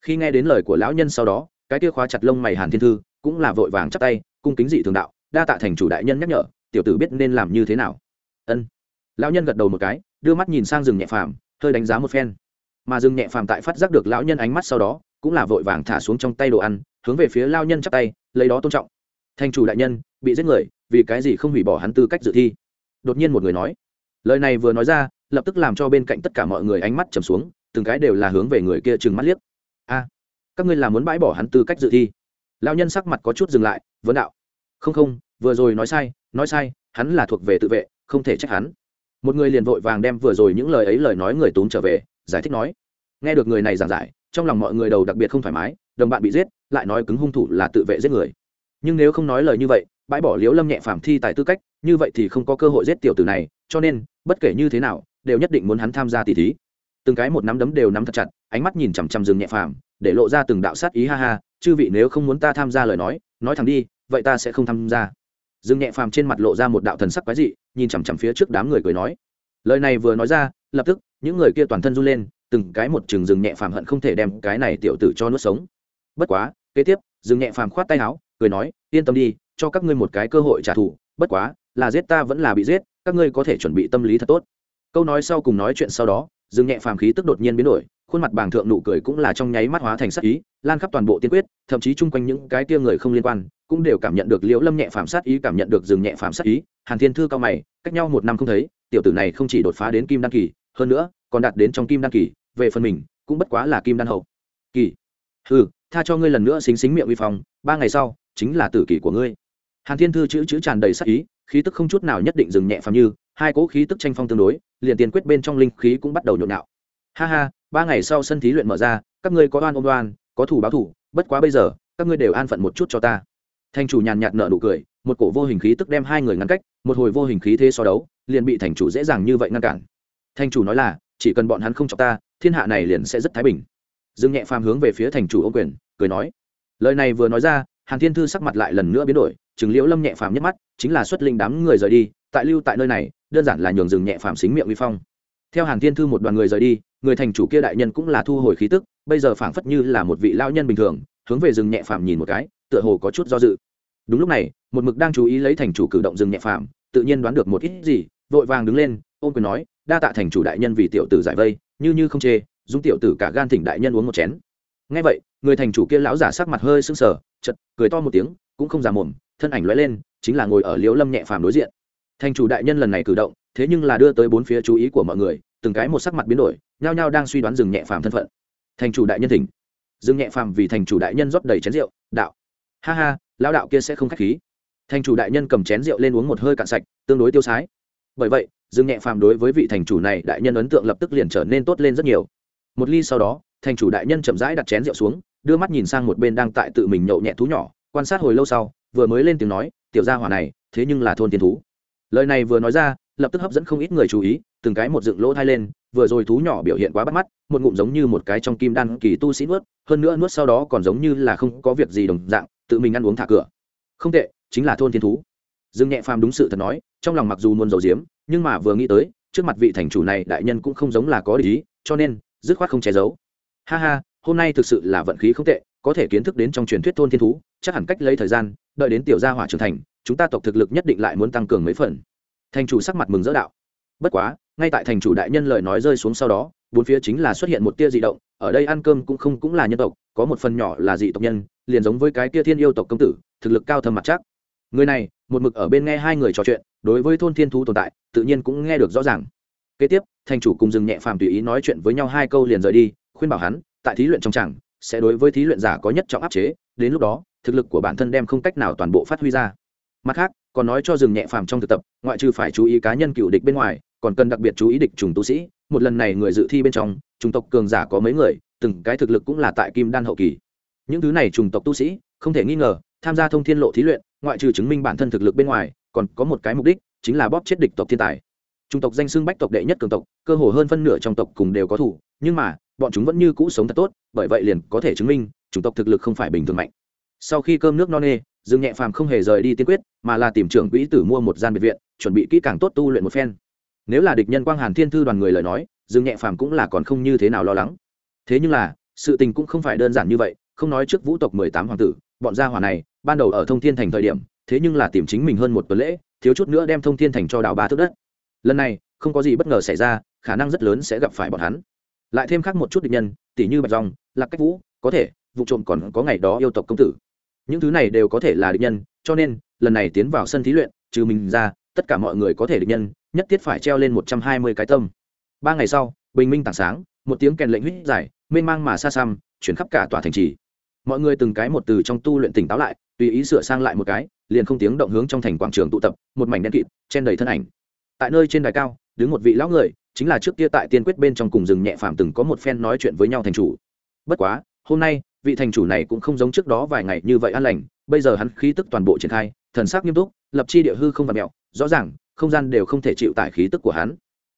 Khi nghe đến lời của lão nhân sau đó, cái kia khóa chặt lông mày hàn thiên thư cũng là vội vàng chắp tay, cung kính dị thường đạo, đa tạ thành chủ đại nhân nhắc nhở, tiểu tử biết nên làm như thế nào. Ân. Lão nhân gật đầu một cái, đưa mắt nhìn sang rừng nhẹ phàm, hơi đánh giá một phen. Mà rừng nhẹ phàm tại phát giác được lão nhân ánh mắt sau đó, cũng là vội vàng thả xuống trong tay đồ ăn, hướng về phía lao nhân chắp tay, lấy đó tôn trọng thành chủ đại nhân, bị giết người, vì cái gì không hủy bỏ hắn tư cách dự thi? Đột nhiên một người nói. Lời này vừa nói ra, lập tức làm cho bên cạnh tất cả mọi người ánh mắt trầm xuống, từng cái đều là hướng về người kia trừng mắt liếc. A, các ngươi là muốn bãi bỏ hắn tư cách dự thi? Lao nhân sắc mặt có chút dừng lại, vấn đạo. Không không, vừa rồi nói sai nói sai, hắn là thuộc về tự vệ, không thể trách hắn. Một người liền vội vàng đem vừa rồi những lời ấy lời nói người tốn trở về, giải thích nói. Nghe được người này giảng giải, trong lòng mọi người đầu đặc biệt không thoải mái, đồng bạn bị giết, lại nói cứng hung thủ là tự vệ giết người nhưng nếu không nói lời như vậy, bãi bỏ liếu lâm nhẹ phàm thi tại tư cách, như vậy thì không có cơ hội giết tiểu tử này, cho nên, bất kể như thế nào, đều nhất định muốn hắn tham gia tỷ thí. Từng cái một nắm đấm đều nắm thật chặt, ánh mắt nhìn chằm chằm rừng nhẹ phàm, để lộ ra từng đạo sát ý ha ha, chư vị nếu không muốn ta tham gia lời nói nói thẳng đi, vậy ta sẽ không tham gia. Rừng nhẹ phàm trên mặt lộ ra một đạo thần sắc quái dị, nhìn chằm chằm phía trước đám người cười nói. Lời này vừa nói ra, lập tức, những người kia toàn thân run lên, từng cái một chừng rừng nhẹ phàm hận không thể đem cái này tiểu tử cho nuốt sống. Bất quá, kế tiếp, rừng nhẹ phàm khoát tay áo cười nói, yên tâm đi, cho các ngươi một cái cơ hội trả thù, bất quá, là giết ta vẫn là bị giết, các ngươi có thể chuẩn bị tâm lý thật tốt. Câu nói sau cùng nói chuyện sau đó, dương nhẹ phàm khí tức đột nhiên biến đổi, khuôn mặt bàng thượng nụ cười cũng là trong nháy mắt hóa thành sắc ý, lan khắp toàn bộ tiên quyết, thậm chí chung quanh những cái tia người không liên quan, cũng đều cảm nhận được liễu lâm nhẹ phàm sát ý, cảm nhận được dương nhẹ phàm sát ý. Hàn thiên thư cao mày, cách nhau một năm không thấy, tiểu tử này không chỉ đột phá đến kim đan kỳ, hơn nữa, còn đạt đến trong kim đan kỳ, về phần mình, cũng bất quá là kim đan hậu. Kỳ. Ừ tha cho ngươi lần nữa xính xính miệng uy phong, ba ngày sau chính là tử kỷ của ngươi. Hàn thiên thư chữ chữ tràn đầy sắc ý, khí tức không chút nào nhất định dừng nhẹ phàm như, hai cỗ khí tức tranh phong tương đối, liền tiền quyết bên trong linh khí cũng bắt đầu nhộn nhạo. Ha ha, ba ngày sau sân thí luyện mở ra, các ngươi có oan ôm đoan, có thủ báo thủ, bất quá bây giờ, các ngươi đều an phận một chút cho ta. Thành chủ nhàn nhạt nợ nụ cười, một cổ vô hình khí tức đem hai người ngăn cách, một hồi vô hình khí thế so đấu, liền bị thành chủ dễ dàng như vậy ngăn cản. Thành chủ nói là, chỉ cần bọn hắn không chọc ta, thiên hạ này liền sẽ rất thái bình. Dương nhẹ phàm hướng về phía thành chủ ô quyền, cười nói. Lời này vừa nói ra hàn thiên thư sắc mặt lại lần nữa biến đổi, Trừng liễu lâm nhẹ phàm nhất mắt, chính là xuất linh đám người rời đi, tại lưu tại nơi này, đơn giản là nhường rừng nhẹ phàm xính miệng vi phong. Theo hàn thiên thư một đoàn người rời đi, người thành chủ kia đại nhân cũng là thu hồi khí tức, bây giờ phảng phất như là một vị lao nhân bình thường, hướng về rừng nhẹ phàm nhìn một cái, tựa hồ có chút do dự. Đúng lúc này, một mực đang chú ý lấy thành chủ cử động rừng nhẹ phàm, tự nhiên đoán được một ít gì, vội vàng đứng lên, ôm quyền nói, đa tạ thành chủ đại nhân vì tiểu tử giải vây, như như không chê dung tiểu tử cả gan thỉnh đại nhân uống một chén. Ngay vậy, người thành chủ kia lão giả sắc mặt hơi sưng sờ chật, cười to một tiếng, cũng không già mồm, thân ảnh lóe lên, chính là ngồi ở liễu lâm nhẹ phàm đối diện. Thành chủ đại nhân lần này cử động, thế nhưng là đưa tới bốn phía chú ý của mọi người, từng cái một sắc mặt biến đổi, nhao nhao đang suy đoán rừng nhẹ phàm thân phận. Thành chủ đại nhân thỉnh. Rừng nhẹ phàm vì thành chủ đại nhân rót đầy chén rượu, đạo. Ha ha, lão đạo kia sẽ không khách khí. Thành chủ đại nhân cầm chén rượu lên uống một hơi cạn sạch, tương đối tiêu sái. Bởi vậy dương nhẹ phàm đối với vị thành chủ này đại nhân ấn tượng lập tức liền trở nên tốt lên rất nhiều. Một ly sau đó, thành chủ đại nhân chậm rãi đặt chén rượu xuống đưa mắt nhìn sang một bên đang tại tự mình nhậu nhẹ thú nhỏ, quan sát hồi lâu sau, vừa mới lên tiếng nói, tiểu gia hỏa này, thế nhưng là thôn tiên thú. Lời này vừa nói ra, lập tức hấp dẫn không ít người chú ý, từng cái một dựng lỗ thai lên, vừa rồi thú nhỏ biểu hiện quá bắt mắt, một ngụm giống như một cái trong kim đan kỳ tu sĩ nuốt, hơn nữa nuốt sau đó còn giống như là không có việc gì đồng dạng, tự mình ăn uống thả cửa. Không tệ, chính là thôn thiên thú. Dương nhẹ phàm đúng sự thật nói, trong lòng mặc dù muốn giấu diếm nhưng mà vừa nghĩ tới, trước mặt vị thành chủ này đại nhân cũng không giống là có lý cho nên, dứt khoát không che giấu. Ha ha hôm nay thực sự là vận khí không tệ, có thể kiến thức đến trong truyền thuyết thôn thiên thú, chắc hẳn cách lấy thời gian, đợi đến tiểu gia hỏa trưởng thành, chúng ta tộc thực lực nhất định lại muốn tăng cường mấy phần. Thành chủ sắc mặt mừng dỡ đạo. Bất quá, ngay tại thành chủ đại nhân lời nói rơi xuống sau đó, bốn phía chính là xuất hiện một tia dị động, ở đây ăn cơm cũng không cũng là nhân tộc, có một phần nhỏ là dị tộc nhân, liền giống với cái tia thiên yêu tộc công tử, thực lực cao thâm mặt chắc. Người này, một mực ở bên nghe hai người trò chuyện, đối với thôn thiên thú tồn tại, tự nhiên cũng nghe được rõ ràng. Kế tiếp, thành chủ cùng dừng nhẹ phàm tùy ý nói chuyện với nhau hai câu liền rời đi, khuyên bảo hắn tại thí luyện trong chẳng sẽ đối với thí luyện giả có nhất trọng áp chế, đến lúc đó, thực lực của bản thân đem không cách nào toàn bộ phát huy ra. Mặt khác, còn nói cho dừng nhẹ phàm trong thực tập, ngoại trừ phải chú ý cá nhân cựu địch bên ngoài, còn cần đặc biệt chú ý địch trùng tu sĩ. Một lần này người dự thi bên trong, chủng tộc cường giả có mấy người, từng cái thực lực cũng là tại kim đan hậu kỳ. Những thứ này chủng tộc tu sĩ, không thể nghi ngờ, tham gia thông thiên lộ thí luyện, ngoại trừ chứng minh bản thân thực lực bên ngoài, còn có một cái mục đích, chính là bóp chết địch tộc thiên tài. Chủng tộc danh xưng bách tộc đệ nhất cường tộc, cơ hồ hơn phân nửa trong tộc cùng đều có thủ, nhưng mà bọn chúng vẫn như cũ sống thật tốt, bởi vậy liền có thể chứng minh, chủng tộc thực lực không phải bình thường mạnh. Sau khi cơm nước no nê, dương nhẹ phàm không hề rời đi tiên quyết, mà là tìm trưởng quỹ tử mua một gian biệt viện, chuẩn bị kỹ càng tốt tu luyện một phen. Nếu là địch nhân quang hàn thiên thư đoàn người lời nói, dương nhẹ phàm cũng là còn không như thế nào lo lắng. Thế nhưng là, sự tình cũng không phải đơn giản như vậy, không nói trước vũ tộc mười tám hoàng tử, bọn gia hỏa này, ban đầu ở thông thiên thành thời điểm, thế nhưng là tìm chính mình hơn một tuần lễ, thiếu chút nữa đem thông thiên thành cho đào ba thước đất. Lần này, không có gì bất ngờ xảy ra, khả năng rất lớn sẽ gặp phải bọn hắn lại thêm khác một chút địch nhân tỷ như bạch rong lạc cách vũ, có thể, vụ trộm còn có ngày đó yêu tộc công tử. Những thứ này đều có thể là địch nhân, cho nên, lần này tiến vào sân thí luyện, trừ mình ra, tất cả mọi người có thể địch nhân, nhất thiết phải treo lên một trăm hai mươi cái tâm. Ba ngày sau, bình minh tảng sáng, một tiếng kèn lệnh huýt dài, mênh mang mà xa xăm, chuyển khắp cả tòa thành trì. Mọi người từng cái một từ trong tu luyện tỉnh táo lại, tùy ý sửa sang lại một cái, liền không tiếng động hướng trong thành quảng trường tụ tập, một mảnh đen kịt, chen đầy thân ảnh. Tại nơi trên đài cao đứng một vị lão người, chính là trước kia tại tiên quyết bên trong cùng rừng nhẹ phàm từng có một phen nói chuyện với nhau thành chủ. Bất quá, hôm nay, vị thành chủ này cũng không giống trước đó vài ngày như vậy an lành, bây giờ hắn khí tức toàn bộ triển khai, thần sắc nghiêm túc, lập chi địa hư không và mẹo, rõ ràng, không gian đều không thể chịu tải khí tức của hắn.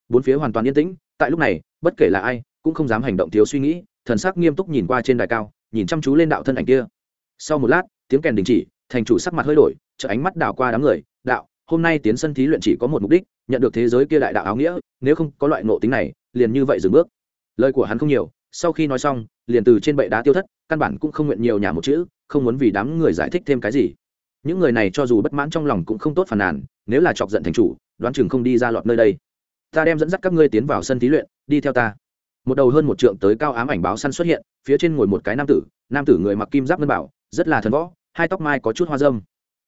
Bốn phía hoàn toàn yên tĩnh, tại lúc này, bất kể là ai, cũng không dám hành động thiếu suy nghĩ, thần sắc nghiêm túc nhìn qua trên đài cao, nhìn chăm chú lên đạo thân ảnh kia. Sau một lát, tiếng kèn đình chỉ, thành chủ sắc mặt hơi đổi chợ ánh mắt đảo qua đám người hôm nay tiến sân thí luyện chỉ có một mục đích, nhận được thế giới kia đại đạo áo nghĩa, nếu không có loại nộ tính này, liền như vậy dừng bước. Lời của hắn không nhiều, sau khi nói xong, liền từ trên bệ đá tiêu thất, căn bản cũng không nguyện nhiều nhà một chữ, không muốn vì đám người giải thích thêm cái gì. Những người này cho dù bất mãn trong lòng cũng không tốt phàn nàn, nếu là chọc giận thành chủ, đoán chừng không đi ra lọt nơi đây. Ta đem dẫn dắt các ngươi tiến vào sân thí luyện, đi theo ta. Một đầu hơn một trượng tới cao ám ảnh báo săn xuất hiện, phía trên ngồi một cái nam tử nam tử người mặc kim giáp ngân bảo, rất là thần võ, hai tóc mai có chút hoa dâm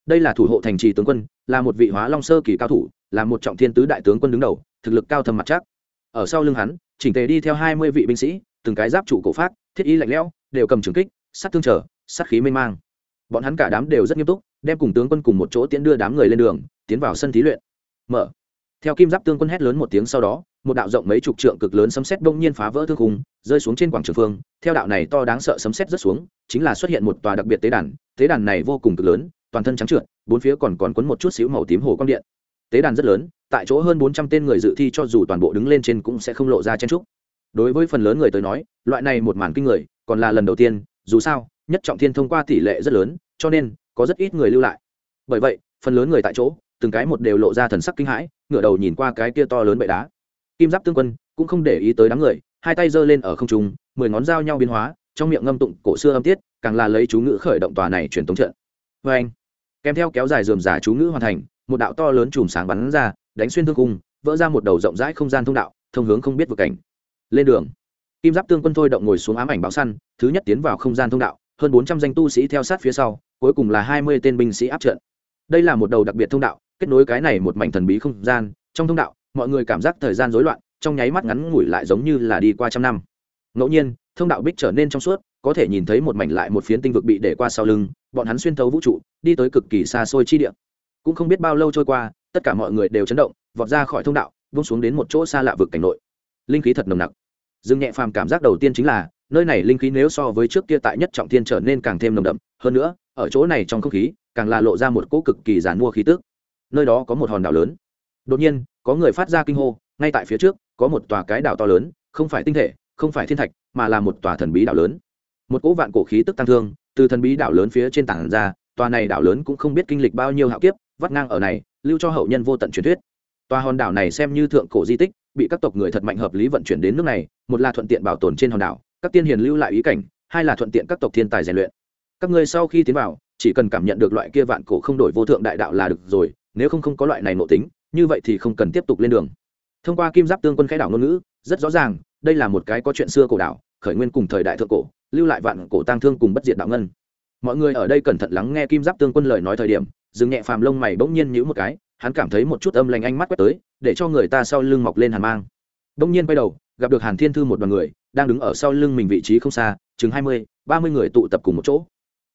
đây là thủ hộ thành trì tướng quân, là một vị hóa long sơ kỳ cao thủ, là một trọng thiên tứ đại tướng quân đứng đầu, thực lực cao thầm mặt chắc. Ở sau lưng hắn, chỉnh tề đi theo hai mươi vị binh sĩ, từng cái giáp trụ cổ phát thiết y lạnh lẽo, đều cầm trường kích, sắt thương trở, sắt khí mênh mang. Bọn hắn cả đám đều rất nghiêm túc, đem cùng tướng quân cùng một chỗ tiễn đưa đám người lên đường, tiến vào sân thí luyện. Mở. Theo kim giáp tướng quân hét lớn một tiếng sau đó, một đạo rộng mấy chục trượng cực lớn sấm sét bỗng nhiên phá vỡ thương khung, rơi xuống trên quảng trường phương. Theo đạo này to đáng sợ sấm sét rất xuống, chính là xuất hiện một tòa đặc biệt tế đàn tế đàn này vô cùng cực lớn toàn thân trắng trượt, bốn phía còn còn quấn một chút xíu màu tím hồ quang điện. Tế đàn rất lớn, tại chỗ hơn bốn trăm tên người dự thi cho dù toàn bộ đứng lên trên cũng sẽ không lộ ra chen trúc. Đối với phần lớn người tới nói, loại này một màn kinh người còn là lần đầu tiên, dù sao, nhất trọng thiên thông qua tỷ lệ rất lớn, cho nên có rất ít người lưu lại. Bởi vậy, phần lớn người tại chỗ, từng cái một đều lộ ra thần sắc kinh hãi, ngửa đầu nhìn qua cái kia to lớn bệ đá. Kim giáp tương quân cũng không để ý tới đám người, hai tay giơ lên ở không trung, mười ngón dao nhau biến hóa, trong miệng ngâm tụng cổ xưa âm tiết, càng là lấy chú ngữ khởi động tòa này truyền thống trận. Vê anh kèm theo kéo dài dườm giả chú ngữ hoàn thành, một đạo to lớn chùm sáng bắn ra, đánh xuyên thương cung, vỡ ra một đầu rộng rãi không gian thông đạo, thông hướng không biết vực cảnh. Lên đường, kim giáp tương quân thôi động ngồi xuống ám ảnh báo săn, thứ nhất tiến vào không gian thông đạo, hơn bốn trăm danh tu sĩ theo sát phía sau, cuối cùng là hai mươi tên binh sĩ áp trận. Đây là một đầu đặc biệt thông đạo, kết nối cái này một mảnh thần bí không gian. Trong thông đạo, mọi người cảm giác thời gian rối loạn, trong nháy mắt ngắn ngủi lại giống như là đi qua trăm năm ngẫu nhiên, thông đạo bích trở nên trong suốt, có thể nhìn thấy một mảnh lại một phiến tinh vực bị để qua sau lưng, bọn hắn xuyên thấu vũ trụ, đi tới cực kỳ xa xôi chi địa. Cũng không biết bao lâu trôi qua, tất cả mọi người đều chấn động, vọt ra khỏi thông đạo vung xuống đến một chỗ xa lạ vực cảnh nội. Linh khí thật nồng nặc. Dương nhẹ phàm cảm giác đầu tiên chính là, nơi này linh khí nếu so với trước kia tại nhất trọng thiên trở nên càng thêm nồng đậm, hơn nữa, ở chỗ này trong không khí, càng là lộ ra một cỗ cực kỳ giàn mua khí tức. Nơi đó có một hòn đảo lớn. Đột nhiên, có người phát ra kinh hô, ngay tại phía trước, có một tòa cái đảo to lớn, không phải tinh thể không phải thiên thạch, mà là một tòa thần bí đảo lớn. Một cỗ vạn cổ khí tức tăng thương, từ thần bí đảo lớn phía trên tảng ra, tòa này đảo lớn cũng không biết kinh lịch bao nhiêu hạo kiếp, vắt ngang ở này, lưu cho hậu nhân vô tận truyền thuyết. Tòa hòn đảo này xem như thượng cổ di tích, bị các tộc người thật mạnh hợp lý vận chuyển đến nước này, một là thuận tiện bảo tồn trên hòn đảo, các tiên hiền lưu lại ý cảnh, hai là thuận tiện các tộc thiên tài rèn luyện. Các ngươi sau khi tiến vào, chỉ cần cảm nhận được loại kia vạn cổ không đổi vô thượng đại đạo là được rồi, nếu không không có loại này nội tính, như vậy thì không cần tiếp tục lên đường. Thông qua kim giáp tương quân khai đảo ngôn ngữ, rất rõ ràng đây là một cái có chuyện xưa cổ đảo, khởi nguyên cùng thời đại thượng cổ, lưu lại vạn cổ tang thương cùng bất diệt đạo ngân. Mọi người ở đây cẩn thận lắng nghe kim giáp tương quân lời nói thời điểm dừng nhẹ phàm lông mày bỗng nhiên nhíu một cái, hắn cảm thấy một chút âm lành ánh mắt quét tới, để cho người ta sau lưng mọc lên hàn mang. Bỗng nhiên quay đầu, gặp được hàn thiên thư một đoàn người, đang đứng ở sau lưng mình vị trí không xa, chừng hai mươi, ba mươi người tụ tập cùng một chỗ.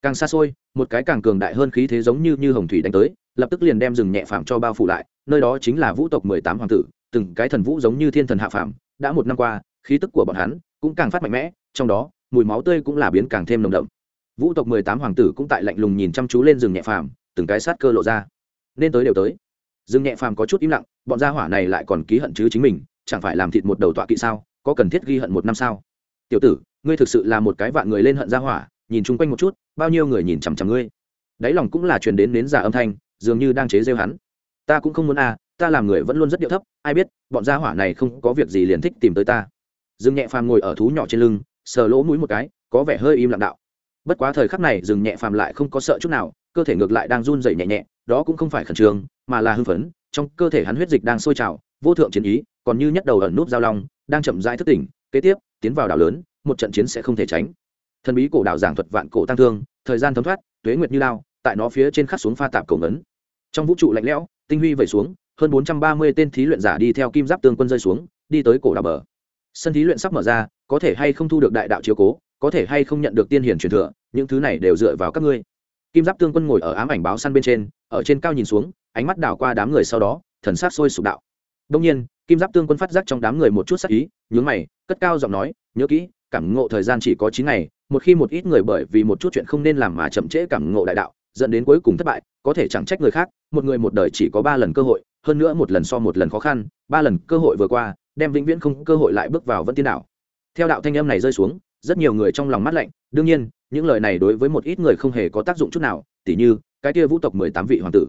Càng xa xôi, một cái càng cường đại hơn khí thế giống như như hồng thủy đánh tới, lập tức liền đem rừng nhẹ phàm cho bao phủ lại, nơi đó chính là vũ tộc mười tám hoàng tử, từng cái thần vũ giống như thiên thần hạ phàm, đã một năm qua khí tức của bọn hắn cũng càng phát mạnh mẽ, trong đó, mùi máu tươi cũng là biến càng thêm nồng đậm. Vũ tộc mười tám hoàng tử cũng tại lạnh lùng nhìn chăm chú lên rừng nhẹ phàm, từng cái sát cơ lộ ra. Nên tới đều tới. Dương nhẹ phàm có chút im lặng, bọn gia hỏa này lại còn ký hận chứ chính mình, chẳng phải làm thịt một đầu tọa kỵ sao, có cần thiết ghi hận một năm sao? Tiểu tử, ngươi thực sự là một cái vạn người lên hận gia hỏa, nhìn chung quanh một chút, bao nhiêu người nhìn chằm chằm ngươi? Đáy lòng cũng là truyền đến nến giả âm thanh, dường như đang chế rêu hắn. Ta cũng không muốn à ta làm người vẫn luôn rất điệu thấp, ai biết, bọn gia hỏa này không có việc gì liền thích tìm tới ta dương nhẹ phàm ngồi ở thú nhỏ trên lưng, sờ lỗ mũi một cái, có vẻ hơi im lặng đạo. Bất quá thời khắc này dừng nhẹ phàm lại không có sợ chút nào, cơ thể ngược lại đang run rẩy nhẹ nhẹ, đó cũng không phải khẩn trương, mà là hưng phấn, trong cơ thể hắn huyết dịch đang sôi trào, vô thượng chiến ý, còn như nhất đầu ẩn núp giao long, đang chậm rãi thức tỉnh, kế tiếp, tiến vào đảo lớn, một trận chiến sẽ không thể tránh. Thần bí cổ đảo giảng thuật vạn cổ tăng thương, thời gian thấm thoát, tuế nguyệt như lao, tại nó phía trên khắc xuống pha tạp cổ ngấn. Trong vũ trụ lạnh lẽo, tinh huy vẩy xuống, hơn bốn trăm ba mươi tên thí luyện giả đi theo kim giáp tương quân rơi xuống, đi tới cổ đảo bờ sân thí luyện sắp mở ra, có thể hay không thu được đại đạo chiếu cố, có thể hay không nhận được tiên hiển truyền thừa, những thứ này đều dựa vào các ngươi. Kim giáp tương quân ngồi ở ám ảnh báo săn bên trên, ở trên cao nhìn xuống, ánh mắt đảo qua đám người sau đó, thần sát sôi sụp đạo. Đông nhiên, kim giáp tương quân phát giác trong đám người một chút sắc ý, nhướng mày, cất cao giọng nói, nhớ kỹ, cảm ngộ thời gian chỉ có chín ngày, một khi một ít người bởi vì một chút chuyện không nên làm mà chậm trễ cảm ngộ đại đạo, dẫn đến cuối cùng thất bại, có thể chẳng trách người khác, một người một đời chỉ có ba lần cơ hội, hơn nữa một lần so một lần khó khăn, ba lần cơ hội vừa qua đem vĩnh viễn không cơ hội lại bước vào vẫn tiên đảo. theo đạo thanh âm này rơi xuống rất nhiều người trong lòng mắt lạnh đương nhiên những lời này đối với một ít người không hề có tác dụng chút nào tỉ như cái kia vũ tộc mười tám vị hoàng tử.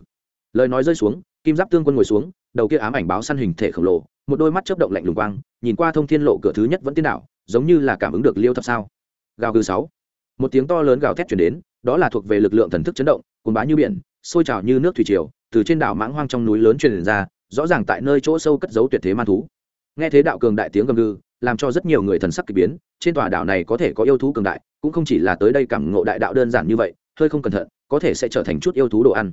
Lời nói rơi xuống kim giáp tương quân ngồi xuống đầu kia ám ảnh báo săn hình thể khổng lồ một đôi mắt chớp động lạnh lùng quang nhìn qua thông thiên lộ cửa thứ nhất vẫn tiên đảo, giống như là cảm ứng được liêu thập sao. Gào gừ sáu. Một tiếng to lớn gào thét chuyển đến đó là thuộc về lực lượng thần thức chấn động cồn bá như biển sôi trào như nước thủy triều từ trên đảo mãng hoang trong núi lớn truyền ra rõ ràng tại nơi chỗ sâu cất giấu tuyệt thế man thú nghe thế đạo cường đại tiếng gầm gừ, làm cho rất nhiều người thần sắc kỳ biến, trên tòa đảo này có thể có yêu thú cường đại, cũng không chỉ là tới đây cảm ngộ đại đạo đơn giản như vậy, hơi không cẩn thận, có thể sẽ trở thành chút yêu thú đồ ăn.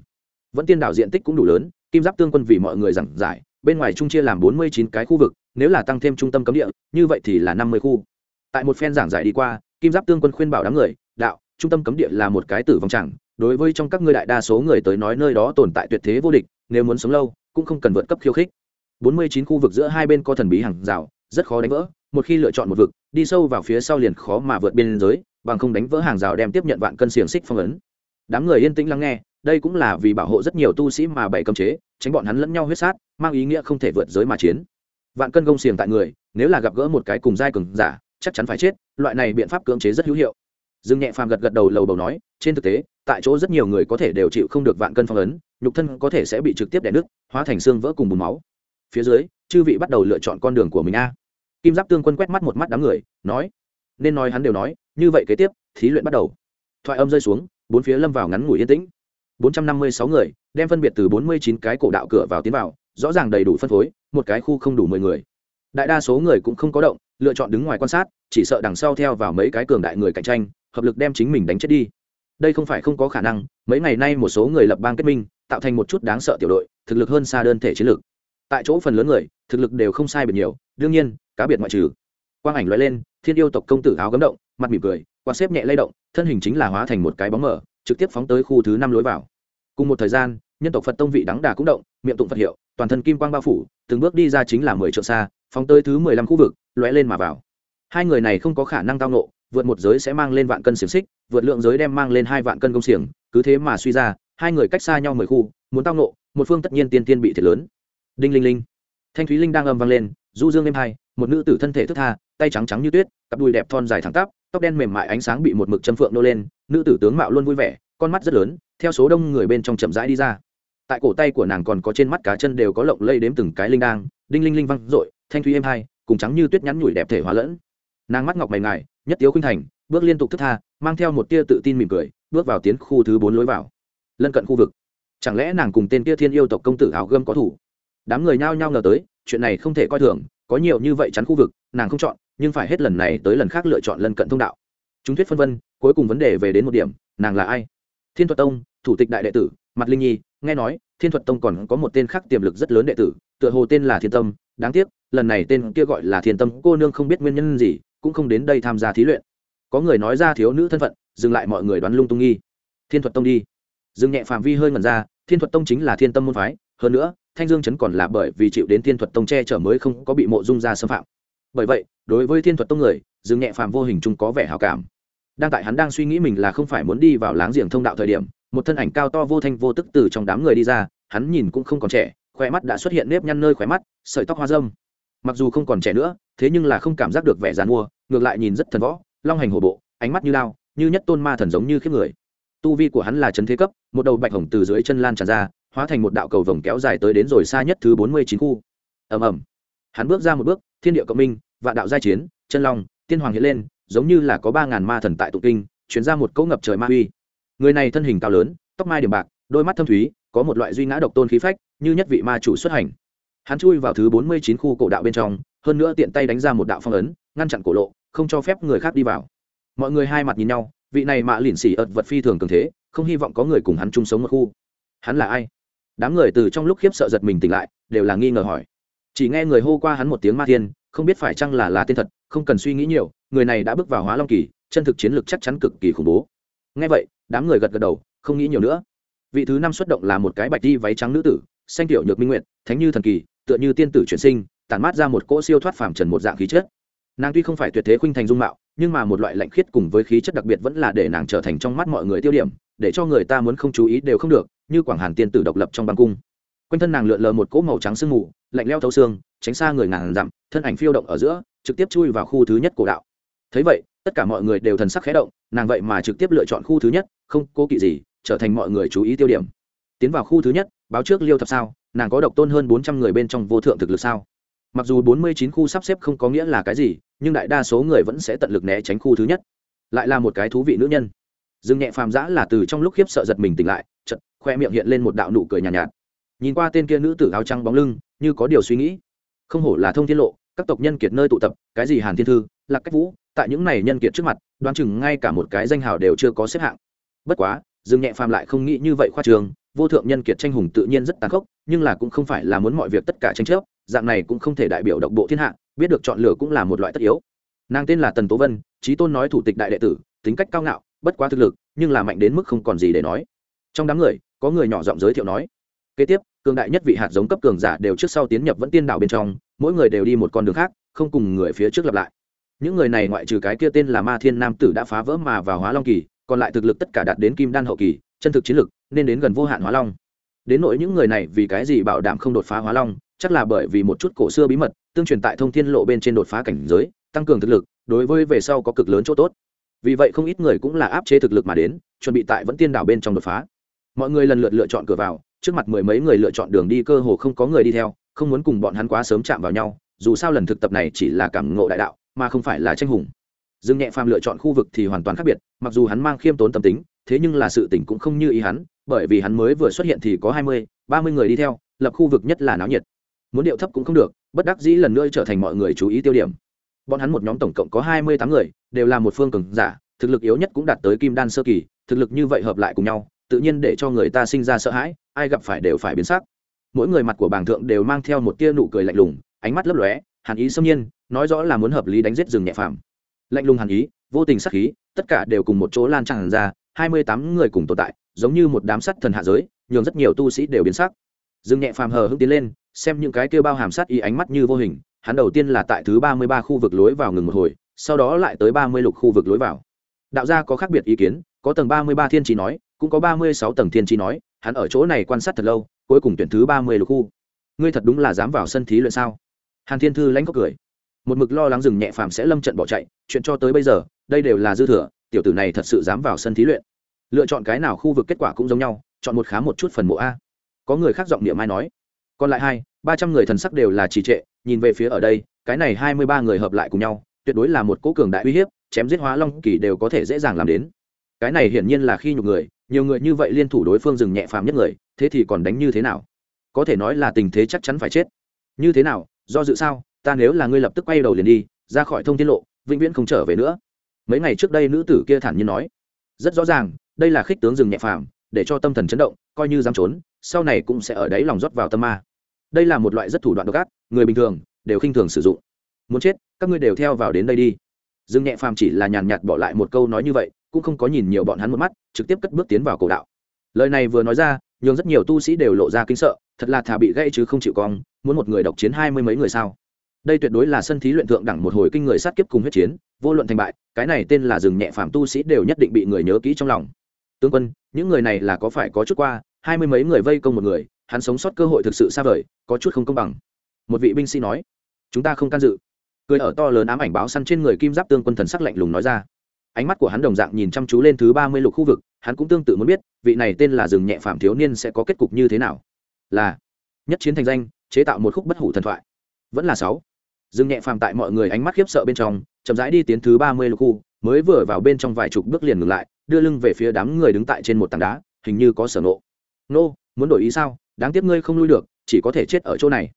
Vẫn tiên đảo diện tích cũng đủ lớn, kim giáp tương quân vì mọi người giảng giải, bên ngoài trung chia làm bốn mươi chín cái khu vực, nếu là tăng thêm trung tâm cấm địa, như vậy thì là năm mươi khu. Tại một phen giảng giải đi qua, kim giáp tương quân khuyên bảo đám người, đạo, trung tâm cấm địa là một cái tử vong chẳng, đối với trong các ngươi đại đa số người tới nói nơi đó tồn tại tuyệt thế vô địch, nếu muốn sống lâu, cũng không cần vượt cấp khiêu khích bốn mươi chín khu vực giữa hai bên có thần bí hàng rào, rất khó đánh vỡ, một khi lựa chọn một vực, đi sâu vào phía sau liền khó mà vượt biên giới, bằng không đánh vỡ hàng rào đem tiếp nhận vạn cân xiềng xích phong ấn. Đám người yên tĩnh lắng nghe, đây cũng là vì bảo hộ rất nhiều tu sĩ mà bày cấm chế, tránh bọn hắn lẫn nhau huyết sát, mang ý nghĩa không thể vượt giới mà chiến. Vạn cân gông xiềng tại người, nếu là gặp gỡ một cái cùng giai cường giả, chắc chắn phải chết, loại này biện pháp cưỡng chế rất hữu hiệu. Dương nhẹ phàm gật gật đầu lầu đầu nói, trên thực tế, tại chỗ rất nhiều người có thể đều chịu không được vạn cân phong ấn, nhục thân có thể sẽ bị trực tiếp đè nứt, hóa thành xương vỡ cùng bùn máu phía dưới, chư vị bắt đầu lựa chọn con đường của mình a. Kim giáp tương quân quét mắt một mắt đám người, nói, nên nói hắn đều nói, như vậy kế tiếp, thí luyện bắt đầu. Thoại âm rơi xuống, bốn phía lâm vào ngắn ngủi yên tĩnh. Bốn trăm năm mươi sáu người, đem phân biệt từ bốn mươi chín cái cổ đạo cửa vào tiến vào, rõ ràng đầy đủ phân phối, một cái khu không đủ mười người. Đại đa số người cũng không có động, lựa chọn đứng ngoài quan sát, chỉ sợ đằng sau theo vào mấy cái cường đại người cạnh tranh, hợp lực đem chính mình đánh chết đi. Đây không phải không có khả năng, mấy ngày nay một số người lập bang kết minh, tạo thành một chút đáng sợ tiểu đội, thực lực hơn xa đơn thể chiến lược tại chỗ phần lớn người, thực lực đều không sai biệt nhiều, đương nhiên, cá biệt ngoại trừ. Quang ảnh loại lên, thiên yêu tộc công tử áo gấm động, mặt mỉm cười, quạt xếp nhẹ lay động, thân hình chính là hóa thành một cái bóng mở trực tiếp phóng tới khu thứ năm lối vào. Cùng một thời gian, nhân tộc phật tông vị đắng đà cũng động, miệng tụng phật hiệu, toàn thân kim quang bao phủ, từng bước đi ra chính là mười triệu xa, phóng tới thứ mười lăm khu vực, lóe lên mà vào. Hai người này không có khả năng tao nộ vượt một giới sẽ mang lên vạn cân xiềng xích, vượt lượng giới đem mang lên hai vạn cân công xiềng, cứ thế mà suy ra, hai người cách xa nhau mười khu, muốn tao nộ một phương tất nhiên tiên tiên bị thiệt lớn đinh linh linh. Thanh thúy linh đang âm vang lên, du dương êm hai, một nữ tử thân thể thức tha, tay trắng trắng như tuyết, cặp đùi đẹp thon dài thẳng tắp, tóc đen mềm mại ánh sáng bị một mực châm phượng nô lên, nữ tử tướng mạo luôn vui vẻ, con mắt rất lớn, theo số đông người bên trong chậm rãi đi ra. Tại cổ tay của nàng còn có trên mắt cá chân đều có lộng lây đếm từng cái linh đang, đinh linh linh văng r thanh thúy êm hai, cùng trắng như tuyết nhắn nhủi đẹp thể hóa lẫn. Nàng mắt ngọc mày ngài, nhất tiếu khuynh thành, bước liên tục thức tha, mang theo một tia tự tin mỉm cười, bước vào tiến khu thứ bốn lối vào. Lân cận khu vực. Chẳng lẽ nàng cùng tên tia thiên yêu tộc công tử áo gươm có thủ? Đám người nhao nhao ngờ tới, chuyện này không thể coi thường, có nhiều như vậy chắn khu vực, nàng không chọn, nhưng phải hết lần này tới lần khác lựa chọn lân cận thông đạo. Chúng thuyết phân vân, cuối cùng vấn đề về đến một điểm, nàng là ai? Thiên thuật tông, thủ tịch đại đệ tử mặt linh nhi, nghe nói, thiên thuật tông còn có một tên khác tiềm lực rất lớn đệ tử, tựa hồ tên là thiên tâm, đáng tiếc, lần này tên kia gọi là thiên tâm cô nương không biết nguyên nhân gì, cũng không đến đây tham gia thí luyện. Có người nói ra thiếu nữ thân phận, dừng lại mọi người đoán lung tung nghi. Thiên thuật tông đi. Dừng nhẹ phạm vi hơi ngẩn ra, thiên thuật tông chính là thiên tâm môn phái, hơn nữa thanh dương chấn còn là bởi vì chịu đến thiên thuật tông che chở mới không có bị mộ dung ra xâm phạm. Bởi vậy, đối với thiên thuật tông người, Dương nhẹ phàm vô hình chung có vẻ hào cảm. Đang tại hắn đang suy nghĩ mình là không phải muốn đi vào láng giềng thông đạo thời điểm, một thân ảnh cao to vô thanh vô tức từ trong đám người đi ra, hắn nhìn cũng không còn trẻ, khóe mắt đã xuất hiện nếp nhăn nơi khóe mắt, sợi tóc hoa dâm mặc dù không còn trẻ nữa, thế nhưng là không cảm giác được vẻ dàn mua ngược lại nhìn rất thần võ, long hành hổ bộ, ánh mắt như lao, như nhất tôn ma thần giống như khiếp người. Tu vi của hắn là trấn thế cấp, một đầu bạch hồng từ dưới chân lan tràn ra hóa thành một đạo cầu vồng kéo dài tới đến rồi xa nhất thứ bốn mươi chín khu. Ầm ầm. Hắn bước ra một bước, thiên địa cộng minh, vạn đạo giai chiến, chân long, tiên hoàng hiện lên, giống như là có ba ngàn ma thần tại tụ kinh, chuyển ra một cỗ ngập trời ma uy. Người này thân hình cao lớn, tóc mai điểm bạc, đôi mắt thâm thúy, có một loại duy ngã độc tôn khí phách, như nhất vị ma chủ xuất hành. Hắn chui vào thứ bốn mươi chín khu cổ đạo bên trong, hơn nữa tiện tay đánh ra một đạo phong ấn, ngăn chặn cổ lộ, không cho phép người khác đi vào. Mọi người hai mặt nhìn nhau, vị này mạ lỉn xỉ ợt vật phi thường cường thế, không hy vọng có người cùng hắn chung sống một khu. Hắn là ai? Đám người từ trong lúc khiếp sợ giật mình tỉnh lại, đều là nghi ngờ hỏi. Chỉ nghe người hô qua hắn một tiếng ma thiên, không biết phải chăng là là tên thật, không cần suy nghĩ nhiều, người này đã bước vào hóa long kỳ, chân thực chiến lược chắc chắn cực kỳ khủng bố. Nghe vậy, đám người gật gật đầu, không nghĩ nhiều nữa. Vị thứ năm xuất động là một cái bạch đi váy trắng nữ tử, xanh tiểu nhược minh nguyện thánh như thần kỳ, tựa như tiên tử chuyển sinh, tản mát ra một cỗ siêu thoát phàm trần một dạng khí chất. Nàng tuy không phải tuyệt thế khuynh thành dung mạo, nhưng mà một loại lạnh khiết cùng với khí chất đặc biệt vẫn là để nàng trở thành trong mắt mọi người tiêu điểm, để cho người ta muốn không chú ý đều không được như quảng hàn tiên tử độc lập trong băng cung. Quanh thân nàng lượn lờ một cỗ màu trắng sương mù, lạnh leo thấu xương, tránh xa người ngàn dặm, thân ảnh phiêu động ở giữa, trực tiếp chui vào khu thứ nhất cổ đạo. Thấy vậy, tất cả mọi người đều thần sắc khẽ động, nàng vậy mà trực tiếp lựa chọn khu thứ nhất, không cố kỵ gì, trở thành mọi người chú ý tiêu điểm. Tiến vào khu thứ nhất, báo trước liêu thập sao, nàng có độc tôn hơn bốn trăm người bên trong vô thượng thực lực sao? Mặc dù bốn mươi chín khu sắp xếp không có nghĩa là cái gì, nhưng đại đa số người vẫn sẽ tận lực né tránh khu thứ nhất. Lại là một cái thú vị nữ nhân dương nhẹ phàm giã là từ trong lúc khiếp sợ giật mình tỉnh lại chật khoe miệng hiện lên một đạo nụ cười nhàn nhạt, nhạt. Nhìn qua tên kia nữ tử áo trắng bóng lưng như có điều suy nghĩ. Không hổ là thông thiên lộ các tộc nhân kiệt nơi tụ tập cái gì hàn thiên thư lạc cách vũ tại những này nhân kiệt trước mặt đoán chừng ngay cả một cái danh hào đều chưa có xếp hạng. Bất quá dương nhẹ phàm lại không nghĩ như vậy khoa trường vô thượng nhân kiệt tranh hùng tự nhiên rất tàn khốc nhưng là cũng không phải là muốn mọi việc tất cả tranh chấp dạng này cũng không thể đại biểu độc bộ thiên hạ biết được chọn lựa cũng là một loại tất yếu. Nàng tên là tần tố vân trí tôn nói thủ tịch đại đệ tử tính cách cao ngạo bất quá thực lực, nhưng là mạnh đến mức không còn gì để nói. Trong đám người, có người nhỏ giọng giới thiệu nói, kế tiếp, cường đại nhất vị hạt giống cấp cường giả đều trước sau tiến nhập vẫn tiên đảo bên trong, mỗi người đều đi một con đường khác, không cùng người phía trước lặp lại. Những người này ngoại trừ cái kia tên là ma thiên nam tử đã phá vỡ mà vào hóa long kỳ, còn lại thực lực tất cả đạt đến kim đan hậu kỳ, chân thực chiến lực, nên đến gần vô hạn hóa long. Đến nỗi những người này vì cái gì bảo đảm không đột phá hóa long, chắc là bởi vì một chút cổ xưa bí mật, tương truyền tại thông thiên lộ bên trên đột phá cảnh giới, tăng cường thực lực, đối với về sau có cực lớn chỗ tốt vì vậy không ít người cũng là áp chế thực lực mà đến, chuẩn bị tại vẫn tiên đảo bên trong đột phá. Mọi người lần lượt lựa chọn cửa vào, trước mặt mười mấy người lựa chọn đường đi cơ hồ không có người đi theo, không muốn cùng bọn hắn quá sớm chạm vào nhau, dù sao lần thực tập này chỉ là cảm ngộ đại đạo, mà không phải là tranh hùng. Dương nhẹ phàm lựa chọn khu vực thì hoàn toàn khác biệt, mặc dù hắn mang khiêm tốn tâm tính, thế nhưng là sự tỉnh cũng không như ý hắn, bởi vì hắn mới vừa xuất hiện thì có hai mươi, ba mươi người đi theo, lập khu vực nhất là náo nhiệt. Muốn điệu thấp cũng không được, bất đắc dĩ lần nữa trở thành mọi người chú ý tiêu điểm bọn hắn một nhóm tổng cộng có hai mươi tám người, đều là một phương cường giả, thực lực yếu nhất cũng đạt tới kim đan sơ kỳ, thực lực như vậy hợp lại cùng nhau, tự nhiên để cho người ta sinh ra sợ hãi, ai gặp phải đều phải biến sắc. Mỗi người mặt của bảng thượng đều mang theo một tia nụ cười lạnh lùng, ánh mắt lấp lóe, hàn ý xâm nhiên, nói rõ là muốn hợp lý đánh giết rừng nhẹ phàm. Lạnh lùng hàn ý, vô tình sắc khí, tất cả đều cùng một chỗ lan tràn ra, hai mươi tám người cùng tồn tại, giống như một đám sắt thần hạ giới, nhường rất nhiều tu sĩ đều biến sắc. Rừng nhẹ phàm hờ hững tiến lên, xem những cái kêu bao hàm sát y ánh mắt như vô hình hắn đầu tiên là tại thứ ba mươi ba khu vực lối vào ngừng một hồi, sau đó lại tới ba mươi lục khu vực lối vào. Đạo gia có khác biệt ý kiến, có tầng ba mươi ba thiên trí nói, cũng có ba mươi sáu tầng thiên trí nói, hắn ở chỗ này quan sát thật lâu, cuối cùng tuyển thứ ba mươi lục khu. Ngươi thật đúng là dám vào sân thí luyện sao? Hàn thiên thư lãnh có cười. Một mực lo lắng rừng nhẹ phàm sẽ lâm trận bỏ chạy, chuyện cho tới bây giờ, đây đều là dư thừa, tiểu tử này thật sự dám vào sân thí luyện. Lựa chọn cái nào khu vực kết quả cũng giống nhau, chọn một khá một chút phần mộ a. Có người khác giọng niệm mai nói. Còn lại hai ba trăm người thần sắc đều là trì trệ, nhìn về phía ở đây, cái này hai mươi ba người hợp lại cùng nhau, tuyệt đối là một cố cường đại uy hiếp, chém giết hóa long kỳ đều có thể dễ dàng làm đến. Cái này hiển nhiên là khi nhục người, nhiều người như vậy liên thủ đối phương dừng nhẹ phàm nhất người, thế thì còn đánh như thế nào? Có thể nói là tình thế chắc chắn phải chết. Như thế nào? Do dự sao? Ta nếu là ngươi lập tức quay đầu liền đi, ra khỏi thông tiết lộ, vĩnh viễn không trở về nữa. Mấy ngày trước đây nữ tử kia thản nhiên nói, rất rõ ràng, đây là khích tướng dừng nhẹ phàm, để cho tâm thần chấn động, coi như dám trốn, sau này cũng sẽ ở đấy lòng rót vào tâm ma đây là một loại rất thủ đoạn độc ác, người bình thường đều khinh thường sử dụng. Muốn chết, các ngươi đều theo vào đến đây đi. Dương nhẹ phàm chỉ là nhàn nhạt bỏ lại một câu nói như vậy, cũng không có nhìn nhiều bọn hắn một mắt, trực tiếp cất bước tiến vào cổ đạo. Lời này vừa nói ra, nhường rất nhiều tu sĩ đều lộ ra kinh sợ, thật là thà bị gây chứ không chịu cong, muốn một người độc chiến hai mươi mấy người sao? Đây tuyệt đối là sân thí luyện thượng đẳng một hồi kinh người sát kiếp cùng huyết chiến, vô luận thành bại, cái này tên là rừng nhẹ phàm tu sĩ đều nhất định bị người nhớ kỹ trong lòng. Tướng quân, những người này là có phải có chút qua, hai mươi mấy người vây công một người hắn sống sót cơ hội thực sự xa vời, có chút không công bằng. Một vị binh sĩ nói, chúng ta không can dự. Cười ở to lớn ám ảnh báo săn trên người kim giáp tương quân thần sắc lạnh lùng nói ra. Ánh mắt của hắn đồng dạng nhìn chăm chú lên thứ ba mươi lục khu vực, hắn cũng tương tự muốn biết, vị này tên là rừng nhẹ phạm thiếu niên sẽ có kết cục như thế nào. Là nhất chiến thành danh, chế tạo một khúc bất hủ thần thoại. Vẫn là sáu. Rừng nhẹ phạm tại mọi người ánh mắt khiếp sợ bên trong, chậm rãi đi tiến thứ ba mươi lục khu, mới vừa vào bên trong vài chục bước liền ngừng lại, đưa lưng về phía đám người đứng tại trên một tảng đá, hình như có sở nộ nô, muốn đổi ý sao? Đáng tiếc ngươi không lui được chỉ có thể chết ở chỗ này.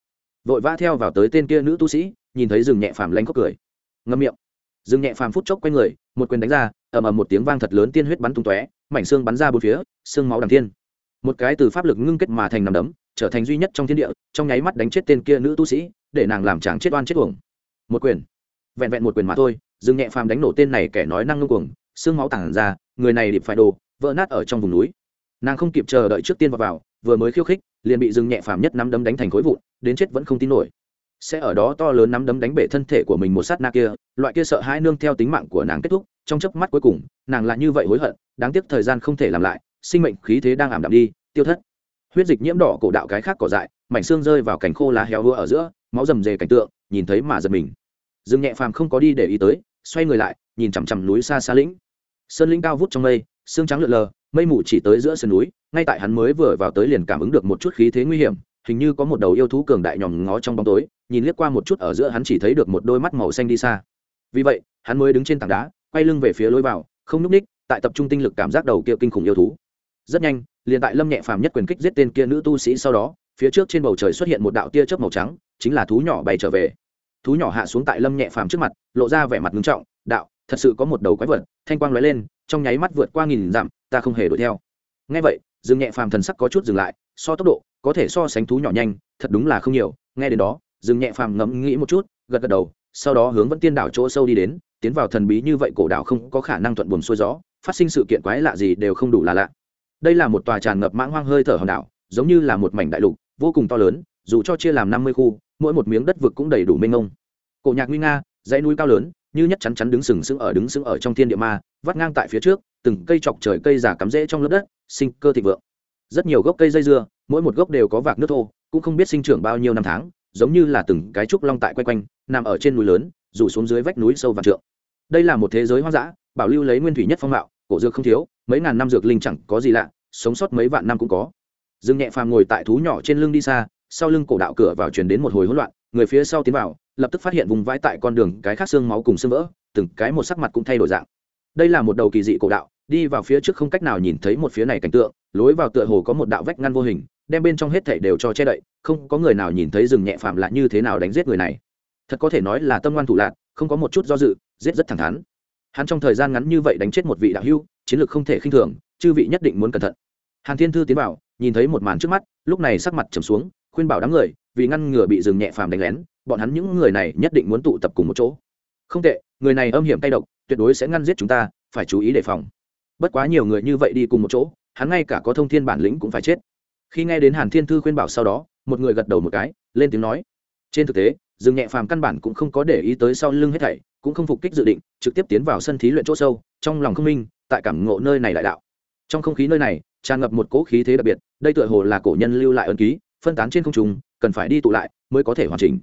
Vội vã theo vào tới tên kia nữ tu sĩ nhìn thấy rừng nhẹ phàm lanh khóc cười. Ngâm miệng. Rừng nhẹ phàm phút chốc quay người một quyền đánh ra ầm ầm một tiếng vang thật lớn tiên huyết bắn tung tóe mảnh xương bắn ra bốn phía xương máu đằng thiên. Một cái từ pháp lực ngưng kết mà thành nằm đấm trở thành duy nhất trong thiên địa trong nháy mắt đánh chết tên kia nữ tu sĩ để nàng làm chàng chết oan chết uổng. Một quyền. Vẹn vẹn một quyền mà thôi rừng nhẹ phàm đánh nổ tên này kẻ nói năng ngưng cuồng xương máu tản ra người này điệp phải đồ vỡ nát ở trong vùng núi. Nàng không kịp chờ đợi trước tiên vào, vào vừa mới khiêu khích, liền bị dừng nhẹ phàm nhất nắm đấm đánh thành khối vụn, đến chết vẫn không tin nổi. Sẽ ở đó to lớn nắm đấm đánh bể thân thể của mình một sát na kia, loại kia sợ hãi nương theo tính mạng của nàng kết thúc, trong chớp mắt cuối cùng, nàng là như vậy hối hận, đáng tiếc thời gian không thể làm lại, sinh mệnh khí thế đang ảm đạm đi, tiêu thất. Huyết dịch nhiễm đỏ cổ đạo cái khác cỏ dại, mảnh xương rơi vào cành khô lá héo hứa ở giữa, máu rầm rề cảnh tượng, nhìn thấy mà giật mình. Dương nhẹ phàm không có đi để ý tới, xoay người lại, nhìn chằm chằm núi xa xa lĩnh. Sơn lĩnh cao vút trong mây, xương trắng lượn lờ mây mù chỉ tới giữa sườn núi, ngay tại hắn mới vừa vào tới liền cảm ứng được một chút khí thế nguy hiểm, hình như có một đầu yêu thú cường đại nhòm ngó trong bóng tối, nhìn liếc qua một chút ở giữa hắn chỉ thấy được một đôi mắt màu xanh đi xa. Vì vậy, hắn mới đứng trên tảng đá, quay lưng về phía lối vào, không n ú c ních, tại tập trung tinh lực cảm giác đầu kia kinh khủng yêu thú. Rất nhanh, liền tại lâm nhẹ phàm nhất quyền kích giết tên kia nữ tu sĩ sau đó, phía trước trên bầu trời xuất hiện một đạo tia chớp màu trắng, chính là thú nhỏ bay trở về. Thú nhỏ hạ xuống tại lâm nhẹ phàm trước mặt, lộ ra vẻ mặt ngưng trọng, đạo, thật sự có một đầu quái vật, thanh quang lóe lên trong nháy mắt vượt qua nghìn dặm, ta không hề đuổi theo. Ngay vậy, dương nhẹ phàm thần sắc có chút dừng lại, so tốc độ, có thể so sánh thú nhỏ nhanh, thật đúng là không nhiều. Nghe đến đó, dương nhẹ phàm ngẫm nghĩ một chút, gật gật đầu, sau đó hướng vẫn tiên đảo chỗ sâu đi đến, tiến vào thần bí như vậy cổ đảo không có khả năng thuận buồm xuôi gió, phát sinh sự kiện quái lạ gì đều không đủ là lạ. Đây là một tòa tràn ngập mãng hoang hơi thở hòn đảo, giống như là một mảnh đại lục, vô cùng to lớn, dù cho chia làm năm mươi khu, mỗi một miếng đất vực cũng đầy đủ mênh mông. Cổ nhạc nguy nga, dãy núi cao lớn như nhất chắn chắn đứng sừng sững ở đứng sững ở trong thiên địa ma, vắt ngang tại phía trước, từng cây chọc trời cây giả cắm rễ trong lớp đất, sinh cơ thịnh vượng. Rất nhiều gốc cây dây dưa, mỗi một gốc đều có vạc nước thô, cũng không biết sinh trưởng bao nhiêu năm tháng, giống như là từng cái trúc long tại quay quanh, nằm ở trên núi lớn, rủ xuống dưới vách núi sâu và trượng. Đây là một thế giới hoang dã, bảo lưu lấy nguyên thủy nhất phong mạo, cổ dược không thiếu, mấy ngàn năm dược linh chẳng có gì lạ, sống sót mấy vạn năm cũng có. Dương nhẹ phàm ngồi tại thú nhỏ trên lưng đi xa, sau lưng cổ đạo cửa vào truyền đến một hồi hỗn loạn, người phía sau tiến vào lập tức phát hiện vùng vãi tại con đường cái khác xương máu cùng xương vỡ, từng cái một sắc mặt cũng thay đổi dạng. Đây là một đầu kỳ dị cổ đạo, đi vào phía trước không cách nào nhìn thấy một phía này cảnh tượng, lối vào tựa hồ có một đạo vách ngăn vô hình, đem bên trong hết thảy đều cho che đậy, không có người nào nhìn thấy rừng nhẹ phạm lạ như thế nào đánh giết người này. Thật có thể nói là tâm ngoan thủ lạc không có một chút do dự, giết rất thẳng thắn. Hắn trong thời gian ngắn như vậy đánh chết một vị đạo hưu chiến lược không thể khinh thường, chư vị nhất định muốn cẩn thận. Hàn thiên thư tiến vào, nhìn thấy một màn trước mắt, lúc này sắc mặt trầm xuống, khuyên bảo đám người, vì ngăn ngừa bị rừng nhẹ phàm đánh lén bọn hắn những người này nhất định muốn tụ tập cùng một chỗ. Không tệ, người này âm hiểm tay độc, tuyệt đối sẽ ngăn giết chúng ta, phải chú ý đề phòng. Bất quá nhiều người như vậy đi cùng một chỗ, hắn ngay cả có thông thiên bản lĩnh cũng phải chết. Khi nghe đến hàn thiên thư khuyên bảo sau đó, một người gật đầu một cái, lên tiếng nói. Trên thực tế, dương nhẹ phàm căn bản cũng không có để ý tới sau lưng hết thảy, cũng không phục kích dự định, trực tiếp tiến vào sân thí luyện chỗ sâu, trong lòng không minh, tại cảm ngộ nơi này đại đạo. Trong không khí nơi này, tràn ngập một cỗ khí thế đặc biệt, đây tựa hồ là cổ nhân lưu lại ấn ký, phân tán trên không trung, cần phải đi tụ lại mới có thể hoàn chỉnh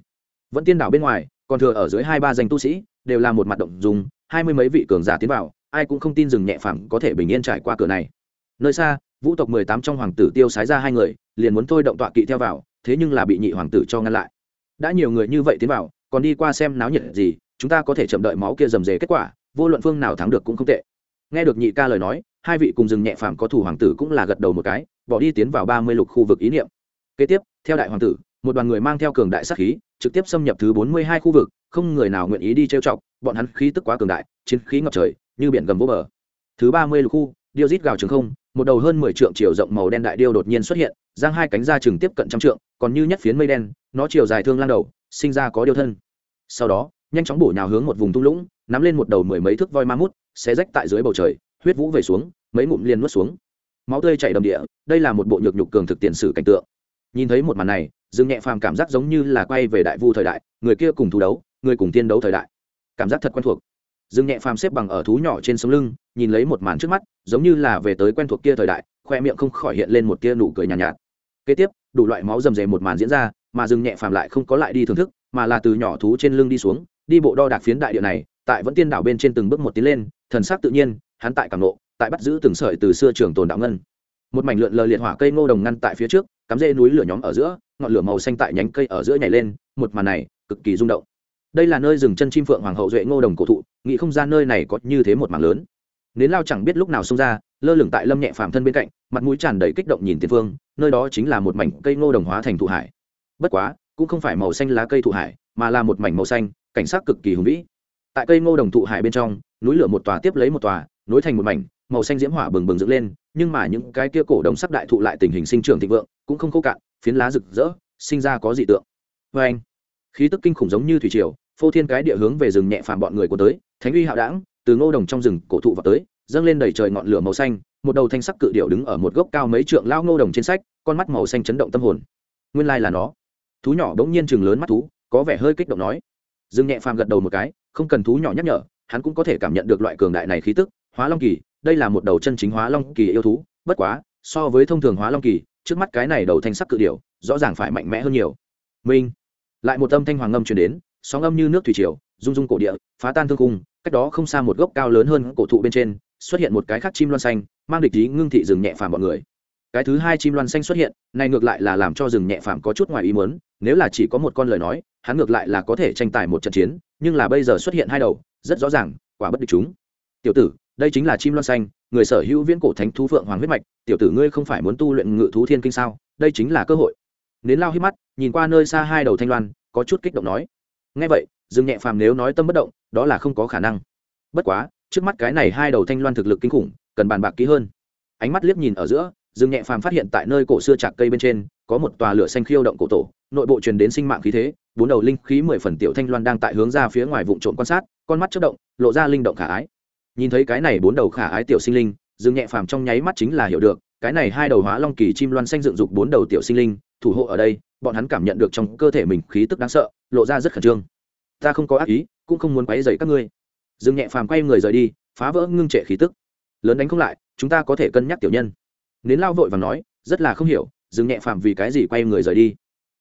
vẫn tiên đảo bên ngoài, còn thừa ở dưới hai ba danh tu sĩ, đều là một mặt động dùng hai mươi mấy vị cường giả tiến vào, ai cũng không tin rừng nhẹ phẳng có thể bình yên trải qua cửa này. Nơi xa, vũ tộc mười tám trong hoàng tử tiêu sái ra hai người, liền muốn thôi động tọa kỵ theo vào, thế nhưng là bị nhị hoàng tử cho ngăn lại. Đã nhiều người như vậy tiến vào, còn đi qua xem náo nhiệt gì, chúng ta có thể chậm đợi máu kia rầm rề kết quả, vô luận phương nào thắng được cũng không tệ. Nghe được nhị ca lời nói, hai vị cùng rừng nhẹ phàm có thủ hoàng tử cũng là gật đầu một cái, bỏ đi tiến vào ba mươi lục khu vực ý niệm. Kế tiếp, theo đại hoàng tử một đoàn người mang theo cường đại sát khí, trực tiếp xâm nhập thứ bốn mươi hai khu vực, không người nào nguyện ý đi trêu chọc, bọn hắn khí tức quá cường đại, chiến khí ngập trời, như biển gầm vô bờ. Thứ ba mươi lục khu, điêu rít gào trường không, một đầu hơn mười trượng chiều rộng màu đen đại điêu đột nhiên xuất hiện, giang hai cánh ra chừng tiếp cận trăm trượng, còn như nhất phiến mây đen, nó chiều dài thương lan đầu, sinh ra có điêu thân. Sau đó, nhanh chóng bổ nhào hướng một vùng thung lũng, nắm lên một đầu mười mấy thước voi ma mút, xé rách tại dưới bầu trời, huyết vũ về xuống, mấy ngụm liền nuốt xuống. Máu tươi chảy đầm địa, đây là một bộ nhược nhục cường thực tiền sử cảnh tượng. Nhìn thấy một màn này dương nhẹ phàm cảm giác giống như là quay về đại vu thời đại người kia cùng thú đấu người cùng tiên đấu thời đại. Cảm giác thật quen thuộc. Dương nhẹ phàm xếp bằng ở thú nhỏ trên sống lưng nhìn lấy một màn trước mắt giống như là về tới quen thuộc kia thời đại khoe miệng không khỏi hiện lên một tia nụ cười nhàn nhạt, nhạt. Kế tiếp đủ loại máu rầm rề một màn diễn ra mà Dương nhẹ phàm lại không có lại đi thưởng thức mà là từ nhỏ thú trên lưng đi xuống đi bộ đo đạc phiến đại địa này tại vẫn tiên đảo bên trên từng bước một tiến lên thần sắc tự nhiên hắn tại cảm nộ tại bắt giữ từng sợi từ xưa trường tồn đạo ngân. Một mảnh lượn lờ liệt hỏa cây ngô đồng ngăn tại phía trước cắm rễ núi lửa nhóm ở giữa, ngọn lửa màu xanh tại nhánh cây ở giữa nhảy lên, một màn này cực kỳ rung động. Đây là nơi dừng chân chim phượng hoàng hậu duệ ngô đồng cổ thụ, nghĩ không gian nơi này có như thế một mảng lớn. Nến lao chẳng biết lúc nào xông ra, lơ lửng tại lâm nhẹ phàm thân bên cạnh, mặt mũi tràn đầy kích động nhìn tiền phương, nơi đó chính là một mảnh cây ngô đồng hóa thành thụ hải. Bất quá, cũng không phải màu xanh lá cây thụ hải, mà là một mảnh màu xanh, cảnh sắc cực kỳ hùng vĩ. Tại cây ngô đồng thụ hải bên trong, núi lửa một tòa tiếp lấy một tòa, nối thành một mảnh, màu xanh diễm hỏa bừng bừng dựng lên nhưng mà những cái kia cổ đồng sắc đại thụ lại tình hình sinh trưởng thịnh vượng, cũng không khô cạn, phiến lá rực rỡ, sinh ra có dị tượng. Vê anh, khí tức kinh khủng giống như thủy triều, phô thiên cái địa hướng về rừng nhẹ phàm bọn người của tới, thánh uy hạo đảng từ ngô đồng trong rừng cổ thụ vào tới, dâng lên đầy trời ngọn lửa màu xanh, một đầu thanh sắc cự điệu đứng ở một gốc cao mấy trượng lao ngô đồng trên sách, con mắt màu xanh chấn động tâm hồn. Nguyên lai là nó. Thú nhỏ bỗng nhiên chừng lớn mắt thú, có vẻ hơi kích động nói. Dương nhẹ phàm gật đầu một cái, không cần thú nhỏ nhắc nhở, hắn cũng có thể cảm nhận được loại cường đại này khí tức, hóa long kỳ đây là một đầu chân chính hóa long kỳ yêu thú, bất quá, so với thông thường hóa long kỳ, trước mắt cái này đầu thanh sắc cự điệu rõ ràng phải mạnh mẽ hơn nhiều. Minh. Lại một âm thanh hoàng ngâm truyền đến, sóng âm như nước thủy triều, rung rung cổ địa, phá tan thương cung cách đó không xa một gốc cao lớn hơn cổ thụ bên trên, xuất hiện một cái khác chim loan xanh, mang địch ý ngưng thị rừng nhẹ phàm bọn người. Cái thứ hai chim loan xanh xuất hiện, này ngược lại là làm cho rừng nhẹ phàm có chút ngoài ý muốn, nếu là chỉ có một con lời nói, hắn ngược lại là có thể tranh tài một trận chiến, nhưng là bây giờ xuất hiện hai đầu, rất rõ ràng, quả bất địch chúng. Tiểu tử đây chính là chim loan xanh, người sở hữu viễn cổ thánh thú phượng hoàng huyết mạch, tiểu tử ngươi không phải muốn tu luyện ngự thú thiên kinh sao? Đây chính là cơ hội. Nến lao hít mắt, nhìn qua nơi xa hai đầu thanh loan, có chút kích động nói. Ngay vậy, dương nhẹ phàm nếu nói tâm bất động, đó là không có khả năng. Bất quá, trước mắt cái này hai đầu thanh loan thực lực kinh khủng, cần bàn bạc kỹ hơn. Ánh mắt liếc nhìn ở giữa, dương nhẹ phàm phát hiện tại nơi cổ xưa chạc cây bên trên, có một tòa lửa xanh khiêu động cổ tổ, nội bộ truyền đến sinh mạng khí thế, bốn đầu linh khí mười phần tiểu thanh loan đang tại hướng ra phía ngoài vụ trộm quan sát, con mắt chất động, lộ ra linh động khả ái nhìn thấy cái này bốn đầu khả ái tiểu sinh linh, dương nhẹ phàm trong nháy mắt chính là hiểu được, cái này hai đầu hóa long kỳ chim loan xanh dựng dục bốn đầu tiểu sinh linh, thủ hộ ở đây, bọn hắn cảm nhận được trong cơ thể mình khí tức đáng sợ, lộ ra rất khẩn trương. Ta không có ác ý, cũng không muốn quấy dày các ngươi. Dương nhẹ phàm quay người rời đi, phá vỡ ngưng trệ khí tức. Lớn đánh không lại, chúng ta có thể cân nhắc tiểu nhân. Nến lao vội và nói, rất là không hiểu, dương nhẹ phàm vì cái gì quay người rời đi.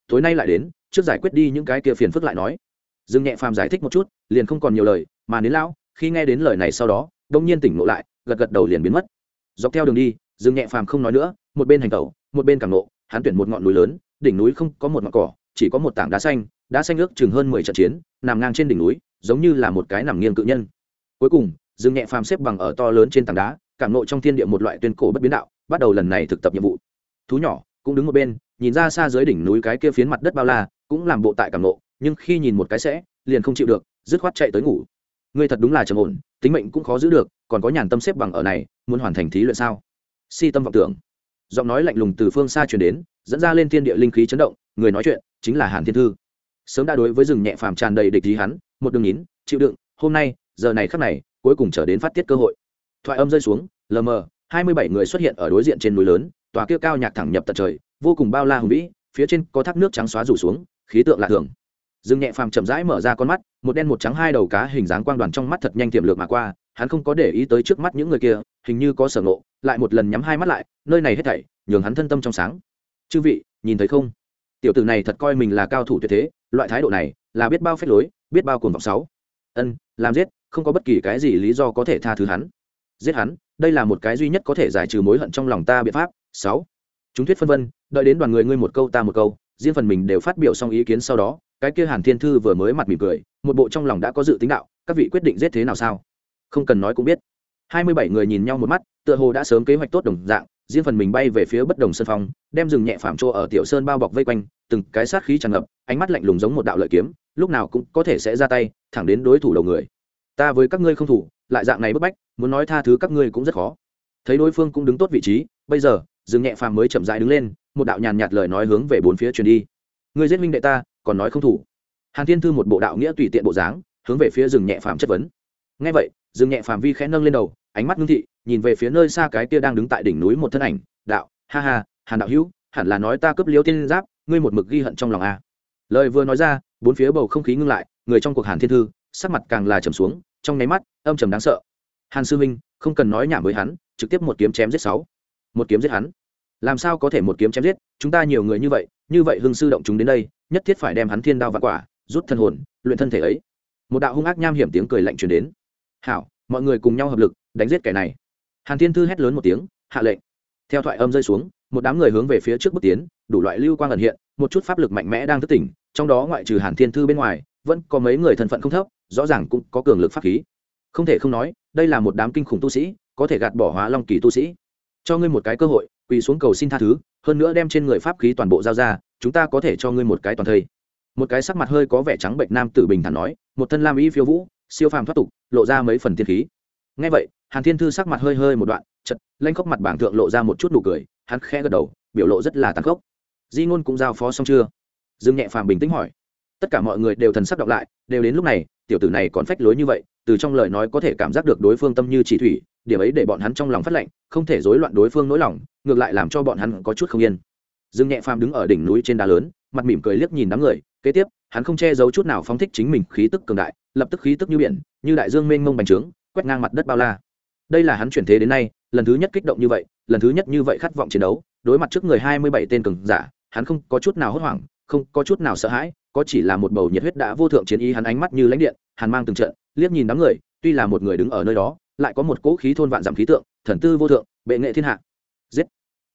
Tối nay lại đến, trước giải quyết đi những cái kia phiền phức lại nói. Dương nhẹ phàm giải thích một chút, liền không còn nhiều lời, mà nến lao khi nghe đến lời này sau đó, đông nhiên tỉnh ngộ lại, gật gật đầu liền biến mất. Dọc theo đường đi, dương nhẹ phàm không nói nữa, một bên hành tẩu, một bên càng nộ hắn tuyển một ngọn núi lớn, đỉnh núi không có một ngọn cỏ, chỉ có một tảng đá xanh đá xanh ước chừng hơn mười trận chiến, nằm ngang trên đỉnh núi, giống như là một cái nằm nghiêng cự nhân. Cuối cùng, dương nhẹ phàm xếp bằng ở to lớn trên tảng đá, cảm nộ trong thiên địa một loại tuyên cổ bất biến đạo, bắt đầu lần này thực tập nhiệm vụ. Thú nhỏ, cũng đứng một bên, nhìn ra xa dưới đỉnh núi cái kia phiến mặt đất bao la, cũng làm bộ tại cảm nộ nhưng khi nhìn một cái sẽ, liền không chịu được, dứt khoát chạy tới ngủ ngươi thật đúng là trầm ổn, tính mệnh cũng khó giữ được, còn có nhàn tâm xếp bằng ở này, muốn hoàn thành thí luyện sao? Si tâm vọng tưởng. Giọng nói lạnh lùng từ phương xa truyền đến, dẫn ra lên thiên địa linh khí chấn động, người nói chuyện chính là hàn thiên thư. Sớm đã đối với rừng nhẹ phàm tràn đầy địch ý hắn, một đường nhín chịu đựng, hôm nay, giờ này khắc này, cuối cùng trở đến phát tiết cơ hội. Thoại âm rơi xuống, lờ mờ, hai mươi bảy người xuất hiện ở đối diện trên núi lớn, tòa kia cao nhạc thẳng nhập tận trời, vô cùng bao la hùng vĩ, phía trên có thác nước trắng xóa rủ xuống, khí tượng lạ thường dương nhẹ phàm chậm rãi mở ra con mắt, một đen một trắng hai đầu cá hình dáng quang đoàn trong mắt thật nhanh tiềm lược mà qua, hắn không có để ý tới trước mắt những người kia, hình như có sở ngộ, lại một lần nhắm hai mắt lại, nơi này hết thảy, nhường hắn thân tâm trong sáng. Chư vị, nhìn thấy không? Tiểu tử này thật coi mình là cao thủ tuyệt thế, loại thái độ này là biết bao phép lối, biết bao cuồng vọng sáu. Ân, làm giết, không có bất kỳ cái gì lý do có thể tha thứ hắn. Giết hắn, đây là một cái duy nhất có thể giải trừ mối hận trong lòng ta biện pháp. Sáu. Chúng thuyết phân vân, đợi đến đoàn người ngươi một câu ta một câu, riêng phần mình đều phát biểu xong ý kiến sau đó cái kia hàn thiên thư vừa mới mặt mỉm cười, một bộ trong lòng đã có dự tính đạo, các vị quyết định giết thế nào sao? Không cần nói cũng biết. Hai mươi bảy người nhìn nhau một mắt, tựa hồ đã sớm kế hoạch tốt đồng dạng, riêng phần mình bay về phía bất đồng sân phong, đem rừng nhẹ phạm chỗ ở tiểu sơn bao bọc vây quanh, từng cái sát khí tràn ngập, ánh mắt lạnh lùng giống một đạo lợi kiếm, lúc nào cũng có thể sẽ ra tay, thẳng đến đối thủ đầu người. Ta với các ngươi không thủ, lại dạng này bức bách, muốn nói tha thứ các ngươi cũng rất khó. Thấy đối phương cũng đứng tốt vị trí, bây giờ, rừng nhẹ phàm mới chậm rãi đứng lên, một đạo nhàn nhạt lời nói hướng về bốn phía truyền đi. Ngươi giết minh đệ ta còn nói không thủ. Hàn thiên thư một bộ đạo nghĩa tùy tiện bộ dáng, hướng về phía rừng nhẹ phàm chất vấn. Ngay vậy, rừng nhẹ phàm vi khẽ nâng lên đầu, ánh mắt ngưng thị, nhìn về phía nơi xa cái kia đang đứng tại đỉnh núi một thân ảnh, đạo, ha ha, hàn đạo hữu, hẳn là nói ta cướp liêu tiên giáp, ngươi một mực ghi hận trong lòng a lời vừa nói ra, bốn phía bầu không khí ngưng lại, người trong cuộc hàn thiên thư, sắc mặt càng là trầm xuống, trong nháy mắt, âm trầm đáng sợ. Hàn sư minh không cần nói nhảm với hắn, trực tiếp một kiếm chém giết sáu. Một kiếm giết hắn? Làm sao có thể một kiếm chém giết? Chúng ta nhiều người như vậy như vậy hương sư động chúng đến đây nhất thiết phải đem hắn thiên đao vạn quả, rút thân hồn, luyện thân thể ấy. Một đạo hung ác nham hiểm tiếng cười lạnh truyền đến. Hảo, mọi người cùng nhau hợp lực, đánh giết kẻ này. Hàn thiên thư hét lớn một tiếng, hạ lệnh. Theo thoại âm rơi xuống, một đám người hướng về phía trước bước tiến, đủ loại lưu quang ẩn hiện, một chút pháp lực mạnh mẽ đang thức tỉnh, trong đó ngoại trừ hàn thiên thư bên ngoài, vẫn có mấy người thân phận không thấp, rõ ràng cũng có cường lực pháp khí. Không thể không nói, đây là một đám kinh khủng tu sĩ, có thể gạt bỏ hóa long kỳ tu sĩ. Cho ngươi một cái cơ hội, quỳ xuống cầu xin tha thứ, hơn nữa đem trên người pháp khí toàn bộ giao ra chúng ta có thể cho ngươi một cái toàn thây. Một cái sắc mặt hơi có vẻ trắng bệnh nam tử bình thản nói, một thân lam y phiêu vũ, siêu phàm thoát tục, lộ ra mấy phần thiên khí. Ngay vậy, hàn thiên thư sắc mặt hơi hơi một đoạn chật lanh khóc mặt bảng thượng lộ ra một chút nụ cười, hắn khẽ gật đầu, biểu lộ rất là tàn khốc. Di ngôn cũng giao phó xong chưa? Dương nhẹ phàm bình tĩnh hỏi. Tất cả mọi người đều thần sắc đọc lại, đều đến lúc này, tiểu tử này còn phách lối như vậy, từ trong lời nói có thể cảm giác được đối phương tâm như chỉ thủy, điểm ấy để bọn hắn trong lòng phát lệnh, không thể rối loạn đối phương nỗi lòng, ngược lại làm cho bọn hắn có chút không yên dương nhẹ phàm đứng ở đỉnh núi trên đá lớn, mặt mỉm cười liếc nhìn đám người, kế tiếp, hắn không che giấu chút nào phóng thích chính mình khí tức cường đại, lập tức khí tức như biển, như đại dương mênh mông bành trướng, quét ngang mặt đất bao la. Đây là hắn chuyển thế đến nay, lần thứ nhất kích động như vậy, lần thứ nhất như vậy khát vọng chiến đấu, đối mặt trước người hai mươi bảy tên cường giả, hắn không có chút nào hốt hoảng, không có chút nào sợ hãi, có chỉ là một bầu nhiệt huyết đã vô thượng chiến ý hắn ánh mắt như lãnh điện, hàn mang từng trận, liếc nhìn đám người, tuy là một người đứng ở nơi đó, lại có một cỗ khí thôn vạn giảm khí tượng, thần tư vô thượng, bệ nghệ thiên hạ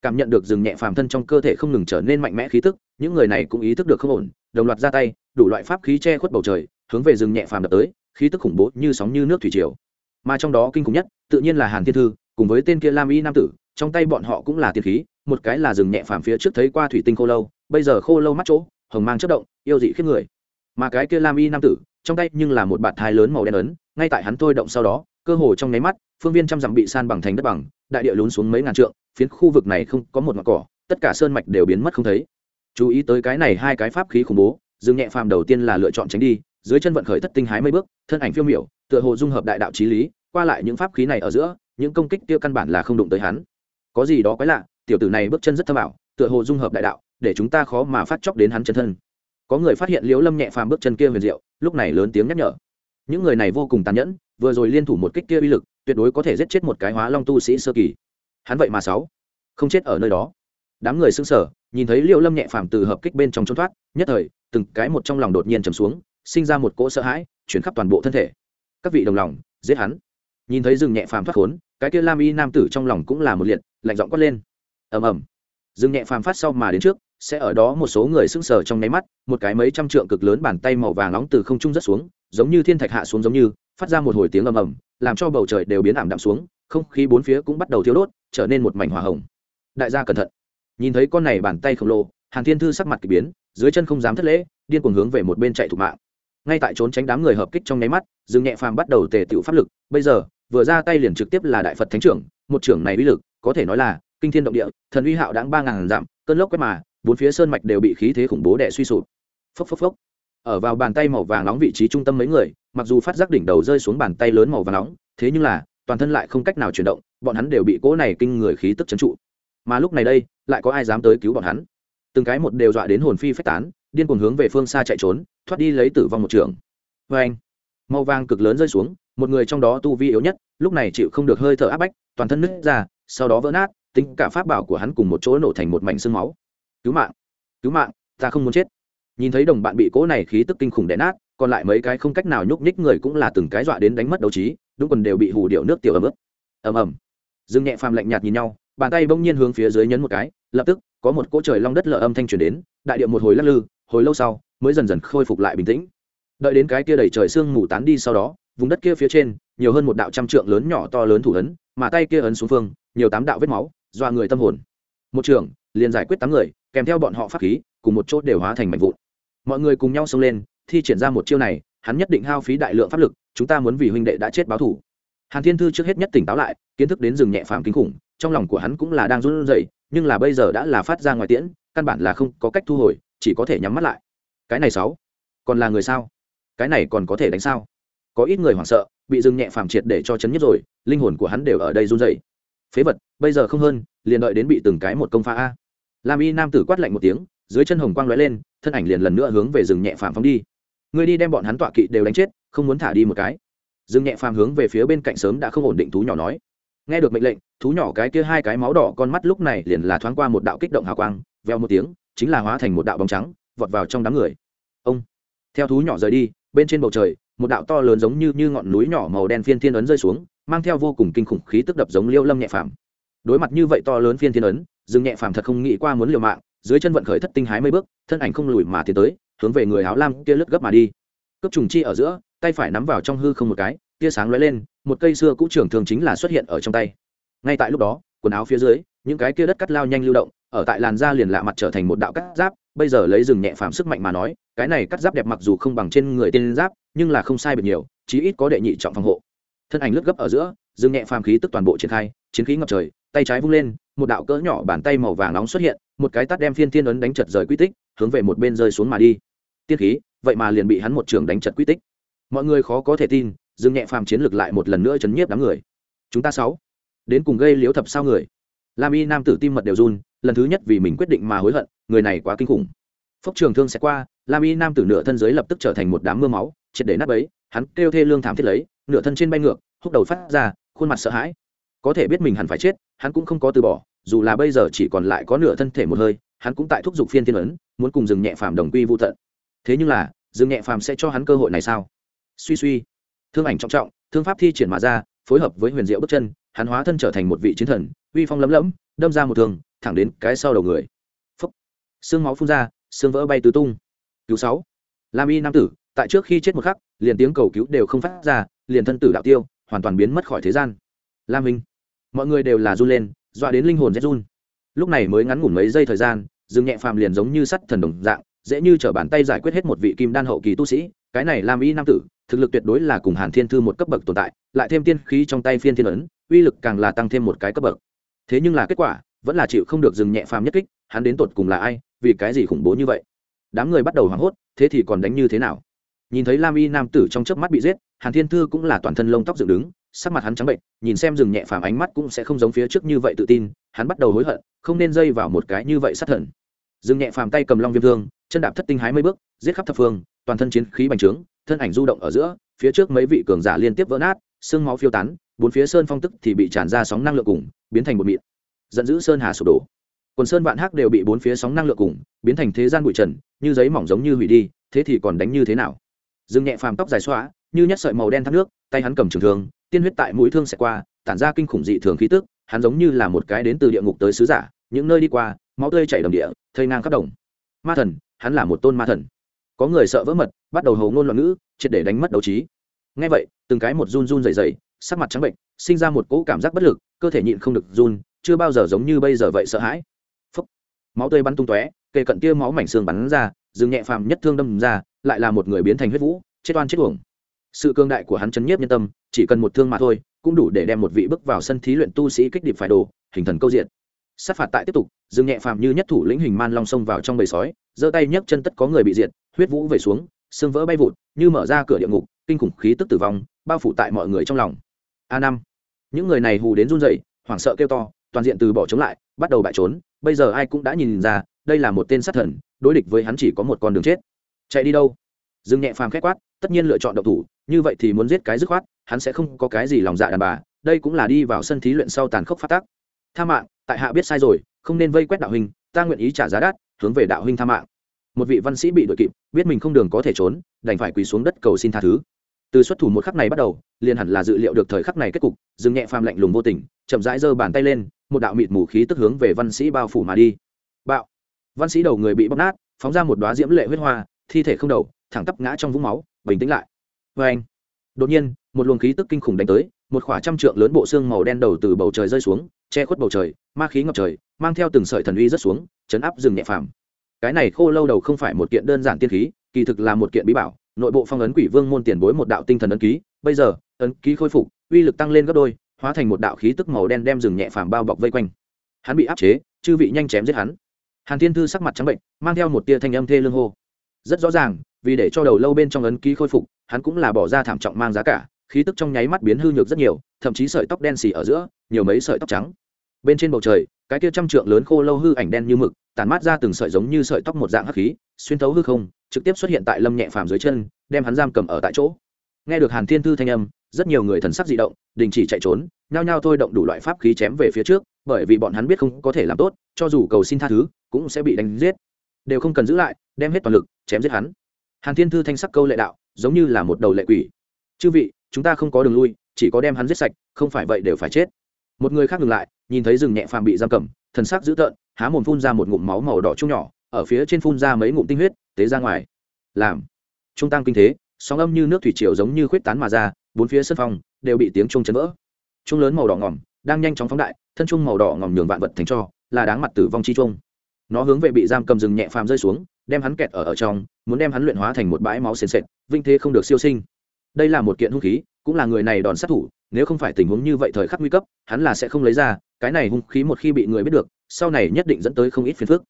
cảm nhận được rừng nhẹ phàm thân trong cơ thể không ngừng trở nên mạnh mẽ khí tức, những người này cũng ý thức được không ổn, đồng loạt ra tay, đủ loại pháp khí che khuất bầu trời, hướng về rừng nhẹ phàm đập tới, khí tức khủng bố như sóng như nước thủy triều. Mà trong đó kinh khủng nhất, tự nhiên là hàn thiên thư, cùng với tên kia lam y nam tử, trong tay bọn họ cũng là tiên khí, một cái là rừng nhẹ phàm phía trước thấy qua thủy tinh khô lâu, bây giờ khô lâu mắt chỗ, hồng mang chất động, yêu dị khiếp người. Mà cái kia lam y nam tử, trong tay nhưng là một bạt thai lớn màu đen ấn, ngay tại hắn thôi động sau đó, cơ hồ trong nháy mắt, phương viên trăm dặm bị san bằng thành đất bằng, đại địa lún xuống mấy ngàn trượng phiến khu vực này không có một ngọn cỏ, tất cả sơn mạch đều biến mất không thấy. Chú ý tới cái này hai cái pháp khí khủng bố, dương nhẹ phàm đầu tiên là lựa chọn tránh đi, dưới chân vận khởi thất tinh hái mấy bước, thân ảnh phiêu miểu, tựa hồ dung hợp đại đạo trí lý, qua lại những pháp khí này ở giữa, những công kích kia căn bản là không đụng tới hắn. Có gì đó quái lạ, tiểu tử này bước chân rất thâm ảo, tựa hồ dung hợp đại đạo, để chúng ta khó mà phát chóc đến hắn chân thân. Có người phát hiện liễu lâm nhẹ phàm bước chân kia huyền diệu, lúc này lớn tiếng nhắc nhở. Những người này vô cùng tàn nhẫn, vừa rồi liên thủ một kích kia uy lực, tuyệt đối có thể giết chết một cái hóa long tu sĩ sơ kỳ hắn vậy mà sáu. Không chết ở nơi đó. Đám người xưng sở nhìn thấy liêu lâm nhẹ phàm từ hợp kích bên trong trốn thoát, nhất thời, từng cái một trong lòng đột nhiên trầm xuống, sinh ra một cỗ sợ hãi, chuyển khắp toàn bộ thân thể. Các vị đồng lòng, giết hắn. Nhìn thấy rừng nhẹ phàm thoát khốn, cái kia lam y nam tử trong lòng cũng là một liệt, lạnh giọng quát lên. Ầm ầm. Rừng nhẹ phàm phát sau mà đến trước, sẽ ở đó một số người sững sờ trong nháy mắt, một cái mấy trăm trượng cực lớn bàn tay màu vàng nóng từ không trung rất xuống, giống như thiên thạch hạ xuống giống như, phát ra một hồi tiếng ầm ầm, làm cho bầu trời đều biến ảm đạm xuống không khí bốn phía cũng bắt đầu thiêu đốt, trở nên một mảnh hỏa hồng. Đại gia cẩn thận. Nhìn thấy con này bàn tay khổng lồ, hàn thiên thư sắc mặt kỳ biến, dưới chân không dám thất lễ, điên cuồng hướng về một bên chạy thủ mạng. Ngay tại trốn tránh đám người hợp kích trong nháy mắt, dương nhẹ phàm bắt đầu tề tựu pháp lực, bây giờ, vừa ra tay liền trực tiếp là đại phật thánh trưởng, một trưởng này uy lực, có thể nói là kinh thiên động địa, thần uy hạo đáng ba ngàn dặm, cơn lốc quét mà, bốn phía sơn mạch đều bị khí thế khủng bố đè suy sụp. Phốc phốc phốc. Ở vào bàn tay màu vàng nóng vị trí trung tâm mấy người, mặc dù phát giác đỉnh đầu rơi xuống bàn tay lớn màu vàng nóng, thế nhưng là toàn thân lại không cách nào chuyển động, bọn hắn đều bị cỗ này kinh người khí tức chấn trụ. Mà lúc này đây, lại có ai dám tới cứu bọn hắn? Từng cái một đều dọa đến hồn phi phách tán, điên cuồng hướng về phương xa chạy trốn, thoát đi lấy tử vong một trường. Vê anh, màu vàng cực lớn rơi xuống, một người trong đó tu vi yếu nhất, lúc này chịu không được hơi thở áp bách, toàn thân nứt ra, sau đó vỡ nát, tính cả pháp bảo của hắn cùng một chỗ nổ thành một mảnh xương máu. Cứu mạng cứu mạng, ta không muốn chết. Nhìn thấy đồng bạn bị cỗ này khí tức kinh khủng đè nát, còn lại mấy cái không cách nào nhúc nhích người cũng là từng cái dọa đến đánh mất đấu trí đúng quần đều bị hù điệu nước tiểu ấm ướt. Ầm ầm. Dương nhẹ phàm lạnh nhạt nhìn nhau, bàn tay bỗng nhiên hướng phía dưới nhấn một cái, lập tức, có một cỗ trời long đất lở âm thanh truyền đến, đại điệu một hồi lắc lư, hồi lâu sau, mới dần dần khôi phục lại bình tĩnh. Đợi đến cái kia đầy trời sương mù tán đi sau đó, vùng đất kia phía trên, nhiều hơn một đạo trăm trượng lớn nhỏ to lớn thủ ấn, mà tay kia ấn xuống phương, nhiều tám đạo vết máu doa người tâm hồn. Một trưởng liền giải quyết tám người, kèm theo bọn họ pháp khí, cùng một chốt đều hóa thành mảnh vụn. Mọi người cùng nhau xông lên, thi triển ra một chiêu này, hắn nhất định hao phí đại lượng pháp lực chúng ta muốn vì huynh đệ đã chết báo thủ hàn thiên thư trước hết nhất tỉnh táo lại, kiến thức đến rừng nhẹ phàm kinh khủng, trong lòng của hắn cũng là đang run rẩy, nhưng là bây giờ đã là phát ra ngoài tiễn, căn bản là không có cách thu hồi, chỉ có thể nhắm mắt lại. Cái này sáu, còn là người sao? Cái này còn có thể đánh sao? Có ít người hoảng sợ, bị rừng nhẹ phàm triệt để cho chấn nhất rồi, linh hồn của hắn đều ở đây run rẩy. Phế vật, bây giờ không hơn, liền đợi đến bị từng cái một công pha a. Lam y nam tử quát lạnh một tiếng, dưới chân hồng quang lóe lên, thân ảnh liền lần nữa hướng về rừng nhẹ phàm phóng đi. Người đi đem bọn hắn tọa kỵ đều đánh chết không muốn thả đi một cái. Dương nhẹ phàm hướng về phía bên cạnh sớm đã không ổn định thú nhỏ nói. Nghe được mệnh lệnh, thú nhỏ cái kia hai cái máu đỏ con mắt lúc này liền là thoáng qua một đạo kích động hào quang, veo một tiếng, chính là hóa thành một đạo bóng trắng, vọt vào trong đám người. Ông! Theo thú nhỏ rời đi, bên trên bầu trời, một đạo to lớn giống như như ngọn núi nhỏ màu đen phiên thiên ấn rơi xuống, mang theo vô cùng kinh khủng khí tức đập giống liêu lâm nhẹ phàm. Đối mặt như vậy to lớn phiên thiên ấn, dương nhẹ phàm thật không nghĩ qua muốn liều mạng, dưới chân vận khởi thất tinh hái mấy bước, thân ảnh không lùi mà tiến tới, hướng về người áo lam kia lướt gấp mà đi. Cướp trùng chi ở giữa tay phải nắm vào trong hư không một cái, tia sáng lóe lên, một cây xưa cũ trưởng thường chính là xuất hiện ở trong tay. Ngay tại lúc đó, quần áo phía dưới, những cái kia đất cắt lao nhanh lưu động, ở tại làn da liền lạ mặt trở thành một đạo cắt giáp, bây giờ lấy rừng nhẹ phàm sức mạnh mà nói, cái này cắt giáp đẹp mặc dù không bằng trên người tên giáp, nhưng là không sai biệt nhiều, chí ít có đệ nhị trọng phòng hộ. Thân ảnh lướt gấp ở giữa, rừng nhẹ phàm khí tức toàn bộ triển khai, chiến khí ngập trời, tay trái vung lên, một đạo cỡ nhỏ bàn tay màu vàng nóng xuất hiện, một cái tắt đem phiên thiên ấn đánh chật rời quy tích, hướng về một bên rơi xuống mà đi. Tiên khí, vậy mà liền bị hắn một trường đánh chật quy tích mọi người khó có thể tin, dương nhẹ phàm chiến lược lại một lần nữa chấn nhiếp đám người. Chúng ta sáu, đến cùng gây liếu thập sao người? Lam y nam tử tim mật đều run, lần thứ nhất vì mình quyết định mà hối hận, người này quá kinh khủng. Phốc trường thương sẽ qua, lam y nam tử nửa thân dưới lập tức trở thành một đám mưa máu, triệt để nát ấy hắn kêu thê lương thảm thiết lấy, nửa thân trên bay ngược, húc đầu phát ra, khuôn mặt sợ hãi. Có thể biết mình hẳn phải chết, hắn cũng không có từ bỏ, dù là bây giờ chỉ còn lại có nửa thân thể một hơi, hắn cũng tại thúc giục phiên thiên ấn, muốn cùng dừng nhẹ phàm đồng quy vô tận. Thế nhưng là dừng nhẹ phàm sẽ cho hắn cơ hội này sao? Suy suy. Thương ảnh trọng trọng, thương pháp thi triển mà ra, phối hợp với huyền diệu bước chân, hắn hóa thân trở thành một vị chiến thần, uy phong lấm lẫm, đâm ra một thương, thẳng đến cái sau đầu người. Phấp xương máu phun ra, xương vỡ bay tứ tung. Cứu sáu. Lam y nam tử, tại trước khi chết một khắc, liền tiếng cầu cứu đều không phát ra, liền thân tử đạo tiêu, hoàn toàn biến mất khỏi thế gian. Lam minh. Mọi người đều là run lên, dọa đến linh hồn rét run. Lúc này mới ngắn ngủn mấy giây thời gian, dương nhẹ phàm liền giống như sắt thần đồng dạng, dễ như t bàn tay giải quyết hết một vị kim đan hậu kỳ tu sĩ, cái này làm y nam tử thực lực tuyệt đối là cùng hàn thiên thư một cấp bậc tồn tại, lại thêm tiên khí trong tay phiên thiên ấn, uy lực càng là tăng thêm một cái cấp bậc. Thế nhưng là kết quả, vẫn là chịu không được dừng nhẹ phàm nhất kích, hắn đến tột cùng là ai, vì cái gì khủng bố như vậy? Đám người bắt đầu hoảng hốt, thế thì còn đánh như thế nào? Nhìn thấy lam y nam tử trong chớp mắt bị giết, hàn thiên thư cũng là toàn thân lông tóc dựng đứng, sắc mặt hắn trắng bệnh, nhìn xem rừng nhẹ phàm ánh mắt cũng sẽ không giống phía trước như vậy tự tin, hắn bắt đầu hối hận, không nên dây vào một cái như vậy sát thần. Rừng nhẹ phàm tay cầm long viêm thương, chân đạp thất tinh hái mấy bước, giết khắp thập phương, toàn thân chiến khí bành trướng thân ảnh du động ở giữa, phía trước mấy vị cường giả liên tiếp vỡ nát, xương máu phiêu tán, bốn phía sơn phong tức thì bị tràn ra sóng năng lượng cùng, biến thành một mịn. Giận dữ sơn hà sụp đổ. Quần sơn vạn hắc đều bị bốn phía sóng năng lượng cùng, biến thành thế gian bụi trần, như giấy mỏng giống như hủy đi, thế thì còn đánh như thế nào? Dương nhẹ phàm tóc dài xóa như nhất sợi màu đen thác nước, tay hắn cầm trường thương, tiên huyết tại mũi thương sẽ qua, tản ra kinh khủng dị thường khí tức, hắn giống như là một cái đến từ địa ngục tới sứ giả, những nơi đi qua, máu tươi chảy đồng địa, thây ngang khắp đồng. Ma thần, hắn là một tôn ma thần có người sợ vỡ mật, bắt đầu hầu ngôn loạn ngữ, triệt để đánh mất đấu trí. Ngay vậy, từng cái một run run dày dày sắc mặt trắng bệnh, sinh ra một cỗ cảm giác bất lực, cơ thể nhịn không được run, chưa bao giờ giống như bây giờ vậy sợ hãi. Phúc. máu tươi bắn tung tóe, kề cận kia máu mảnh xương bắn ra dừng nhẹ phàm nhất thương đâm ra, lại là một người biến thành huyết vũ, chết oan chết uổng. Sự cương đại của hắn chấn nhiếp nhân tâm, chỉ cần một thương mà thôi, cũng đủ để đem một vị bước vào sân thí luyện tu sĩ kích điệp phải đồ, hình thần câu diện. Sát phạt tại tiếp tục dừng nhẹ phàm như nhất thủ lĩnh hình man long sông vào trong bầy sói, giơ tay nhấc chân tất có người bị diệt huyết vũ về xuống, xương vỡ bay vụt, như mở ra cửa địa ngục, kinh khủng khí tức tử vong, bao phủ tại mọi người trong lòng. A năm. Những người này hù đến run rẩy, hoảng sợ kêu to, toàn diện từ bỏ chống lại, bắt đầu bại trốn. Bây giờ ai cũng đã nhìn ra, đây là một tên sát thần, đối địch với hắn chỉ có một con đường chết. Chạy đi đâu? Dương nhẹ phàm khét quát, tất nhiên lựa chọn độc thủ, như vậy thì muốn giết cái dứt khoát, hắn sẽ không có cái gì lòng dạ đàn bà, đây cũng là đi vào sân thí luyện sau tàn khốc phát tác tha mạng, tại hạ biết sai rồi, không nên vây quét đạo huynh, ta nguyện ý trả giá đắt, hướng về đạo huynh tha mạng một vị văn sĩ bị đội kịp, biết mình không đường có thể trốn, đành phải quỳ xuống đất cầu xin tha thứ. Từ xuất thủ một khắc này bắt đầu, liền hẳn là dự liệu được thời khắc này kết cục, dừng nhẹ phàm lạnh lùng vô tình, chậm rãi giơ bàn tay lên, một đạo mịt mù khí tức hướng về văn sĩ bao phủ mà đi. Bạo! Văn sĩ đầu người bị bóc nát, phóng ra một đoá diễm lệ huyết hoa, thi thể không đầu, thẳng tắp ngã trong vũng máu, bình tĩnh lại. Vê anh đột nhiên, một luồng khí tức kinh khủng đánh tới, một khỏa trăm trượng lớn bộ xương màu đen đầu từ bầu trời rơi xuống, che khuất bầu trời, ma khí ngập trời, mang theo từng sợi thần uy rất xuống, chấn áp rừng nhẹ phàm cái này khô lâu đầu không phải một kiện đơn giản tiên khí, kỳ thực là một kiện bí bảo. Nội bộ phong ấn quỷ vương môn tiền bối một đạo tinh thần ấn ký. Bây giờ, ấn ký khôi phục, uy lực tăng lên gấp đôi, hóa thành một đạo khí tức màu đen đem rừng nhẹ phàm bao bọc vây quanh. Hắn bị áp chế, chư vị nhanh chém giết hắn. Hàn thiên thư sắc mặt trắng bệnh, mang theo một tia thanh âm thê lương hô. Rất rõ ràng, vì để cho đầu lâu bên trong ấn ký khôi phục, hắn cũng là bỏ ra thảm trọng mang giá cả, khí tức trong nháy mắt biến hư nhược rất nhiều, thậm chí sợi tóc đen xì ở giữa, nhiều mấy sợi tóc trắng. Bên trên bầu trời cái kia trăm trượng lớn khô lâu hư ảnh đen như mực tàn mát ra từng sợi giống như sợi tóc một dạng hắc khí, xuyên thấu hư không, trực tiếp xuất hiện tại lâm nhẹ phàm dưới chân, đem hắn giam cầm ở tại chỗ. Nghe được hàn thiên thư thanh âm, rất nhiều người thần sắc dị động, đình chỉ chạy trốn, nhao nhao thôi động đủ loại pháp khí chém về phía trước, bởi vì bọn hắn biết không có thể làm tốt, cho dù cầu xin tha thứ, cũng sẽ bị đánh giết. Đều không cần giữ lại, đem hết toàn lực, chém giết hắn. Hàn thiên thư thanh sắc câu lệ đạo, giống như là một đầu lệ quỷ. Chư vị, chúng ta không có đường lui, chỉ có đem hắn giết sạch, không phải vậy đều phải chết. Một người khác ngừng lại nhìn thấy rừng nhẹ phàm bị giam cầm, thần sắc dữ tợn, há mồm phun ra một ngụm máu màu đỏ chung nhỏ, ở phía trên phun ra mấy ngụm tinh huyết, tế ra ngoài. Làm. Trung tăng kinh thế, sóng âm như nước thủy triều giống như khuyết tán mà ra, bốn phía sân phòng đều bị tiếng trung chấn vỡ. Trung lớn màu đỏ ngỏm đang nhanh chóng phóng đại, thân trung màu đỏ ngỏm nhường vạn vật thành cho, là đáng mặt tử vong chi trung nó hướng về bị giam cầm rừng nhẹ phàm rơi xuống, đem hắn kẹt ở ở trong, muốn đem hắn luyện hóa thành một bãi máu sền sệt vinh thế không được siêu sinh. Đây là một kiện hung khí, cũng là người này đòn sát thủ nếu không phải tình huống như vậy thời khắc nguy cấp, hắn là sẽ không lấy ra, cái này hung khí một khi bị người biết được, sau này nhất định dẫn tới không ít phiền phức.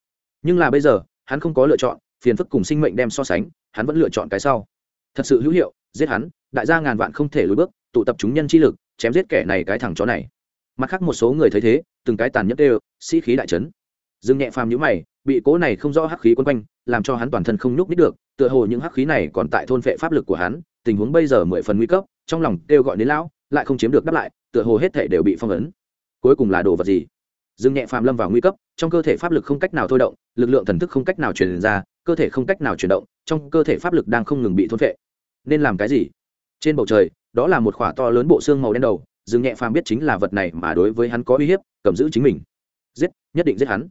Nhưng là bây giờ, hắn không có lựa chọn, phiền phức cùng sinh mệnh đem so sánh, hắn vẫn lựa chọn cái sau. Thật sự hữu hiệu, giết hắn, đại gia ngàn vạn không thể lùi bước, tụ tập chúng nhân chi lực, chém giết kẻ này cái thằng chó này. Mặt khác một số người thấy thế, từng cái tàn nhẫn đều, sĩ khí đại trấn. Dương nhẹ phàm nhíu mày, bị cố này không rõ hắc khí quấn quanh, làm cho hắn toàn thân không nhúc nít được, tựa hồ những hắc khí này còn tại thôn phệ pháp lực của hắn, tình huống bây giờ mười phần nguy cấp, trong lòng kêu gọi đến lão lại không chiếm được đáp lại, tựa hồ hết thể đều bị phong ấn. Cuối cùng là đồ vật gì? Dương nhẹ phàm lâm vào nguy cấp, trong cơ thể pháp lực không cách nào thôi động, lực lượng thần thức không cách nào truyền ra, cơ thể không cách nào chuyển động, trong cơ thể pháp lực đang không ngừng bị thôn phệ. Nên làm cái gì? Trên bầu trời, đó là một khỏa to lớn bộ xương màu đen đầu, dương nhẹ phàm biết chính là vật này mà đối với hắn có uy hiếp, cầm giữ chính mình. Giết, nhất định giết hắn.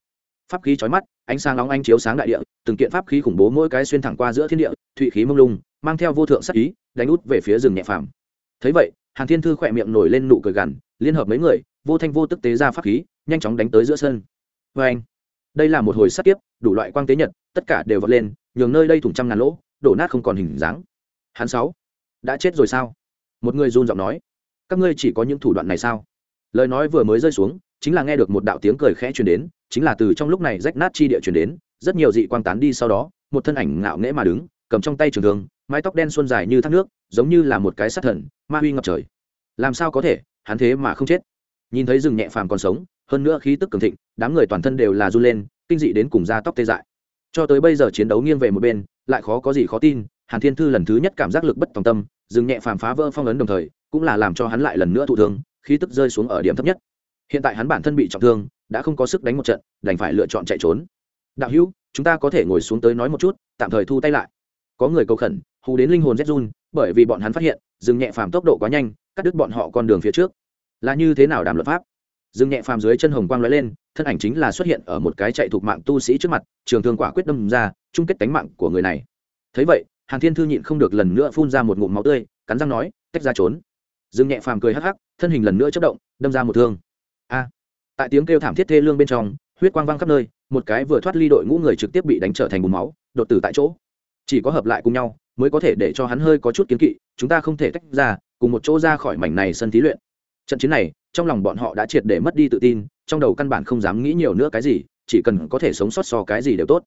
Pháp khí chói mắt, ánh sáng nóng anh chiếu sáng đại địa, từng kiện pháp khí khủng bố mỗi cái xuyên thẳng qua giữa thiên địa, thụy khí mông lung, mang theo vô thượng sắc ý, đánh út về phía rừng nhẹ phàm. Thấy vậy hàn thiên thư khỏe miệng nổi lên nụ cười gằn, liên hợp mấy người, vô thanh vô tức tế ra pháp khí, nhanh chóng đánh tới giữa sân. Vê anh, đây là một hồi sát tiếp đủ loại quang tế nhật, tất cả đều vọt lên, nhường nơi đây thủng trăm ngàn lỗ, đổ nát không còn hình dáng. Hắn sáu, đã chết rồi sao? Một người run giọng nói, các ngươi chỉ có những thủ đoạn này sao? Lời nói vừa mới rơi xuống, chính là nghe được một đạo tiếng cười khẽ truyền đến, chính là từ trong lúc này rách nát chi địa truyền đến, rất nhiều dị quang tán đi sau đó, một thân ảnh ngạo nghễ mà đứng, cầm trong tay trường thương mái tóc đen xuân dài như thác nước, giống như là một cái sát thần, ma huy ngập trời. Làm sao có thể, hắn thế mà không chết. Nhìn thấy rừng nhẹ phàm còn sống, hơn nữa khí tức cường thịnh, đám người toàn thân đều là run lên, kinh dị đến cùng da tóc tê dại. Cho tới bây giờ chiến đấu nghiêng về một bên, lại khó có gì khó tin, hàn thiên thư lần thứ nhất cảm giác lực bất tòng tâm, rừng nhẹ phàm phá vỡ phong ấn đồng thời, cũng là làm cho hắn lại lần nữa thụ thương, khí tức rơi xuống ở điểm thấp nhất. Hiện tại hắn bản thân bị trọng thương, đã không có sức đánh một trận, đành phải lựa chọn chạy trốn. Đạo hữu, chúng ta có thể ngồi xuống tới nói một chút, tạm thời thu tay lại. Có người cầu khẩn hù đến linh hồn rét run bởi vì bọn hắn phát hiện dừng nhẹ phàm tốc độ quá nhanh, cắt đứt bọn họ con đường phía trước. Là như thế nào đàm luật pháp? Dừng nhẹ phàm dưới chân hồng quang lóe lên, thân ảnh chính là xuất hiện ở một cái chạy thuộc mạng tu sĩ trước mặt, trường thương quả quyết đâm ra, chung kết tánh mạng của người này. Thấy vậy hàng thiên thư nhịn không được lần nữa phun ra một ngụm máu tươi, cắn răng nói, tách ra trốn. Dừng nhẹ phàm cười hắc hắc, thân hình lần nữa chất động, đâm ra một thương. A! Tại tiếng kêu thảm thiết thê lương bên trong, huyết quang văng khắp nơi, một cái vừa thoát ly đội ngũ người trực tiếp bị đánh trở thành bùn máu, đột tử tại chỗ. Chỉ có hợp lại cùng nhau mới có thể để cho hắn hơi có chút kiến kỵ, chúng ta không thể tách ra, cùng một chỗ ra khỏi mảnh này sân thí luyện. Trận chiến này, trong lòng bọn họ đã triệt để mất đi tự tin, trong đầu căn bản không dám nghĩ nhiều nữa cái gì, chỉ cần có thể sống sót so cái gì đều tốt.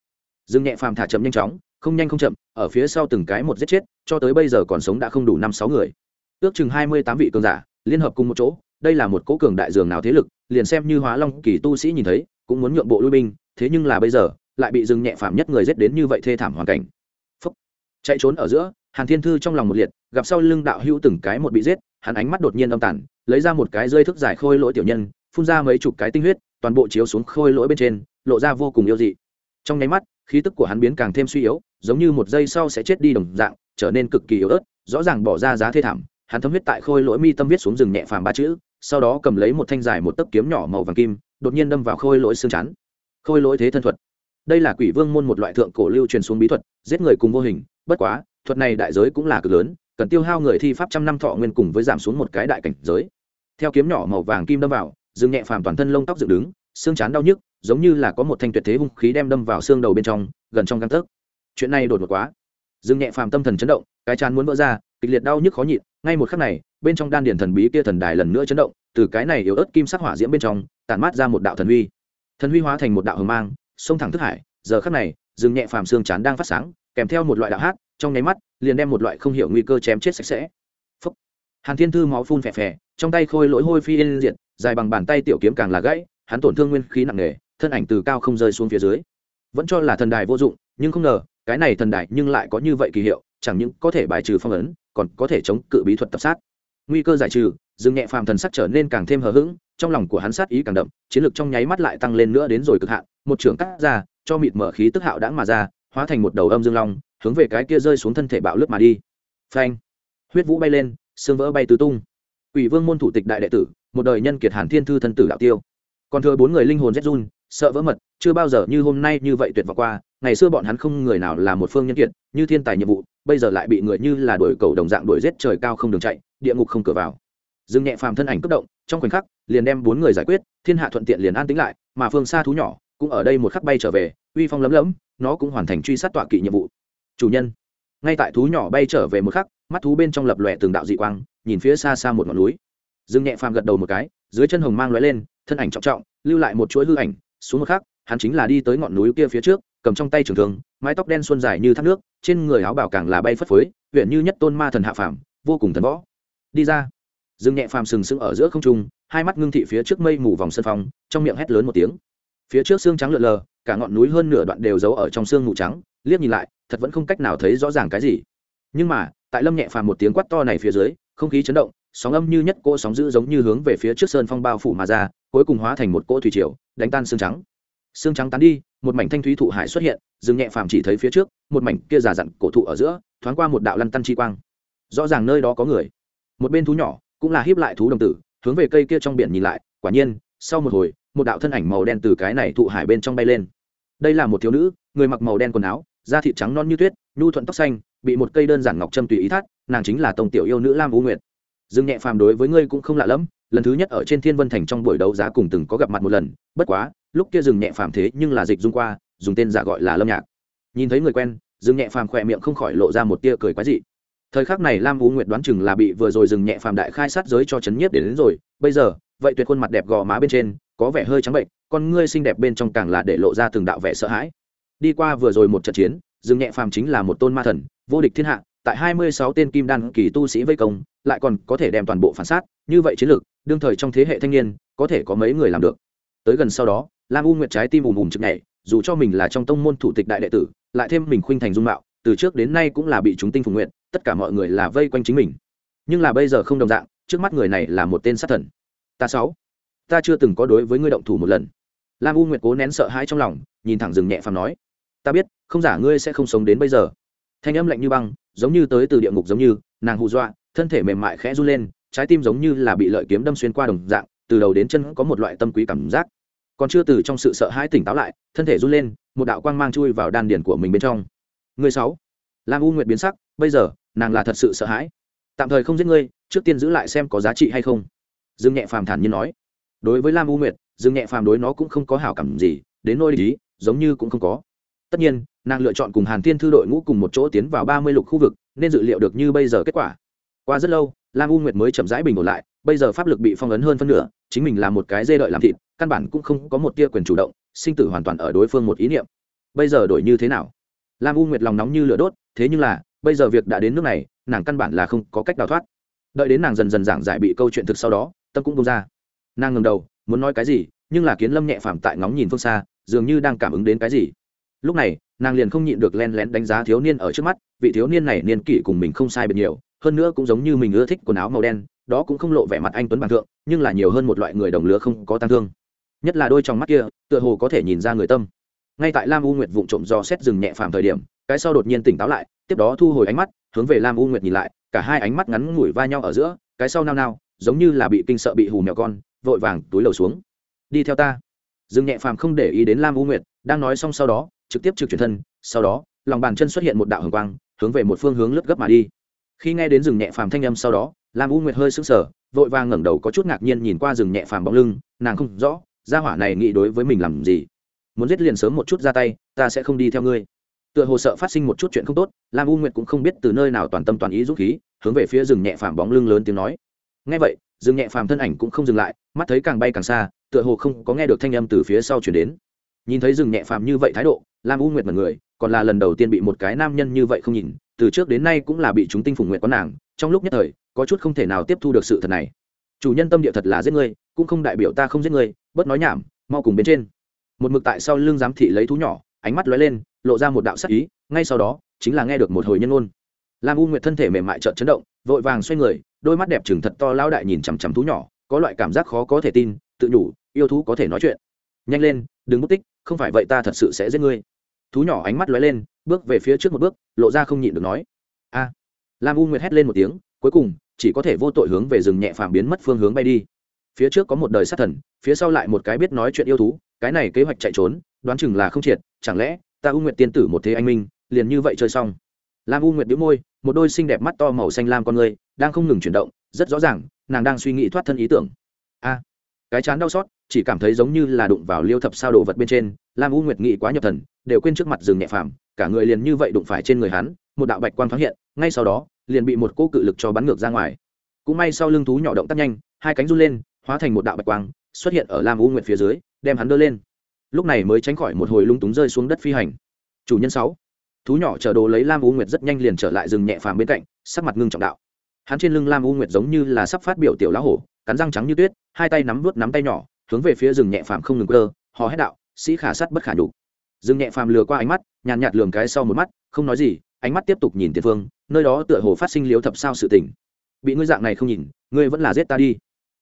Dương nhẹ phàm thả chậm nhanh chóng, không nhanh không chậm, ở phía sau từng cái một giết chết, cho tới bây giờ còn sống đã không đủ năm sáu người. Ước chừng hai mươi tám vị cường giả, liên hợp cùng một chỗ, đây là một cố cường đại dường nào thế lực, liền xem như hóa long kỳ tu sĩ nhìn thấy, cũng muốn nhượng bộ lui binh, thế nhưng là bây giờ, lại bị dừng nhẹ phạm nhất người giết đến như vậy thê thảm hoàn cảnh chạy trốn ở giữa, hàn thiên thư trong lòng một liệt, gặp sau lưng đạo hữu từng cái một bị giết, hắn ánh mắt đột nhiên âm tản lấy ra một cái rơi thức giải khôi lỗi tiểu nhân, phun ra mấy chục cái tinh huyết, toàn bộ chiếu xuống khôi lỗi bên trên, lộ ra vô cùng yêu dị. Trong nháy mắt, khí tức của hắn biến càng thêm suy yếu, giống như một giây sau sẽ chết đi đồng dạng, trở nên cực kỳ yếu ớt, rõ ràng bỏ ra giá thê thảm, hắn thấm huyết tại khôi lỗi mi tâm viết xuống rừng nhẹ phàm ba chữ, sau đó cầm lấy một thanh dài một tấc kiếm nhỏ màu vàng kim, đột nhiên đâm vào khôi lỗi xương chắn khôi lỗi thế thân thuật. Đây là quỷ vương môn một loại thượng cổ lưu truyền xuống bí thuật, giết người cùng vô hình bất quá, thuật này đại giới cũng là cực lớn, cần tiêu hao người thi pháp trăm năm thọ nguyên cùng với giảm xuống một cái đại cảnh giới. Theo kiếm nhỏ màu vàng kim đâm vào, dương nhẹ phàm toàn thân lông tóc dựng đứng, xương chán đau nhức, giống như là có một thanh tuyệt thế hung khí đem đâm vào xương đầu bên trong, gần trong găng tấc. Chuyện này đột ngột quá. Dương nhẹ phàm tâm thần chấn động, cái chán muốn vỡ ra, kịch liệt đau nhức khó nhịn, ngay một khắc này, bên trong đan điển thần bí kia thần đài lần nữa chấn động, từ cái này yếu ớt kim sắc hỏa diễm bên trong, tản mát ra một đạo thần huy. Thần huy hóa thành một đạo hờ mang, sông thẳng thức hải, giờ khắc này, Dương nhẹ phàm xương chán đang phát sáng kèm theo một loại đạo hát, trong nháy mắt, liền đem một loại không hiểu nguy cơ chém chết sạch sẽ. Phúc. hàn thiên thư máu phun phè phè, trong tay khôi lỗi hôi phi yên diện dài bằng bàn tay tiểu kiếm càng là gãy, hắn tổn thương nguyên khí nặng nề, thân ảnh từ cao không rơi xuống phía dưới. Vẫn cho là thần đài vô dụng, nhưng không ngờ, cái này thần đài nhưng lại có như vậy kỳ hiệu, chẳng những có thể bài trừ phong ấn, còn có thể chống cự bí thuật tập sát. Nguy cơ giải trừ, dương nhẹ phàm thần sắc trở nên càng thêm hờ hững, trong lòng của hắn sát ý càng đậm, chiến lược trong nháy mắt lại tăng lên nữa đến rồi cực hạn, một trưởng cắt ra, cho mịt mở khí tức hạo đãng mà ra hóa thành một đầu âm dương long, hướng về cái kia rơi xuống thân thể bạo lướt mà đi. Phanh! Huyết vũ bay lên, xương vỡ bay tứ tung. Ủy vương môn thủ tịch đại đệ tử, một đời nhân kiệt hàn thiên thư thân tử đạo tiêu. Còn thừa bốn người linh hồn rét run, sợ vỡ mật, chưa bao giờ như hôm nay như vậy tuyệt vọng qua. Ngày xưa bọn hắn không người nào là một phương nhân kiệt, như thiên tài nhiệm vụ, bây giờ lại bị người như là đuổi cầu đồng dạng đuổi giết trời cao không đường chạy, địa ngục không cửa vào. Dương nhẹ phàm thân ảnh cấp động, trong khoảnh khắc, liền đem bốn người giải quyết, thiên hạ thuận tiện liền an tĩnh lại, mà phương xa thú nhỏ, cũng ở đây một khắc bay trở về, uy phong lấm lấm nó cũng hoàn thành truy sát tọa kỵ nhiệm vụ. Chủ nhân, ngay tại thú nhỏ bay trở về một khắc, mắt thú bên trong lập lòe từng đạo dị quang, nhìn phía xa xa một ngọn núi. Dương nhẹ phàm gật đầu một cái, dưới chân hồng mang lóe lên, thân ảnh trọng trọng, lưu lại một chuỗi hư ảnh. Xuống một khắc, hắn chính là đi tới ngọn núi kia phía trước, cầm trong tay trường thương, mái tóc đen xuân dài như thác nước, trên người áo bảo càng là bay phất phới, huyện như nhất tôn ma thần hạ phàm, vô cùng thần võ. Đi ra. Dương nhẹ phàm sừng sững ở giữa không trung, hai mắt ngưng thị phía trước mây mù vòng sân phòng trong miệng hét lớn một tiếng. Phía trước xương trắng lượn lờ cả ngọn núi hơn nửa đoạn đều giấu ở trong xương mù trắng, liếc nhìn lại, thật vẫn không cách nào thấy rõ ràng cái gì. Nhưng mà, tại lâm nhẹ phàm một tiếng quát to này phía dưới, không khí chấn động, sóng âm như nhất cỗ sóng dữ giống như hướng về phía trước sơn phong bao phủ mà ra, cuối cùng hóa thành một cỗ thủy triều, đánh tan xương trắng. Xương trắng tán đi, một mảnh thanh thúy thụ hải xuất hiện dừng nhẹ phàm chỉ thấy phía trước, một mảnh kia già dặn cổ thụ ở giữa, thoáng qua một đạo lăn tăn chi quang. Rõ ràng nơi đó có người. Một bên thú nhỏ, cũng là hiếp lại thú đồng tử, hướng về cây kia trong biển nhìn lại, quả nhiên, sau một hồi, một đạo thân ảnh màu đen từ cái này thụ hải bên trong bay lên đây là một thiếu nữ, người mặc màu đen quần áo, da thịt trắng non như tuyết, nhu thuận tóc xanh, bị một cây đơn giản ngọc trâm tùy ý thắt, nàng chính là tông tiểu yêu nữ lam vũ nguyệt. Dương nhẹ phàm đối với ngươi cũng không lạ lẫm, lần thứ nhất ở trên thiên vân thành trong buổi đấu giá cùng từng có gặp mặt một lần, bất quá, lúc kia dừng nhẹ phàm thế nhưng là dịch dung qua, dùng tên giả gọi là lâm nhạc. Nhìn thấy người quen dừng nhẹ phàm khỏe miệng không khỏi lộ ra một tia cười quái dị. Thời khắc này lam vũ nguyệt đoán chừng là bị vừa rồi dừng nhẹ phàm đại khai sát giới cho chấn nhiếp để đến rồi, bây giờ, vậy tuyệt khuôn mặt đẹp gò má bên trên, có vẻ hơi trắng bệnh con ngươi xinh đẹp bên trong càng là để lộ ra từng đạo vẻ sợ hãi. Đi qua vừa rồi một trận chiến dừng nhẹ phàm chính là một tôn ma thần, vô địch thiên hạ, tại hai mươi sáu tên kim đan kỳ tu sĩ vây công, lại còn có thể đem toàn bộ phản sát. Như vậy chiến lược, đương thời trong thế hệ thanh niên, có thể có mấy người làm được. Tới gần sau đó, lam u nguyệt trái tim ùm ùm chực nhảy, dù cho mình là trong tông môn thủ tịch đại đệ tử, lại thêm mình khuynh thành dung mạo, từ trước đến nay cũng là bị chúng tinh phục nguyện, tất cả mọi người là vây quanh chính mình. Nhưng là bây giờ không đồng dạng, trước mắt người này là một tên sát thần. Ta sáu, ta chưa từng có đối với ngươi động thủ một lần lam u nguyệt cố nén sợ hãi trong lòng, nhìn thẳng rừng nhẹ phàm nói, ta biết, không giả ngươi sẽ không sống đến bây giờ. Thanh âm lạnh như băng, giống như tới từ địa ngục giống như, nàng hù dọa, thân thể mềm mại khẽ run lên, trái tim giống như là bị lợi kiếm đâm xuyên qua đồng dạng, từ đầu đến chân có một loại tâm quý cảm giác. Còn chưa từ trong sự sợ hãi tỉnh táo lại, thân thể run lên, một đạo quang mang chui vào đan điển của mình bên trong. Người sáu. Lam u nguyệt biến sắc, bây giờ, nàng là thật sự sợ hãi. Tạm thời không giết ngươi, trước tiên giữ lại xem có giá trị hay không. Dương nhẹ phàm thản nhiên nói. Đối với lam u nguyệt dương nhẹ phàm đối nó cũng không có hảo cảm gì, đến nôi lý giống như cũng không có. Tất nhiên, nàng lựa chọn cùng hàn thiên thư đội ngũ cùng một chỗ tiến vào ba mươi lục khu vực, nên dự liệu được như bây giờ kết quả. Qua rất lâu, lam u nguyệt mới chậm rãi bình ổn lại, bây giờ pháp lực bị phong ấn hơn phân nửa, chính mình là một cái dê đợi làm thịt, căn bản cũng không có một tia quyền chủ động, sinh tử hoàn toàn ở đối phương một ý niệm. Bây giờ đổi như thế nào? Lam u nguyệt lòng nóng như lửa đốt, thế nhưng là, bây giờ việc đã đến nước này, nàng căn bản là không có cách đào thoát. Đợi đến nàng dần dần giảng giải bị câu chuyện thực sau đó, tâm cũng bông ra. Nàng ngầm đầu muốn nói cái gì, nhưng là kiến lâm nhẹ phàm tại ngóng nhìn phương xa, dường như đang cảm ứng đến cái gì. Lúc này, nàng liền không nhịn được len lén đánh giá thiếu niên ở trước mắt, vị thiếu niên này niên kỷ cùng mình không sai biệt nhiều, hơn nữa cũng giống như mình ưa thích quần áo màu đen, đó cũng không lộ vẻ mặt anh tuấn bằng thượng, nhưng là nhiều hơn một loại người đồng lứa không có tăng thương. Nhất là đôi trong mắt kia, tựa hồ có thể nhìn ra người tâm. Ngay tại lam u nguyệt vụng trộm do xét rừng nhẹ phàm thời điểm, cái sau đột nhiên tỉnh táo lại, tiếp đó thu hồi ánh mắt, hướng về lam u nguyệt nhìn lại, cả hai ánh mắt ngắn ngủi va nhau ở giữa, cái sau nao nao, giống như là bị kinh sợ bị hù mèo con vội vàng túi lầu xuống. Đi theo ta. Dương nhẹ phàm không để ý đến lam u nguyệt, đang nói xong sau đó, trực tiếp trực chuyển thân, sau đó, lòng bàn chân xuất hiện một đạo hồng quang, hướng về một phương hướng lướt gấp mà đi. Khi nghe đến rừng nhẹ phàm thanh âm sau đó, lam u nguyệt hơi sững sờ, vội vàng ngẩng đầu có chút ngạc nhiên nhìn qua rừng nhẹ phàm bóng lưng, nàng không rõ, gia hỏa này nghĩ đối với mình làm gì. Muốn giết liền sớm một chút ra tay, ta sẽ không đi theo ngươi. Tựa hồ sợ phát sinh một chút chuyện không tốt, lam u nguyệt cũng không biết từ nơi nào toàn tâm toàn ý rút khí, hướng về phía rừng nhẹ phàm bóng lưng lớn tiếng nói. Ngay vậy Dừng nhẹ phàm thân ảnh cũng không dừng lại, mắt thấy càng bay càng xa, tựa hồ không có nghe được thanh âm từ phía sau chuyển đến. Nhìn thấy dừng nhẹ phàm như vậy thái độ, lam u nguyệt mật người còn là lần đầu tiên bị một cái nam nhân như vậy không nhìn, từ trước đến nay cũng là bị chúng tinh phùng nguyện có nàng, trong lúc nhất thời, có chút không thể nào tiếp thu được sự thật này. Chủ nhân tâm địa thật là giết ngươi, cũng không đại biểu ta không giết ngươi, bớt nói nhảm, mau cùng bên trên. Một mực tại sau lưng giám thị lấy thú nhỏ, ánh mắt lóe lên, lộ ra một đạo sắc ý, ngay sau đó, chính là nghe được một hồi nhân ngôn. Lam u nguyệt thân thể mềm mại trợn chấn động, vội vàng xoay người đôi mắt đẹp chừng thật to lao đại nhìn chằm chằm thú nhỏ, có loại cảm giác khó có thể tin, tự nhủ, yêu thú có thể nói chuyện. Nhanh lên, đừng mất tích, không phải vậy ta thật sự sẽ giết ngươi. Thú nhỏ ánh mắt lóe lên, bước về phía trước một bước, lộ ra không nhịn được nói. A. Lam u nguyệt hét lên một tiếng, cuối cùng, chỉ có thể vô tội hướng về rừng nhẹ phàm biến mất phương hướng bay đi. Phía trước có một đời sát thần, phía sau lại một cái biết nói chuyện yêu thú, cái này kế hoạch chạy trốn, đoán chừng là không triệt, chẳng lẽ, ta u nguyệt tiên tử một thế anh minh, liền như vậy chơi xong? Lam u nguyệt đĩu môi, một đôi xinh đẹp mắt to màu xanh lam con người, đang không ngừng chuyển động, rất rõ ràng, nàng đang suy nghĩ thoát thân ý tưởng. A, cái chán đau xót, chỉ cảm thấy giống như là đụng vào liêu thập sao đồ vật bên trên, lam u nguyệt nghĩ quá nhập thần, đều quên trước mặt rừng nhẹ phàm, cả người liền như vậy đụng phải trên người hắn, một đạo bạch quang thoáng hiện, ngay sau đó, liền bị một cỗ cự lực cho bắn ngược ra ngoài. Cũng may sau lưng thú nhỏ động tác nhanh, hai cánh run lên, hóa thành một đạo bạch quang, xuất hiện ở lam u nguyệt phía dưới, đem hắn đưa lên. Lúc này mới tránh khỏi một hồi lung túng rơi xuống đất phi hành. Chủ nhân sáu thú nhỏ chở đồ lấy lam u nguyệt rất nhanh liền trở lại rừng nhẹ phàm bên cạnh, sắc mặt ngưng trọng đạo. Hắn trên lưng lam u nguyệt giống như là sắp phát biểu tiểu lá hổ, cắn răng trắng như tuyết, hai tay nắm vút nắm tay nhỏ, hướng về phía rừng nhẹ phàm không ngừng cơ hò hét đạo, sĩ khả sát bất khả nhục. Rừng nhẹ phàm lừa qua ánh mắt, nhàn nhạt lường cái sau một mắt, không nói gì, ánh mắt tiếp tục nhìn tiền phương, nơi đó tựa hồ phát sinh liếu thập sao sự tình. Bị ngươi dạng này không nhìn, ngươi vẫn là giết ta đi.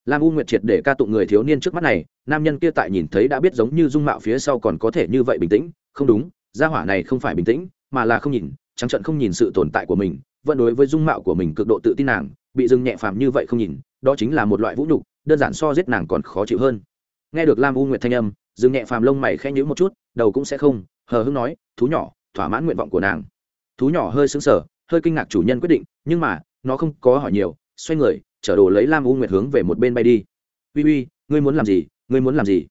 Lam u nguyệt triệt để ca tụng người thiếu niên trước mắt này, nam nhân kia tại nhìn thấy đã biết giống như dung mạo phía sau còn có thể như vậy bình tĩnh, không đúng, gia hỏa này không phải bình tĩnh mà là không nhìn, trắng trận không nhìn sự tồn tại của mình, vẫn đối với dung mạo của mình cực độ tự tin nàng, bị dừng nhẹ phàm như vậy không nhìn, đó chính là một loại vũ nhục, đơn giản so giết nàng còn khó chịu hơn. Nghe được lam u nguyệt thanh âm, dừng nhẹ phàm lông mày khẽ nhíu một chút, đầu cũng sẽ không, hờ hững nói, thú nhỏ, thỏa mãn nguyện vọng của nàng. Thú nhỏ hơi sững sờ, hơi kinh ngạc chủ nhân quyết định, nhưng mà, nó không có hỏi nhiều, xoay người, chở đồ lấy lam u nguyệt hướng về một bên bay đi. Uy uy, ngươi muốn làm gì, ngươi muốn làm gì?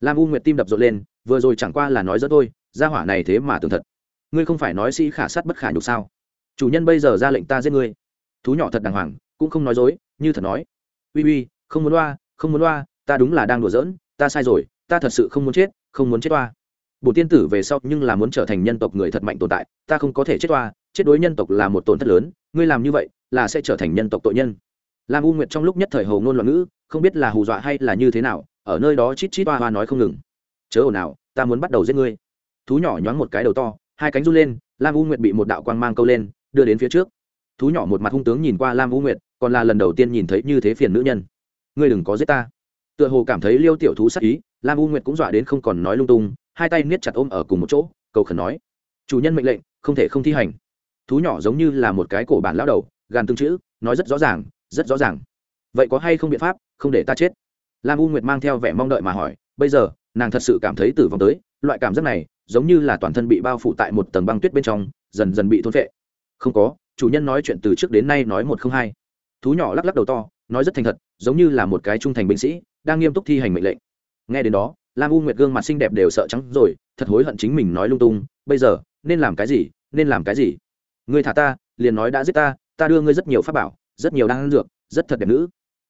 Lam u nguyệt tim đập rộn lên, vừa rồi chẳng qua là nói rất thôi, gia hỏa này thế mà tường thật ngươi không phải nói sĩ khả sát bất khả nhục sao? Chủ nhân bây giờ ra lệnh ta giết ngươi. Thú nhỏ thật đàng hoàng, cũng không nói dối, như thật nói. Uy uy, không muốn loa không muốn loa ta đúng là đang đùa giỡn, ta sai rồi, ta thật sự không muốn chết, không muốn chết toa bổ tiên tử về sau nhưng là muốn trở thành nhân tộc người thật mạnh tồn tại, ta không có thể chết toa chết đối nhân tộc là một tổn thất lớn, ngươi làm như vậy là sẽ trở thành nhân tộc tội nhân. Lam u nguyệt trong lúc nhất thời hầu ngôn loạn ngữ, không biết là hù dọa hay là như thế nào, ở nơi đó chít chít toa hoa nói không ngừng. Chớ ồn nào ta muốn bắt đầu giết ngươi. Thú nhỏ nhoáng một cái đầu to hai cánh run lên, lam u nguyệt bị một đạo quang mang câu lên, đưa đến phía trước. Thú nhỏ một mặt hung tướng nhìn qua lam u nguyệt, còn là lần đầu tiên nhìn thấy như thế phiền nữ nhân. Ngươi đừng có giết ta. Tựa hồ cảm thấy liêu tiểu thú sắc ý, lam u nguyệt cũng dọa đến không còn nói lung tung, hai tay niết chặt ôm ở cùng một chỗ, cầu khẩn nói. Chủ nhân mệnh lệnh, không thể không thi hành. Thú nhỏ giống như là một cái cổ bản lao đầu, gàn tương chữ, nói rất rõ ràng, rất rõ ràng. Vậy có hay không biện pháp, không để ta chết? Lam u nguyệt mang theo vẻ mong đợi mà hỏi, bây giờ, nàng thật sự cảm thấy tử vong tới, loại cảm giác này giống như là toàn thân bị bao phủ tại một tầng băng tuyết bên trong, dần dần bị thôn vệ không có, chủ nhân nói chuyện từ trước đến nay nói một không hai. Thú nhỏ lắc lắc đầu to, nói rất thành thật, giống như là một cái trung thành binh sĩ, đang nghiêm túc thi hành mệnh lệnh. Nghe đến đó, lam u nguyệt gương mặt xinh đẹp đều sợ trắng rồi, thật hối hận chính mình nói lung tung, bây giờ, nên làm cái gì, nên làm cái gì? Ngươi thả ta, liền nói đã giết ta ta đưa ngươi rất nhiều pháp bảo, rất nhiều đan dược, rất thật đẹp nữ.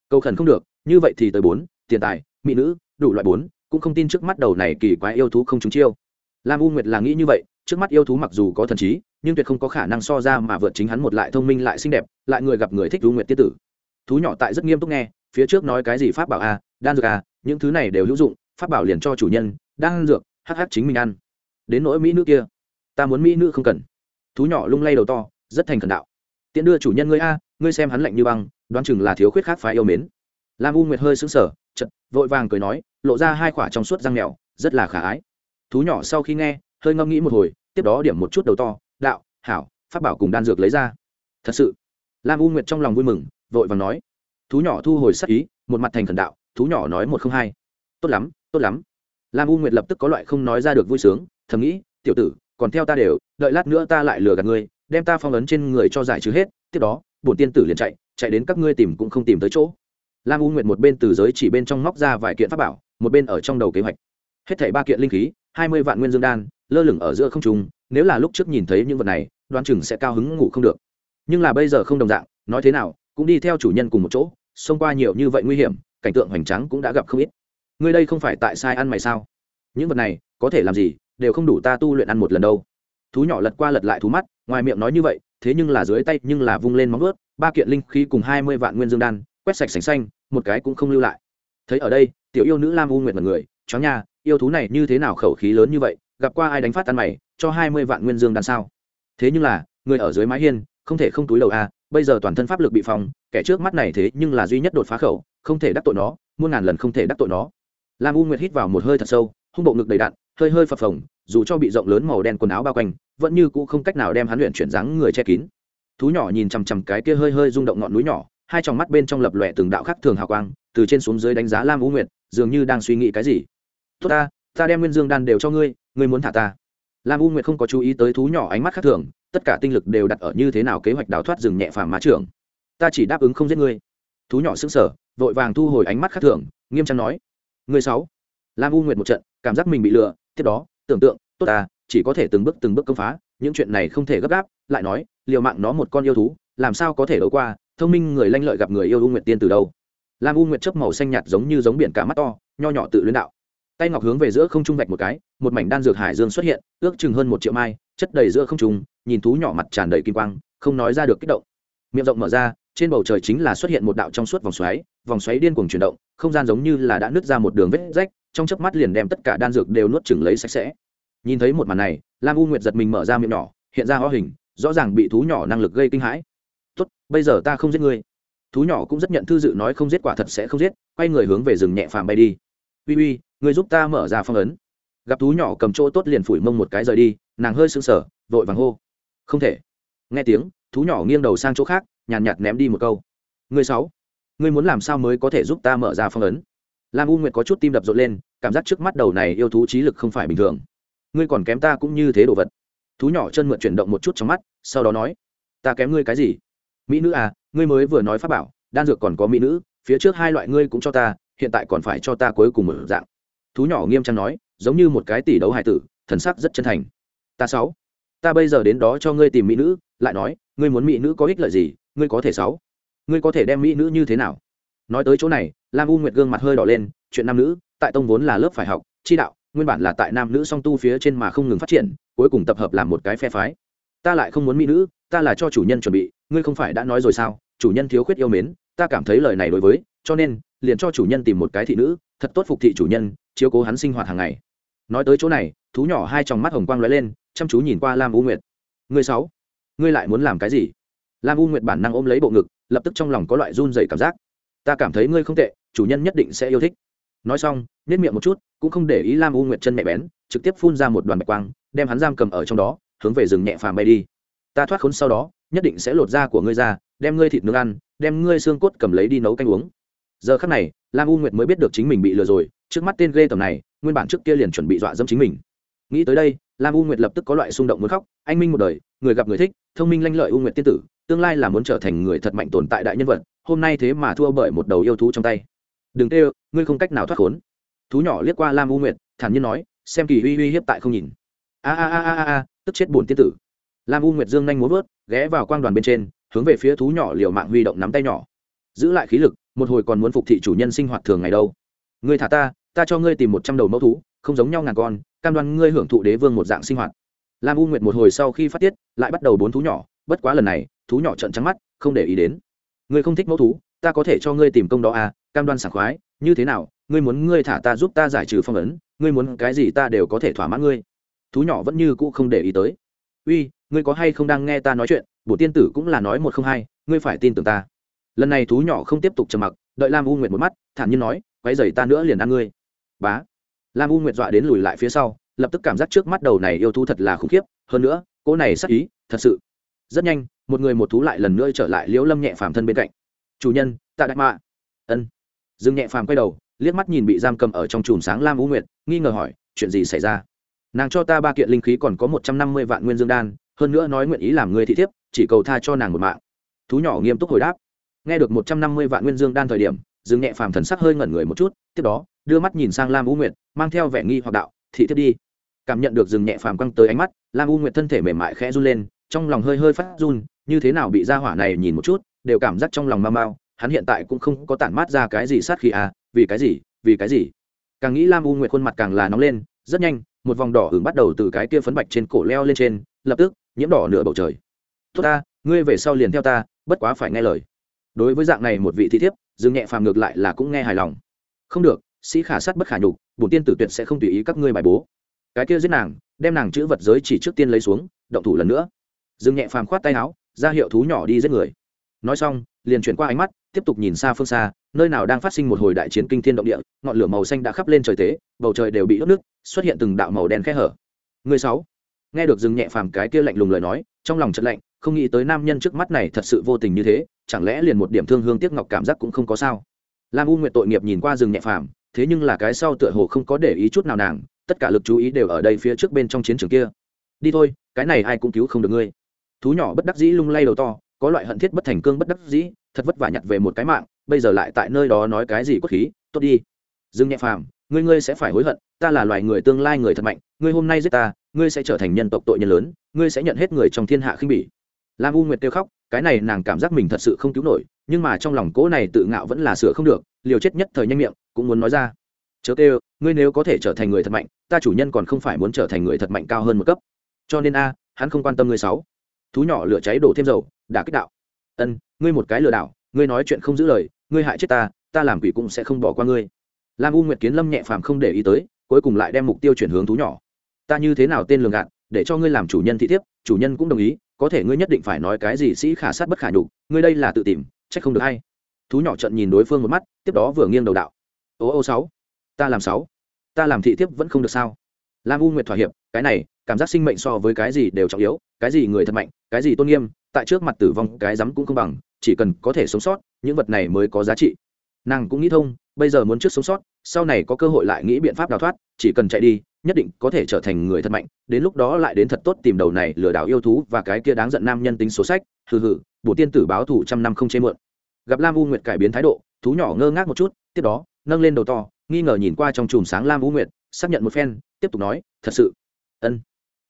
Câu khẩn không được, như vậy thì tới bốn, tiền tài, mỹ nữ, đủ loại bốn, cũng không tin trước mắt đầu này kỳ quái yêu thú không trúng chiêu lam u nguyệt là nghĩ như vậy trước mắt yêu thú mặc dù có thần trí nhưng tuyệt không có khả năng so ra mà vượt chính hắn một lại thông minh lại xinh đẹp lại người gặp người thích u nguyệt tiết tử. Thú nhỏ tại rất nghiêm túc nghe phía trước nói cái gì pháp bảo a à, đan dược a à, những thứ này đều hữu dụng pháp bảo liền cho chủ nhân đan dược hh chính mình ăn. Đến nỗi mỹ nữ kia ta muốn mỹ nữ không cần. Thú nhỏ lung lay đầu to rất thành khẩn đạo. Tiễn đưa chủ nhân ngươi a ngươi xem hắn lạnh như băng đoán chừng là thiếu khuyết khác phải yêu mến. Lam u nguyệt hơi sững sờ chật vội vàng cười nói lộ ra hai khỏa trong suốt răng mèo rất là khả ái thú nhỏ sau khi nghe, hơi ngâm nghĩ một hồi, tiếp đó điểm một chút đầu to, đạo, hảo phát bảo cùng đan dược lấy ra. Thật sự. Lam u nguyệt trong lòng vui mừng, vội vàng nói. Thú nhỏ thu hồi sắc ý, một mặt thành thần đạo, thú nhỏ nói một không hai. Tốt lắm tốt lắm. Lam u nguyệt lập tức có loại không nói ra được vui sướng, thầm nghĩ, tiểu tử, còn theo ta đều, đợi lát nữa ta lại lừa gạt ngươi, đem ta phong ấn trên người cho giải trừ hết, tiếp đó, bổn tiên tử liền chạy chạy đến các ngươi tìm cũng không tìm tới chỗ. Lam u nguyệt một bên từ giới chỉ bên trong móc ra vài kiện pháp bảo, một bên ở trong đầu kế hoạch. Hết thảy ba kiện linh khí hai mươi vạn nguyên dương đan, lơ lửng ở giữa không trung, nếu là lúc trước nhìn thấy những vật này, đoán chừng sẽ cao hứng ngủ không được. Nhưng là bây giờ không đồng dạng, nói thế nào, cũng đi theo chủ nhân cùng một chỗ, xông qua nhiều như vậy nguy hiểm, cảnh tượng hoành tráng cũng đã gặp không ít. Ngươi đây không phải tại sai ăn mày sao? Những vật này, có thể làm gì, đều không đủ ta tu luyện ăn một lần đâu. Thú nhỏ lật qua lật lại thú mắt, ngoài miệng nói như vậy, thế nhưng là dưới tay nhưng là vung lên móng ướt ba kiện linh khí cùng hai mươi vạn nguyên dương đan, quét sạch sành xanh, một cái cũng không lưu lại. Thấy ở đây, tiểu yêu nữ lam u nguyệt mật người, chó nha yêu thú này như thế nào khẩu khí lớn như vậy, gặp qua ai đánh phát tan mày, cho hai mươi vạn nguyên dương đan sao? Thế nhưng là, người ở dưới mái hiên, không thể không túi đầu a, bây giờ toàn thân pháp lực bị phòng kẻ trước mắt này thế nhưng là duy nhất đột phá khẩu, không thể đắc tội nó, muôn ngàn lần không thể đắc tội nó. Lam u nguyệt hít vào một hơi thật sâu, hung bộ ngực đầy đạn, hơi hơi phập phồng, dù cho bị rộng lớn màu đen quần áo bao quanh, vẫn như cũ không cách nào đem hắn luyện chuyển dáng người che kín. Thú nhỏ nhìn chằm chằm cái kia hơi hơi rung động ngọn núi nhỏ, hai tròng mắt bên trong lập lòe từng đạo khắc thường hào quang, từ trên xuống dưới đánh giá lam u nguyệt, dường như đang suy nghĩ cái gì tốt ta ta đem nguyên dương đan đều cho ngươi ngươi muốn thả ta. Lam u nguyệt không có chú ý tới thú nhỏ ánh mắt khác thường, tất cả tinh lực đều đặt ở như thế nào kế hoạch đào thoát rừng nhẹ phàm má trưởng. Ta chỉ đáp ứng không giết ngươi. Thú nhỏ xứng sở vội vàng thu hồi ánh mắt khác thường, nghiêm trang nói. Ngươi sáu. Lam u nguyệt một trận, cảm giác mình bị lừa, tiếp đó, tưởng tượng, tốt ta, chỉ có thể từng bước từng bước công phá, những chuyện này không thể gấp gáp, lại nói, liều mạng nó một con yêu thú, làm sao có thể đấu qua, thông minh người lanh lợi gặp người yêu u nguyệt tiên từ đâu. Lam u nguyệt chớp màu xanh nhạt giống như giống biển cả mắt to, nho nhỏ tự luyến đạo tay ngọc hướng về giữa không trung vạch một cái, một mảnh đan dược hải dương xuất hiện, ước chừng hơn một triệu mai, chất đầy giữa không trung, nhìn thú nhỏ mặt tràn đầy kim quang, không nói ra được kích động. Miệng rộng mở ra, trên bầu trời chính là xuất hiện một đạo trong suốt vòng xoáy vòng xoáy điên cuồng chuyển động, không gian giống như là đã nứt ra một đường vết rách, trong chớp mắt liền đem tất cả đan dược đều nuốt chửng lấy sạch sẽ. Nhìn thấy một màn này, lam u nguyệt giật mình mở ra miệng nhỏ, hiện ra ho hình, rõ ràng bị thú nhỏ năng lực gây kinh hãi. Tốt, bây giờ ta không giết ngươi. Thú nhỏ cũng rất nhận thư dự nói không giết quả thật sẽ không giết, quay người hướng về rừng nhẹ phàm bay đi. Uy uy người giúp ta mở ra phong ấn. Gặp thú nhỏ cầm chỗ tốt liền phủi mông một cái rời đi, nàng hơi sưng sở vội vàng hô. Không thể. Nghe tiếng, thú nhỏ nghiêng đầu sang chỗ khác, nhàn nhạt ném đi một câu. Người sáu, ngươi muốn làm sao mới có thể giúp ta mở ra phong ấn? Lam u nguyệt có chút tim đập rộn lên, cảm giác trước mắt đầu này yêu thú trí lực không phải bình thường. Ngươi còn kém ta cũng như thế đồ vật. Thú nhỏ chân mượn chuyển động một chút trong mắt, sau đó nói, ta kém ngươi cái gì? Mỹ nữ à ngươi mới vừa nói pháp bảo, đan dược còn có mỹ nữ, phía trước hai loại ngươi cũng cho ta, hiện tại còn phải cho ta cuối cùng một dạng thú nhỏ nghiêm trang nói, giống như một cái tỷ đấu hài tử, thần sắc rất chân thành. Ta sáu. Ta bây giờ đến đó cho ngươi tìm mỹ nữ, lại nói, ngươi muốn mỹ nữ có ích lợi gì, ngươi có thể sáu. Ngươi có thể đem mỹ nữ như thế nào? Nói tới chỗ này, lam u nguyệt gương mặt hơi đỏ lên, chuyện nam nữ, tại tông vốn là lớp phải học, chi đạo, nguyên bản là tại nam nữ song tu phía trên mà không ngừng phát triển, cuối cùng tập hợp làm một cái phe phái. Ta lại không muốn mỹ nữ, ta là cho chủ nhân chuẩn bị, ngươi không phải đã nói rồi sao? Chủ nhân thiếu khuyết yêu mến, ta cảm thấy lời này đối với, cho nên liền cho chủ nhân tìm một cái thị nữ, thật tốt phục thị chủ nhân, chiếu cố hắn sinh hoạt hàng ngày. Nói tới chỗ này, thú nhỏ hai tròng mắt hồng quang lóe lên, chăm chú nhìn qua lam u nguyệt. Ngươi sáu, ngươi lại muốn làm cái gì? Lam u nguyệt bản năng ôm lấy bộ ngực, lập tức trong lòng có loại run dày cảm giác. Ta cảm thấy ngươi không tệ, chủ nhân nhất định sẽ yêu thích. Nói xong nết miệng một chút, cũng không để ý lam u nguyệt chân mẹ bén, trực tiếp phun ra một đoàn bạch quang, đem hắn giam cầm ở trong đó, hướng về rừng nhẹ phàm bay đi. Ta thoát khốn sau đó, nhất định sẽ lột da của ngươi ra, đem ngươi thịt nướng ăn, đem ngươi xương cốt cầm lấy đi nấu canh uống giờ khắc này, lam u nguyệt mới biết được chính mình bị lừa rồi, trước mắt tên ghê tầm này, nguyên bản trước kia liền chuẩn bị dọa dẫm chính mình. Nghĩ tới đây, lam u nguyệt lập tức có loại xung động muốn khóc, anh minh một đời, người gặp người thích, thông minh lanh lợi u nguyệt tiên tử, tương lai là muốn trở thành người thật mạnh tồn tại đại nhân vật, hôm nay thế mà thua bởi một đầu yêu thú trong tay. Đừng tê ngươi không cách nào thoát khốn. Thú nhỏ liếc qua lam u nguyệt, thản nhiên nói, xem kỳ uy uy hiếp tại không nhìn. A a a a a tức chết bổn tiên tử. Lam u nguyệt dương nhanh muốn vớt, ghé vào quang đoàn bên trên, hướng về phía thú nhỏ liều mạng huy động nắm tay nhỏ. Giữ lại khí lực một hồi còn muốn phục thị chủ nhân sinh hoạt thường ngày đâu. Ngươi thả ta ta cho ngươi tìm một trăm đầu mẫu thú, không giống nhau ngàn con, cam đoan ngươi hưởng thụ đế vương một dạng sinh hoạt. Lam u nguyệt một hồi sau khi phát tiết, lại bắt đầu bốn thú nhỏ, bất quá lần này, thú nhỏ trận trắng mắt, không để ý đến. Ngươi không thích mẫu thú, ta có thể cho ngươi tìm công đó à cam đoan sảng khoái, như thế nào, ngươi muốn ngươi thả ta giúp ta giải trừ phong ấn, ngươi muốn cái gì ta đều có thể thỏa mãn ngươi. Thú nhỏ vẫn như cũ không để ý tới. Uy, ngươi có hay không đang nghe ta nói chuyện, bổ tiên tử cũng là nói một không hai, ngươi phải tin tưởng ta lần này thú nhỏ không tiếp tục trầm mặc, đợi lam u nguyệt một mắt, thản nhiên nói quay dày ta nữa liền ăn ngươi. Bá. Lam u nguyệt dọa đến lùi lại phía sau, lập tức cảm giác trước mắt đầu này yêu thú thật là khủng khiếp, hơn nữa cô này sắc ý, thật sự. Rất nhanh, một người một thú lại lần nữa trở lại liễu lâm nhẹ phàm thân bên cạnh. Chủ nhân, tạ đại mạ. Ân. Dương nhẹ phàm quay đầu, liếc mắt nhìn bị giam cầm ở trong chùm sáng lam u nguyệt, nghi ngờ hỏi, chuyện gì xảy ra? Nàng cho ta ba kiện linh khí còn có một trăm năm mươi vạn nguyên dương đan, hơn nữa nói nguyện ý làm người thị thiếp, chỉ cầu tha cho nàng một mạng. Thú nhỏ nghiêm túc hồi đáp nghe được một trăm năm mươi vạn nguyên dương đan thời điểm, dương nhẹ phàm thần sắc hơi ngẩn người một chút, tiếp đó, đưa mắt nhìn sang lam u nguyệt, mang theo vẻ nghi hoặc đạo, thị thiếp đi. Cảm nhận được dương nhẹ phàm căng tới ánh mắt, lam u nguyệt thân thể mềm mại khẽ run lên, trong lòng hơi hơi phát run, như thế nào bị ra hỏa này nhìn một chút, đều cảm giác trong lòng mau mau, hắn hiện tại cũng không có tản mát ra cái gì sát khi à vì cái gì, vì cái gì? Càng nghĩ lam u nguyệt khuôn mặt càng là nóng lên, rất nhanh, một vòng đỏ hứng bắt đầu từ cái kia phấn bạch trên cổ leo lên trên, lập tức, nhiễm đỏ nửa bầu trời. Tốt ta, ngươi về sau liền theo ta, bất quá phải nghe lời đối với dạng này một vị thị thiếp, dương nhẹ phàm ngược lại là cũng nghe hài lòng. Không được, sĩ khả sát bất khả nhục, bổn tiên tử tuyệt sẽ không tùy ý các ngươi bài bố. Cái kia giết nàng, đem nàng chữ vật giới chỉ trước tiên lấy xuống, động thủ lần nữa. Dương nhẹ phàm khoát tay áo, ra hiệu thú nhỏ đi giết người. Nói xong, liền chuyển qua ánh mắt, tiếp tục nhìn xa phương xa, nơi nào đang phát sinh một hồi đại chiến kinh thiên động địa, ngọn lửa màu xanh đã khắp lên trời tế, bầu trời đều bị đốt nước, xuất hiện từng đạo màu đen khẽ hở. Người sáu. Nghe được dừng nhẹ phàm cái kia lạnh lùng lời nói, trong lòng chợt lạnh không nghĩ tới nam nhân trước mắt này thật sự vô tình như thế, chẳng lẽ liền một điểm thương hương tiếc ngọc cảm giác cũng không có sao? Lam u nguyệt tội nghiệp nhìn qua rừng nhẹ phàm, thế nhưng là cái sau tựa hồ không có để ý chút nào nàng, tất cả lực chú ý đều ở đây phía trước bên trong chiến trường kia. Đi thôi, cái này ai cũng cứu không được ngươi. Thú nhỏ bất đắc dĩ lung lay đầu to, có loại hận thiết bất thành cương bất đắc dĩ, thật vất vả nhặt về một cái mạng, bây giờ lại tại nơi đó nói cái gì quất khí, tốt đi. Dương nhẹ phàm, ngươi ngươi sẽ phải hối hận, ta là loài người tương lai người thật mạnh, ngươi hôm nay giết ta, ngươi sẽ trở thành nhân tộc tội nhân lớn, ngươi sẽ nhận hết người trong thiên hạ khinh bỉ lam u nguyệt kêu khóc, cái này nàng cảm giác mình thật sự không cứu nổi, nhưng mà trong lòng cỗ này tự ngạo vẫn là sửa không được, liều chết nhất thời nhanh miệng, cũng muốn nói ra. Chớ kêu, ngươi nếu có thể trở thành người thật mạnh, ta chủ nhân còn không phải muốn trở thành người thật mạnh cao hơn một cấp. Cho nên a, hắn không quan tâm ngươi sáu. Thú nhỏ lửa cháy đổ thêm dầu đã kích đạo. Ân, ngươi một cái lừa đảo, ngươi nói chuyện không giữ lời, ngươi hại chết ta ta làm quỷ cũng sẽ không bỏ qua ngươi. Lam u nguyệt kiến lâm nhẹ phàm không để ý tới, cuối cùng lại đem mục tiêu chuyển hướng thú nhỏ. Ta như thế nào tên lường gạt, để cho ngươi làm chủ nhân thị thiếp, chủ nhân cũng đồng ý có thể ngươi nhất định phải nói cái gì sĩ khả sát bất khả nhục, ngươi đây là tự tìm, trách không được hay thú nhỏ trận nhìn đối phương một mắt, tiếp đó vừa nghiêng đầu đạo. Ô ô sáu, ta làm sáu, ta làm thị thiếp vẫn không được sao? Lam u nguyệt thỏa hiệp, cái này, cảm giác sinh mệnh so với cái gì đều trọng yếu, cái gì người thật mạnh, cái gì tôn nghiêm, tại trước mặt tử vong cái rắm cũng không bằng, chỉ cần có thể sống sót, những vật này mới có giá trị. Nàng cũng nghĩ thông, bây giờ muốn trước sống sót, sau này có cơ hội lại nghĩ biện pháp đào thoát, chỉ cần chạy đi nhất định có thể trở thành người thật mạnh, đến lúc đó lại đến thật tốt tìm đầu này lừa đảo yêu thú và cái kia đáng giận nam nhân tính số sách, hừ hừ, bổ tiên tử báo thủ trăm năm không chê mượn. Gặp lam u nguyệt cải biến thái độ, thú nhỏ ngơ ngác một chút, tiếp đó, nâng lên đầu to, nghi ngờ nhìn qua trong chùm sáng lam u nguyệt, xác nhận một phen, tiếp tục nói, thật sự. Ân.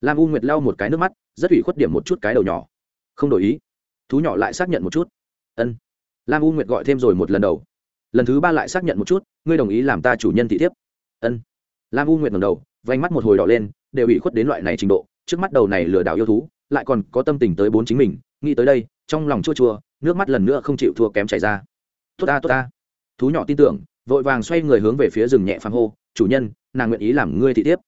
Lam u nguyệt lau một cái nước mắt, rất ủy khuất điểm một chút cái đầu nhỏ. Không đổi ý. Thú nhỏ lại xác nhận một chút. Ân. Lam u nguyệt gọi thêm rồi một lần đầu. Lần thứ ba lại xác nhận một chút, ngươi đồng ý làm ta chủ nhân thị thiếp. Ân. Lam u nguyệt ngầm đầu vánh mắt một hồi đỏ lên, đều ủy khuất đến loại này trình độ, trước mắt đầu này lừa đảo yêu thú, lại còn có tâm tình tới bốn chính mình, nghĩ tới đây, trong lòng chua chua, nước mắt lần nữa không chịu thua kém chảy ra. Tốt ta tốt ta. Thú nhỏ tin tưởng, vội vàng xoay người hướng về phía rừng nhẹ phàm hô, chủ nhân, nàng nguyện ý làm ngươi thị thiếp.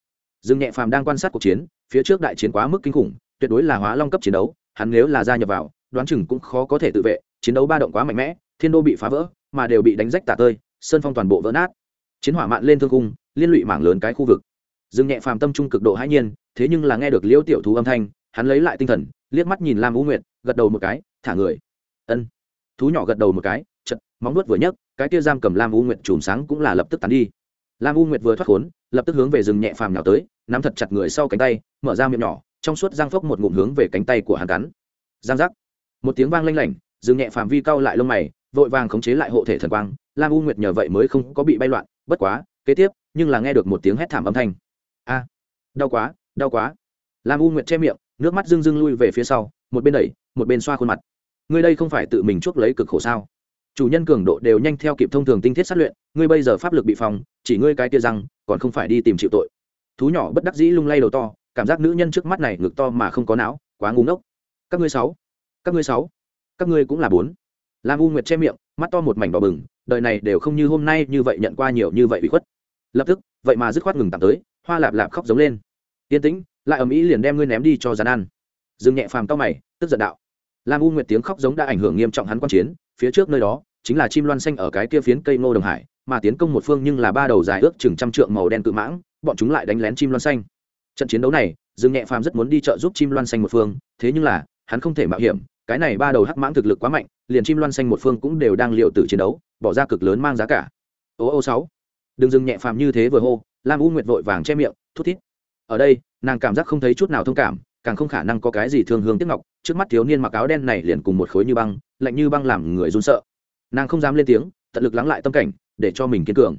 Rừng nhẹ phàm đang quan sát cuộc chiến, phía trước đại chiến quá mức kinh khủng, tuyệt đối là hóa long cấp chiến đấu, hắn nếu là gia nhập vào, đoán chừng cũng khó có thể tự vệ, chiến đấu ba động quá mạnh mẽ, thiên đô bị phá vỡ, mà đều bị đánh rách tả tơi, sơn phong toàn bộ vỡ nát. Chiến hỏa mạn lên thương cung, liên lụy mảng lớn cái khu vực dương nhẹ phàm tâm trung cực độ hãi nhiên, thế nhưng là nghe được liễu tiểu thú âm thanh, hắn lấy lại tinh thần, liếc mắt nhìn lam u nguyệt, gật đầu một cái, thả người. Ân. Thú nhỏ gật đầu một cái chật móng nuốt vừa nhấc, cái tia giam cầm lam u nguyệt chùm sáng cũng là lập tức tán đi. Lam u nguyệt vừa thoát khốn, lập tức hướng về rừng nhẹ phàm nhào tới, nắm thật chặt người sau cánh tay, mở ra miệng nhỏ, trong suốt giang phốc một ngụm hướng về cánh tay của hắn cắn. Giang giác. Một tiếng vang lanh lảnh, rừng nhẹ phàm vi cau lại lông mày, vội vàng khống chế lại hộ thể thần quang, lam u nguyệt nhờ vậy mới không có bị bay loạn, bất quá, kế tiếp, nhưng là nghe được một tiếng hét thảm âm thanh a, đau quá đau quá. Lam u nguyệt che miệng, nước mắt rưng rưng lui về phía sau, một bên đẩy, một bên xoa khuôn mặt. Ngươi đây không phải tự mình chuốc lấy cực khổ sao? Chủ nhân cường độ đều nhanh theo kịp thông thường tinh thiết sát luyện, ngươi bây giờ pháp lực bị phòng chỉ ngươi cái tia răng, còn không phải đi tìm chịu tội. Thú nhỏ bất đắc dĩ lung lay đầu to, cảm giác nữ nhân trước mắt này ngực to mà không có não, quá ngu ngốc. Các ngươi sáu, các ngươi sáu, các ngươi cũng là bốn. Lam u nguyệt che miệng, mắt to một mảnh đỏ bừng, đời này đều không như hôm nay như vậy nhận qua nhiều như vậy bị khuất. Lập tức, vậy mà dứt khoát ngừng tạm tới hoa lạp lạp khóc giống lên. Yên tĩnh, lại ầm ĩ liền đem ngươi ném đi cho rắn ăn dương nhẹ phàm tao mày, tức giận đạo. Lam u nguyệt tiếng khóc giống đã ảnh hưởng nghiêm trọng hắn quan chiến, phía trước nơi đó, chính là chim loan xanh ở cái kia phiến cây ngô đồng hải, mà tiến công một phương nhưng là ba đầu dài ước chừng trăm trượng màu đen cự mãng, bọn chúng lại đánh lén chim loan xanh. Trận chiến đấu này, dương nhẹ phàm rất muốn đi trợ giúp chim loan xanh một phương, thế nhưng là, hắn không thể mạo hiểm, cái này ba đầu hắc mãng thực lực quá mạnh, liền chim loan xanh một phương cũng đều đang liệu tử chiến đấu, bỏ ra cực lớn mang giá cả. Ô ô sáu. Đừng dừng nhẹ phàm như thế vừa hô lam u nguyệt vội vàng che miệng, thút thít. Ở đây, nàng cảm giác không thấy chút nào thông cảm, càng không khả năng có cái gì thương hương tiếc ngọc. Trước mắt thiếu niên mặc áo đen này liền cùng một khối như băng, lạnh như băng làm người run sợ. Nàng không dám lên tiếng, tận lực lắng lại tâm cảnh, để cho mình kiên cường.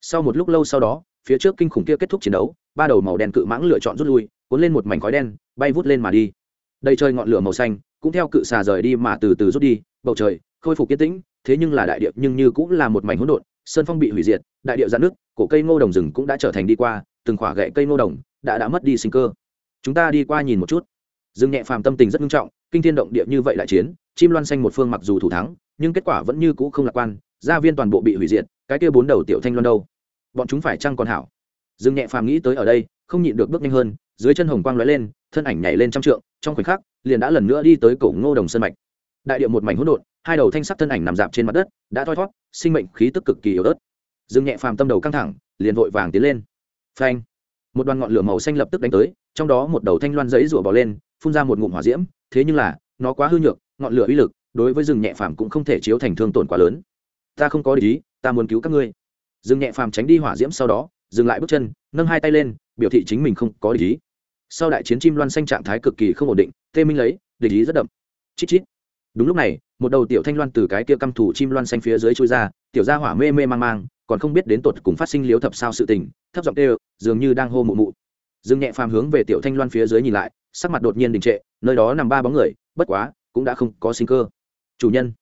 Sau một lúc lâu sau đó, phía trước kinh khủng kia kết thúc chiến đấu, ba đầu màu đen cự mãng lựa chọn rút lui, cuốn lên một mảnh khói đen, bay vút lên mà đi. Đầy trời ngọn lửa màu xanh, cũng theo cự xà rời đi mà từ từ rút đi. Bầu trời khôi phục yên tĩnh, thế nhưng là đại địa nhưng như cũng là một mảnh hỗn độn sơn phong bị hủy diệt, đại điệu giãn nước, cổ cây ngô đồng rừng cũng đã trở thành đi qua, từng khỏa gậy cây ngô đồng đã đã mất đi sinh cơ. Chúng ta đi qua nhìn một chút. Dương nhẹ phàm tâm tình rất nghiêm trọng, kinh thiên động địa như vậy lại chiến, chim loan xanh một phương mặc dù thủ thắng, nhưng kết quả vẫn như cũ không lạc quan, gia viên toàn bộ bị hủy diệt, cái kia bốn đầu tiểu thanh loan đâu? Bọn chúng phải chăng còn hảo? Dương nhẹ phàm nghĩ tới ở đây, không nhịn được bước nhanh hơn, dưới chân hồng quang lóe lên, thân ảnh nhảy lên trăm trượng, trong khoảnh khắc, liền đã lần nữa đi tới cổ ngô đồng sơn mạch. Đại điệu một mảnh hỗn độn hai đầu thanh sắc thân ảnh nằm dạp trên mặt đất, đã thoi thót, sinh mệnh khí tức cực kỳ yếu ớt. Dương nhẹ phàm tâm đầu căng thẳng, liền vội vàng tiến lên. Phanh! Một đoàn ngọn lửa màu xanh lập tức đánh tới, trong đó một đầu thanh loan giấy rủa bò lên, phun ra một ngụm hỏa diễm, thế nhưng là, nó quá hư nhược, ngọn lửa uy lực, đối với rừng nhẹ phàm cũng không thể chiếu thành thương tổn quá lớn. Ta không có ý, ta muốn cứu các ngươi. Rừng nhẹ phàm tránh đi hỏa diễm sau đó, dừng lại bước chân, nâng hai tay lên, biểu thị chính mình không có ý. Sau đại chiến chim loan xanh trạng thái cực kỳ không ổn định, tê minh lấy, địch ý rất đậm. Chít chít đúng lúc này, một đầu tiểu thanh loan từ cái kia căm thủ chim loan xanh phía dưới chui ra, tiểu gia hỏa mê mê mang mang, còn không biết đến tột cùng phát sinh liếu thập sao sự tình, thấp giọng kêu, dường như đang hô mụ mụ. Dương nhẹ phàm hướng về tiểu thanh loan phía dưới nhìn lại, sắc mặt đột nhiên đình trệ, nơi đó nằm ba bóng người, bất quá, cũng đã không có sinh cơ. Chủ nhân,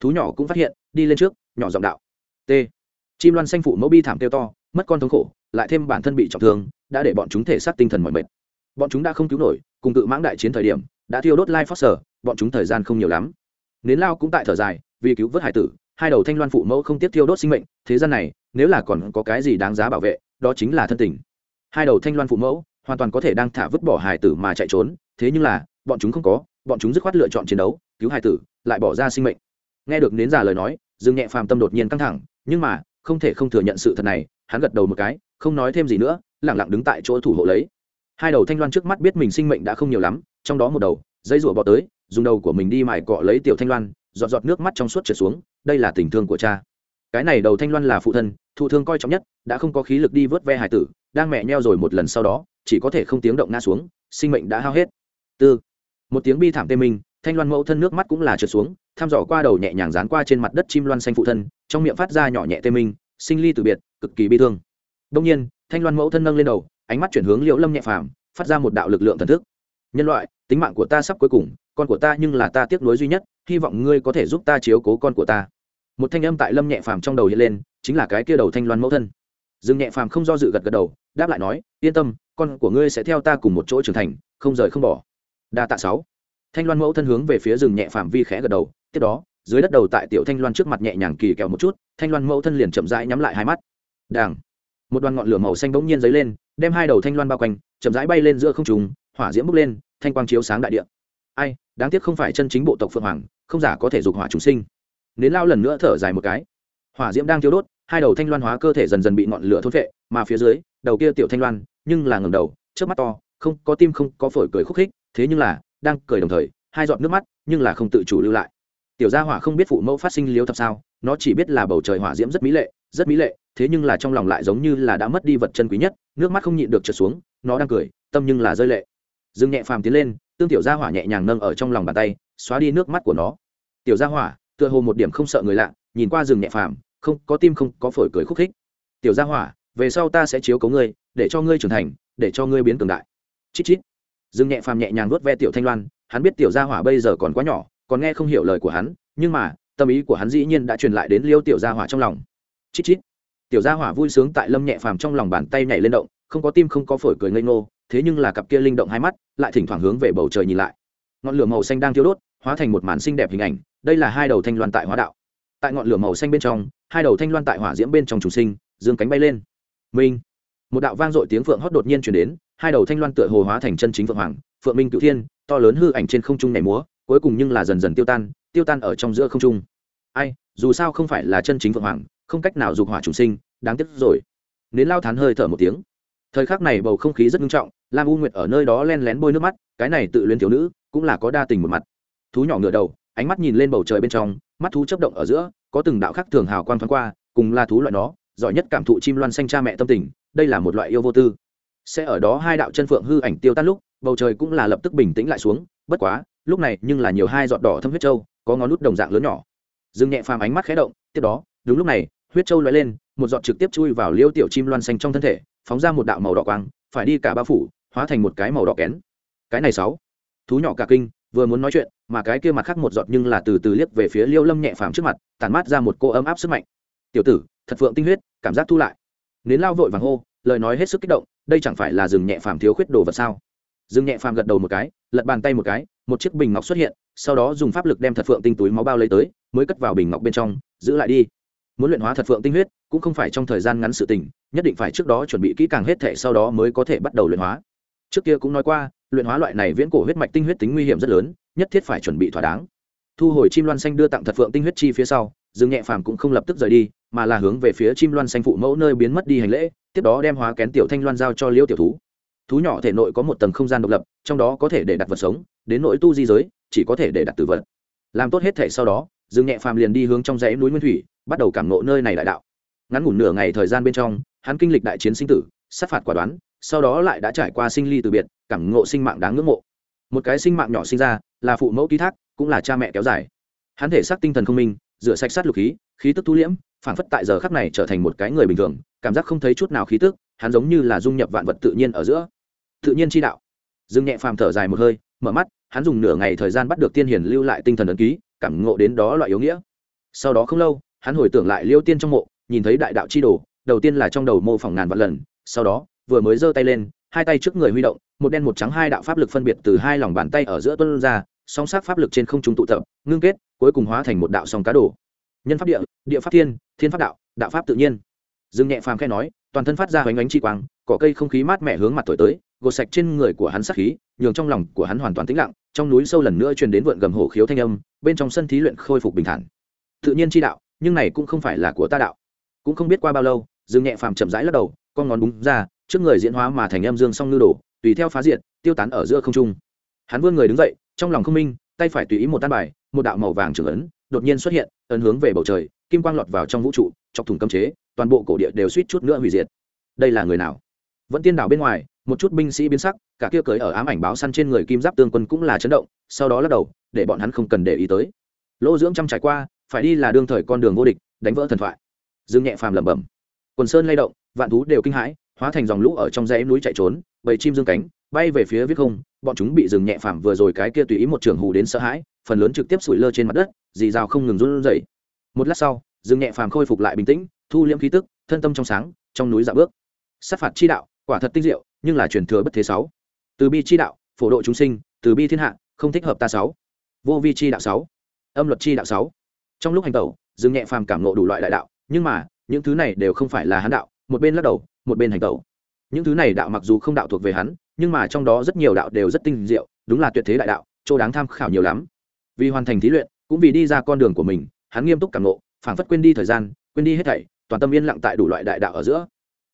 thú nhỏ cũng phát hiện, đi lên trước, nhỏ giọng đạo. T. Chim loan xanh phụ mẫu bi thảm kêu to, mất con thống khổ, lại thêm bản thân bị trọng thương, đã để bọn chúng thể xác tinh thần mọi mệt. Bọn chúng đã không cứu nổi, cùng cự mãng đại chiến thời điểm, đã thiêu đốt lai phót sở bọn chúng thời gian không nhiều lắm. Nến lao cũng tại thở dài, vì cứu vớt hải tử, hai đầu thanh loan phụ mẫu không tiếp thiêu đốt sinh mệnh, thế gian này, nếu là còn có cái gì đáng giá bảo vệ, đó chính là thân tình. Hai đầu thanh loan phụ mẫu hoàn toàn có thể đang thả vứt bỏ hải tử mà chạy trốn, thế nhưng là, bọn chúng không có, bọn chúng dứt khoát lựa chọn chiến đấu, cứu hải tử, lại bỏ ra sinh mệnh. Nghe được nến giả lời nói, dương nhẹ phàm tâm đột nhiên căng thẳng, nhưng mà, không thể không thừa nhận sự thật này, hắn gật đầu một cái, không nói thêm gì nữa, lẳng lặng đứng tại chỗ thủ hộ lấy. Hai đầu thanh loan trước mắt biết mình sinh mệnh đã không nhiều lắm, trong đó một đầu, dây rủa bọ tới dùng đầu của mình đi mài cọ lấy tiểu thanh loan, giọt giọt nước mắt trong suốt trượt xuống, đây là tình thương của cha. Cái này đầu thanh loan là phụ thân, thụ thương coi trọng nhất, đã không có khí lực đi vớt ve hải tử, đang mẹ nheo rồi một lần sau đó, chỉ có thể không tiếng động nga xuống, sinh mệnh đã hao hết. Tư. Một tiếng bi thảm tê minh, thanh loan mẫu thân nước mắt cũng là trượt xuống, thăm dò qua đầu nhẹ nhàng dán qua trên mặt đất chim loan xanh phụ thân, trong miệng phát ra nhỏ nhẹ tê minh, sinh ly từ biệt, cực kỳ bi thương. Đông nhiên, thanh loan mẫu thân nâng lên đầu, ánh mắt chuyển hướng liễu lâm nhẹ phàm, phát ra một đạo lực lượng thần thức nhân loại, tính mạng của ta sắp cuối cùng, con của ta nhưng là ta tiếc nuối duy nhất, hy vọng ngươi có thể giúp ta chiếu cố con của ta. Một thanh âm tại lâm nhẹ phàm trong đầu hiện lên, chính là cái kia đầu thanh loan mẫu thân. Dương nhẹ phàm không do dự gật gật đầu, đáp lại nói, yên tâm, con của ngươi sẽ theo ta cùng một chỗ trưởng thành, không rời không bỏ. Đa tạ sáu. Thanh loan mẫu thân hướng về phía rừng nhẹ phàm vi khẽ gật đầu, tiếp đó, dưới đất đầu tại tiểu thanh loan trước mặt nhẹ nhàng kỳ kẹo một chút, thanh loan mẫu thân liền chậm rãi nhắm lại hai mắt. Đàng. Một đoàn ngọn lửa màu xanh bỗng nhiên dấy lên, đem hai đầu thanh loan bao quanh, chậm rãi bay lên giữa không trùng hỏa diễm bốc lên, thanh quang chiếu sáng đại địa. Ai, đáng tiếc không phải chân chính bộ tộc phượng hoàng, không giả có thể dục hỏa chúng sinh. Nến lao lần nữa thở dài một cái. Hỏa diễm đang thiếu đốt, hai đầu thanh loan hóa cơ thể dần dần bị ngọn lửa thốt vệ mà phía dưới, đầu kia tiểu thanh loan, nhưng là ngầm đầu trước mắt to, không, có tim không, có phổi cười khúc khích, thế nhưng là, đang cười đồng thời, hai giọt nước mắt, nhưng là không tự chủ lưu lại. Tiểu gia hỏa không biết phụ mẫu phát sinh liếu thập sao, nó chỉ biết là bầu trời hỏa diễm rất mỹ lệ, rất mỹ lệ, thế nhưng là trong lòng lại giống như là đã mất đi vật chân quý nhất, nước mắt không nhịn được trượt xuống, nó đang cười, tâm nhưng là rơi lệ dương nhẹ phàm tiến lên, tương tiểu gia hỏa nhẹ nhàng nâng ở trong lòng bàn tay, xóa đi nước mắt của nó. Tiểu gia hỏa, tựa hồ một điểm không sợ người lạ, nhìn qua rừng nhẹ phàm, không, có tim không, có phổi cười khúc khích. Tiểu gia hỏa, về sau ta sẽ chiếu cấu ngươi, để cho ngươi trưởng thành, để cho ngươi biến cường đại. Chít chít. Dương nhẹ phàm nhẹ nhàng nuốt ve tiểu thanh loan, hắn biết tiểu gia hỏa bây giờ còn quá nhỏ, còn nghe không hiểu lời của hắn, nhưng mà, tâm ý của hắn dĩ nhiên đã truyền lại đến liêu tiểu gia hỏa trong lòng. Chít chít. Tiểu gia hỏa vui sướng tại lâm nhẹ phàm trong lòng bàn tay nhảy lên động, không có tim không có phổi cười ngây ngô thế nhưng là cặp kia linh động hai mắt lại thỉnh thoảng hướng về bầu trời nhìn lại. Ngọn lửa màu xanh đang thiêu đốt, hóa thành một màn xinh đẹp hình ảnh. Đây là hai đầu thanh loan tại hóa đạo. Tại ngọn lửa màu xanh bên trong, hai đầu thanh loan tại hỏa diễm bên trong trùng sinh, dương cánh bay lên. Minh. Một đạo vang dội tiếng phượng hót đột nhiên chuyển đến, hai đầu thanh loan tựa hồ hóa thành chân chính phượng hoàng. Phượng minh cựu thiên, to lớn hư ảnh trên không trung nhảy múa, cuối cùng nhưng là dần dần tiêu tan tiêu tan ở trong giữa không trung. Ai, dù sao không phải là chân chính phượng hoàng, không cách nào dục hỏa trùng sinh, đáng tiếc rồi. Nến lao thán hơi thở một tiếng. Thời khắc này bầu không khí rất nghiêm trọng lam u nguyệt ở nơi đó len lén bôi nước mắt, cái này tự luyến thiếu nữ, cũng là có đa tình một mặt. Thú nhỏ ngựa đầu, ánh mắt nhìn lên bầu trời bên trong, mắt thú chấp động ở giữa, có từng đạo khắc thường hào quang thoáng qua, cùng là thú loại nó, giỏi nhất cảm thụ chim loan xanh cha mẹ tâm tình, đây là một loại yêu vô tư. Sẽ ở đó hai đạo chân phượng hư ảnh tiêu tan lúc, bầu trời cũng là lập tức bình tĩnh lại xuống, bất quá, lúc này nhưng là nhiều hai giọt đỏ thâm huyết trâu có ngón nút đồng dạng lớn nhỏ. Dương nhẹ phàm ánh mắt khé động, tiếp đó, đúng lúc này, huyết trâu lóe lên, một giọt trực tiếp chui vào liêu tiểu chim loan xanh trong thân thể, phóng ra một đạo màu đỏ quang, phải đi cả ba phủ hóa thành một cái màu đỏ kén. Cái này sáu. Thú nhỏ cả kinh, vừa muốn nói chuyện, mà cái kia mặt khác một giọt nhưng là từ từ liếc về phía liêu lâm nhẹ phàm trước mặt tàn mát ra một cô ấm áp sức mạnh. Tiểu tử, thật phượng tinh huyết, cảm giác thu lại. Nến lao vội vàng hô, lời nói hết sức kích động, đây chẳng phải là rừng nhẹ phàm thiếu khuyết đồ vật sao? Rừng nhẹ phàm gật đầu một cái, lật bàn tay một cái, một chiếc bình ngọc xuất hiện, sau đó dùng pháp lực đem thật phượng tinh túi máu bao lấy tới, mới cất vào bình ngọc bên trong, giữ lại đi. Muốn luyện hóa thật phượng tinh huyết, cũng không phải trong thời gian ngắn sự tình, nhất định phải trước đó chuẩn bị kỹ càng hết thể sau đó mới có thể bắt đầu luyện hóa trước kia cũng nói qua, luyện hóa loại này viễn cổ huyết mạch tinh huyết tính nguy hiểm rất lớn, nhất thiết phải chuẩn bị thỏa đáng. Thu hồi chim loan xanh đưa tặng thật phượng tinh huyết chi phía sau, dương nhẹ phàm cũng không lập tức rời đi, mà là hướng về phía chim loan xanh phụ mẫu nơi biến mất đi hành lễ, tiếp đó đem hóa kén tiểu thanh loan giao cho liễu tiểu thú. Thú nhỏ thể nội có một tầng không gian độc lập, trong đó có thể để đặt vật sống, đến nỗi tu di giới, chỉ có thể để đặt tử vật. Làm tốt hết thể sau đó, dương nhẹ phàm liền đi hướng trong dãy núi nguyên thủy, bắt đầu cảm nộ nơi này đại đạo. Ngắn ngủn nửa ngày thời gian bên trong, hắn kinh lịch đại chiến sinh tử, sát phạt quả đoán sau đó lại đã trải qua sinh ly từ biệt, cảm ngộ sinh mạng đáng ngưỡng mộ. Một cái sinh mạng nhỏ sinh ra, là phụ mẫu ký thác, cũng là cha mẹ kéo dài. Hắn thể xác tinh thần không minh, rửa sạch sát lục khí khí tức thu liễm phản phất tại giờ khắc này trở thành một cái người bình thường, cảm giác không thấy chút nào khí tức, hắn giống như là dung nhập vạn vật tự nhiên ở giữa. Tự nhiên chi đạo. Dương nhẹ phàm thở dài một hơi, mở mắt, hắn dùng nửa ngày thời gian bắt được tiên hiển lưu lại tinh thần ấn ký, cảm ngộ đến đó loại yếu nghĩa. Sau đó không lâu, hắn hồi tưởng lại liêu tiên trong mộ, nhìn thấy đại đạo chi đồ, đầu tiên là trong đầu mô phỏng ngàn vạn lần, sau đó vừa mới giơ tay lên, hai tay trước người huy động, một đen một trắng hai đạo pháp lực phân biệt từ hai lòng bàn tay ở giữa tuân ra, song sắc pháp lực trên không trung tụ tập, ngưng kết, cuối cùng hóa thành một đạo song cá đồ. Nhân pháp địa địa pháp thiên thiên pháp đạo đạo pháp tự nhiên. Dương nhẹ phàm khẽ nói, toàn thân phát ra hoành ánh chi quang, cỏ cây không khí mát mẻ hướng mặt thổi tới, gột sạch trên người của hắn sát khí, nhường trong lòng của hắn hoàn toàn tĩnh lặng, trong núi sâu lần nữa truyền đến vượn gầm hổ khiếu thanh âm, bên trong sân thí luyện khôi phục bình thản. Tự nhiên chi đạo, nhưng này cũng không phải là của ta đạo. Cũng không biết qua bao lâu, dương nhẹ phàm chậm rãi lắc đầu, con ngón búng ra trước người diễn hóa mà thành âm dương song ngư đổ tùy theo phá diện tiêu tán ở giữa không trung. Hắn vươn người đứng dậy, trong lòng không minh, tay phải tùy ý một tan bài, một đạo màu vàng trưởng ấn, đột nhiên xuất hiện, ấn hướng về bầu trời, kim quang lọt vào trong vũ trụ, chọc thủng cấm chế, toàn bộ cổ địa đều suýt chút nữa hủy diệt. Đây là người nào? Vẫn tiên đảo bên ngoài, một chút binh sĩ biến sắc, cả kia cưới ở ám ảnh báo săn trên người kim giáp tương quân cũng là chấn động, sau đó lắc đầu, để bọn hắn không cần để ý tới. Lỗ dưỡng chăm trải qua, phải đi là đương thời con đường vô địch, đánh vỡ thần thoại. Dương nhẹ phàm lẩm bẩm. Quần sơn lay động, vạn thú đều kinh hãi hóa thành dòng lũ ở trong dãy núi chạy trốn, bầy chim dương cánh, bay về phía viết không, bọn chúng bị rừng nhẹ phàm vừa rồi cái kia tùy ý một trường hù đến sợ hãi, phần lớn trực tiếp sủi lơ trên mặt đất, dì rào không ngừng run rẩy. Một lát sau, rừng nhẹ phàm khôi phục lại bình tĩnh, thu liễm khí tức, thân tâm trong sáng, trong núi dạ bước. Sát phạt chi đạo, quả thật tinh diệu, nhưng là truyền thừa bất thế sáu. Từ bi chi đạo, phổ độ chúng sinh, từ bi thiên hạ, không thích hợp ta sáu. Vô vi chi đạo sáu. Âm luật chi đạo sáu. Trong lúc hành tẩu dương nhẹ phàm cảm ngộ đủ loại đại đạo, nhưng mà, những thứ này đều không phải là hắn đạo, một bên lắc đầu một bên hành tẩu. Những thứ này đạo mặc dù không đạo thuộc về hắn nhưng mà trong đó rất nhiều đạo đều rất tinh diệu đúng là tuyệt thế đại đạo chỗ đáng tham khảo nhiều lắm. Vì hoàn thành thí luyện cũng vì đi ra con đường của mình hắn nghiêm túc cảm ngộ phảng phất quên đi thời gian quên đi hết thảy toàn tâm yên lặng tại đủ loại đại đạo ở giữa.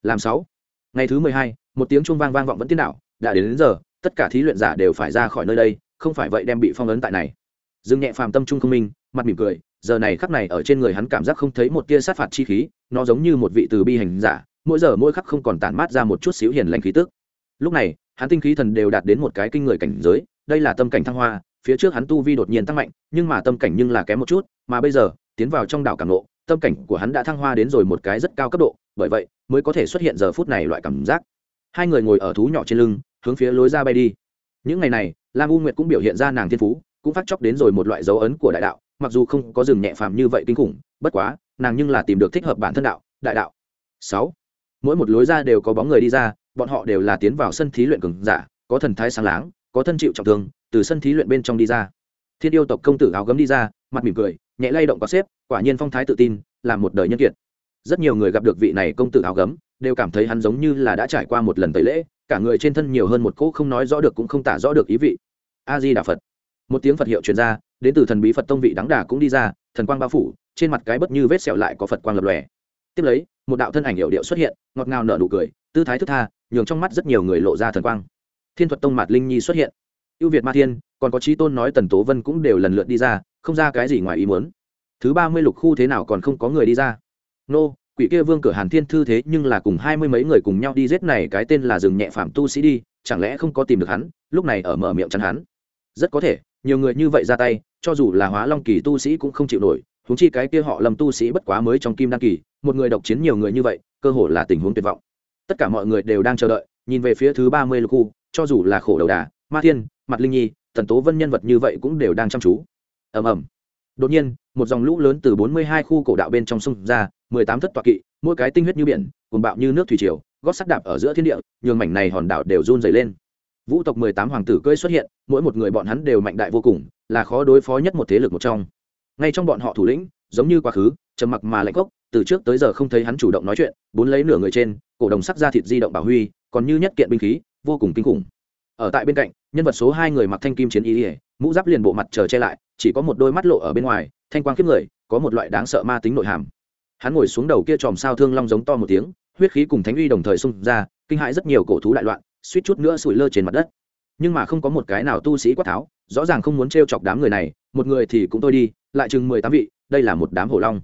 Làm sáu. Ngày thứ mười hai một tiếng chuông vang vang vọng vẫn tiên đạo đã đến, đến giờ tất cả thí luyện giả đều phải ra khỏi nơi đây không phải vậy đem bị phong ấn tại này. Dương nhẹ phàm tâm trung không minh mặt mỉm cười giờ này khắc này ở trên người hắn cảm giác không thấy một tia sát phạt chi khí nó giống như một vị từ bi hành giả mỗi giờ mỗi khắc không còn tản mát ra một chút xíu hiền lành khí tức. Lúc này hắn tinh khí thần đều đạt đến một cái kinh người cảnh giới đây là tâm cảnh thăng hoa phía trước hắn tu vi đột nhiên tăng mạnh nhưng mà tâm cảnh nhưng là kém một chút mà bây giờ tiến vào trong đảo cảm lộ, tâm cảnh của hắn đã thăng hoa đến rồi một cái rất cao cấp độ bởi vậy mới có thể xuất hiện giờ phút này loại cảm giác. Hai người ngồi ở thú nhỏ trên lưng hướng phía lối ra bay đi. Những ngày này lam u nguyệt cũng biểu hiện ra nàng thiên phú cũng phát chóc đến rồi một loại dấu ấn của đại đạo mặc dù không có rừng nhẹ phàm như vậy kinh khủng bất quá nàng nhưng là tìm được thích hợp bản thân đạo đại đạo. Sáu mỗi một lối ra đều có bóng người đi ra, bọn họ đều là tiến vào sân thí luyện cường giả, có thần thái sáng láng, có thân chịu trọng thương, từ sân thí luyện bên trong đi ra. Thiên yêu tộc công tử áo gấm đi ra, mặt mỉm cười, nhẹ lay động có xếp, quả nhiên phong thái tự tin, là một đời nhân kiệt. Rất nhiều người gặp được vị này công tử áo gấm, đều cảm thấy hắn giống như là đã trải qua một lần tẩy lễ, cả người trên thân nhiều hơn một cỗ không nói rõ được cũng không tả rõ được ý vị. A di đà phật một tiếng phật hiệu truyền ra, đến từ thần bí phật tông vị đáng đà cũng đi ra, thần quang bao phủ, trên mặt cái bất như vết sẹo lại có phật quang lập lòe tiếp lấy, một đạo thân ảnh hiệu điệu xuất hiện, ngọt ngào nở nụ cười, tư thái thức tha, nhường trong mắt rất nhiều người lộ ra thần quang. Thiên thuật tông mạt linh nhi xuất hiện. Ưu việt ma thiên, còn có trí tôn nói tần tố vân cũng đều lần lượt đi ra, không ra cái gì ngoài ý muốn. Thứ ba mươi lục khu thế nào còn không có người đi ra. Nô, quỷ kia vương cửa hàn thiên thư thế nhưng là cùng hai mươi mấy người cùng nhau đi giết này cái tên là rừng nhẹ phạm tu sĩ đi, chẳng lẽ không có tìm được hắn, lúc này ở mở miệng chắn hắn. Rất có thể, nhiều người như vậy ra tay, cho dù là hóa long kỳ tu sĩ cũng không chịu nổi húng chi cái kia họ lầm tu sĩ bất quá mới trong kim đăng kỳ một người độc chiến nhiều người như vậy, cơ hội là tình huống tuyệt vọng. Tất cả mọi người đều đang chờ đợi, nhìn về phía thứ ba mươi lục khu, cho dù là khổ đầu đà, ma thiên, mặt linh nhi tần tố vân nhân vật như vậy cũng đều đang chăm chú. Ầm ầm. Đột nhiên, một dòng lũ lớn từ bốn mươi hai khu cổ đạo bên trong sông ra, mười tám thất toạc kỵ, mỗi cái tinh huyết như biển cuồn bạo như nước thủy triều, gót sắt đạp ở giữa thiên địa, nhường mảnh này hòn đảo đều run dày lên. Vũ tộc mười tám hoàng tử cưỡi xuất hiện, mỗi một người bọn hắn đều mạnh đại vô cùng, là khó đối phó nhất một thế lực một trong. Ngay trong bọn họ thủ lĩnh, giống như quá khứ, trầm mặc mà lạnh cốc từ trước tới giờ không thấy hắn chủ động nói chuyện, bốn lấy nửa người trên, cổ đồng sắc ra thịt di động bảo huy, còn như nhất kiện binh khí, vô cùng kinh khủng. Ở tại bên cạnh, nhân vật số hai người mặc thanh kim chiến y ỉa mũ giáp liền bộ mặt chờ che lại, chỉ có một đôi mắt lộ ở bên ngoài, thanh quang kiếp người, có một loại đáng sợ ma tính nội hàm. Hắn ngồi xuống đầu kia chòm sao thương long giống to một tiếng, huyết khí cùng thánh uy đồng thời xung ra, kinh hãi rất nhiều cổ thú đại loạn, suýt chút nữa sủi lơ trên mặt đất. Nhưng mà không có một cái nào tu sĩ quát tháo, rõ ràng không muốn t chọc đám người này, một người thì cũng tôi đi, lại chừng mười tám vị, đây là một đám hổ long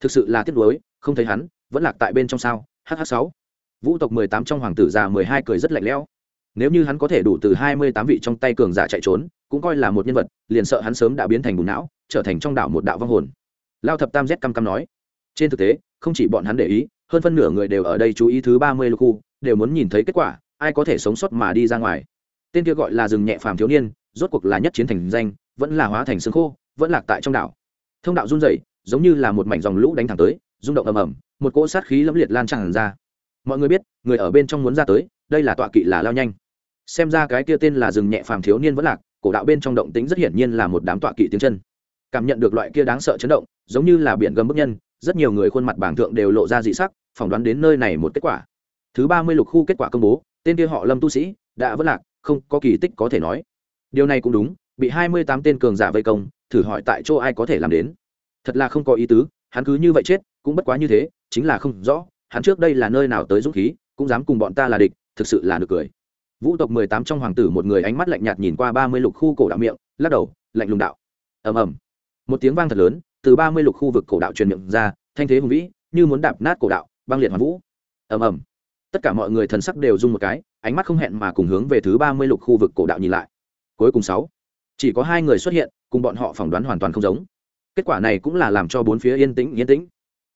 thực sự là tiếc nuối, không thấy hắn, vẫn lạc tại bên trong sao? Hh sáu. Vũ tộc mười tám trong hoàng tử già mười hai cười rất lạnh lẽo. Nếu như hắn có thể đủ từ hai mươi tám vị trong tay cường giả chạy trốn, cũng coi là một nhân vật, liền sợ hắn sớm đã biến thành bùn não, trở thành trong đảo một đạo vong hồn. Lao thập tam z căm căm nói. Trên thực tế, không chỉ bọn hắn để ý, hơn phân nửa người đều ở đây chú ý thứ ba mươi lục khu, đều muốn nhìn thấy kết quả, ai có thể sống sót mà đi ra ngoài. Tên kia gọi là rừng nhẹ phàm thiếu niên, rốt cuộc là nhất chiến thành danh, vẫn là hóa thành xương khô, vẫn lạc tại trong đảo thông đạo run rẩy giống như là một mảnh dòng lũ đánh thẳng tới, rung động ầm ầm, một cỗ sát khí lẫm liệt lan tràn ra. Mọi người biết, người ở bên trong muốn ra tới, đây là tọa kỵ là lao nhanh. Xem ra cái kia tên là rừng nhẹ phàm thiếu niên vẫn lạc, cổ đạo bên trong động tính rất hiển nhiên là một đám tọa kỵ tiếng chân. Cảm nhận được loại kia đáng sợ chấn động, giống như là biển gầm bức nhân, rất nhiều người khuôn mặt bảng thượng đều lộ ra dị sắc, phỏng đoán đến nơi này một kết quả. Thứ ba mươi lục khu kết quả công bố, tên kia họ lâm tu sĩ, đã vẫn lạc, không có kỳ tích có thể nói. Điều này cũng đúng, bị hai mươi tám tên cường giả vây công, thử hỏi tại chỗ ai có thể làm đến thật là không có ý tứ, hắn cứ như vậy chết, cũng bất quá như thế, chính là không rõ, hắn trước đây là nơi nào tới dũng khí, cũng dám cùng bọn ta là địch, thực sự là được cười. Vũ tộc mười tám trong hoàng tử một người ánh mắt lạnh nhạt nhìn qua ba mươi lục khu cổ đạo miệng, lắc đầu, lạnh lùng đạo. Ầm ầm. Một tiếng vang thật lớn, từ ba mươi lục khu vực cổ đạo truyền miệng ra, thanh thế hùng vĩ, như muốn đạp nát cổ đạo, băng liệt hoàn vũ. Ầm ầm. Tất cả mọi người thần sắc đều rung một cái, ánh mắt không hẹn mà cùng hướng về thứ ba mươi lục khu vực cổ đạo nhìn lại. Cuối cùng sáu. Chỉ có hai người xuất hiện, cùng bọn họ phỏng đoán hoàn toàn không giống kết quả này cũng là làm cho bốn phía yên tĩnh yên tĩnh.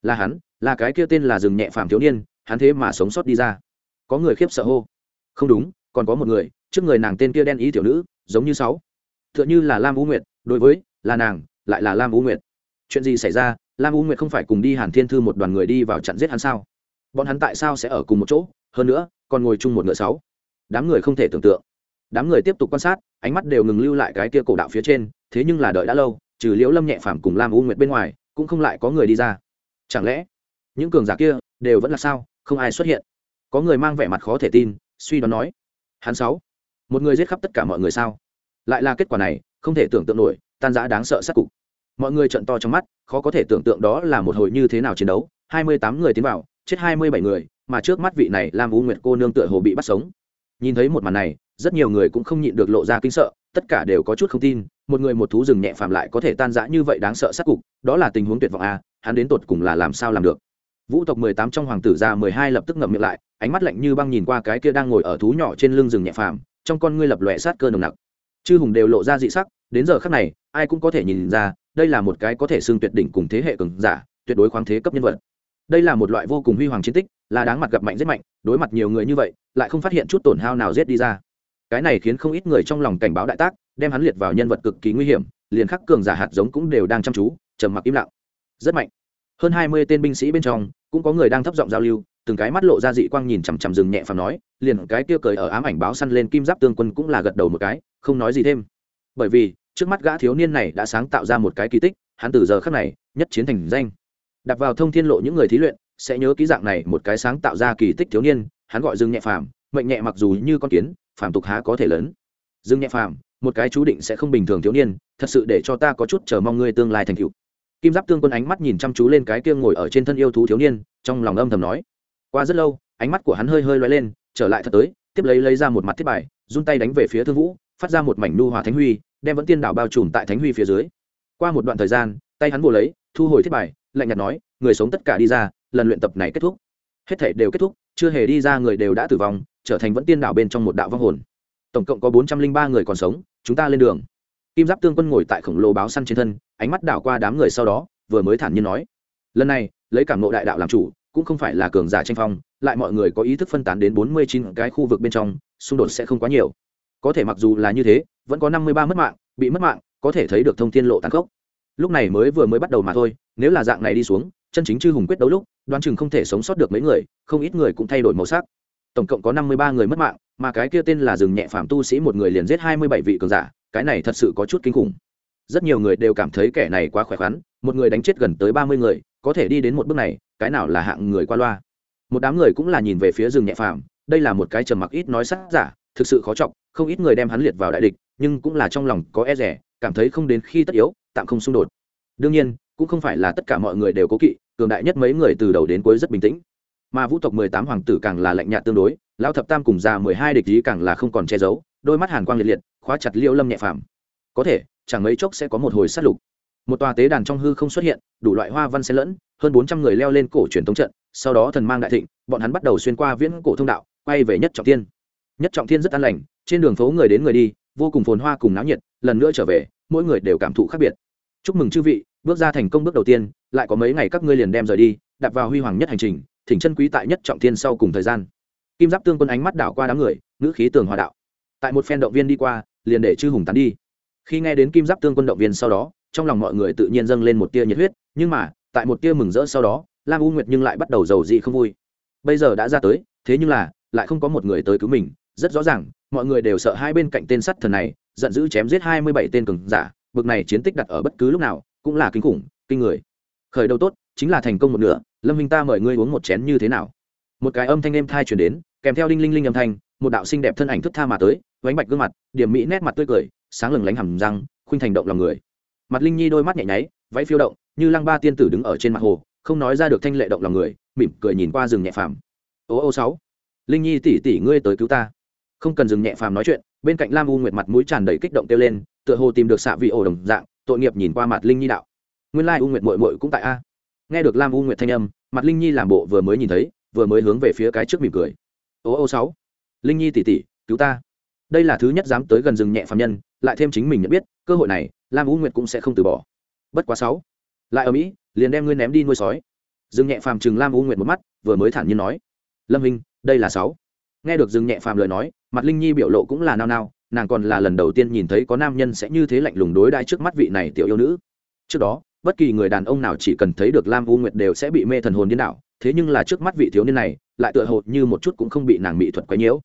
Là hắn, là cái kia tên là rừng nhẹ phàm thiếu niên, hắn thế mà sống sót đi ra. Có người khiếp sợ hô. Không đúng, còn có một người, trước người nàng tên kia đen ý tiểu nữ, giống như sáu. T h ư ợ n h ư là lam u nguyệt, đối với, là nàng, lại là lam u nguyệt. Chuyện gì xảy ra? Lam u nguyệt không phải cùng đi hàn thiên thư một đoàn người đi vào chặn giết hắn sao? Bọn hắn tại sao sẽ ở cùng một chỗ? Hơn nữa, còn ngồi chung một ngựa sáu. Đám người không thể tưởng tượng. Đám người tiếp tục quan sát, ánh mắt đều ngừng lưu lại cái kia cổ đạo phía trên, thế nhưng là đợi đã lâu trừ liễu lâm nhẹ phàm cùng lam u nguyệt bên ngoài, cũng không lại có người đi ra. Chẳng lẽ, những cường giả kia đều vẫn là sao? Không ai xuất hiện. Có người mang vẻ mặt khó thể tin, suy đoán nói. Hắn sáu. Một người giết khắp tất cả mọi người sao? Lại là kết quả này, không thể tưởng tượng nổi, tan giã đáng sợ sát cục. Mọi người trận to trong mắt, khó có thể tưởng tượng đó là một hồi như thế nào chiến đấu. Hai mươi tám người tiến vào, chết hai mươi bảy người, mà trước mắt vị này làm u nguyệt cô nương tựa hồ bị bắt sống. Nhìn thấy một màn này rất nhiều người cũng không nhịn được lộ ra kinh sợ, tất cả đều có chút không tin, một người một thú rừng nhẹ phạm lại có thể tan rã như vậy đáng sợ sát cục, đó là tình huống tuyệt vọng a, hắn đến tột cùng là làm sao làm được. Vũ tộc mười tám trong hoàng tử ra mười hai lập tức ngậm miệng lại, ánh mắt lạnh như băng nhìn qua cái kia đang ngồi ở thú nhỏ trên lưng rừng nhẹ phàm, trong con ngươi lập lòe sát cơ nồng nặc. Chư hùng đều lộ ra dị sắc, đến giờ khắc này, ai cũng có thể nhìn ra, đây là một cái có thể xưng tuyệt đỉnh cùng thế hệ cường giả, tuyệt đối khoáng thế cấp nhân vật. Đây là một loại vô cùng huy hoàng chiến tích, là đáng mặt gặp mạnh rất mạnh, đối mặt nhiều người như vậy, lại không phát hiện chút tổn hao nào giết đi ra cái này khiến không ít người trong lòng cảnh báo đại tác, đem hắn liệt vào nhân vật cực kỳ nguy hiểm, liền khắc cường giả hạt giống cũng đều đang chăm chú, trầm mặc im lặng. Rất mạnh. Hơn hai mươi tên binh sĩ bên trong, cũng có người đang thấp giọng giao lưu, từng cái mắt lộ ra dị quang nhìn chằm chằm rừng nhẹ phàm nói, liền cái kia cười ở ám ảnh báo săn lên kim giáp tương quân cũng là gật đầu một cái, không nói gì thêm. Bởi vì, trước mắt gã thiếu niên này đã sáng tạo ra một cái kỳ tích, hắn từ giờ khắc này, nhất chiến thành danh. Đặt vào thông thiên lộ những người thí luyện, sẽ nhớ ký dạng này một cái sáng tạo ra kỳ tích thiếu niên, hắn gọi rừng nhẹ phàm, mệnh nhẹ mặc dù như con kiến phàm tục há có thể lớn. Dương nhẹ phàm, một cái chú định sẽ không bình thường thiếu niên, thật sự để cho ta có chút chờ mong ngươi tương lai thành cựu kim giáp tương quân ánh mắt nhìn chăm chú lên cái kia ngồi ở trên thân yêu thú thiếu niên, trong lòng âm thầm nói. Qua rất lâu, ánh mắt của hắn hơi hơi loay lên, trở lại thật tới, tiếp lấy lấy ra một mặt thiết bài, run tay đánh về phía thương vũ, phát ra một mảnh nu hòa thánh huy, đem vẫn tiên đảo bao trùm tại thánh huy phía dưới. Qua một đoạn thời gian, tay hắn vồ lấy, thu hồi thiết bài, lạnh nhạt nói, người sống tất cả đi ra, lần luyện tập này kết thúc. Hết thể đều kết thúc chưa hề đi ra người đều đã tử vong, trở thành vẫn tiên đảo bên trong một đạo vong hồn. Tổng cộng có bốn trăm linh ba người còn sống, chúng ta lên đường. Kim giáp tương quân ngồi tại khổng lồ báo săn trên thân, ánh mắt đảo qua đám người sau đó, vừa mới thản nhiên nói. Lần này, lấy cảm nộ đại đạo làm chủ, cũng không phải là cường giả tranh phong, lại mọi người có ý thức phân tán đến bốn mươi chín cái khu vực bên trong, xung đột sẽ không quá nhiều. Có thể mặc dù là như thế, vẫn có năm mươi ba mất mạng, bị mất mạng, có thể thấy được thông tin lộ tàn khốc. Lúc này mới vừa mới bắt đầu mà thôi, nếu là dạng này đi xuống chân chính chư hùng quyết đấu lúc, đoán chừng không thể sống sót được mấy người, không ít người cũng thay đổi màu sắc. Tổng cộng có năm mươi ba người mất mạng, mà cái kia tên là rừng nhẹ phạm tu sĩ một người liền giết hai mươi bảy vị cường giả, cái này thật sự có chút kinh khủng. Rất nhiều người đều cảm thấy kẻ này quá khỏe khoắn, một người đánh chết gần tới ba mươi người, có thể đi đến một bước này, cái nào là hạng người qua loa. Một đám người cũng là nhìn về phía rừng nhẹ phàm, đây là một cái trầm mặc ít nói sát giả, thực sự khó chọc, không ít người đem hắn liệt vào đại địch, nhưng cũng là trong lòng có e rẻ, cảm thấy không đến khi tất yếu, tạm không xung đột. Đương nhiên, cũng không phải là tất cả mọi người đều cố kỵ cường đại nhất mấy người từ đầu đến cuối rất bình tĩnh. Mà vũ tộc mười tám hoàng tử càng là lạnh nhạt tương đối, lão thập tam cùng già mười hai địch ý càng là không còn che giấu, đôi mắt hàn quang liệt liệt, khóa chặt liêu lâm nhẹ phàm. Có thể, chẳng mấy chốc sẽ có một hồi sát lục. Một tòa tế đàn trong hư không xuất hiện, đủ loại hoa văn xen lẫn, hơn bốn trăm người leo lên cổ truyền thống trận, sau đó thần mang đại thịnh, bọn hắn bắt đầu xuyên qua viễn cổ thông đạo, quay về nhất trọng thiên. Nhất trọng thiên rất an lành, trên đường phố người đến người đi, vô cùng phồn hoa cùng náo nhiệt, lần nữa trở về, mỗi người đều cảm thụ khác biệt. Chúc mừng chư vị bước ra thành công bước đầu tiên, lại có mấy ngày các ngươi liền đem rời đi đặt vào huy hoàng nhất hành trình, thỉnh chân quý tại nhất trọng thiên sau cùng thời gian. Kim giáp tương quân ánh mắt đảo qua đám người, ngữ khí tường hòa đạo. Tại một phen động viên đi qua, liền để chư hùng tán đi. Khi nghe đến kim giáp tương quân động viên sau đó, trong lòng mọi người tự nhiên dâng lên một tia nhiệt huyết, nhưng mà, tại một tia mừng rỡ sau đó, lam u nguyệt nhưng lại bắt đầu giàu dị không vui. Bây giờ đã ra tới, thế nhưng là, lại không có một người tới cứu mình, rất rõ ràng, mọi người đều sợ hai bên cạnh tên sắt thần này, giận dữ chém giết hai mươi bảy tên cường giả, bực này chiến tích đặt ở bất cứ lúc nào cũng là kinh khủng, kinh người. Khởi đầu tốt, chính là thành công một nửa, lâm minh ta mời ngươi uống một chén như thế nào? Một cái âm thanh êm thai chuyển đến, kèm theo đinh linh linh âm thanh, một đạo xinh đẹp thân ảnh thức tha mà tới, vánh bạch gương mặt, điểm mỹ nét mặt tươi cười, sáng lừng lánh hầm răng, khuynh thành động lòng người. Mặt linh nhi đôi mắt nhẹ nháy, váy phiêu động, như lăng ba tiên tử đứng ở trên mặt hồ, không nói ra được thanh lệ động lòng người, mỉm cười nhìn qua rừng nhẹ phàm. Ô ô sáu, linh nhi tỷ tỷ ngươi tới cứu ta. Không cần dừng nhẹ phàm nói chuyện, bên cạnh lam u nguyệt mặt mũi tràn đầy kích động kêu lên, tựa hồ tìm được xạ vị ổ đồng dạng tội nghiệp nhìn qua mặt linh nhi đạo. Nguyên lai u nguyệt mội mội cũng tại a. Nghe được lam u nguyệt thanh âm, mặt linh nhi làm bộ vừa mới nhìn thấy, vừa mới hướng về phía cái trước mỉm cười. Ô ô sáu. Linh nhi tỷ tỷ, cứu ta. Đây là thứ nhất dám tới gần rừng nhẹ phàm nhân, lại thêm chính mình nhận biết, cơ hội này, lam u nguyệt cũng sẽ không từ bỏ. Bất quá sáu. Lại ở mỹ, liền đem ngươi ném đi nuôi sói. Rừng nhẹ phàm chừng lam u nguyệt một mắt, vừa mới thản nhiên nói. Lâm minh đây là sáu. Nghe được rừng nhẹ phàm lời nói, mặt linh nhi biểu lộ cũng là nao nao nàng còn là lần đầu tiên nhìn thấy có nam nhân sẽ như thế lạnh lùng đối đãi trước mắt vị này tiểu yêu nữ. Trước đó, bất kỳ người đàn ông nào chỉ cần thấy được lam u nguyệt đều sẽ bị mê thần hồn điên đảo, thế nhưng là trước mắt vị thiếu niên này, lại tựa hồ như một chút cũng không bị nàng mỹ thuật quấy nhiễu.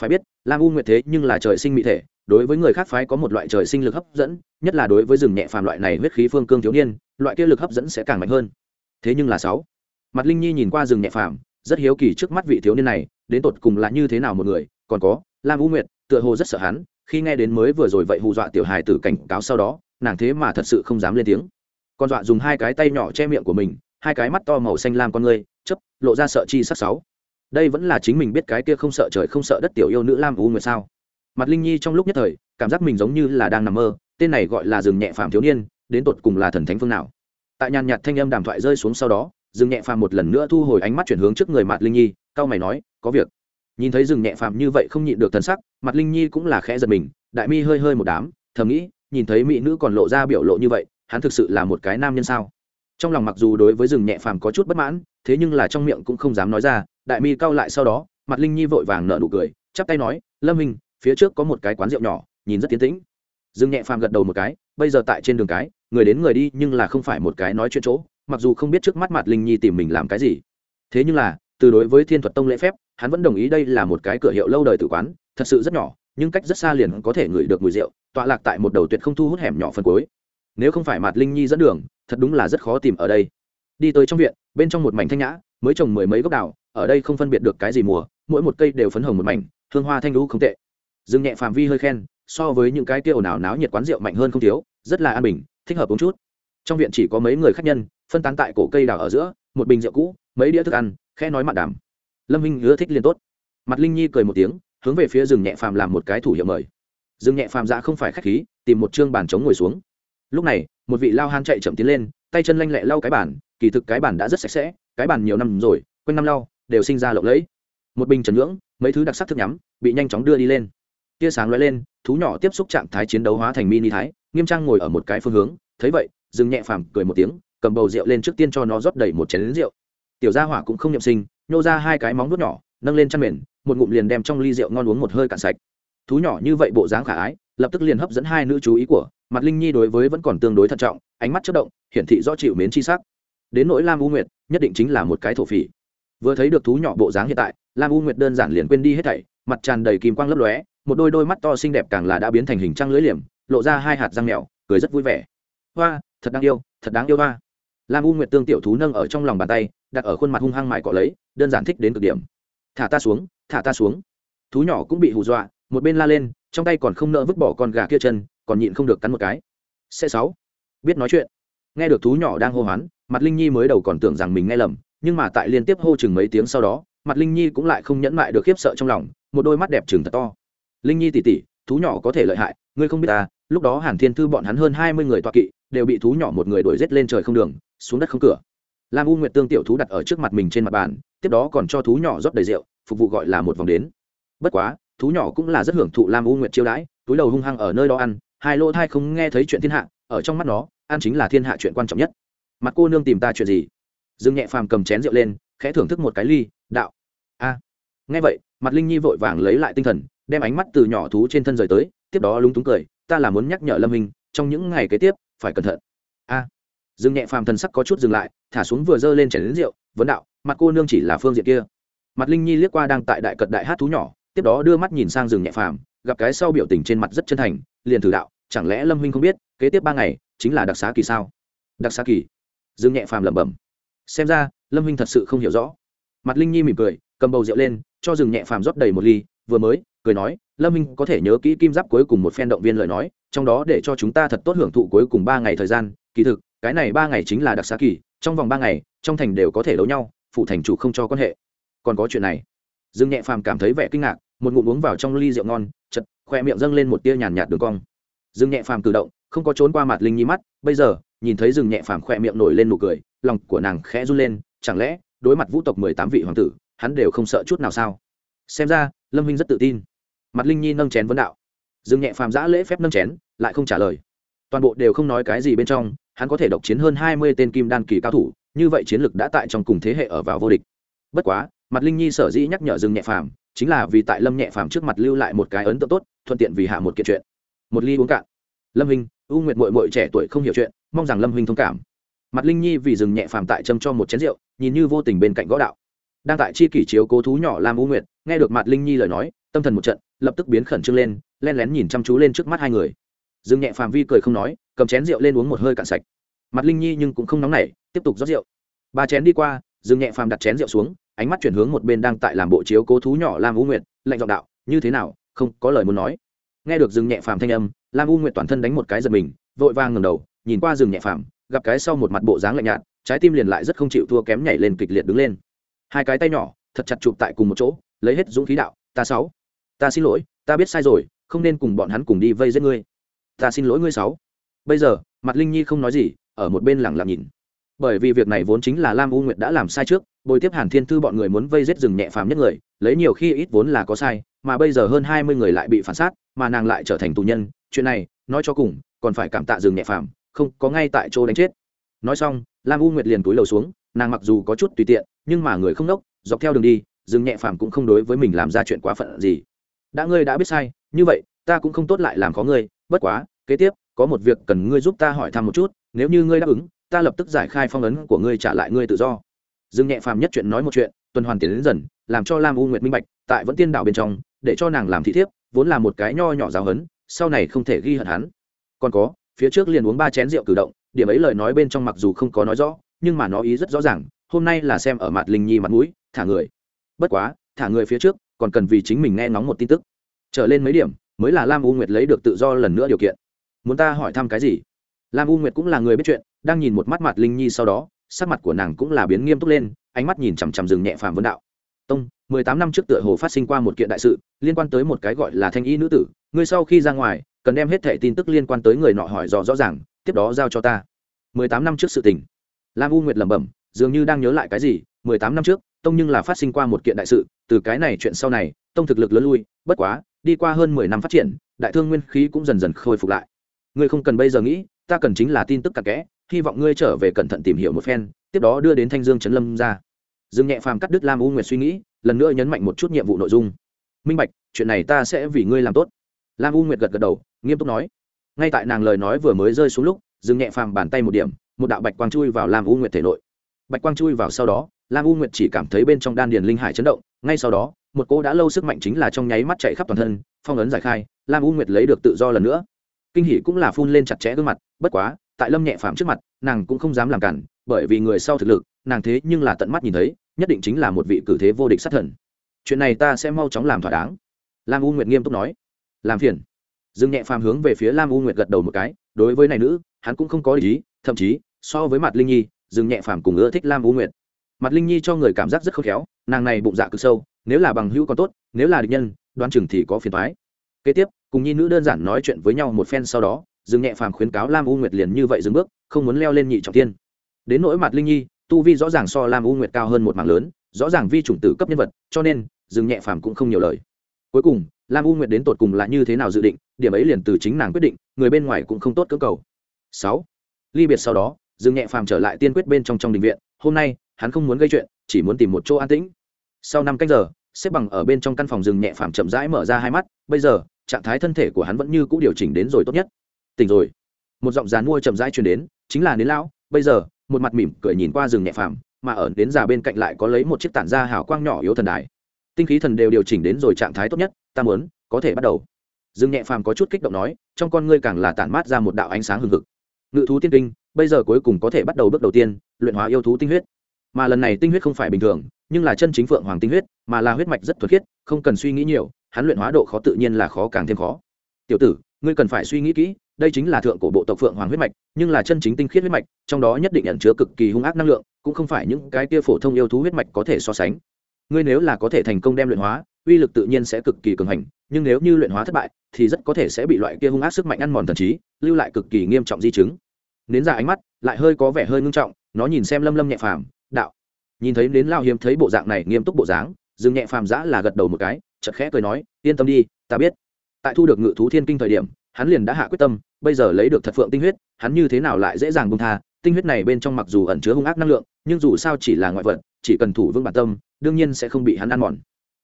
Phải biết, lam u nguyệt thế nhưng là trời sinh mỹ thể, đối với người khác phái có một loại trời sinh lực hấp dẫn, nhất là đối với rừng nhẹ phàm loại này huyết khí phương cương thiếu niên, loại kia lực hấp dẫn sẽ càng mạnh hơn. Thế nhưng là sáu mặt linh nhi nhìn qua rừng nhẹ phàm, rất hiếu kỳ trước mắt vị thiếu niên này, đến tột cùng là như thế nào một người, còn có, lam u nguyệt, tựa hồ rất sợ hắn khi nghe đến mới vừa rồi vậy hù dọa tiểu hài tử cảnh cáo sau đó, nàng thế mà thật sự không dám lên tiếng. Con dọa dùng hai cái tay nhỏ che miệng của mình, hai cái mắt to màu xanh lam con ngươi chấp lộ ra sợ chi sắc sáu. Đây vẫn là chính mình biết cái kia không sợ trời không sợ đất tiểu yêu nữ lam u nguyệt sao? Mặt linh nhi trong lúc nhất thời, cảm giác mình giống như là đang nằm mơ, tên này gọi là rừng nhẹ phàm thiếu niên, đến tột cùng là thần thánh phương nào? Tại nhàn nhạt thanh âm đàm thoại rơi xuống sau đó rừng nhẹ phàm một lần nữa thu hồi ánh mắt chuyển hướng trước người mặt linh nhi cao mày nói, có việc nhìn thấy rừng nhẹ phàm như vậy không nhịn được thần sắc, mặt linh nhi cũng là khẽ giật mình, đại mi hơi hơi một đám, thầm nghĩ, nhìn thấy mỹ nữ còn lộ ra biểu lộ như vậy, hắn thực sự là một cái nam nhân sao? Trong lòng mặc dù đối với rừng nhẹ phàm có chút bất mãn, thế nhưng là trong miệng cũng không dám nói ra, đại mi cao lại sau đó, mặt linh nhi vội vàng nở nụ cười, chắp tay nói, lâm minh, phía trước có một cái quán rượu nhỏ, nhìn rất tiến tĩnh. Rừng nhẹ phàm gật đầu một cái, bây giờ tại trên đường cái, người đến người đi nhưng là không phải một cái nói chuyện chỗ, mặc dù không biết trước mắt mặt linh nhi tìm mình làm cái gì. Thế nhưng là từ đối với thiên thuật tông lễ phép, hắn vẫn đồng ý đây là một cái cửa hiệu lâu đời tử quán, thật sự rất nhỏ, nhưng cách rất xa liền có thể ngửi được mùi rượu, tọa lạc tại một đầu tuyệt không thu hút hẻm nhỏ phần cuối. Nếu không phải mặt linh nhi dẫn đường, thật đúng là rất khó tìm ở đây. Đi tới trong viện, bên trong một mảnh thanh nhã, mới trồng mười mấy gốc đào, ở đây không phân biệt được cái gì mùa, mỗi một cây đều phấn hồng một mảnh, hương hoa thanh lũ không tệ. Dương nhẹ phàm vi hơi khen, so với những cái kia ồn ào náo nhiệt quán rượu mạnh hơn không thiếu, rất là an bình, thích hợp uống chút. Trong viện chỉ có mấy người khách nhân, phân tán tại cổ cây đào ở giữa, một bình rượu cũ mấy đĩa thức ăn, khẽ nói mạn đàm. Lâm minh ưa thích liên tốt. Mặt linh nhi cười một tiếng, hướng về phía rừng nhẹ phàm làm một cái thủ hiệu mời. Rừng nhẹ phàm ra không phải khách khí, tìm một chương bàn trống ngồi xuống. Lúc này, một vị lao han chạy chậm tiến lên, tay chân lanh lẹ lau cái bàn, kỳ thực cái bàn đã rất sạch sẽ, cái bàn nhiều năm rồi, quanh năm lau, đều sinh ra lộng lẫy. Một bình trần ngưỡng, mấy thứ đặc sắc thức nhắm, bị nhanh chóng đưa đi lên. Tia sáng lóe lên, thú nhỏ tiếp xúc trạng thái chiến đấu hóa thành mini thái, nghiêm trang ngồi ở một cái phương hướng. Thấy vậy, rừng nhẹ phàm cười một tiếng, cầm bầu rượu lên trước tiên cho nó rót đầy một chén rượu tiểu gia hỏa cũng không nhậm sinh, nhô ra hai cái móng nuốt nhỏ, nâng lên chăn mền, một ngụm liền đem trong ly rượu ngon uống một hơi cạn sạch. Thú nhỏ như vậy bộ dáng khả ái, lập tức liền hấp dẫn hai nữ chú ý của, mặt linh nhi đối với vẫn còn tương đối thận trọng, ánh mắt chất động, hiển thị rõ chịu mến chi sắc. Đến nỗi lam u nguyệt, nhất định chính là một cái thổ phỉ. Vừa thấy được thú nhỏ bộ dáng hiện tại, lam u nguyệt đơn giản liền quên đi hết thảy, mặt tràn đầy kim quang lấp lóe, một đôi đôi mắt to xinh đẹp càng là đã biến thành hình trăng lưỡi liềm, lộ ra hai hạt răng mèo, cười rất vui vẻ. Hoa, thật đáng yêu, thật đáng yêu hoa. Lam u nguyệt tương tiểu thú nâng ở trong lòng bàn tay đặt ở khuôn mặt hung hăng mài cọ lấy, đơn giản thích đến cực điểm. Thả ta xuống, thả ta xuống. Thú nhỏ cũng bị hù dọa, một bên la lên, trong tay còn không nỡ vứt bỏ con gà kia chân, còn nhịn không được cắn một cái. C sáu. Biết nói chuyện. Nghe được thú nhỏ đang hô hoán mặt linh nhi mới đầu còn tưởng rằng mình nghe lầm, nhưng mà tại liên tiếp hô chừng mấy tiếng sau đó mặt linh nhi cũng lại không nhẫn mại được khiếp sợ trong lòng, một đôi mắt đẹp chừng thật to. Linh nhi tỉ tỉ thú nhỏ có thể lợi hại, ngươi không biết ta, lúc đó hàn thiên thư bọn hắn hơn hai mươi người toa kỵ, đều bị thú nhỏ một người đuổi rết lên trời không đường, xuống đất không cửa lam u nguyệt tương tiểu thú đặt ở trước mặt mình trên mặt bàn, tiếp đó còn cho thú nhỏ rót đầy rượu, phục vụ gọi là một vòng đến. Bất quá, thú nhỏ cũng là rất hưởng thụ lam u nguyệt chiêu đãi, túi đầu hung hăng ở nơi đó ăn, hai lỗ thai không nghe thấy chuyện thiên hạ, ở trong mắt nó, ăn chính là thiên hạ chuyện quan trọng nhất. Mặt cô nương tìm ta chuyện gì? Dương nhẹ phàm cầm chén rượu lên, khẽ thưởng thức một cái ly, đạo. A. Nghe vậy, mặt linh nhi vội vàng lấy lại tinh thần, đem ánh mắt từ nhỏ thú trên thân rời tới, tiếp đó lúng túng cười, ta là muốn nhắc nhở lâm hình, trong những ngày kế tiếp, phải cẩn thận dương nhẹ phàm thần sắc có chút dừng lại, thả xuống vừa dơ lên chén đến rượu, vấn đạo, mặt cô nương chỉ là phương diện kia. Mặt linh nhi liếc qua đang tại đại cật đại hát thú nhỏ, tiếp đó đưa mắt nhìn sang rừng nhẹ phàm, gặp cái sau biểu tình trên mặt rất chân thành, liền thử đạo, chẳng lẽ lâm huynh không biết, kế tiếp ba ngày chính là đặc xá kỳ sao? Đặc xá kỳ? Dương nhẹ phàm lẩm bẩm. Xem ra, lâm huynh thật sự không hiểu rõ. Mặt linh nhi mỉm cười, cầm bầu rượu lên, cho rừng nhẹ phàm rót đầy một ly, vừa mới, cười nói, lâm minh có thể nhớ kỹ kim giáp cuối cùng một phen động viên lời nói, trong đó để cho chúng ta thật tốt hưởng thụ cuối cùng ba ngày thời gian, kỳ thực cái này ba ngày chính là đặc xá kỳ, trong vòng ba ngày, trong thành đều có thể đấu nhau phụ thành chủ không cho quan hệ. Còn có chuyện này. Dương nhẹ phàm cảm thấy vẻ kinh ngạc, một ngụm uống vào trong ly rượu ngon chật khoe miệng dâng lên một tia nhàn nhạt đường cong. Dương nhẹ phàm cử động, không có trốn qua mặt linh nhi mắt, bây giờ, nhìn thấy dương nhẹ phàm khoe miệng nổi lên nụ cười, lòng của nàng khẽ run lên, chẳng lẽ, đối mặt vũ tộc mười tám vị hoàng tử, hắn đều không sợ chút nào sao? Xem ra, lâm huynh rất tự tin. Mặt linh nhi nâng chén vấn đạo. Dương nhẹ phàm giã lễ phép nâng chén, lại không trả lời. Toàn bộ đều không nói cái gì bên trong hắn có thể độc chiến hơn hai mươi tên kim đan kỳ cao thủ, như vậy chiến lực đã tại trong cùng thế hệ ở vào vô địch. Bất quá, mặt linh nhi sở dĩ nhắc nhở dương nhẹ phàm, chính là vì tại lâm nhẹ phàm trước mặt lưu lại một cái ấn tượng tốt, thuận tiện vì hạ một kiện chuyện. Một ly uống cạn. Lâm huynh u nguyệt mội mội trẻ tuổi không hiểu chuyện, mong rằng lâm huynh thông cảm. Mặt linh nhi vì dừng nhẹ phàm tại châm cho một chén rượu, nhìn như vô tình bên cạnh gõ đạo. Đang tại chi kỷ chiếu cố thú nhỏ làm u nguyệt, nghe được mặt linh nhi lời nói, tâm thần một trận, lập tức biến khẩn trương lên, len lén nhìn chăm chú lên trước mắt hai người. Dừng nhẹ phàm vi cười không nói cầm chén rượu lên uống một hơi cạn sạch. Mặt linh nhi nhưng cũng không nóng nảy, tiếp tục rót rượu. Ba chén đi qua dừng nhẹ phàm đặt chén rượu xuống, ánh mắt chuyển hướng một bên đang tại làm bộ chiếu cố thú nhỏ lam u nguyệt, lạnh giọng đạo, như thế nào, không có lời muốn nói. Nghe được dừng nhẹ phàm thanh âm, lam u nguyệt toàn thân đánh một cái giật mình, vội vàng ngầm đầu, nhìn qua dương nhẹ phàm, gặp cái sau một mặt bộ dáng lạnh nhạt, trái tim liền lại rất không chịu thua kém nhảy lên kịch liệt đứng lên. Hai cái tay nhỏ, thật chặt chụp tại cùng một chỗ, lấy hết dũng khí đạo, ta sáu, ta xin lỗi, ta biết sai rồi, không nên cùng bọn hắn cùng đi vây giết ngươi. Ta xin lỗi ngươi sáu bây giờ, mặt linh nhi không nói gì, ở một bên lẳng lặng nhìn. Bởi vì việc này vốn chính là lam u nguyệt đã làm sai trước, bồi tiếp hàn thiên thư bọn người muốn vây giết rừng nhẹ phàm nhất người, lấy nhiều khi ít vốn là có sai, mà bây giờ hơn hai mươi người lại bị phản sát, mà nàng lại trở thành tù nhân, chuyện này, nói cho cùng, còn phải cảm tạ rừng nhẹ phàm, không có ngay tại chỗ đánh chết. Nói xong, lam u nguyệt liền túi lầu xuống, nàng mặc dù có chút tùy tiện, nhưng mà người không đốc, dọc theo đường đi, rừng nhẹ phàm cũng không đối với mình làm ra chuyện quá phận gì. Đã ngươi đã biết sai, như vậy, ta cũng không tốt lại làm khó ngươi, bất quá, kế tiếp có một việc cần ngươi giúp ta hỏi thăm một chút, nếu như ngươi đáp ứng, ta lập tức giải khai phong ấn của ngươi trả lại ngươi tự do. Dương nhẹ phàm nhất chuyện nói một chuyện, tuần hoàn tiến đến dần, làm cho lam u nguyệt minh bạch, tại vẫn tiên đảo bên trong, để cho nàng làm thị thiếp, vốn là một cái nho nhỏ giáo hấn sau này không thể ghi hận hắn. Còn có, phía trước liền uống ba chén rượu cử động, điểm ấy lời nói bên trong mặc dù không có nói rõ, nhưng mà nó ý rất rõ ràng, hôm nay là xem ở mặt linh nhi mặt mũi, thả người. Bất quá, thả người phía trước, còn cần vì chính mình nghe ngóng một tin tức. Trở lên mấy điểm, mới là lam u nguyệt lấy được tự do lần nữa điều kiện muốn ta hỏi thăm cái gì? Lam u nguyệt cũng là người biết chuyện, đang nhìn một mắt mặt linh nhi sau đó, sắc mặt của nàng cũng là biến nghiêm túc lên, ánh mắt nhìn chằm chằm rừng nhẹ phàm vấn đạo. Tông, mười tám năm trước tựa hồ phát sinh qua một kiện đại sự, liên quan tới một cái gọi là thanh y nữ tử, ngươi sau khi ra ngoài, cần đem hết thẻ tin tức liên quan tới người nọ hỏi rõ rõ ràng, tiếp đó giao cho ta. mười tám năm trước sự tình. Lam u nguyệt lẩm bẩm, dường như đang nhớ lại cái gì, mười tám năm trước, tông nhưng là phát sinh qua một kiện đại sự, từ cái này chuyện sau này, tông thực lực lớn lui, bất quá, đi qua hơn mười năm phát triển, đại thương nguyên khí cũng dần dần khôi phục lại ngươi không cần bây giờ nghĩ, ta cần chính là tin tức cặn kẽ, hy vọng ngươi trở về cẩn thận tìm hiểu một phen, tiếp đó đưa đến thanh dương trấn lâm ra. Dương nhẹ phàm cắt đứt lam u nguyệt suy nghĩ, lần nữa nhấn mạnh một chút nhiệm vụ nội dung. Minh bạch, chuyện này ta sẽ vì ngươi làm tốt. Lam u nguyệt gật gật đầu, nghiêm túc nói. Ngay tại nàng lời nói vừa mới rơi xuống lúc, dương nhẹ phàm bàn tay một điểm, một đạo bạch quang chui vào lam u nguyệt thể nội. Bạch quang chui vào sau đó, lam u nguyệt chỉ cảm thấy bên trong đan điền linh hải chấn động, ngay sau đó, một cô đã lâu sức mạnh chính là trong nháy mắt chạy khắp toàn thân, phong ấn giải khai, lam u nguyệt lấy được tự do lần nữa kinh hỷ cũng là phun lên chặt chẽ gương mặt, bất quá, tại lâm nhẹ phàm trước mặt, nàng cũng không dám làm cản, bởi vì người sau thực lực, nàng thế nhưng là tận mắt nhìn thấy, nhất định chính là một vị cử thế vô địch sát thần. Chuyện này ta sẽ mau chóng làm thỏa đáng. Lam u nguyệt nghiêm túc nói. Làm phiền. Dương nhẹ phàm hướng về phía lam u nguyệt gật đầu một cái, đối với này nữ, hắn cũng không có ý, thậm chí, so với mặt linh nhi, dương nhẹ phàm cùng ưa thích lam u nguyệt. Mặt linh nhi cho người cảm giác rất khôn khéo, nàng này bụng dạ cực sâu, nếu là bằng hữu còn tốt, nếu là địch nhân, đoán chừng thì có phiền thoái kế tiếp cùng nhi nữ đơn giản nói chuyện với nhau một phen sau đó dương nhẹ phàm khuyến cáo lam u nguyệt liền như vậy dừng bước, không muốn leo lên nhị trọng tiên. Đến nỗi mặt linh nhi, tu vi rõ ràng so lam u nguyệt cao hơn một mảng lớn, rõ ràng vi chủng tử cấp nhân vật, cho nên dương nhẹ phàm cũng không nhiều lời. Cuối cùng, lam u nguyệt đến tột cùng là như thế nào dự định, điểm ấy liền từ chính nàng quyết định, người bên ngoài cũng không tốt cơ cầu. Sáu, ly biệt sau đó dương nhẹ phàm trở lại tiên quyết bên trong trong đình viện, hôm nay, hắn không muốn gây chuyện, chỉ muốn tìm một chỗ an tĩnh. Sau năm cách giờ, xếp bằng ở bên trong căn phòng rừng nhẹ phàm chậm rãi mở ra hai mắt, bây giờ trạng thái thân thể của hắn vẫn như c ũ điều chỉnh đến rồi tốt nhất. Tỉnh rồi. Một giọng dàn mua chậm rãi truyền đến, chính là nến lão. Bây giờ, một mặt mỉm cười nhìn qua rừng nhẹ phàm, mà ở đến già bên cạnh lại có lấy một chiếc tản da hào quang nhỏ yếu thần đài. Tinh khí thần đều điều chỉnh đến rồi trạng thái tốt nhất, ta muốn, có thể bắt đầu. Dương nhẹ phàm có chút kích động nói, trong con ngươi càng là tản mát ra một đạo ánh sáng hừng hực. Ngự thú tiên kinh, bây giờ cuối cùng có thể bắt đầu bước đầu tiên, luyện hóa yêu thú tinh huyết. Mà lần này tinh huyết không phải bình thường, nhưng là chân chính phượng hoàng tinh huyết, mà là huyết mạch rất thuật khiết, không cần suy nghĩ nhiều hắn luyện hóa độ khó tự nhiên là khó càng thêm khó. Tiểu tử, ngươi cần phải suy nghĩ kỹ, đây chính là thượng cổ bộ tộc phượng hoàng huyết mạch, nhưng là chân chính tinh khiết huyết mạch, trong đó nhất định ẩn chứa cực kỳ hung ác năng lượng, cũng không phải những cái kia phổ thông yêu thú huyết mạch có thể so sánh. Ngươi nếu là có thể thành công đem luyện hóa, uy lực tự nhiên sẽ cực kỳ cường hành, nhưng nếu như luyện hóa thất bại, thì rất có thể sẽ bị loại kia hung ác sức mạnh ăn mòn thần trí, lưu lại cực kỳ nghiêm trọng di chứng. Nến ra ánh mắt lại hơi có vẻ hơi ngưng trọng, nó nhìn xem lâm lâm nhẹ phàm, đạo. Nhìn thấy nến lao hiếm thấy bộ dạng này nghiêm túc bộ dáng dừng nhẹ phàm giã là gật đầu một cái chật khẽ cười nói, yên tâm đi, ta biết. Tại thu được ngự thú thiên kinh thời điểm, hắn liền đã hạ quyết tâm, bây giờ lấy được thật phượng tinh huyết, hắn như thế nào lại dễ dàng bung tha? Tinh huyết này bên trong mặc dù ẩn chứa hung ác năng lượng, nhưng dù sao chỉ là ngoại vật, chỉ cần thủ vững bản tâm, đương nhiên sẽ không bị hắn ăn mòn.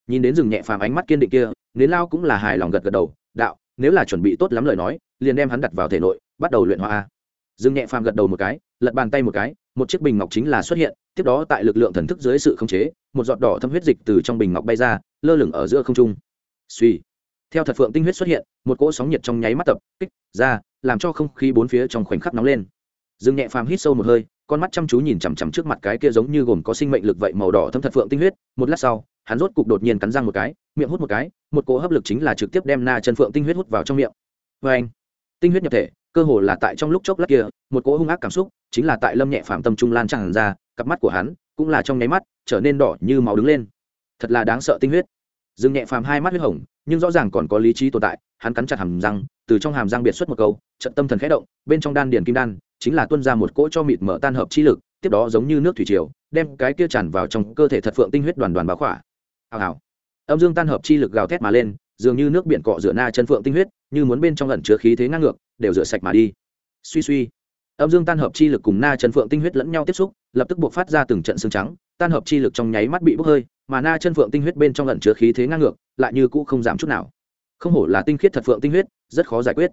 Nhìn đến rừng nhẹ phàm ánh mắt kiên định kia, nến lao cũng là hài lòng gật gật đầu, đạo, nếu là chuẩn bị tốt lắm lời nói, liền đem hắn đặt vào thể nội, bắt đầu luyện hóa a. Rừng nhẹ phàm gật đầu một cái, lật bàn tay một cái, một chiếc bình ngọc chính là xuất hiện, tiếp đó tại lực lượng thần thức dưới sự khống chế, một giọt đỏ thâm huyết dịch từ trong bình ngọc bay ra lơ lửng ở giữa không trung. Suy theo thật phượng tinh huyết xuất hiện, một cỗ sóng nhiệt trong nháy mắt tập kích ra, làm cho không khí bốn phía trong khoảnh khắc nóng lên. Dương nhẹ phàm hít sâu một hơi, con mắt chăm chú nhìn chằm chằm trước mặt cái kia giống như gồm có sinh mệnh lực vậy màu đỏ thâm thật phượng tinh huyết. Một lát sau, hắn rốt cục đột nhiên cắn răng một cái, miệng hút một cái, một cỗ hấp lực chính là trực tiếp đem na chân phượng tinh huyết hút vào trong miệng. Vê anh, tinh huyết nhập thể, cơ hồ là tại trong lúc chốc lát kia, một cỗ hung ác cảm xúc chính là tại lâm nhẹ phàm tâm trung lan tràn ra, cặp mắt của hắn cũng là trong nháy mắt trở nên đỏ như máu đứng lên thật là đáng sợ tinh huyết. Dương nhẹ phàm hai mắt huyết hồng, nhưng rõ ràng còn có lý trí tồn tại, hắn cắn chặt hàm răng, từ trong hàm răng biệt xuất một câu, trận tâm thần khẽ động, bên trong đan điền kim đan, chính là tuân ra một cỗ cho mịt mở tan hợp chi lực, tiếp đó giống như nước thủy triều, đem cái kia tràn vào trong cơ thể thật phượng tinh huyết đoàn đoàn báo khỏa. Hào hào. Âm dương tan hợp chi lực gào thét mà lên, dường như nước biển cọ rửa na chân phượng tinh huyết, như muốn bên trong ẩn chứa khí thế ngang ngược, đều rửa sạch mà đi. Suy suy. Âm dương tan hợp chi lực cùng na chân phượng tinh huyết lẫn nhau tiếp xúc, lập tức buộc phát ra từng trận xương trắng, tan hợp chi lực trong nháy mắt bị bốc hơi mà na chân phượng tinh huyết bên trong ẩn chứa khí thế ngang ngược, lại như cũ không giảm chút nào. Không hổ là tinh khiết thật phượng tinh huyết, rất khó giải quyết.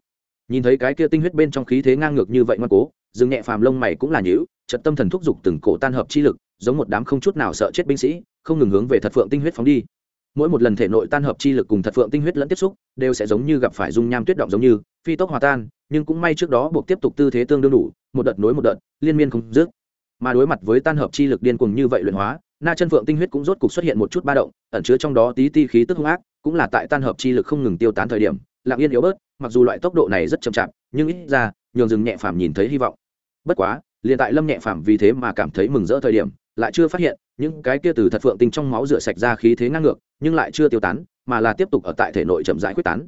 Nhìn thấy cái kia tinh huyết bên trong khí thế ngang ngược như vậy ngoan cố dừng nhẹ phàm lông mày cũng là nhữ trận tâm thần thúc giục từng cổ tan hợp chi lực, giống một đám không chút nào sợ chết binh sĩ, không ngừng hướng về thật phượng tinh huyết phóng đi. Mỗi một lần thể nội tan hợp chi lực cùng thật phượng tinh huyết lẫn tiếp xúc, đều sẽ giống như gặp phải dung nham tuyết động giống như, phi tốc hòa tan, nhưng cũng may trước đó buộc tiếp tục tư thế tương đương đủ, một đợt nối một đợt, liên miên không dứt. Mà đối mặt với tan hợp chi lực điên cuồng như vậy luyện hóa na chân phượng tinh huyết cũng rốt cục xuất hiện một chút ba động, ẩn chứa trong đó tí ti khí tức hung ác, cũng là tại tan hợp chi lực không ngừng tiêu tán thời điểm, lặng yên yếu bớt, mặc dù loại tốc độ này rất chậm chạp, nhưng ít ra, nhường rừng nhẹ phàm nhìn thấy hy vọng. Bất quá, liền tại lâm nhẹ phàm vì thế mà cảm thấy mừng rỡ thời điểm, lại chưa phát hiện, những cái kia từ thật phượng tinh trong máu rửa sạch ra khí thế ngang ngược, nhưng lại chưa tiêu tán, mà là tiếp tục ở tại thể nội chậm rãi quyết tán.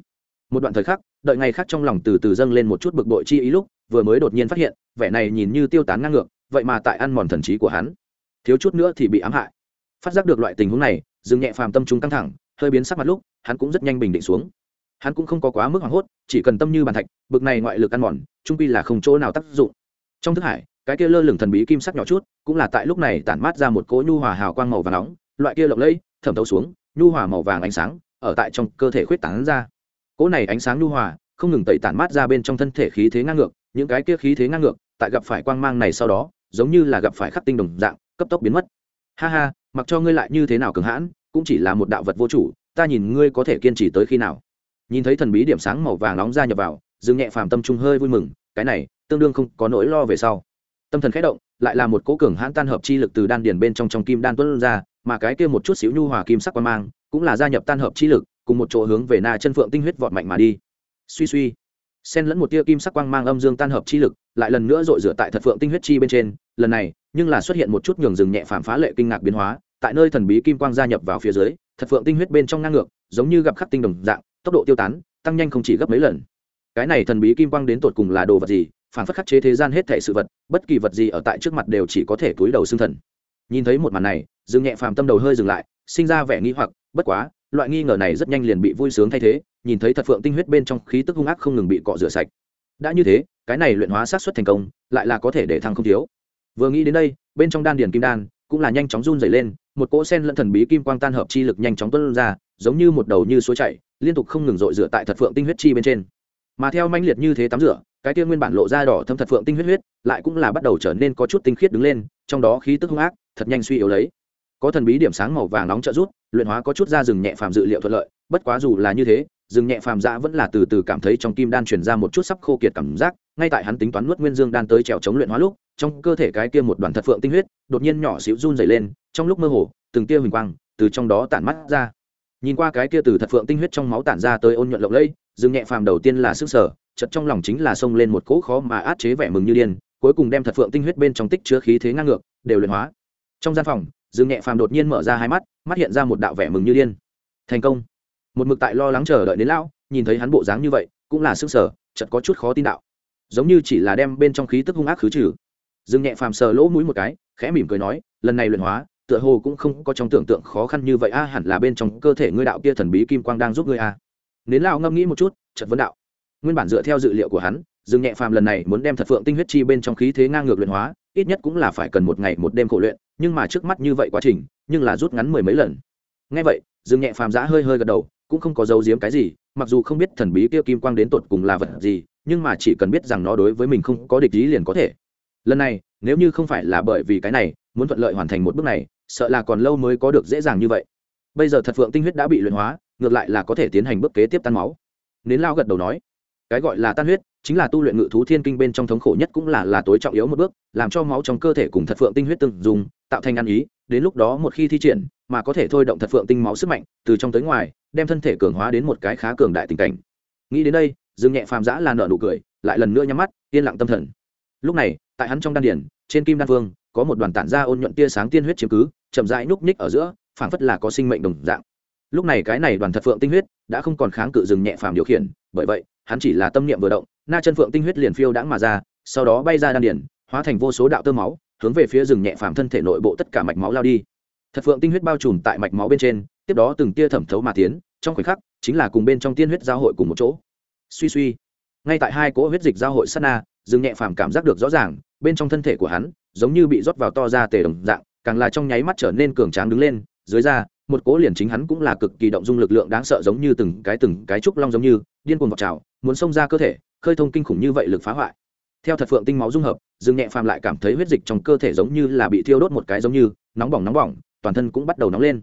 Một đoạn thời khắc, đợi ngày khác trong lòng từ từ dâng lên một chút bực bội chi ý lúc, vừa mới đột nhiên phát hiện, vẻ này nhìn như tiêu tán ngang ngược, vậy mà tại ăn mòn thần trí của hắn thiếu chút nữa thì bị ám hại. Phát giác được loại tình huống này dừng nhẹ phàm tâm trung căng thẳng, hơi biến sắc mặt lúc, hắn cũng rất nhanh bình định xuống. Hắn cũng không có quá mức hoảng hốt, chỉ cần tâm như bàn thạch, bực này ngoại lực ăn mòn, trung pi là không chỗ nào tác dụng. Trong thức hải, cái kia lơ lửng thần bí kim sắc nhỏ chút, cũng là tại lúc này tản mát ra một cỗ nhu hòa hào quang màu vàng nóng, loại kia lộng lẫy, thẩm thấu xuống, nhu hòa màu vàng ánh sáng, ở tại trong cơ thể khuyết tán ra. Cỗ này ánh sáng nhu hòa, không ngừng tẩy tản mát ra bên trong thân thể khí thế ngang ngược, những cái kia khí thế ngang ngược, tại gặp phải quang mang này sau đó, giống như là gặp phải khắc tinh đồng dạng cấp tốc biến mất. Ha ha, mặc cho ngươi lại như thế nào cường hãn, cũng chỉ là một đạo vật vô chủ, ta nhìn ngươi có thể kiên trì tới khi nào. Nhìn thấy thần bí điểm sáng màu vàng nóng ra nhập vào, dương nhẹ phàm tâm trung hơi vui mừng, cái này, tương đương không có nỗi lo về sau. Tâm thần khẽ động, lại là một cố cường hãn tan hợp chi lực từ đan điền bên trong trong kim đan tuân ra, mà cái kia một chút xíu nhu hòa kim sắc quan mang, cũng là gia nhập tan hợp chi lực, cùng một chỗ hướng về na chân phượng tinh huyết vọt mạnh mà đi. Suy suy, xen lẫn một tia kim sắc quang mang âm dương tan hợp chi lực, lại lần nữa dội rửa tại thật phượng tinh huyết chi bên trên, lần này nhưng là xuất hiện một chút nhường rừng nhẹ phàm phá lệ kinh ngạc biến hóa, tại nơi thần bí kim quang gia nhập vào phía dưới, thật phượng tinh huyết bên trong ngang ngược, giống như gặp khắc tinh đồng dạng, tốc độ tiêu tán, tăng nhanh không chỉ gấp mấy lần. Cái này thần bí kim quang đến tột cùng là đồ vật gì phản phất khắc chế thế gian hết thể sự vật, bất kỳ vật gì ở tại trước mặt đều chỉ có thể túi đầu xương thần. Nhìn thấy một màn này, rừng nhẹ phàm tâm đầu hơi dừng lại, sinh ra vẻ nghi hoặc, bất quá, loại nghi ngờ này rất nhanh liền bị vui sướng thay thế, nhìn thấy thật phượng tinh huyết bên trong khí tức hung ác không ngừng bị cọ rửa sạch. Đã như thế, cái này luyện hóa sát xuất thành công, lại là có thể để thăng không thiếu vừa nghĩ đến đây, bên trong đan điền kim đan cũng là nhanh chóng run dày lên, một cỗ sen lẫn thần bí kim quang tan hợp chi lực nhanh chóng tuân ra, giống như một đầu như suối chảy, liên tục không ngừng rội rửa tại thật phượng tinh huyết chi bên trên. Mà theo manh liệt như thế tắm rửa, cái kia nguyên bản lộ ra đỏ thâm thật phượng tinh huyết huyết lại cũng là bắt đầu trở nên có chút tinh khiết đứng lên, trong đó khí tức hung ác, thật nhanh suy yếu lấy. Có thần bí điểm sáng màu vàng nóng trợ rút luyện hóa có chút ra rừng nhẹ phàm dự liệu thuận lợi, bất quá dù là như thế, rừng nhẹ phàm dã vẫn là từ từ cảm thấy trong kim đan chuyển ra một chút sắp khô kiệt cảm giác, ngay tại hắn tính toán nuốt nguyên dương đan tới trèo chống luyện hóa lúc trong cơ thể cái kia một đoàn thật phượng tinh huyết, đột nhiên nhỏ xíu run dày lên, trong lúc mơ hồ, từng tia huỳnh quang từ trong đó tản mắt ra. Nhìn qua cái kia từ thật phượng tinh huyết trong máu tản ra tới ôn nhuận lộng lẫy, dương nhẹ phàm đầu tiên là sức sở chật trong lòng chính là xông lên một cỗ khó mà át chế vẻ mừng như điên, cuối cùng đem thật phượng tinh huyết bên trong tích chứa khí thế ngang ngược, đều luyện hóa. Trong gian phòng, dương nhẹ phàm đột nhiên mở ra hai mắt mắt hiện ra một đạo vẻ mừng như điên. Thành công. Một mực tại lo lắng chờ đợi đến lão, nhìn thấy hắn bộ dáng như vậy, cũng là sức sở chật có chút khó tin đạo. Giống như chỉ là đem bên trong khí tức hung ác khứ trừ dương nhẹ phàm sờ lỗ mũi một cái, khẽ mỉm cười nói, lần này luyện hóa, tựa hồ cũng không có trong tưởng tượng khó khăn như vậy a, hẳn là bên trong cơ thể ngươi đạo kia thần bí kim quang đang giúp ngươi a. Nến lão ngâm nghĩ một chút chật vấn đạo. Nguyên bản dựa theo dự liệu của hắn, dương nhẹ phàm lần này muốn đem thật phượng tinh huyết chi bên trong khí thế ngang ngược luyện hóa, ít nhất cũng là phải cần một ngày một đêm khổ luyện, nhưng mà trước mắt như vậy quá trình, nhưng là rút ngắn mười mấy lần. Ngay vậy, dương nhẹ phàm giã hơi hơi gật đầu, cũng không có dấu giếm cái gì, mặc dù không biết thần bí kia kim quang đến tột cùng là vật gì, nhưng mà chỉ cần biết rằng nó đối với mình không có địch ý liền có thể lần này, nếu như không phải là bởi vì cái này, muốn thuận lợi hoàn thành một bước này, sợ là còn lâu mới có được dễ dàng như vậy. Bây giờ thật phượng tinh huyết đã bị luyện hóa, ngược lại là có thể tiến hành bước kế tiếp tan máu. Nến lao gật đầu nói, cái gọi là tan huyết, chính là tu luyện ngự thú thiên kinh bên trong thống khổ nhất cũng là là tối trọng yếu một bước, làm cho máu trong cơ thể cùng thật phượng tinh huyết tương dùng, tạo thành ăn ý, đến lúc đó một khi thi triển, mà có thể thôi động thật phượng tinh máu sức mạnh, từ trong tới ngoài, đem thân thể cường hóa đến một cái khá cường đại tình cảnh. Nghĩ đến đây, dương nhẹ phàm giã là nợ nụ cười, lại lần nữa nhắm mắt, yên lặng tâm thần lúc này, tại hắn trong đan điển trên kim đan vương, có một đoàn tản ra ôn nhuận tia sáng tiên huyết chiếm cứ, chậm rãi núp ních ở giữa, phảng phất là có sinh mệnh đồng dạng. Lúc này cái này đoàn thật phượng tinh huyết, đã không còn kháng cự dừng nhẹ phàm điều khiển, bởi vậy, hắn chỉ là tâm niệm vừa động, na chân phượng tinh huyết liền phiêu đãng mà ra, sau đó bay ra đan điển hóa thành vô số đạo tơ máu, hướng về phía rừng nhẹ phàm thân thể nội bộ tất cả mạch máu lao đi. Thật phượng tinh huyết bao trùm tại mạch máu bên trên, tiếp đó từng tia thẩm thấu mà tiến, trong khoảnh khắc, chính là cùng bên trong tiên huyết giao hội cùng một chỗ. Suy suy, ngay tại hai cỗ huyết dịch giao hội sát na Dương nhẹ phàm cảm giác được rõ ràng, bên trong thân thể của hắn giống như bị rót vào to ra tề đồng dạng, càng là trong nháy mắt trở nên cường tráng đứng lên, dưới da, một cố liền chính hắn cũng là cực kỳ động dung lực lượng đáng sợ giống như từng cái từng cái trúc long giống như, điên cuồng vọt trào, muốn xông ra cơ thể, khơi thông kinh khủng như vậy lực phá hoại. Theo thật phượng tinh máu dung hợp dương nhẹ phàm lại cảm thấy huyết dịch trong cơ thể giống như là bị thiêu đốt một cái giống như, nóng bỏng nóng bỏng, toàn thân cũng bắt đầu nóng lên.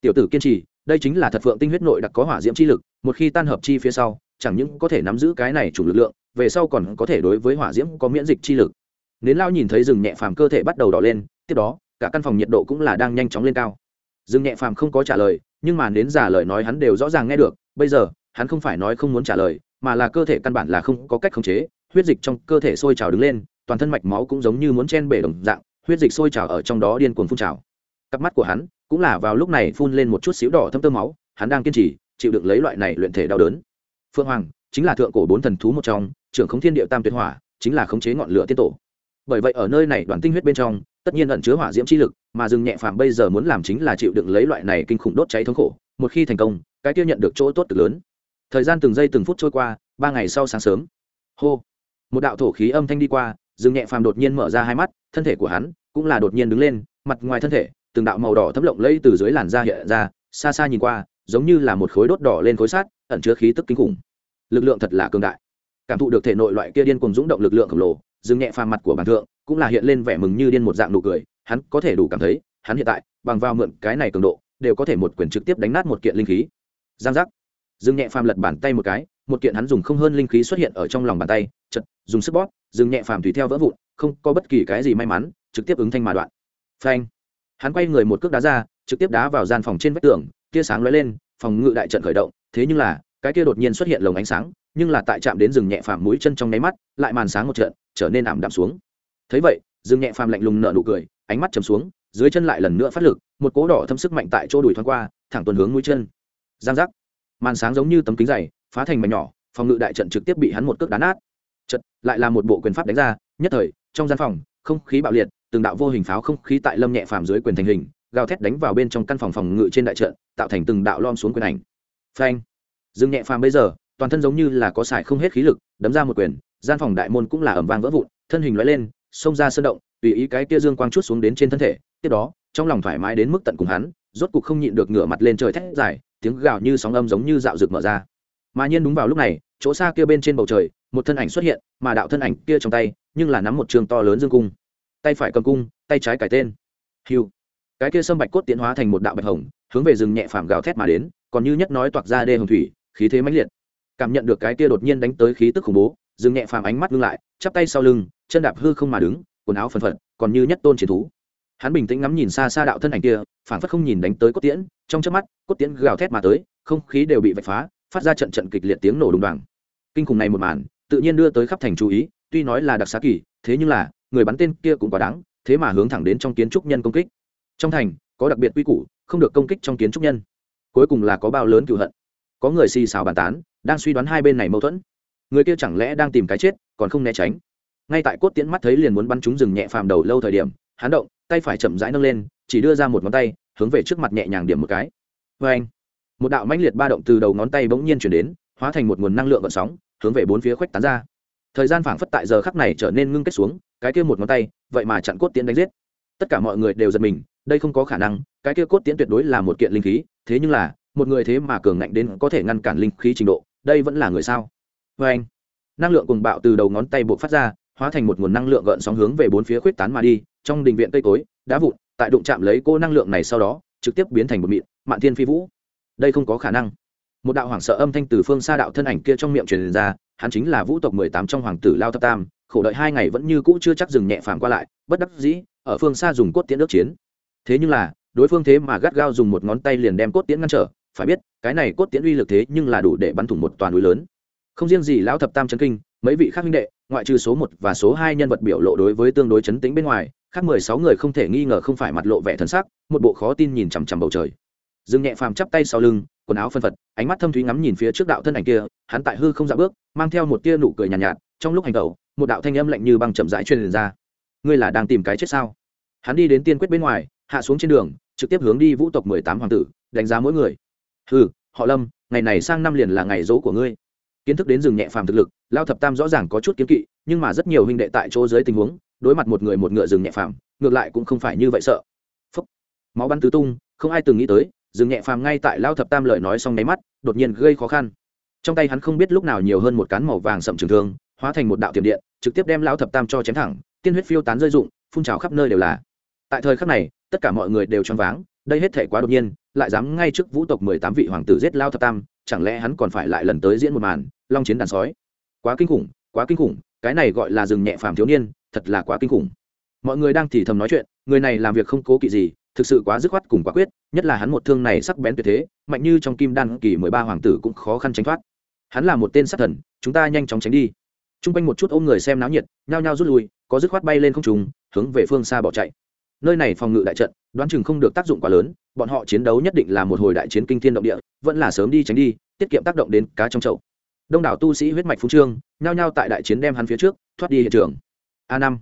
Tiểu tử kiên trì, đây chính là thật phượng tinh huyết nội đặc có hỏa diễm chi lực, một khi tan hợp chi phía sau, chẳng những có thể nắm giữ cái này chủ lực lượng về sau còn có thể đối với hỏa diễm có miễn dịch chi lực. Nến lao nhìn thấy rừng nhẹ phàm cơ thể bắt đầu đỏ lên, tiếp đó, cả căn phòng nhiệt độ cũng là đang nhanh chóng lên cao. Dừng nhẹ phàm không có trả lời, nhưng mà đến giả lời nói hắn đều rõ ràng nghe được, bây giờ, hắn không phải nói không muốn trả lời, mà là cơ thể căn bản là không có cách khống chế, huyết dịch trong cơ thể sôi trào đứng lên, toàn thân mạch máu cũng giống như muốn chen bể đồng dạng, huyết dịch sôi trào ở trong đó điên cuồng phun trào. Cặp mắt của hắn cũng là vào lúc này phun lên một chút xíu đỏ thâm tơ máu, hắn đang kiên trì, chịu đựng lấy loại này luyện thể đau đớn. Phương hoàng, chính là thượng cổ bốn thần thú một trong trưởng khống thiên địa tam tuyệt hỏa, chính là khống chế ngọn lửa tiên tổ. Bởi vậy ở nơi này đoàn tinh huyết bên trong, tất nhiên ẩn chứa hỏa diễm chi lực, mà rừng nhẹ phàm bây giờ muốn làm chính là chịu đựng lấy loại này kinh khủng đốt cháy thống khổ, một khi thành công, cái tiêu nhận được chỗ tốt cực lớn. Thời gian từng giây từng phút trôi qua, ba ngày sau sáng sớm, hô, một đạo thổ khí âm thanh đi qua rừng nhẹ phàm đột nhiên mở ra hai mắt, thân thể của hắn cũng là đột nhiên đứng lên, mặt ngoài thân thể, từng đạo màu đỏ thấm lộng lây từ dưới làn da hiện ra, xa xa nhìn qua, giống như là một khối đốt đỏ lên khối sát ẩn chứa khí tức kinh khủng. Lực lượng thật là cường đại cảm thụ được thể nội loại kia điên cùng dũng động lực lượng khổng lồ, dừng nhẹ phàm mặt của bản thượng, cũng là hiện lên vẻ mừng như điên một dạng nụ cười, hắn có thể đủ cảm thấy, hắn hiện tại, bằng vào mượn cái này cường độ, đều có thể một quyền trực tiếp đánh nát một kiện linh khí. Giang giác. Dừng nhẹ phàm lật bàn tay một cái, một kiện hắn dùng không hơn linh khí xuất hiện ở trong lòng bàn tay, chật, dùng sức bóp, dừng nhẹ phàm tùy theo vỡ vụn, không có bất kỳ cái gì may mắn, trực tiếp ứng thanh mà đoạn. Phanh. Hắn quay người một cước đá ra, trực tiếp đá vào gian phòng trên vách tường, tia sáng lóe lên, phòng ngự đại trận khởi động, thế nhưng là cái kia đột nhiên xuất hiện lồng ánh sáng, nhưng là tại chạm đến rừng nhẹ phàm mũi chân trong nháy mắt, lại màn sáng một trận, trở nên ảm đạm xuống. Thấy vậy, rừng nhẹ phàm lạnh lùng nở nụ cười, ánh mắt chầm xuống, dưới chân lại lần nữa phát lực, một cố đỏ thâm sức mạnh tại chỗ đùi thoáng qua, thẳng tuần hướng mũi chân. Giang giác. Màn sáng giống như tấm kính dày, phá thành mảnh nhỏ, phòng ngự đại trận trực tiếp bị hắn một cước đá nát. Trận lại là một bộ quyền pháp đánh ra, nhất thời, trong gian phòng, không khí bạo liệt, từng đạo vô hình pháo không khí tại lâm nhẹ phàm dưới quyền thành hình, gào thét đánh vào bên trong căn phòng phòng ngự trên đại trận, tạo thành từng đạo lom xuống quyền ảnh. Phanh dương nhẹ phàm bây giờ, toàn thân giống như là có xài không hết khí lực, đấm ra một quyền, gian phòng đại môn cũng là ẩm vang vỡ vụn, thân hình lóe lên, xông ra sơn động, tùy ý cái kia dương quang chút xuống đến trên thân thể, tiếp đó, trong lòng thoải mái đến mức tận cùng hắn, rốt cục không nhịn được ngửa mặt lên trời thét dài, tiếng gào như sóng âm giống như dạo rực mở ra. Mà nhiên đúng vào lúc này, chỗ xa kia bên trên bầu trời, một thân ảnh xuất hiện, mà đạo thân ảnh kia trong tay, nhưng là nắm một trường to lớn dương cung. Tay phải cầm cung, tay trái cải tên. Hiu cái kia sâm bạch cốt tiến hóa thành một đạo bạch hồng, hướng về rừng nhẹ phàm gào thét mà đến, còn như nhất nói toạc ra đê hồng thủy khí thế mãnh liệt. Cảm nhận được cái kia đột nhiên đánh tới khí tức khủng bố dừng nhẹ phàm ánh mắt ngưng lại, chắp tay sau lưng, chân đạp hư không mà đứng, quần áo phần phật, còn như nhất tôn chiến thú. Hắn bình tĩnh ngắm nhìn xa xa đạo thân ảnh kia phản phất không nhìn đánh tới cốt tiễn, trong trước mắt, cốt tiễn gào thét mà tới, không khí đều bị vạch phá, phát ra trận trận kịch liệt tiếng nổ đùng đoàng. Kinh khủng này một màn, tự nhiên đưa tới khắp thành chú ý, tuy nói là đặc xá kỳ, thế nhưng là, người bắn tên kia cũng quá đáng, thế mà hướng thẳng đến trong kiến trúc nhân công kích. Trong thành, có đặc biệt quy củ, không được công kích trong kiến trúc nhân. Cuối cùng là có bao lớn cựu hận có người xì xào bàn tán, đang suy đoán hai bên này mâu thuẫn. Người kia chẳng lẽ đang tìm cái chết, còn không né tránh? Ngay tại cốt tiễn mắt thấy liền muốn bắn chúng rừng nhẹ phàm đầu lâu thời điểm, hắn động, tay phải chậm rãi nâng lên, chỉ đưa ra một ngón tay, hướng về trước mặt nhẹ nhàng điểm một cái. Vê anh, một đạo mãnh liệt ba động từ đầu ngón tay bỗng nhiên chuyển đến, hóa thành một nguồn năng lượng gợn sóng, hướng về bốn phía khuếch tán ra. Thời gian phảng phất tại giờ khắc này trở nên ngưng kết xuống, cái kia một ngón tay, vậy mà chặn cốt tiễn đánh giết. Tất cả mọi người đều giật mình, đây không có khả năng, cái kia cốt tiễn tuyệt đối là một kiện linh khí, thế nhưng là một người thế mà cường ngạnh đến có thể ngăn cản linh khí trình độ, đây vẫn là người sao? Vê anh, năng lượng cùng bạo từ đầu ngón tay buộc phát ra, hóa thành một nguồn năng lượng gợn sóng hướng về bốn phía khuyết tán mà đi, trong đình viện cây cối, đá vụn, tại đụng chạm lấy cô năng lượng này sau đó, trực tiếp biến thành một mịn, mạn thiên phi vũ. Đây không có khả năng. Một đạo hoảng sợ âm thanh từ phương xa đạo thân ảnh kia trong miệng truyền ra, hắn chính là vũ tộc mười tám trong hoàng tử lao thập tam, khổ đợi hai ngày vẫn như cũ chưa chắc dừng nhẹ phàm qua lại, bất đắc dĩ, ở phương xa dùng cốt tiễn nước chiến. Thế nhưng là, đối phương thế mà gắt gao dùng một ngón tay liền đem cốt tiễn ngăn trở phải biết cái này cốt tiễn uy lực thế nhưng là đủ để bắn thủng một toàn núi lớn. Không riêng gì lão thập tam chấn kinh mấy vị khác huynh đệ ngoại trừ số một và số hai nhân vật biểu lộ đối với tương đối chấn tĩnh bên ngoài khác mười sáu người không thể nghi ngờ không phải mặt lộ vẻ thần sắc một bộ khó tin nhìn chằm chằm bầu trời. Dương nhẹ phàm chắp tay sau lưng quần áo phân phật ánh mắt thâm thúy ngắm nhìn phía trước đạo thân ảnh kia hắn tại hư không dạ bước mang theo một tia nụ cười nhàn nhạt, nhạt trong lúc hành tẩu một đạo thanh âm lạnh như băng chậm rãi truyền ra. Ngươi là đang tìm cái chết sao? Hắn đi đến tiên quyết bên ngoài hạ xuống trên đường trực tiếp hướng đi vũ tộc mười tám hoàng tử đánh giá mỗi người ừ họ lâm, ngày này sang năm liền là ngày dỗ của ngươi. Kiến thức đến rừng nhẹ phàm thực lực, lao thập tam rõ ràng có chút kiêng kỵ, nhưng mà rất nhiều huynh đệ tại chỗ dưới tình huống, đối mặt một người một ngựa rừng nhẹ phàm, ngược lại cũng không phải như vậy sợ. Phúc. máu bắn tứ tung, không ai từng nghĩ tới, rừng nhẹ phàm ngay tại lao thập tam lời nói xong nháy mắt, đột nhiên gây khó khăn. Trong tay hắn không biết lúc nào nhiều hơn một cán màu vàng sậm trường thương, hóa thành một đạo tiềm điện, trực tiếp đem lao thập tam cho chém thẳng, tiên huyết phiêu tán rơi rụng, phun trào khắp nơi đều là. Tại thời khắc này, tất cả mọi người đều choáng váng đây hết thể quá đột nhiên, lại dám ngay trước vũ tộc mười tám vị hoàng tử giết lao thập tam, chẳng lẽ hắn còn phải lại lần tới diễn một màn, long chiến đàn sói? Quá kinh khủng, quá kinh khủng, cái này gọi là rừng nhẹ phàm thiếu niên, thật là quá kinh khủng. Mọi người đang thì thầm nói chuyện, người này làm việc không cố kỵ gì, thực sự quá dứt khoát cùng quả quyết, nhất là hắn một thương này sắc bén tuyệt thế, mạnh như trong kim đan kỳ mười ba hoàng tử cũng khó khăn tránh thoát. Hắn là một tên sát thần, chúng ta nhanh chóng tránh đi. T r u n g quanh một chút ôm người xem náo nhiệt, nhao nhao rút lui, có dứt khoát bay lên không trùng hướng về phương xa bỏ chạy. Nơi này phòng ngự đại trận đoán chừng không được tác dụng quá lớn, bọn họ chiến đấu nhất định là một hồi đại chiến kinh thiên động địa, vẫn là sớm đi tránh đi, tiết kiệm tác động đến cá trong chậu. Đông đảo tu sĩ huyết mạch phú trương, nhao nhao tại đại chiến đem hắn phía trước, thoát đi hiện trường. A năm,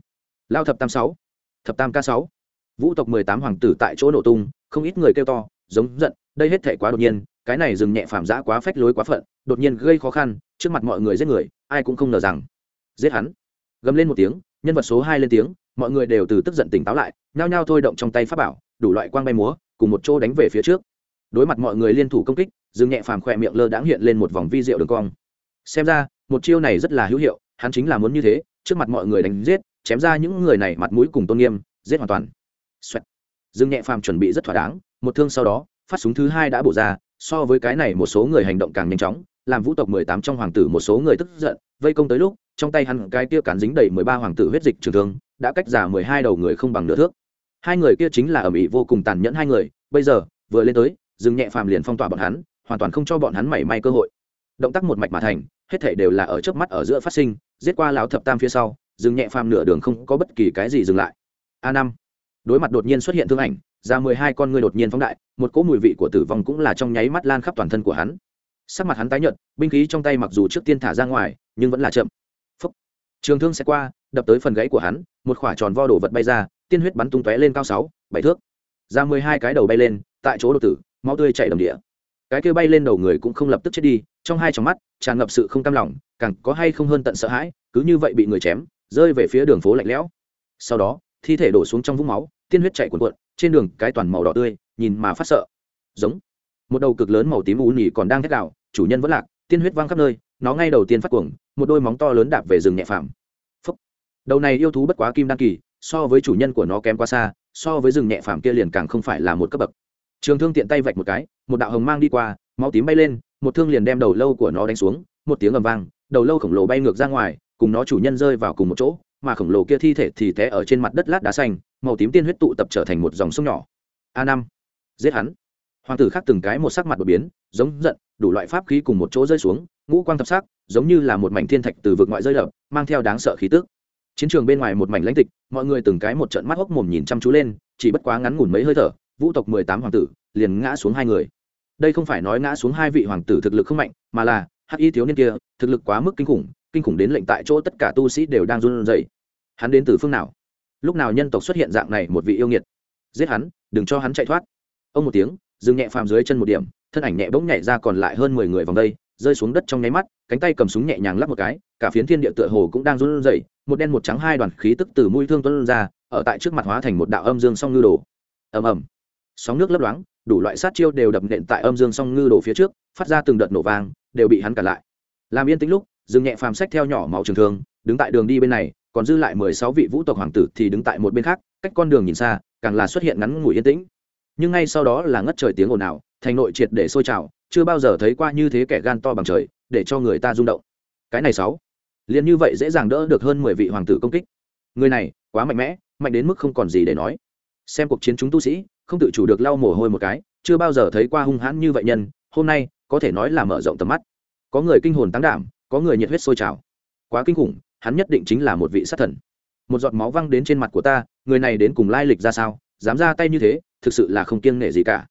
lao thập tam sáu, thập tam k sáu. Vũ tộc mười tám hoàng tử tại chỗ nổ tung, không ít người kêu to, giống giận, đây hết thể quá đột nhiên, cái này dừng nhẹ phạm giã quá phách lối quá phận, đột nhiên gây khó khăn, trước mặt mọi người giết người, ai cũng không ngờ rằng, giết hắn. Gầm lên một tiếng, nhân vật số hai lên tiếng mọi người đều từ tức giận tỉnh táo lại nhao nhao thôi động trong tay pháp bảo đủ loại quang bay múa cùng một chỗ đánh về phía trước. Đối mặt mọi người liên thủ công kích Dương nhẹ phàm khỏe miệng lơ đãng hiện lên một vòng vi rượu đường cong. Xem ra một chiêu này rất là hữu hiệu hắn chính là muốn như thế trước mặt mọi người đánh giết chém ra những người này mặt mũi cùng tôn nghiêm giết hoàn toàn. Xoẹt. Dương nhẹ phàm chuẩn bị rất thỏa đáng, một thương sau đó, phát súng thứ hai đã bổ ra, so với cái này một số người hành động càng nhanh chóng, làm vũ tộc mười tám trong hoàng tử một số người tức giận, vây công tới lúc, trong tay hắn cái tia cán dính đầy mười ba hoàng tử huyết dịch trường thương, đã cách giả mười hai đầu người không bằng nửa thước. Hai người kia chính là ẩm ĩ vô cùng tàn nhẫn hai người, bây giờ, vừa lên tới, Dương nhẹ phàm liền phong tỏa bọn hắn, hoàn toàn không cho bọn hắn mảy may cơ hội. Động tác một mạch mà thành hết thể đều là ở trước mắt ở giữa phát sinh giết qua lão thập tam phía sau dừng nhẹ phàm nửa đường không có bất kỳ cái gì dừng lại. A năm. Đối mặt đột nhiên xuất hiện thương ảnh ra mười hai con ngươi đột nhiên phóng đại một cỗ mùi vị của tử vong cũng là trong nháy mắt lan khắp toàn thân của hắn. Sắc mặt hắn tái nhợt binh khí trong tay mặc dù trước tiên thả ra ngoài nhưng vẫn là chậm. Phúc. trường thương sẽ qua đập tới phần gãy của hắn, một khỏa tròn vo đổ vật bay ra, tiên huyết bắn tung tóe lên cao sáu, bảy thước. Ra mười hai cái đầu bay lên, tại chỗ đột tử, máu tươi chảy đầm địa. Cái kia bay lên đầu người cũng không lập tức chết đi, trong hai trong mắt, tràn ngập sự không cam lòng, càng có hay không hơn tận sợ hãi, cứ như vậy bị người chém, rơi về phía đường phố lạnh lẽo. Sau đó, thi thể đổ xuống trong vũng máu, tiên huyết chảy cuồn cuộn, trên đường cái toàn màu đỏ tươi, nhìn mà phát sợ. Giống. Một đầu cực lớn màu tím u nhì còn đang thét đạo chủ nhân vẫn lạc, tiên huyết văng khắp nơi, nó ngay đầu tiên phát cuồng, một đôi móng to lớn đạp về rừng nhẹ phàm đầu này yêu thú bất quá kim đăng kỳ, so với chủ nhân của nó kém quá xa, so với rừng nhẹ phàm kia liền càng không phải là một cấp bậc. Trường thương tiện tay vạch một cái, một đạo hồng mang đi qua, máu tím bay lên, một thương liền đem đầu lâu của nó đánh xuống, một tiếng ầm vang, đầu lâu khổng lồ bay ngược ra ngoài, cùng nó chủ nhân rơi vào cùng một chỗ, mà khổng lồ kia thi thể thì té ở trên mặt đất lát đá xanh, màu tím tiên huyết tụ tập trở thành một dòng sông nhỏ. A năm, giết hắn. Hoàng tử khác từng cái một sắc mặt đột biến, giống giận, đủ loại pháp khí cùng một chỗ rơi xuống, ngũ quang thập sắc, giống như là một mảnh thiên thạch từ vực ngoại rơi đập, mang theo đáng sợ khí tức chiến trường bên ngoài một mảnh lãnh tịch, mọi người từng cái một trận mắt hốc mồm nhìn chăm chú lên, chỉ bất quá ngắn ngủn mấy hơi thở, vũ tộc mười tám hoàng tử liền ngã xuống hai người. Đây không phải nói ngã xuống hai vị hoàng tử thực lực không mạnh, mà là hắc y thiếu niên kia, thực lực quá mức kinh khủng kinh khủng đến lệnh tại chỗ tất cả tu sĩ đều đang run rẩy. Hắn đến từ phương nào? Lúc nào nhân tộc xuất hiện dạng này một vị yêu nghiệt? Giết hắn, đừng cho hắn chạy thoát. Ông một tiếng, dừng nhẹ phàm dưới chân một điểm, thân ảnh nhẹ bỗng nhảy ra còn lại hơn mười người vòng đây rơi xuống đất trong nháy mắt, cánh tay cầm súng nhẹ nhàng lắp một cái, cả phiến thiên địa tựa hồ cũng đang run rẩy, một đen một trắng hai đoàn khí tức từ mũi thương tuân ra, ở tại trước mặt hóa thành một đạo âm dương song ngư đồ ầm ầm. Sóng nước lấp loáng, đủ loại sát chiêu đều đập nện tại âm dương song ngư đồ phía trước, phát ra từng đợt nổ vang, đều bị hắn cản lại. Làm yên tĩnh lúc, dừng nhẹ phàm sách theo nhỏ máu trường thương, đứng tại đường đi bên này, còn dư lại mười sáu vị vũ tộc hoàng tử thì đứng tại một bên khác, cách con đường nhìn xa, càng là xuất hiện ngắn ngủi yên tĩnh. Nhưng ngay sau đó là ngất trời tiếng ồn ào, thành nội triệt để sôi trào chưa bao giờ thấy qua như thế kẻ gan to bằng trời, để cho người ta rung động. Cái này sáu. Liền như vậy dễ dàng đỡ được hơn mười vị hoàng tử công kích. Người này, quá mạnh mẽ, mạnh đến mức không còn gì để nói. Xem cuộc chiến chúng tu sĩ, không tự chủ được lau mồ hôi một cái, chưa bao giờ thấy qua hung hãn như vậy nhân, hôm nay, có thể nói là mở rộng tầm mắt. Có người kinh hồn tăng đảm, có người nhiệt huyết sôi trào. Quá kinh khủng, hắn nhất định chính là một vị sát thần. Một giọt máu văng đến trên mặt của ta, người này đến cùng lai lịch ra sao, dám ra tay như thế, thực sự là không kiêng nể gì cả.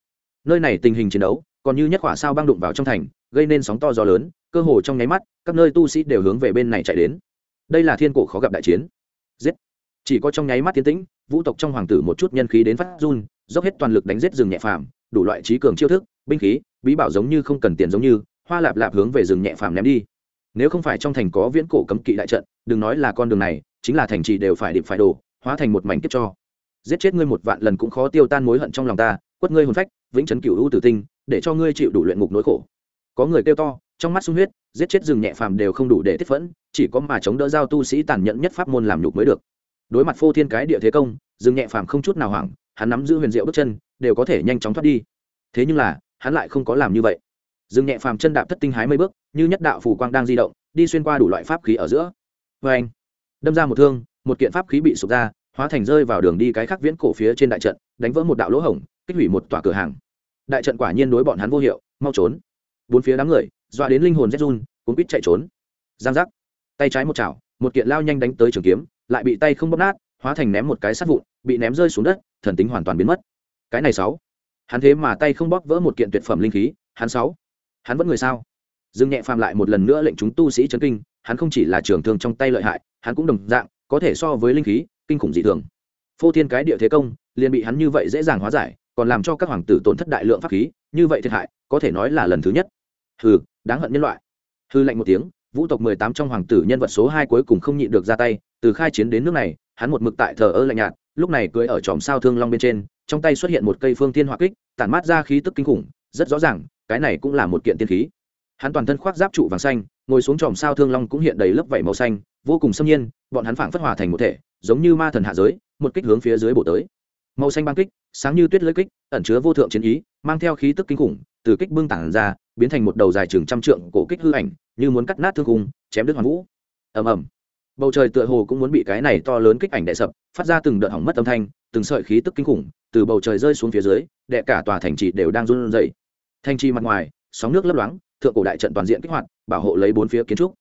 Nơi này tình hình chiến đấu còn như nhất quả sao băng đụng vào trong thành, gây nên sóng to gió lớn, cơ hồ trong nháy mắt, các nơi tu sĩ đều hướng về bên này chạy đến. Đây là thiên cổ khó gặp đại chiến. Giết. Chỉ có trong nháy mắt tiến tĩnh, vũ tộc trong hoàng tử một chút nhân khí đến phát run, dốc hết toàn lực đánh giết rừng nhẹ phàm, đủ loại trí cường chiêu thức, binh khí, bí bảo giống như không cần tiền giống như, hoa lạp lạp hướng về rừng nhẹ phàm ném đi. Nếu không phải trong thành có viễn cổ cấm kỵ đại trận, đừng nói là con đường này, chính là thành trì đều phải điệp phải đổ, hóa thành một mảnh kiếp cho. Giết chết ngươi một vạn lần cũng khó tiêu tan mối hận trong lòng ta, quất ngươi hồn phách, vĩnh chấn cửu u tử tinh để cho ngươi chịu đủ luyện ngục nỗi khổ. Có người kêu to, trong mắt sung huyết, giết chết rừng nhẹ phàm đều không đủ để tiết phẫn, chỉ có mà chống đỡ giao tu sĩ tàn nhẫn nhất pháp môn làm nhục mới được. Đối mặt phô thiên cái địa thế công, rừng nhẹ phàm không chút nào hoảng, hắn nắm giữ huyền diệu bước chân, đều có thể nhanh chóng thoát đi. Thế nhưng là, hắn lại không có làm như vậy. Rừng nhẹ phàm chân đạp thất tinh hái mấy bước, như nhất đạo phù quang đang di động, đi xuyên qua đủ loại pháp khí ở giữa. Vê anh, đâm ra một thương, một kiện pháp khí bị sụp ra, hóa thành rơi vào đường đi cái khắc viễn cổ phía trên đại trận, đánh vỡ một đạo lỗ hổng, kích hủy một tòa cửa hàng đại trận quả nhiên đối bọn hắn vô hiệu, mau trốn. Bốn phía đám người, dọa đến linh hồn rét run cũng quýt chạy trốn. Giang giác. Tay trái một chảo, một kiện lao nhanh đánh tới trường kiếm, lại bị tay không bóp nát, hóa thành ném một cái sắt vụn, bị ném rơi xuống đất, thần tính hoàn toàn biến mất. Cái này sáu. Hắn thế mà tay không bóp vỡ một kiện tuyệt phẩm linh khí, hắn sáu. Hắn vẫn người sao? Dương nhẹ phàm lại một lần nữa lệnh chúng tu sĩ chấn kinh, hắn không chỉ là trường thương trong tay lợi hại, hắn cũng đồng dạng, có thể so với linh khí, kinh khủng dị thường. Phô thiên cái địa thế công, liền bị hắn như vậy dễ dàng hóa giải còn làm cho các hoàng tử tổn thất đại lượng pháp khí, như vậy thiệt hại, có thể nói là lần thứ nhất. Hừ, đáng hận nhân loại. Hư lệnh một tiếng, vũ tộc mười tám trong hoàng tử nhân vật số hai cuối cùng không nhịn được ra tay, từ khai chiến đến nước này, hắn một mực tại thờ ơ lạnh nhạt, lúc này cưới ở tròm sao thương long bên trên, trong tay xuất hiện một cây phương thiên hỏa kích, tản mát ra khí tức kinh khủng, rất rõ ràng, cái này cũng là một kiện tiên khí. Hắn toàn thân khoác giáp trụ vàng xanh, ngồi xuống tròm sao thương long cũng hiện đầy lớp vảy màu xanh, vô cùng xâm nhiên, bọn hắn phảng phất hòa thành một thể, giống như ma thần hạ giới, một kích hướng phía dưới bổ tới màu xanh băng kích, sáng như tuyết lưỡi kích, ẩn chứa vô thượng chiến ý, mang theo khí tức kinh khủng, từ kích bưng tảng ra, biến thành một đầu dài chừng trăm trượng cổ kích hư ảnh, như muốn cắt nát thương cung chém đứt hoàn vũ. Ầm ầm. Bầu trời tựa hồ cũng muốn bị cái này to lớn kích ảnh đè sập, phát ra từng đợt hỏng mất âm thanh, từng sợi khí tức kinh khủng, từ bầu trời rơi xuống phía dưới, đệ cả tòa thành trì đều đang run rẩy. Thành trì mặt ngoài, sóng nước lấp loáng, thượng cổ đại trận toàn diện kích hoạt, bảo hộ lấy bốn phía kiến trúc.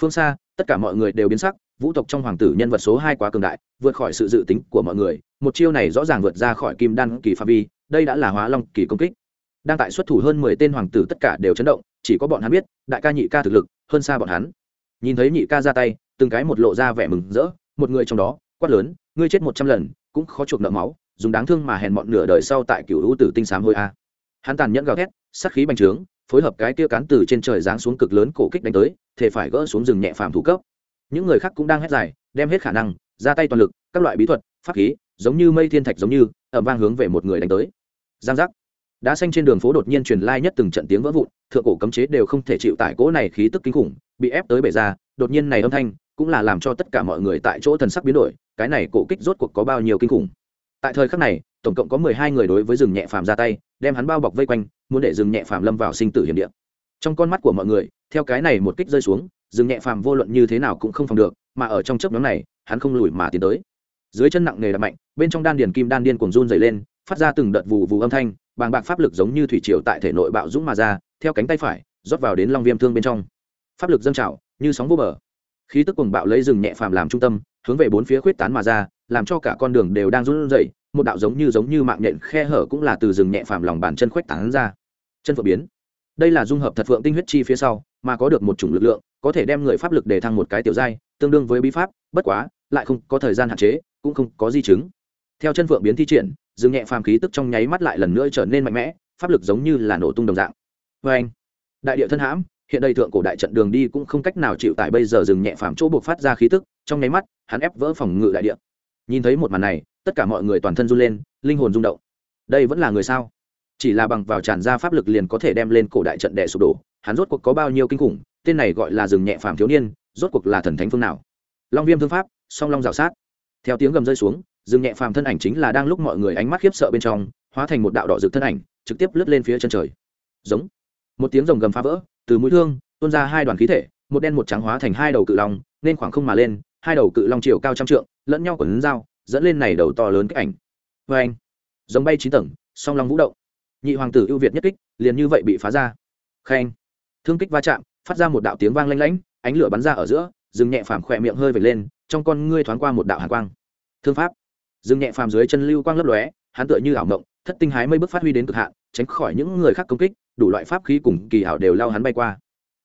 Phương xa, tất cả mọi người đều biến sắc vũ tộc trong hoàng tử nhân vật số hai quá cường đại, vượt khỏi sự dự tính của mọi người. Một chiêu này rõ ràng vượt ra khỏi kim đan kỳ pha vi, đây đã là hóa long kỳ công kích. Đang tại xuất thủ hơn mười tên hoàng tử tất cả đều chấn động, chỉ có bọn hắn biết, đại ca nhị ca thực lực, hơn xa bọn hắn. Nhìn thấy nhị ca ra tay, từng cái một lộ ra vẻ mừng rỡ, một người trong đó, quát lớn, ngươi chết một trăm lần, cũng khó chuộc nợ máu, dùng đáng thương mà hèn mọn nửa đời sau tại cựu hữu tử tinh sám hôi a. Hắn tàn nhẫn gào thét sắc khí bành trướng, phối hợp cái tia cán từ trên trời giáng xuống cực lớn cổ kích đánh tới thể phải gỡ xuống rừng nhẹ phàm thủ cấp những người khác cũng đang hét dài, đem hết khả năng, ra tay toàn lực, các loại bí thuật, pháp khí, giống như mây thiên thạch giống như ẩm vang hướng về một người đánh tới. Giang giác. Đá xanh trên đường phố đột nhiên truyền lai nhất từng trận tiếng vỡ vụn, thượng cổ cấm chế đều không thể chịu tải cỗ này khí tức kinh khủng, bị ép tới bể ra, đột nhiên này âm thanh cũng là làm cho tất cả mọi người tại chỗ thần sắc biến đổi, cái này cổ kích rốt cuộc có bao nhiêu kinh khủng. Tại thời khắc này, tổng cộng có mười hai người đối với rừng nhẹ phàm ra tay, đem hắn bao bọc vây quanh, muốn để rừng nhẹ phàm lâm vào sinh tử hiểm địa. Trong con mắt của mọi người theo cái này một kích rơi xuống dừng nhẹ phàm vô luận như thế nào cũng không phòng được, mà ở trong chớp nhóm này, hắn không lùi mà tiến tới. Dưới chân nặng nề đập mạnh, bên trong đan điền kim đan điên cuồng run dày lên, phát ra từng đợt vù vù âm thanh, bàng bạc pháp lực giống như thủy triều tại thể nội bạo dũng mà ra, theo cánh tay phải, rót vào đến long viêm thương bên trong. Pháp lực dâng trào, như sóng vô bờ. Khí tức cuồng bạo lấy rừng nhẹ phàm làm trung tâm, hướng về bốn phía khuyết tán mà ra, làm cho cả con đường đều đang run rẩy, một đạo giống như giống như mạng nhện khe hở cũng là từ rừng nhẹ phàm lòng bàn chân khuếch tán ra. Chân phượng biến đây là dung hợp thật phượng tinh huyết chi phía sau, mà có được một chủng lực lượng, có thể đem người pháp lực để thăng một cái tiểu giai, tương đương với bí pháp, bất quá, lại không có thời gian hạn chế, cũng không có di chứng. Theo chân phượng biến thi triển, dương nhẹ phàm khí tức trong nháy mắt lại lần nữa trở nên mạnh mẽ, pháp lực giống như là nổ tung đồng dạng. Vê anh đại địa thân hãm, hiện đây thượng cổ đại trận đường đi cũng không cách nào chịu tại bây giờ dừng nhẹ phàm chỗ buộc phát ra khí tức, trong nháy mắt, hắn ép vỡ phòng ngự đại địa. Nhìn thấy một màn này, tất cả mọi người toàn thân run lên, linh hồn rung động. Đây vẫn là người sao? Chỉ là bằng vào tràn ra pháp lực liền có thể đem lên cổ đại trận đè sụp đổ, hắn rốt cuộc có bao nhiêu kinh khủng, tên này gọi là rừng nhẹ phàm thiếu niên, rốt cuộc là thần thánh phương nào? Long viêm thương pháp, song long rào sát. Theo tiếng gầm rơi xuống, rừng nhẹ phàm thân ảnh chính là đang lúc mọi người ánh mắt khiếp sợ bên trong, hóa thành một đạo đỏ rực thân ảnh, trực tiếp lướt lên phía chân trời. Giống. Một tiếng rồng gầm phá vỡ, từ mũi thương, tuôn ra hai đoàn khí thể, một đen một trắng hóa thành hai đầu cự long, nên khoảng không mà lên, hai đầu cự long chiều cao trăm trượng, lẫn nhau quẩn dao, dẫn lên này đầu to lớn cái ảnh. Vê anh giống bay chín tầng, song long vũ động nhị hoàng tử ưu việt nhất kích, liền như vậy bị phá ra. Khen. Thương kích va chạm, phát ra một đạo tiếng vang lanh lảnh, ánh lửa bắn ra ở giữa dừng nhẹ phàm khỏe miệng hơi vệt lên, trong con ngươi thoáng qua một đạo hàn quang. Thương pháp. Dừng nhẹ phàm dưới chân lưu quang lấp lóe, hắn tựa như ảo mộng, thất tinh hái mây bước phát huy đến cực hạn, tránh khỏi những người khác công kích, đủ loại pháp khí cùng kỳ hảo đều lao hắn bay qua.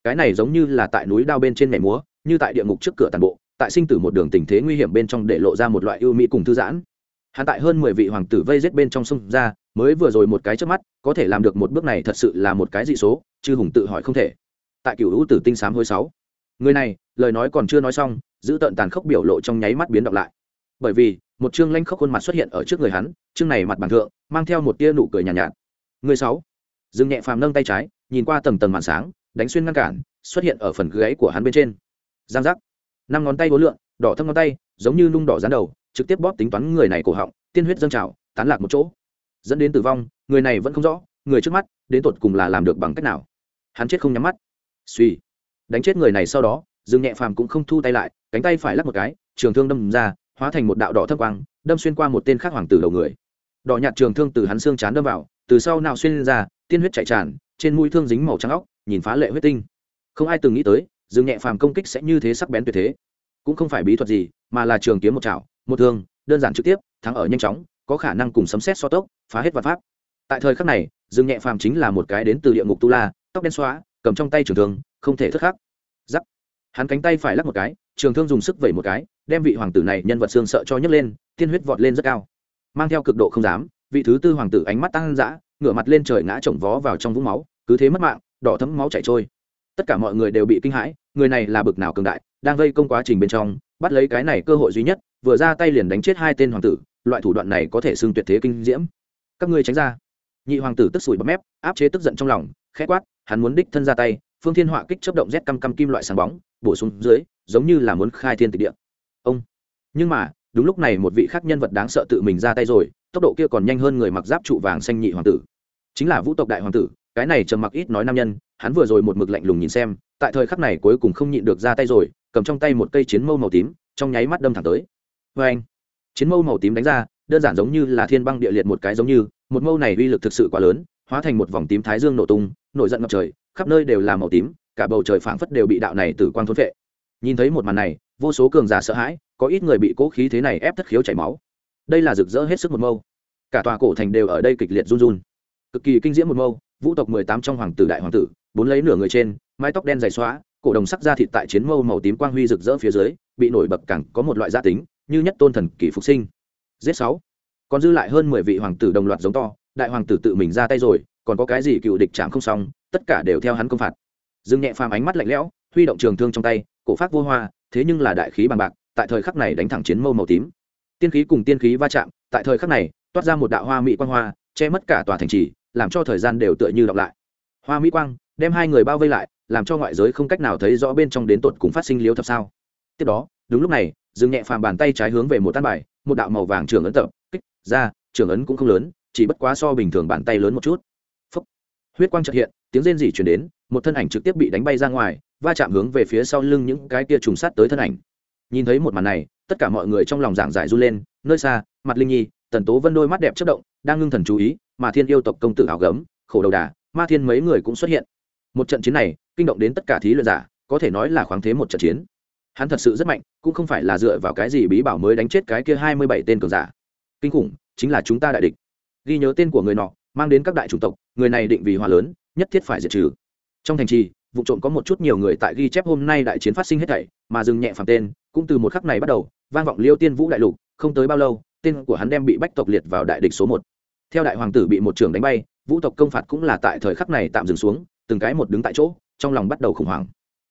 Cái này giống như là tại núi đao bên trên mẻ múa, như tại địa ngục trước cửa tàn bộ, tại sinh tử một đường tình thế nguy hiểm bên trong để lộ ra một loại ưu mỹ cùng thư giãn hắn tại hơn mười vị hoàng tử vây giết bên trong sông ra mới vừa rồi một cái trước mắt có thể làm được một bước này thật sự là một cái dị số chư hùng tự hỏi không thể. Tại cựu hữu tử tinh sám hôi sáu. Người này lời nói còn chưa nói xong giữ tợn tàn khốc biểu lộ trong nháy mắt biến động lại. Bởi vì một chương lanh khốc khuôn mặt xuất hiện ở trước người hắn chương này mặt bàn thượng mang theo một tia nụ cười nhàn nhạt, nhạt. Người sáu. Dừng nhẹ phàm nâng tay trái nhìn qua tầng tầng màn sáng đánh xuyên ngăn cản xuất hiện ở phần gáy của hắn bên trên. Giang giác. Năm ngón tay vốn lượn đỏ thâm ngón tay giống như nung đỏ rán đầu trực tiếp bóp tính toán người này cổ họng, tiên huyết dâng trào, tán lạc một chỗ. Dẫn đến tử vong, người này vẫn không rõ, người trước mắt, đến tột cùng là làm được bằng cách nào. Hắn chết không nhắm mắt. Suy. Đánh chết người này sau đó, dương nhẹ phàm cũng không thu tay lại, cánh tay phải lắc một cái, trường thương đâm ra, hóa thành một đạo đỏ thâm quang, đâm xuyên qua một tên khác hoàng tử đầu người. Đỏ nhạt trường thương từ hắn xương chán đâm vào, từ sau nào xuyên ra, tiên huyết chạy tràn, trên mũi thương dính màu trắng óc, nhìn phá lệ huyết tinh. Không ai từng nghĩ tới, dương nhẹ phàm công kích sẽ như thế sắc bén tuyệt thế. Cũng không phải bí thuật gì, mà là trường kiếm một chảo một thương, đơn giản trực tiếp, thắng ở nhanh chóng, có khả năng cùng sấm xét so tốc, phá hết vật pháp. Tại thời khắc này, dương nhẹ phàm chính là một cái đến từ địa ngục tu la, tóc đen xóa, cầm trong tay trường thương, không thể thất khắc. Giắc. Hắn cánh tay phải lắc một cái, trường thương dùng sức vẩy một cái, đem vị hoàng tử này nhân vật xương sợ cho nhấc lên, tiên huyết vọt lên rất cao. Mang theo cực độ không dám, vị thứ tư hoàng tử ánh mắt tăng dã, ngửa mặt lên trời ngã chồng vó vào trong vũng máu, cứ thế mất mạng, đỏ thấm máu chảy trôi. Tất cả mọi người đều bị kinh hãi, người này là bực nào cường đại, đang gây công quá trình bên trong, bắt lấy cái này cơ hội duy nhất vừa ra tay liền đánh chết hai tên hoàng tử, loại thủ đoạn này có thể xưng tuyệt thế kinh diễm. Các ngươi tránh ra. Nhị hoàng tử tức sủi bấm mép, áp chế tức giận trong lòng, khẽ quát, hắn muốn đích thân ra tay, phương thiên họa kích chấp động rét căm căm kim loại sáng bóng, bổ sung dưới, giống như là muốn khai thiên tịch địa. Ông. Nhưng mà, đúng lúc này một vị khác nhân vật đáng sợ tự mình ra tay rồi, tốc độ kia còn nhanh hơn người mặc giáp trụ vàng xanh nhị hoàng tử. Chính là vũ tộc đại hoàng tử, cái này trầm mặc ít nói nam nhân, hắn vừa rồi một mực lạnh lùng nhìn xem, tại thời khắc này cuối cùng không nhịn được ra tay rồi, cầm trong tay một cây chiến mâu màu tím, trong nháy mắt đâm thẳng tới vê anh, chiến mâu màu tím đánh ra, đơn giản giống như là thiên băng địa liệt một cái giống như, một mâu này uy lực thực sự quá lớn, hóa thành một vòng tím thái dương nổ tung, nổi giận ngập trời, khắp nơi đều là màu tím, cả bầu trời phảng phất đều bị đạo này từ quang thôn vệ nhìn thấy một màn này, vô số cường giả sợ hãi, có ít người bị cố khí thế này ép thất khiếu chảy máu. Đây là rực rỡ hết sức một mâu. Cả tòa cổ thành đều ở đây kịch liệt run run. Cực kỳ kinh diễm một mâu, vũ tộc mười tám trong hoàng tử đại hoàng tử, bốn lấy nửa người trên, mái tóc đen dày xóa, cổ đồng sắc da thịt tại chiến mâu màu tím quang huy rực rỡ phía dưới, bị nổi bật cẳng có một loại gia tính như nhất tôn thần kỷ phục sinh. Giết sáu. Còn dư lại hơn mười vị hoàng tử đồng loạt giống to, đại hoàng tử tự mình ra tay rồi, còn có cái gì cựu địch chạm không xong, tất cả đều theo hắn công phạt. Dương nhẹ phàm ánh mắt lạnh lẽo, huy động trường thương trong tay, cổ phát vô hoa, thế nhưng là đại khí bằng bạc, tại thời khắc này đánh thẳng chiến mâu màu tím. Tiên khí cùng tiên khí va chạm, tại thời khắc này, toát ra một đạo hoa mỹ quang hoa, che mất cả tòa thành trì, làm cho thời gian đều tựa như đọc lại. Hoa mỹ quang, đem hai người bao vây lại, làm cho ngoại giới không cách nào thấy rõ bên trong đến tột cùng phát sinh liếu thập sao. Tiếp đó, đúng lúc này dừng nhẹ phàm bàn tay trái hướng về một tan bài, một đạo màu vàng trường ấn tập, kích, ra, trường ấn cũng không lớn, chỉ bất quá so bình thường bàn tay lớn một chút. Phúc. huyết quang chợt hiện, tiếng rên rỉ chuyển đến, một thân ảnh trực tiếp bị đánh bay ra ngoài, va chạm hướng về phía sau lưng những cái kia trùng sát tới thân ảnh. Nhìn thấy một màn này, tất cả mọi người trong lòng giảng giải run lên, nơi xa, mặt linh nhi, tần tố vân đôi mắt đẹp chất động, đang ngưng thần chú ý, mà thiên yêu tộc công tử ảo gấm, khổ đầu đà, ma thiên mấy người cũng xuất hiện. Một trận chiến này, kinh động đến tất cả thí luyện giả, có thể nói là khoáng thế một trận chiến hắn thật sự rất mạnh, cũng không phải là dựa vào cái gì bí bảo mới đánh chết cái kia hai mươi bảy tên cường giả. Kinh khủng, chính là chúng ta đại địch. Ghi nhớ tên của người nọ, mang đến các đại chủng tộc, người này định vì hòa lớn, nhất thiết phải diệt trừ. Trong thành trì, vụ trộm có một chút nhiều người tại ghi chép hôm nay đại chiến phát sinh hết thảy, mà dừng nhẹ phạm tên, cũng từ một khắc này bắt đầu, vang vọng liêu tiên vũ đại lục, không tới bao lâu, tên của hắn đem bị bách tộc liệt vào đại địch số một. Theo đại hoàng tử bị một trưởng đánh bay, vũ tộc công phạt cũng là tại thời khắc này tạm dừng xuống, từng cái một đứng tại chỗ, trong lòng bắt đầu khủng hoảng.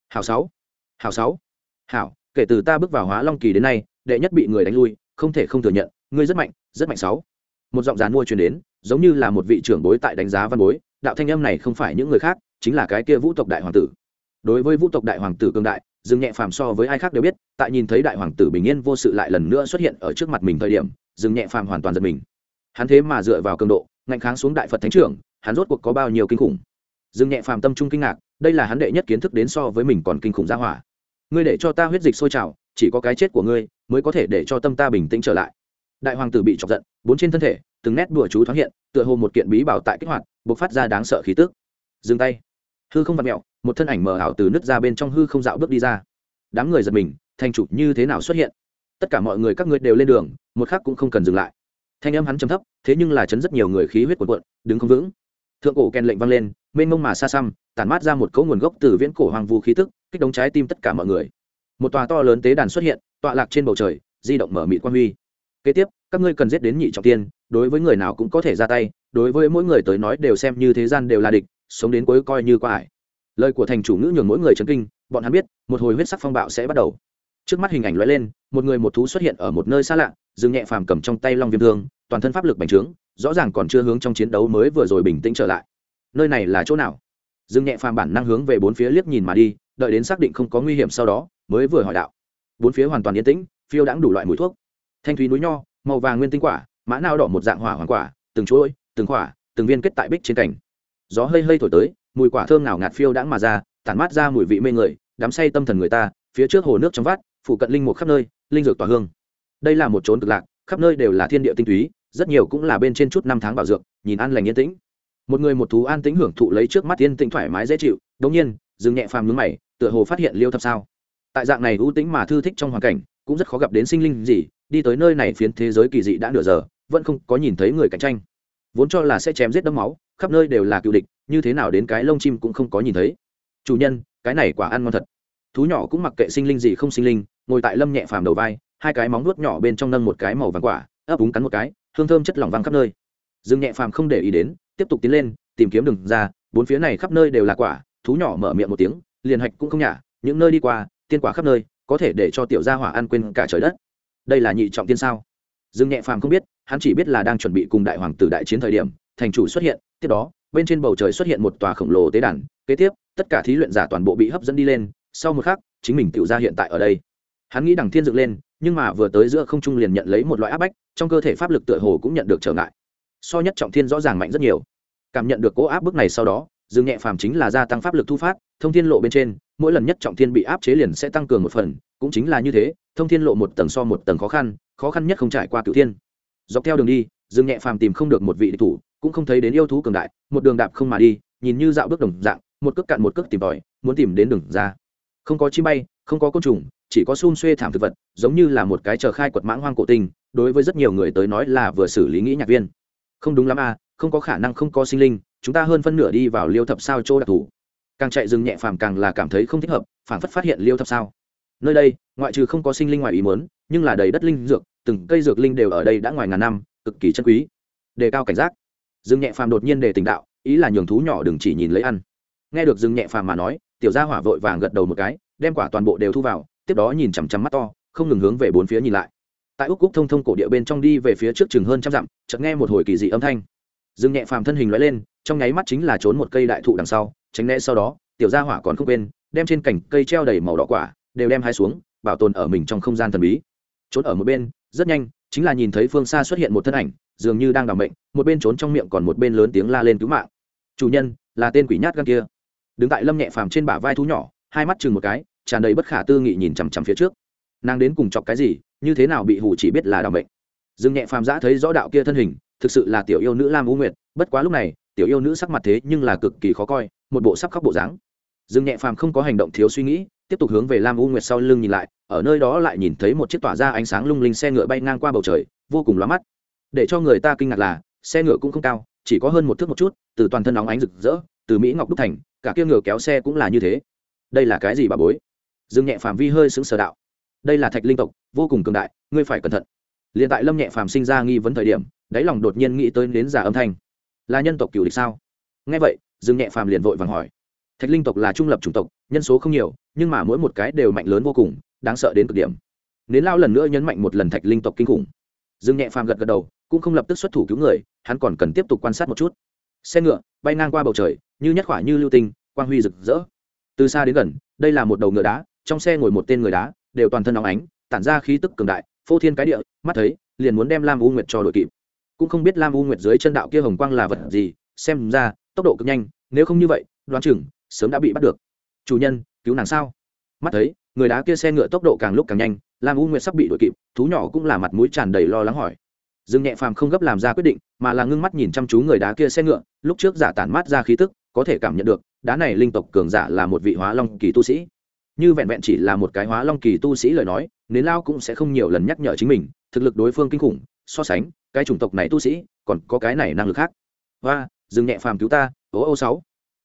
Hào sáu hào sáu hảo, kể từ ta bước vào hóa long kỳ đến nay, đệ nhất bị người đánh lui, không thể không thừa nhận, ngươi rất mạnh rất mạnh sáu. Một giọng dàn mua truyền đến, giống như là một vị trưởng bối tại đánh giá văn bối, đạo thanh âm này không phải những người khác, chính là cái kia vũ tộc đại hoàng tử. Đối với vũ tộc đại hoàng tử cương đại, dương nhẹ phàm so với ai khác đều biết, tại nhìn thấy đại hoàng tử bình yên vô sự lại lần nữa xuất hiện ở trước mặt mình thời điểm, dương nhẹ phàm hoàn toàn giật mình. Hắn thế mà dựa vào cường độ, ngạnh kháng xuống đại phật thánh trưởng, hắn rốt cuộc có bao nhiêu kinh khủng? Dương nhẹ phàm tâm trung kinh ngạc, đây là hắn đệ nhất kiến thức đến so với mình còn kinh khủng ra hỏa ngươi để cho ta huyết dịch sôi trào, chỉ có cái chết của ngươi mới có thể để cho tâm ta bình tĩnh trở lại. Đại hoàng tử bị chọc giận, bốn trên thân thể, từng nét đùa chú thoáng hiện, tựa hồ một kiện bí bảo tại kích hoạt b ộ c phát ra đáng sợ khí tước dừng tay. Hư không vặt mẹo một thân ảnh mờ ảo từ nứt ra bên trong hư không dạo bước đi ra. Đám người giật mình thành chủ như thế nào xuất hiện? Tất cả mọi người các ngươi đều lên đường, một khác cũng không cần dừng lại. Thanh âm hắn chấm thấp, thế nhưng là chấn rất nhiều người khí huyết cuộn cuộn, đứng không vững. Thượng cổ kèn lệnh vang lên, mênh mông mà xa xăm, tản mát ra một cấu nguồn gốc từ viễn cổ hoàng vu khí tức kích đống trái tim tất cả mọi người. Một tòa to lớn tế đàn xuất hiện, tọa lạc trên bầu trời, di động mở mịt quan huy. Kế tiếp, các ngươi cần giết đến nhị trọng tiên, đối với người nào cũng có thể ra tay, đối với mỗi người tới nói đều xem như thế gian đều là địch, sống đến cuối coi như qua ải. Lời của thành chủ ngữ nhường mỗi người chấn kinh, bọn hắn biết, một hồi huyết sắc phong bạo sẽ bắt đầu. Trước mắt hình ảnh lóe lên, một người một thú xuất hiện ở một nơi xa lạ dừng nhẹ phàm cầm trong tay long viêm thương, toàn thân pháp lực bành trướng, rõ ràng còn chưa hướng trong chiến đấu mới vừa rồi bình tĩnh trở lại. Nơi này là chỗ nào? Dừng nhẹ phàm bản năng hướng về bốn phía liếc nhìn mà đi đợi đến xác định không có nguy hiểm sau đó, mới vừa hỏi đạo. Bốn phía hoàn toàn yên tĩnh, phiêu đãng đủ loại mùi thuốc. Thanh thúy núi nho, màu vàng nguyên tinh quả, mã nao đỏ một dạng hỏa hoàng quả, từng chuỗi, từng quả, từng viên kết tại bích trên cảnh gió hơi hơi thổi tới, mùi quả thơm nào ngạt phiêu đãng mà ra, tản mát ra mùi vị mê người, đắm say tâm thần người ta, phía trước hồ nước trong vắt, phụ cận linh mục khắp nơi, linh dược tỏa hương. Đây là một trốn cực lạc, khắp nơi đều là thiên địa tinh túy, rất nhiều cũng là bên trên chút năm tháng bảo dược, nhìn an lành yên tĩnh. Một người một thú an tĩnh hưởng thụ lấy trước mắt yên tĩnh thoải mái dễ chịu đống nhiên dừng nhẹ phàm nhướng mày, tựa hồ phát hiện liêu thập sao? Tại dạng này ưu tĩnh mà thư thích trong hoàn cảnh, cũng rất khó gặp đến sinh linh gì, đi tới nơi này phiến thế giới kỳ dị đã nửa giờ, vẫn không có nhìn thấy người cạnh tranh. Vốn cho là sẽ chém giết đấm máu, khắp nơi đều là cựu địch, như thế nào đến cái lông chim cũng không có nhìn thấy. Chủ nhân, cái này quả ăn ngon thật. Thú nhỏ cũng mặc kệ sinh linh gì không sinh linh, ngồi tại lâm nhẹ phàm đầu vai, hai cái móng nuốt nhỏ bên trong nâng một cái màu vàng quả, ấp úng cắn một cái, hương thơm chất lỏng văng khắp nơi. Dương nhẹ phàm không để ý đến, tiếp tục tiến lên, tìm kiếm đường ra, bốn phía này khắp nơi đều là quả thú nhỏ mở miệng một tiếng, liền hạch cũng không nhả, những nơi đi qua, tiên quả khắp nơi, có thể để cho tiểu gia hỏa ăn quên cả trời đất. Đây là nhị trọng tiên sao? Dương nhẹ phàm không biết, hắn chỉ biết là đang chuẩn bị cùng đại hoàng tử đại chiến thời điểm, thành chủ xuất hiện, tiếp đó, bên trên bầu trời xuất hiện một tòa khổng lồ tế đàn, kế tiếp, tất cả thí luyện giả toàn bộ bị hấp dẫn đi lên, sau một khắc, chính mình tự ra hiện tại ở đây. Hắn nghĩ đằng thiên dựng lên, nhưng mà vừa tới giữa không trung liền nhận lấy một loại áp bách, trong cơ thể pháp lực tựa hồ cũng nhận được trở ngại. So nhất trọng thiên rõ ràng mạnh rất nhiều. Cảm nhận được cố áp bức này sau đó dương nhẹ phàm chính là gia tăng pháp lực thu phát, thông thiên lộ bên trên, mỗi lần nhất trọng thiên bị áp chế liền sẽ tăng cường một phần, cũng chính là như thế, thông thiên lộ một tầng so một tầng khó khăn khó khăn nhất không trải qua cửu thiên. Dọc theo đường đi, dương nhẹ phàm tìm không được một vị địch thủ, cũng không thấy đến yêu thú cường đại, một đường đạp không mà đi, nhìn như dạo bước đồng dạng, một cước cạn một cước tìm tòi, muốn tìm đến đường ra. Không có chim bay, không có côn trùng, chỉ có xun xuê thảm thực vật, giống như là một cái chờ khai quật mãng hoang cổ tinh, đối với rất nhiều người tới nói là vừa xử lý nghĩ nhạc viên. Không đúng lắm à không có khả năng không có sinh linh, chúng ta hơn phân nửa đi vào liêu thập sao châu đặc thù. Càng chạy rừng nhẹ phàm càng là cảm thấy không thích hợp phản phất phát hiện liêu thập sao. Nơi đây, ngoại trừ không có sinh linh ngoài ý muốn, nhưng là đầy đất linh dược, từng cây dược linh đều ở đây đã ngoài ngàn năm, cực kỳ chân quý. Đề cao cảnh giác. Rừng nhẹ phàm đột nhiên đề tình đạo, ý là nhường thú nhỏ đừng chỉ nhìn lấy ăn. Nghe được rừng nhẹ phàm mà nói, tiểu gia hỏa vội vàng gật đầu một cái, đem quả toàn bộ đều thu vào, tiếp đó nhìn chằm chằm mắt to, không ngừng hướng về bốn phía nhìn lại. Tại úc cúc thông thông cổ địa bên trong đi về phía trước chừng hơn trăm dặm, chợt nghe một hồi kỳ dị âm thanh dương nhẹ phàm thân hình lóe lên trong nháy mắt chính là trốn một cây đại thụ đằng sau tránh né sau đó tiểu gia hỏa còn không quên đem trên cành cây treo đầy màu đỏ quả đều đem hai xuống bảo tồn ở mình trong không gian thần bí. Trốn ở một bên rất nhanh chính là nhìn thấy phương xa xuất hiện một thân ảnh dường như đang đ mệnh, một bên trốn trong miệng còn một bên lớn tiếng la lên cứu mạng. Chủ nhân là tên quỷ nhát gan kia. Đứng tại lâm nhẹ phàm trên bả vai thú nhỏ hai mắt chừng một cái tràn đầy bất khả tư nghị nhìn chằm chằm phía trước. Nàng đến cùng chọc cái gì như thế nào bị hủ chỉ biết là đ mệnh. dương nhẹ phàm giã thấy rõ đạo kia thân hình thực sự là tiểu yêu nữ lam u nguyệt, bất quá lúc này, tiểu yêu nữ sắc mặt thế nhưng là cực kỳ khó coi, một bộ sắp khóc bộ dáng. Dương nhẹ phàm không có hành động thiếu suy nghĩ, tiếp tục hướng về lam u nguyệt sau lưng nhìn lại, ở nơi đó lại nhìn thấy một chiếc tỏa ra ánh sáng lung linh xe ngựa bay ngang qua bầu trời, vô cùng lóa mắt. Để cho người ta kinh ngạc là, xe ngựa cũng không cao, chỉ có hơn một thước một chút, từ toàn thân nóng ánh rực rỡ, từ mỹ ngọc đúc thành, cả kia ngựa kéo xe cũng là như thế. Đây là cái gì bà bối? Dương nhẹ phàm vi hơi xứng sở đạo. Đây là thạch linh tộc, vô cùng cường đại, ngươi phải cẩn thận. Liền tại lâm nhẹ phàm sinh ra nghi vấn thời điểm đáy lòng đột nhiên nghĩ tới đến giả âm thanh. Là nhân tộc cựu địch sao? Nghe vậy, dương nhẹ phàm liền vội vàng hỏi. Thạch linh tộc là trung lập chủng tộc, nhân số không nhiều, nhưng mà mỗi một cái đều mạnh lớn vô cùng, đáng sợ đến cực điểm. Nến lao lần nữa nhấn mạnh một lần thạch linh tộc kinh khủng. Dương nhẹ phàm gật gật đầu, cũng không lập tức xuất thủ cứu người, hắn còn cần tiếp tục quan sát một chút. Xe ngựa, bay ngang qua bầu trời, như nhất khỏa như lưu tinh, quang huy rực rỡ. Từ xa đến gần, đây là một đầu ngựa đá, trong xe ngồi một tên người đá, đều toàn thân óng ánh, tản ra khí tức cường đại, phô thiên cái địa, mắt thấy, liền muốn đem lam u nguyệt cho đội kịp cũng không biết lam u nguyệt dưới chân đạo kia hồng quang là vật gì, xem ra, tốc độ cực nhanh, nếu không như vậy, đoán chừng, sớm đã bị bắt được. Chủ nhân, cứu nàng sao? Mắt thấy, người đá kia xe ngựa tốc độ càng lúc càng nhanh, lam u nguyệt sắp bị đuổi kịp, thú nhỏ cũng là mặt mũi tràn đầy lo lắng hỏi. Dương nhẹ phàm không gấp làm ra quyết định, mà là ngưng mắt nhìn chăm chú người đá kia xe ngựa, lúc trước giả tản mát ra khí tức, có thể cảm nhận được, đá này linh tộc cường giả là một vị hóa long kỳ tu sĩ. Như vẹn vẹn chỉ là một cái hóa long kỳ tu sĩ lời nói nến lao cũng sẽ không nhiều lần nhắc nhở chính mình, thực lực đối phương kinh khủng so sánh, cái chủng tộc này tu sĩ, còn có cái này năng lực khác. Hoa, dừng nhẹ phàm cứu ta ố ô sáu.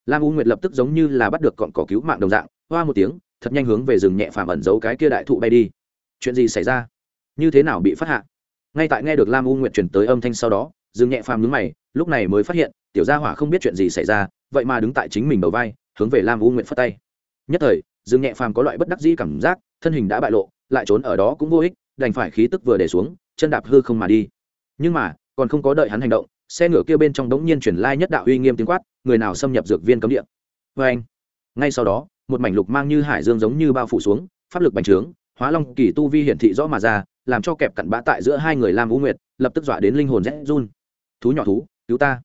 Lam u nguyệt lập tức giống như là bắt được cọn cỏ cứu mạng đồng dạng, hoa một tiếng, thật nhanh hướng về rừng nhẹ phàm ẩn giấu cái kia đại thụ bay đi. Chuyện gì xảy ra? Như thế nào bị phát hạ? Ngay tại nghe được lam u nguyệt chuyển tới âm thanh sau đó, rừng nhẹ phàm nhướng mày, lúc này mới phát hiện, tiểu gia hỏa không biết chuyện gì xảy ra, vậy mà đứng tại chính mình đầu vai, hướng về lam u nguyệt phất tay. Nhất thời, rừng nhẹ phàm có loại bất đắc dĩ cảm giác, thân hình đã bại lộ, lại trốn ở đó cũng vô ích, đành phải khí tức vừa để xuống chân đạp hư không mà đi. Nhưng mà, còn không có đợi hắn hành động, xe ngựa kia bên trong đống nhiên chuyển lai nhất đạo uy nghiêm tiếng quát, người nào xâm nhập dược viên cấm địa. Vê anh, ngay sau đó, một mảnh lục mang như hải dương giống như bao phủ xuống, pháp lực bành trướng, hóa long kỳ tu vi hiển thị rõ mà ra, làm cho kẹp cặn bã tại giữa hai người lam u nguyệt, lập tức dọa đến linh hồn rét run. Thú nhỏ thú, cứu ta.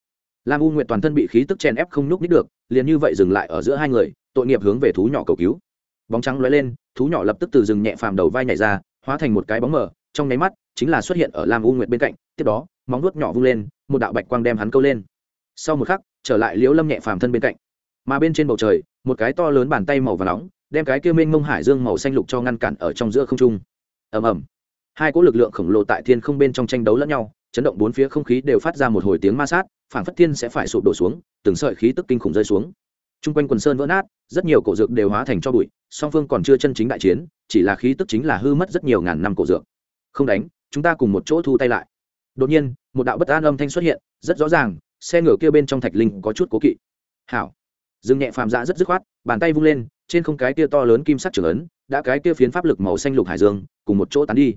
Lam u nguyệt toàn thân bị khí tức chèn ép không nhúc nít được, liền như vậy dừng lại ở giữa hai người, tội nghiệp hướng về thú nhỏ cầu cứu. Bóng trắng lóe lên, thú nhỏ lập tức từ rừng nhẹ phàm đầu vai nhảy ra, hóa thành một cái bóng mờ, trong nháy mắt chính là xuất hiện ở lam u nguyệt bên cạnh tiếp đó móng nuốt nhỏ vung lên một đạo bạch quang đem hắn câu lên. Sau một khắc trở lại liễu lâm nhẹ phàm thân bên cạnh. Mà bên trên bầu trời một cái to lớn bàn tay màu và nóng đem cái kia mênh mông hải dương màu xanh lục cho ngăn cản ở trong giữa không trung. Ầm ầm. Hai cỗ lực lượng khổng lồ tại thiên không bên trong tranh đấu lẫn nhau chấn động bốn phía không khí đều phát ra một hồi tiếng ma sát phảng phất thiên sẽ phải sụp đổ xuống từng sợi khí tức kinh khủng rơi xuống. Chung quanh quần sơn vỡ nát, rất nhiều cổ dược đều hóa thành cho bụi, song phương còn chưa chân chính đại chiến, chỉ là khí tức chính là hư mất rất nhiều ngàn năm cổ dược. Không đánh, chúng ta cùng một chỗ thu tay lại. Đột nhiên, một đạo bất an âm thanh xuất hiện, rất rõ ràng, xe ngựa kia bên trong thạch linh có chút cố kỵ. Hảo. Dương nhẹ phàm dã rất dứt khoát, bàn tay vung lên, trên không cái kia to lớn kim sắc trưởng ấn, đã cái kia phiến pháp lực màu xanh lục hải dương, cùng một chỗ tán đi.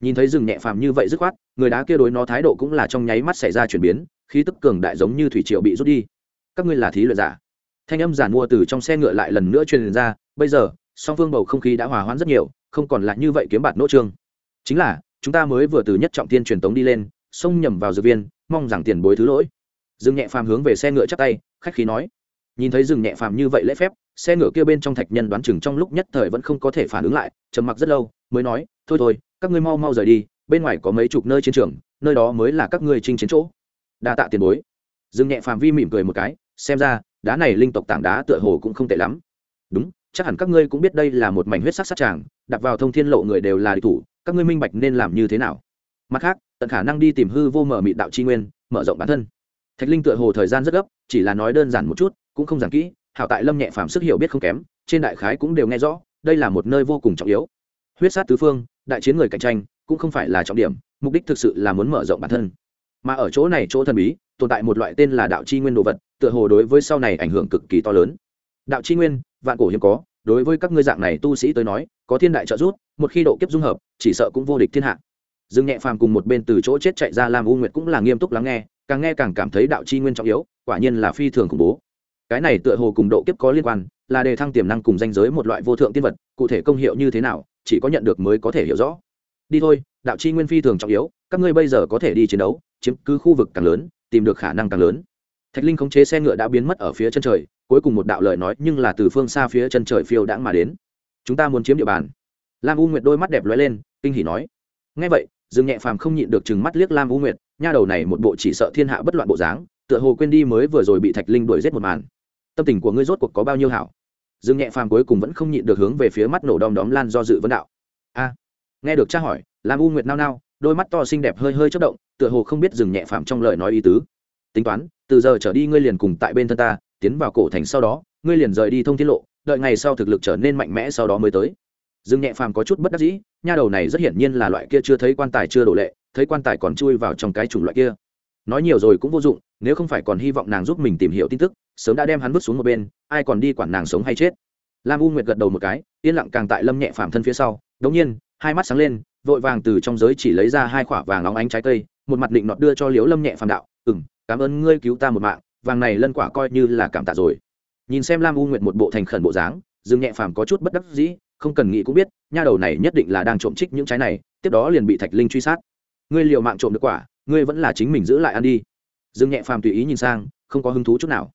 Nhìn thấy Dương nhẹ phàm như vậy dứt khoát, người đá kia đối nó thái độ cũng là trong nháy mắt xảy ra chuyển biến, khí tức cường đại giống như thủy triệu bị rút đi. Các ngươi là thí luyện giả thanh âm giản mua từ trong xe ngựa lại lần nữa truyền ra bây giờ song phương bầu không khí đã hòa hoãn rất nhiều không còn là như vậy kiếm bạt nỗ trương chính là chúng ta mới vừa từ nhất trọng tiên truyền tống đi lên, xông nhầm vào dược viên, mong rằng tiền bối thứ lỗi. Dương nhẹ phàm hướng về xe ngựa chắp tay, khách khí nói. Nhìn thấy dừng nhẹ phàm như vậy lễ phép, xe ngựa kia bên trong thạch nhân đoán chừng trong lúc nhất thời vẫn không có thể phản ứng lại, trầm mặc rất lâu, mới nói, thôi thôi, các ngươi mau mau rời đi, bên ngoài có mấy chục nơi chiến trường, nơi đó mới là các ngươi chinh chiến chỗ. Đa tạ tiền bối. Dương nhẹ phàm vi mỉm cười một cái, xem ra, đá này linh tộc tảng đá tựa hồ cũng không tệ lắm. Đúng, chắc hẳn các ngươi cũng biết đây là một mảnh huyết sắc sát tràng, đặt vào thông thiên lộ người đều là địch thủ các ngươi minh bạch nên làm như thế nào. Mặt khác, tận khả năng đi tìm hư vô mở mịt đạo chi nguyên, mở rộng bản thân. Thạch linh tựa hồ thời gian rất gấp, chỉ là nói đơn giản một chút, cũng không giản kỹ, hảo tại lâm nhẹ phàm sức hiểu biết không kém, trên đại khái cũng đều nghe rõ, đây là một nơi vô cùng trọng yếu. Huyết sát tứ phương, đại chiến người cạnh tranh, cũng không phải là trọng điểm, mục đích thực sự là muốn mở rộng bản thân. Mà ở chỗ này chỗ thần bí, tồn tại một loại tên là đạo chi nguyên đồ vật, tựa hồ đối với sau này ảnh hưởng cực kỳ to lớn. Đạo chi nguyên, vạn cổ hiếm có đối với các ngươi dạng này tu sĩ tới nói, có thiên đại trợ giúp, một khi độ kiếp dung hợp, chỉ sợ cũng vô địch thiên hạ. Dương nhẹ phàm cùng một bên từ chỗ chết chạy ra làm u nguyệt cũng là nghiêm túc lắng nghe, càng nghe càng cảm thấy đạo chi nguyên trọng yếu, quả nhiên là phi thường khủng bố. Cái này tựa hồ cùng độ kiếp có liên quan, là đề thăng tiềm năng cùng danh giới một loại vô thượng tiên vật, cụ thể công hiệu như thế nào, chỉ có nhận được mới có thể hiểu rõ. Đi thôi, đạo chi nguyên phi thường trọng yếu, các ngươi bây giờ có thể đi chiến đấu, chiếm cứ khu vực càng lớn, tìm được khả năng càng lớn. Thạch linh khống chế xe ngựa đã biến mất ở phía chân trời cuối cùng một đạo lời nói nhưng là từ phương xa phía chân trời phiêu đãng mà đến. Chúng ta muốn chiếm địa bàn. Lam u nguyệt đôi mắt đẹp lóe lên, kinh hỉ nói. Ngay vậy, dương nhẹ phàm không nhịn được chừng mắt liếc lam u nguyệt, nha đầu này một bộ chỉ sợ thiên hạ bất loạn bộ dáng, tựa hồ quên đi mới vừa rồi bị thạch linh đuổi giết một màn. Tâm tình của ngươi rốt cuộc có bao nhiêu hảo? Dương nhẹ phàm cuối cùng vẫn không nhịn được hướng về phía mắt nổ đom đóm lan do dự vấn đạo. A. Nghe được tra hỏi, lam u nguyệt nao nao, đôi mắt to xinh đẹp hơi hơi chất động, tựa hồ không biết dừng nhẹ phàm trong lời nói ý tứ. Tính toán, từ giờ trở đi ngươi liền cùng tại bên thân ta tiến vào cổ thành sau đó, ngươi liền rời đi thông tiết lộ, đợi ngày sau thực lực trở nên mạnh mẽ sau đó mới tới. Dương nhẹ phàm có chút bất đắc dĩ, nha đầu này rất hiển nhiên là loại kia chưa thấy quan tài chưa đổ lệ, thấy quan tài còn chui vào trong cái chủng loại kia. Nói nhiều rồi cũng vô dụng, nếu không phải còn hy vọng nàng giúp mình tìm hiểu tin tức, sớm đã đem hắn vứt xuống một bên, ai còn đi quản nàng sống hay chết. Lam u nguyệt gật đầu một cái, yên lặng càng tại lâm nhẹ phàm thân phía sau. Đống nhiên, hai mắt sáng lên, vội vàng từ trong giới chỉ lấy ra hai quả vàng óng ánh trái cây, một mặt định nọt đưa cho liếu lâm nhẹ phàm đạo ừng cảm ơn ngươi cứu ta một mạng vàng này lân quả coi như là cảm tạ rồi. Nhìn xem lam u nguyệt một bộ thành khẩn bộ dáng, dương nhẹ phàm có chút bất đắc dĩ, không cần nghĩ cũng biết, nha đầu này nhất định là đang trộm trích những trái này, tiếp đó liền bị thạch linh truy sát. Ngươi liệu mạng trộm được quả, ngươi vẫn là chính mình giữ lại ăn đi. Dương nhẹ phàm tùy ý nhìn sang, không có hứng thú chút nào.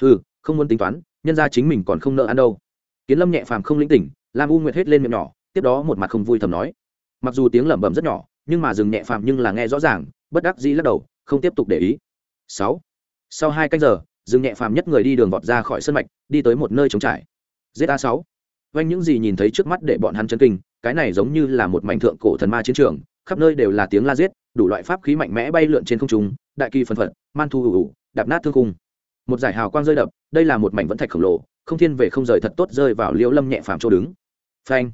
Ừ không muốn tính toán, nhân ra chính mình còn không nợ ăn đâu. Kiến lâm nhẹ phàm không lĩnh tỉnh, lam u nguyệt hết lên miệng nhỏ, tiếp đó một mặt không vui thầm nói. Mặc dù tiếng lẩm bẩm rất nhỏ, nhưng mà dừng nhẹ phàm nhưng là nghe rõ ràng, bất đắc dĩ lắc đầu, không tiếp tục để ý. Sáu sau hai canh giờ, dương nhẹ phàm nhất người đi đường vọt ra khỏi sân mạch, đi tới một nơi trống trải. A sáu. Vanh những gì nhìn thấy trước mắt để bọn hắn chấn kinh, cái này giống như là một mảnh thượng cổ thần ma chiến trường, khắp nơi đều là tiếng la giết, đủ loại pháp khí mạnh mẽ bay lượn trên không trung, đại kỳ phân phật, man thu ủ ủ đạp nát thương cung một giải hào quang rơi đập, đây là một mảnh vẫn thạch khổng lồ, không thiên về không rời thật tốt rơi vào liễu lâm nhẹ phàm chỗ đứng. Phanh.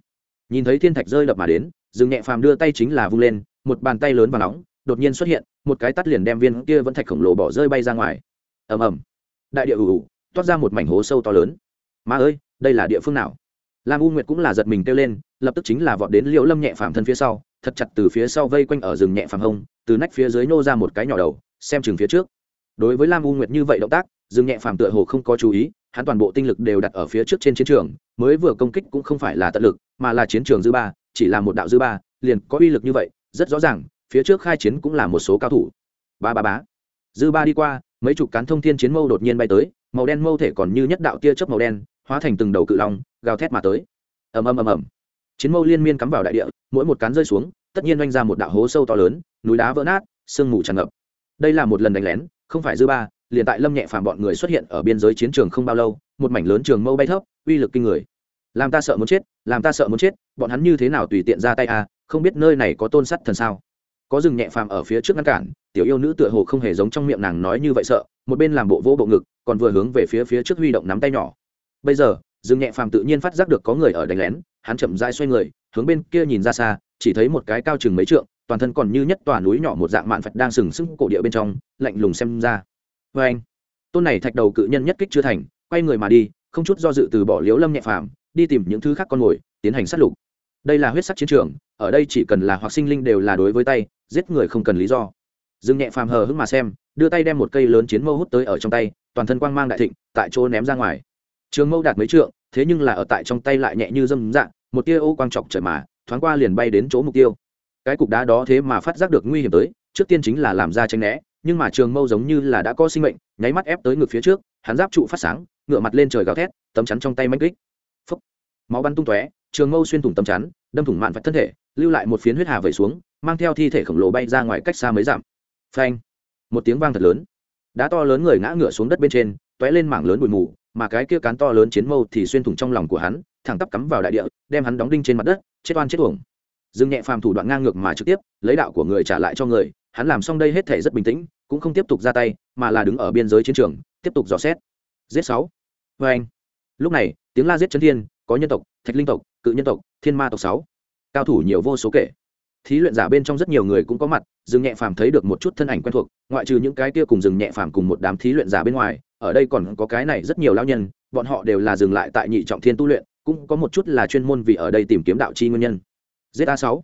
Nhìn thấy thiên thạch rơi đập mà đến, dương nhẹ phàm đưa tay chính là vung lên, một bàn tay lớn và nóng đột nhiên xuất hiện, một cái tắt liền đem viên kia vẫn thạch khổng lồ bỏ rơi bay ra ngoài. Ầm ầm. Đại địa ủ ủ toát ra một mảnh hố sâu to lớn. Ma ơi, đây là địa phương nào? Lam u nguyệt cũng là giật mình kêu lên, lập tức chính là vọt đến liễu lâm nhẹ phàm thân phía sau, thật chặt từ phía sau vây quanh ở rừng nhẹ phàm hông, từ nách phía dưới nô ra một cái nhỏ đầu, xem chừng phía trước. Đối với lam u nguyệt như vậy động tác, rừng nhẹ phàm tựa hồ không có chú ý, hắn toàn bộ tinh lực đều đặt ở phía trước trên chiến trường, mới vừa công kích cũng không phải là tận lực, mà là chiến trường dư ba, chỉ là một đạo dư ba, liền có uy lực như vậy, rất rõ ràng phía trước khai chiến cũng là một số cao thủ. Ba ba bá dư ba đi qua, mấy chục cán thông thiên chiến mâu đột nhiên bay tới, màu đen mâu thể còn như nhất đạo tia chớp màu đen, hóa thành từng đầu cự long, gào thét mà tới. Ầm ầm ầm ầm. Chiến mâu liên miên cắm vào đại địa, mỗi một cán rơi xuống, tất nhiên oanh ra một đạo hố sâu to lớn, núi đá vỡ nát, sương mù tràn ngập. Đây là một lần đánh lén, không phải dư ba, liền tại lâm nhẹ phàm bọn người xuất hiện ở biên giới chiến trường không bao lâu, một mảnh lớn trường mâu bay thấp, uy lực kinh người. Làm ta sợ muốn chết, làm ta sợ muốn chết, bọn hắn như thế nào tùy tiện ra tay à không biết nơi này có tôn sắt thần sao có rừng nhẹ phàm ở phía trước ngăn cản, tiểu yêu nữ tựa hồ không hề giống trong miệng nàng nói như vậy sợ, một bên làm bộ vỗ bộ ngực, còn vừa hướng về phía phía trước huy động nắm tay nhỏ. Bây giờ, rừng nhẹ phàm tự nhiên phát giác được có người ở đánh lén, hắn chậm rãi xoay người, hướng bên kia nhìn ra xa, chỉ thấy một cái cao chừng mấy trượng, toàn thân còn như nhất tòa núi nhỏ một dạng mạn phật đang sừng sững cổ địa bên trong, lạnh lùng xem ra. Vê anh. Tôn này thạch đầu cự nhân nhất kích chưa thành, quay người mà đi, không chút do dự từ bỏ liếu lâm nhẹ phàm, đi tìm những thứ khác con mồi, tiến hành sát lục. Đây là huyết sắc chiến trường, ở đây chỉ cần là hoặc sinh linh đều là đối với tay giết người không cần lý do. Dương nhẹ phàm hờ hững mà xem, đưa tay đem một cây lớn chiến mâu hút tới ở trong tay, toàn thân quang mang đại thịnh, tại chỗ ném ra ngoài. Trường mâu đạt mấy trượng, thế nhưng là ở tại trong tay lại nhẹ như dâm dạng, một tia ô quang trọc trời mà, thoáng qua liền bay đến chỗ mục tiêu. Cái cục đá đó thế mà phát giác được nguy hiểm tới, trước tiên chính là làm ra tranh né, nhưng mà trường mâu giống như là đã có sinh mệnh, nháy mắt ép tới ngực phía trước, hắn giáp trụ phát sáng ngựa mặt lên trời gào thét, tấm chắn trong tay manh kích. Phúc. máu bắn tung tóe trường mâu xuyên thủng tầm chắn, đâm thủng mạn vạch thân thể, lưu lại một phiến huyết hà vẩy xuống, mang theo thi thể khổng lồ bay ra ngoài cách xa mấy dặm. Phanh! Một tiếng vang thật lớn. Đá to lớn người ngã ngửa xuống đất bên trên t ó é lên mảng lớn bụi mù, mà cái kia cán to lớn chiến mâu thì xuyên thủng trong lòng của hắn, thẳng tắp cắm vào đại địa, đem hắn đóng đinh trên mặt đất, chết oan chết uổng. Dừng nhẹ phàm thủ đoạn ngang ngược mà trực tiếp, lấy đạo của người trả lại cho người, hắn làm xong đây hết thể rất bình tĩnh, cũng không tiếp tục ra tay, mà là đứng ở biên giới chiến trường, tiếp tục dò xét. Giết sáu. Vê anh lúc này, tiếng la giết chân thiên, có nhân tộc, thạch linh tộc cự nhân tộc, thiên ma tộc sáu. Cao thủ nhiều vô số kể. Thí luyện giả bên trong rất nhiều người cũng có mặt, dương nhẹ phàm thấy được một chút thân ảnh quen thuộc, ngoại trừ những cái kia cùng dừng nhẹ phàm cùng một đám thí luyện giả bên ngoài, ở đây còn có cái này rất nhiều lao nhân, bọn họ đều là dừng lại tại nhị trọng thiên tu luyện, cũng có một chút là chuyên môn vì ở đây tìm kiếm đạo chi nguyên nhân. A sáu.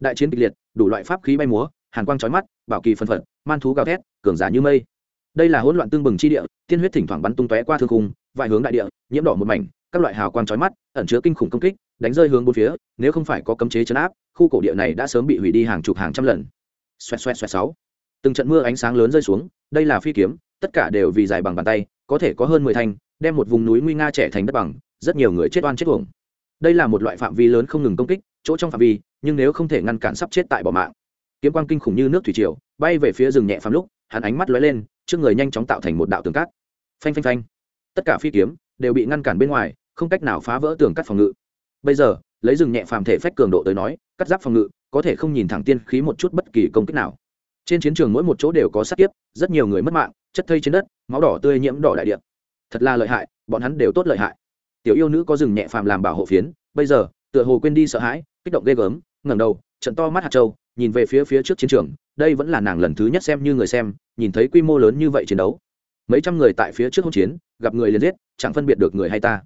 Đại chiến kịch liệt, đủ loại pháp khí bay múa, hàn quang chói mắt, bảo kỳ phân phật, man thú gào thét, cường giả như mây. Đây là hỗn loạn tương bừng chi địa, tiên huyết thỉnh thoảng bắn tung tóe qua thương khung, vài hướng đại địa, nhiễm đỏ một mảnh các loại hào quang chói mắt, ẩn chứa kinh khủng công kích, đánh rơi hướng bốn phía, nếu không phải có cấm chế chấn áp, khu cổ địa này đã sớm bị hủy đi hàng chục hàng trăm lần. Xoẹt xoẹt xoẹt sáu. Từng trận mưa ánh sáng lớn rơi xuống, đây là phi kiếm, tất cả đều vì dài bằng bàn tay, có thể có hơn mười thanh, đem một vùng núi nguy nga trẻ thành đất bằng, rất nhiều người chết oan chết uổng. Đây là một loại phạm vi lớn không ngừng công kích, chỗ trong phạm vi, nhưng nếu không thể ngăn cản sắp chết tại bỏ mạng. Kiếm quang kinh khủng như nước thủy triều, bay về phía rừng nhẹ phàm lúc, hắn ánh mắt lóe lên, trước người nhanh chóng tạo thành một đạo tường cát. Phanh phanh phanh. Tất cả phi kiếm đều bị ngăn cản bên ngoài không cách nào phá vỡ tường cắt phòng ngự. Bây giờ lấy rừng nhẹ phàm thể phách cường độ tới nói cắt giáp phòng ngự có thể không nhìn thẳng tiên khí một chút bất kỳ công kích nào. Trên chiến trường mỗi một chỗ đều có sát kiếp rất nhiều người mất mạng chất thây trên đất máu đỏ tươi nhiễm đỏ đại địa. Thật là lợi hại bọn hắn đều tốt lợi hại. Tiểu yêu nữ có rừng nhẹ phàm làm bảo hộ phiến bây giờ tựa hồ quên đi sợ hãi kích động ghê gớm ngẩng đầu trận to mắt hạt châu, nhìn về phía phía trước chiến trường đây vẫn là nàng lần thứ nhất xem như người xem nhìn thấy quy mô lớn như vậy chiến đấu. Mấy trăm người tại phía trước hỗn chiến gặp người liền giết chẳng phân biệt được người hay ta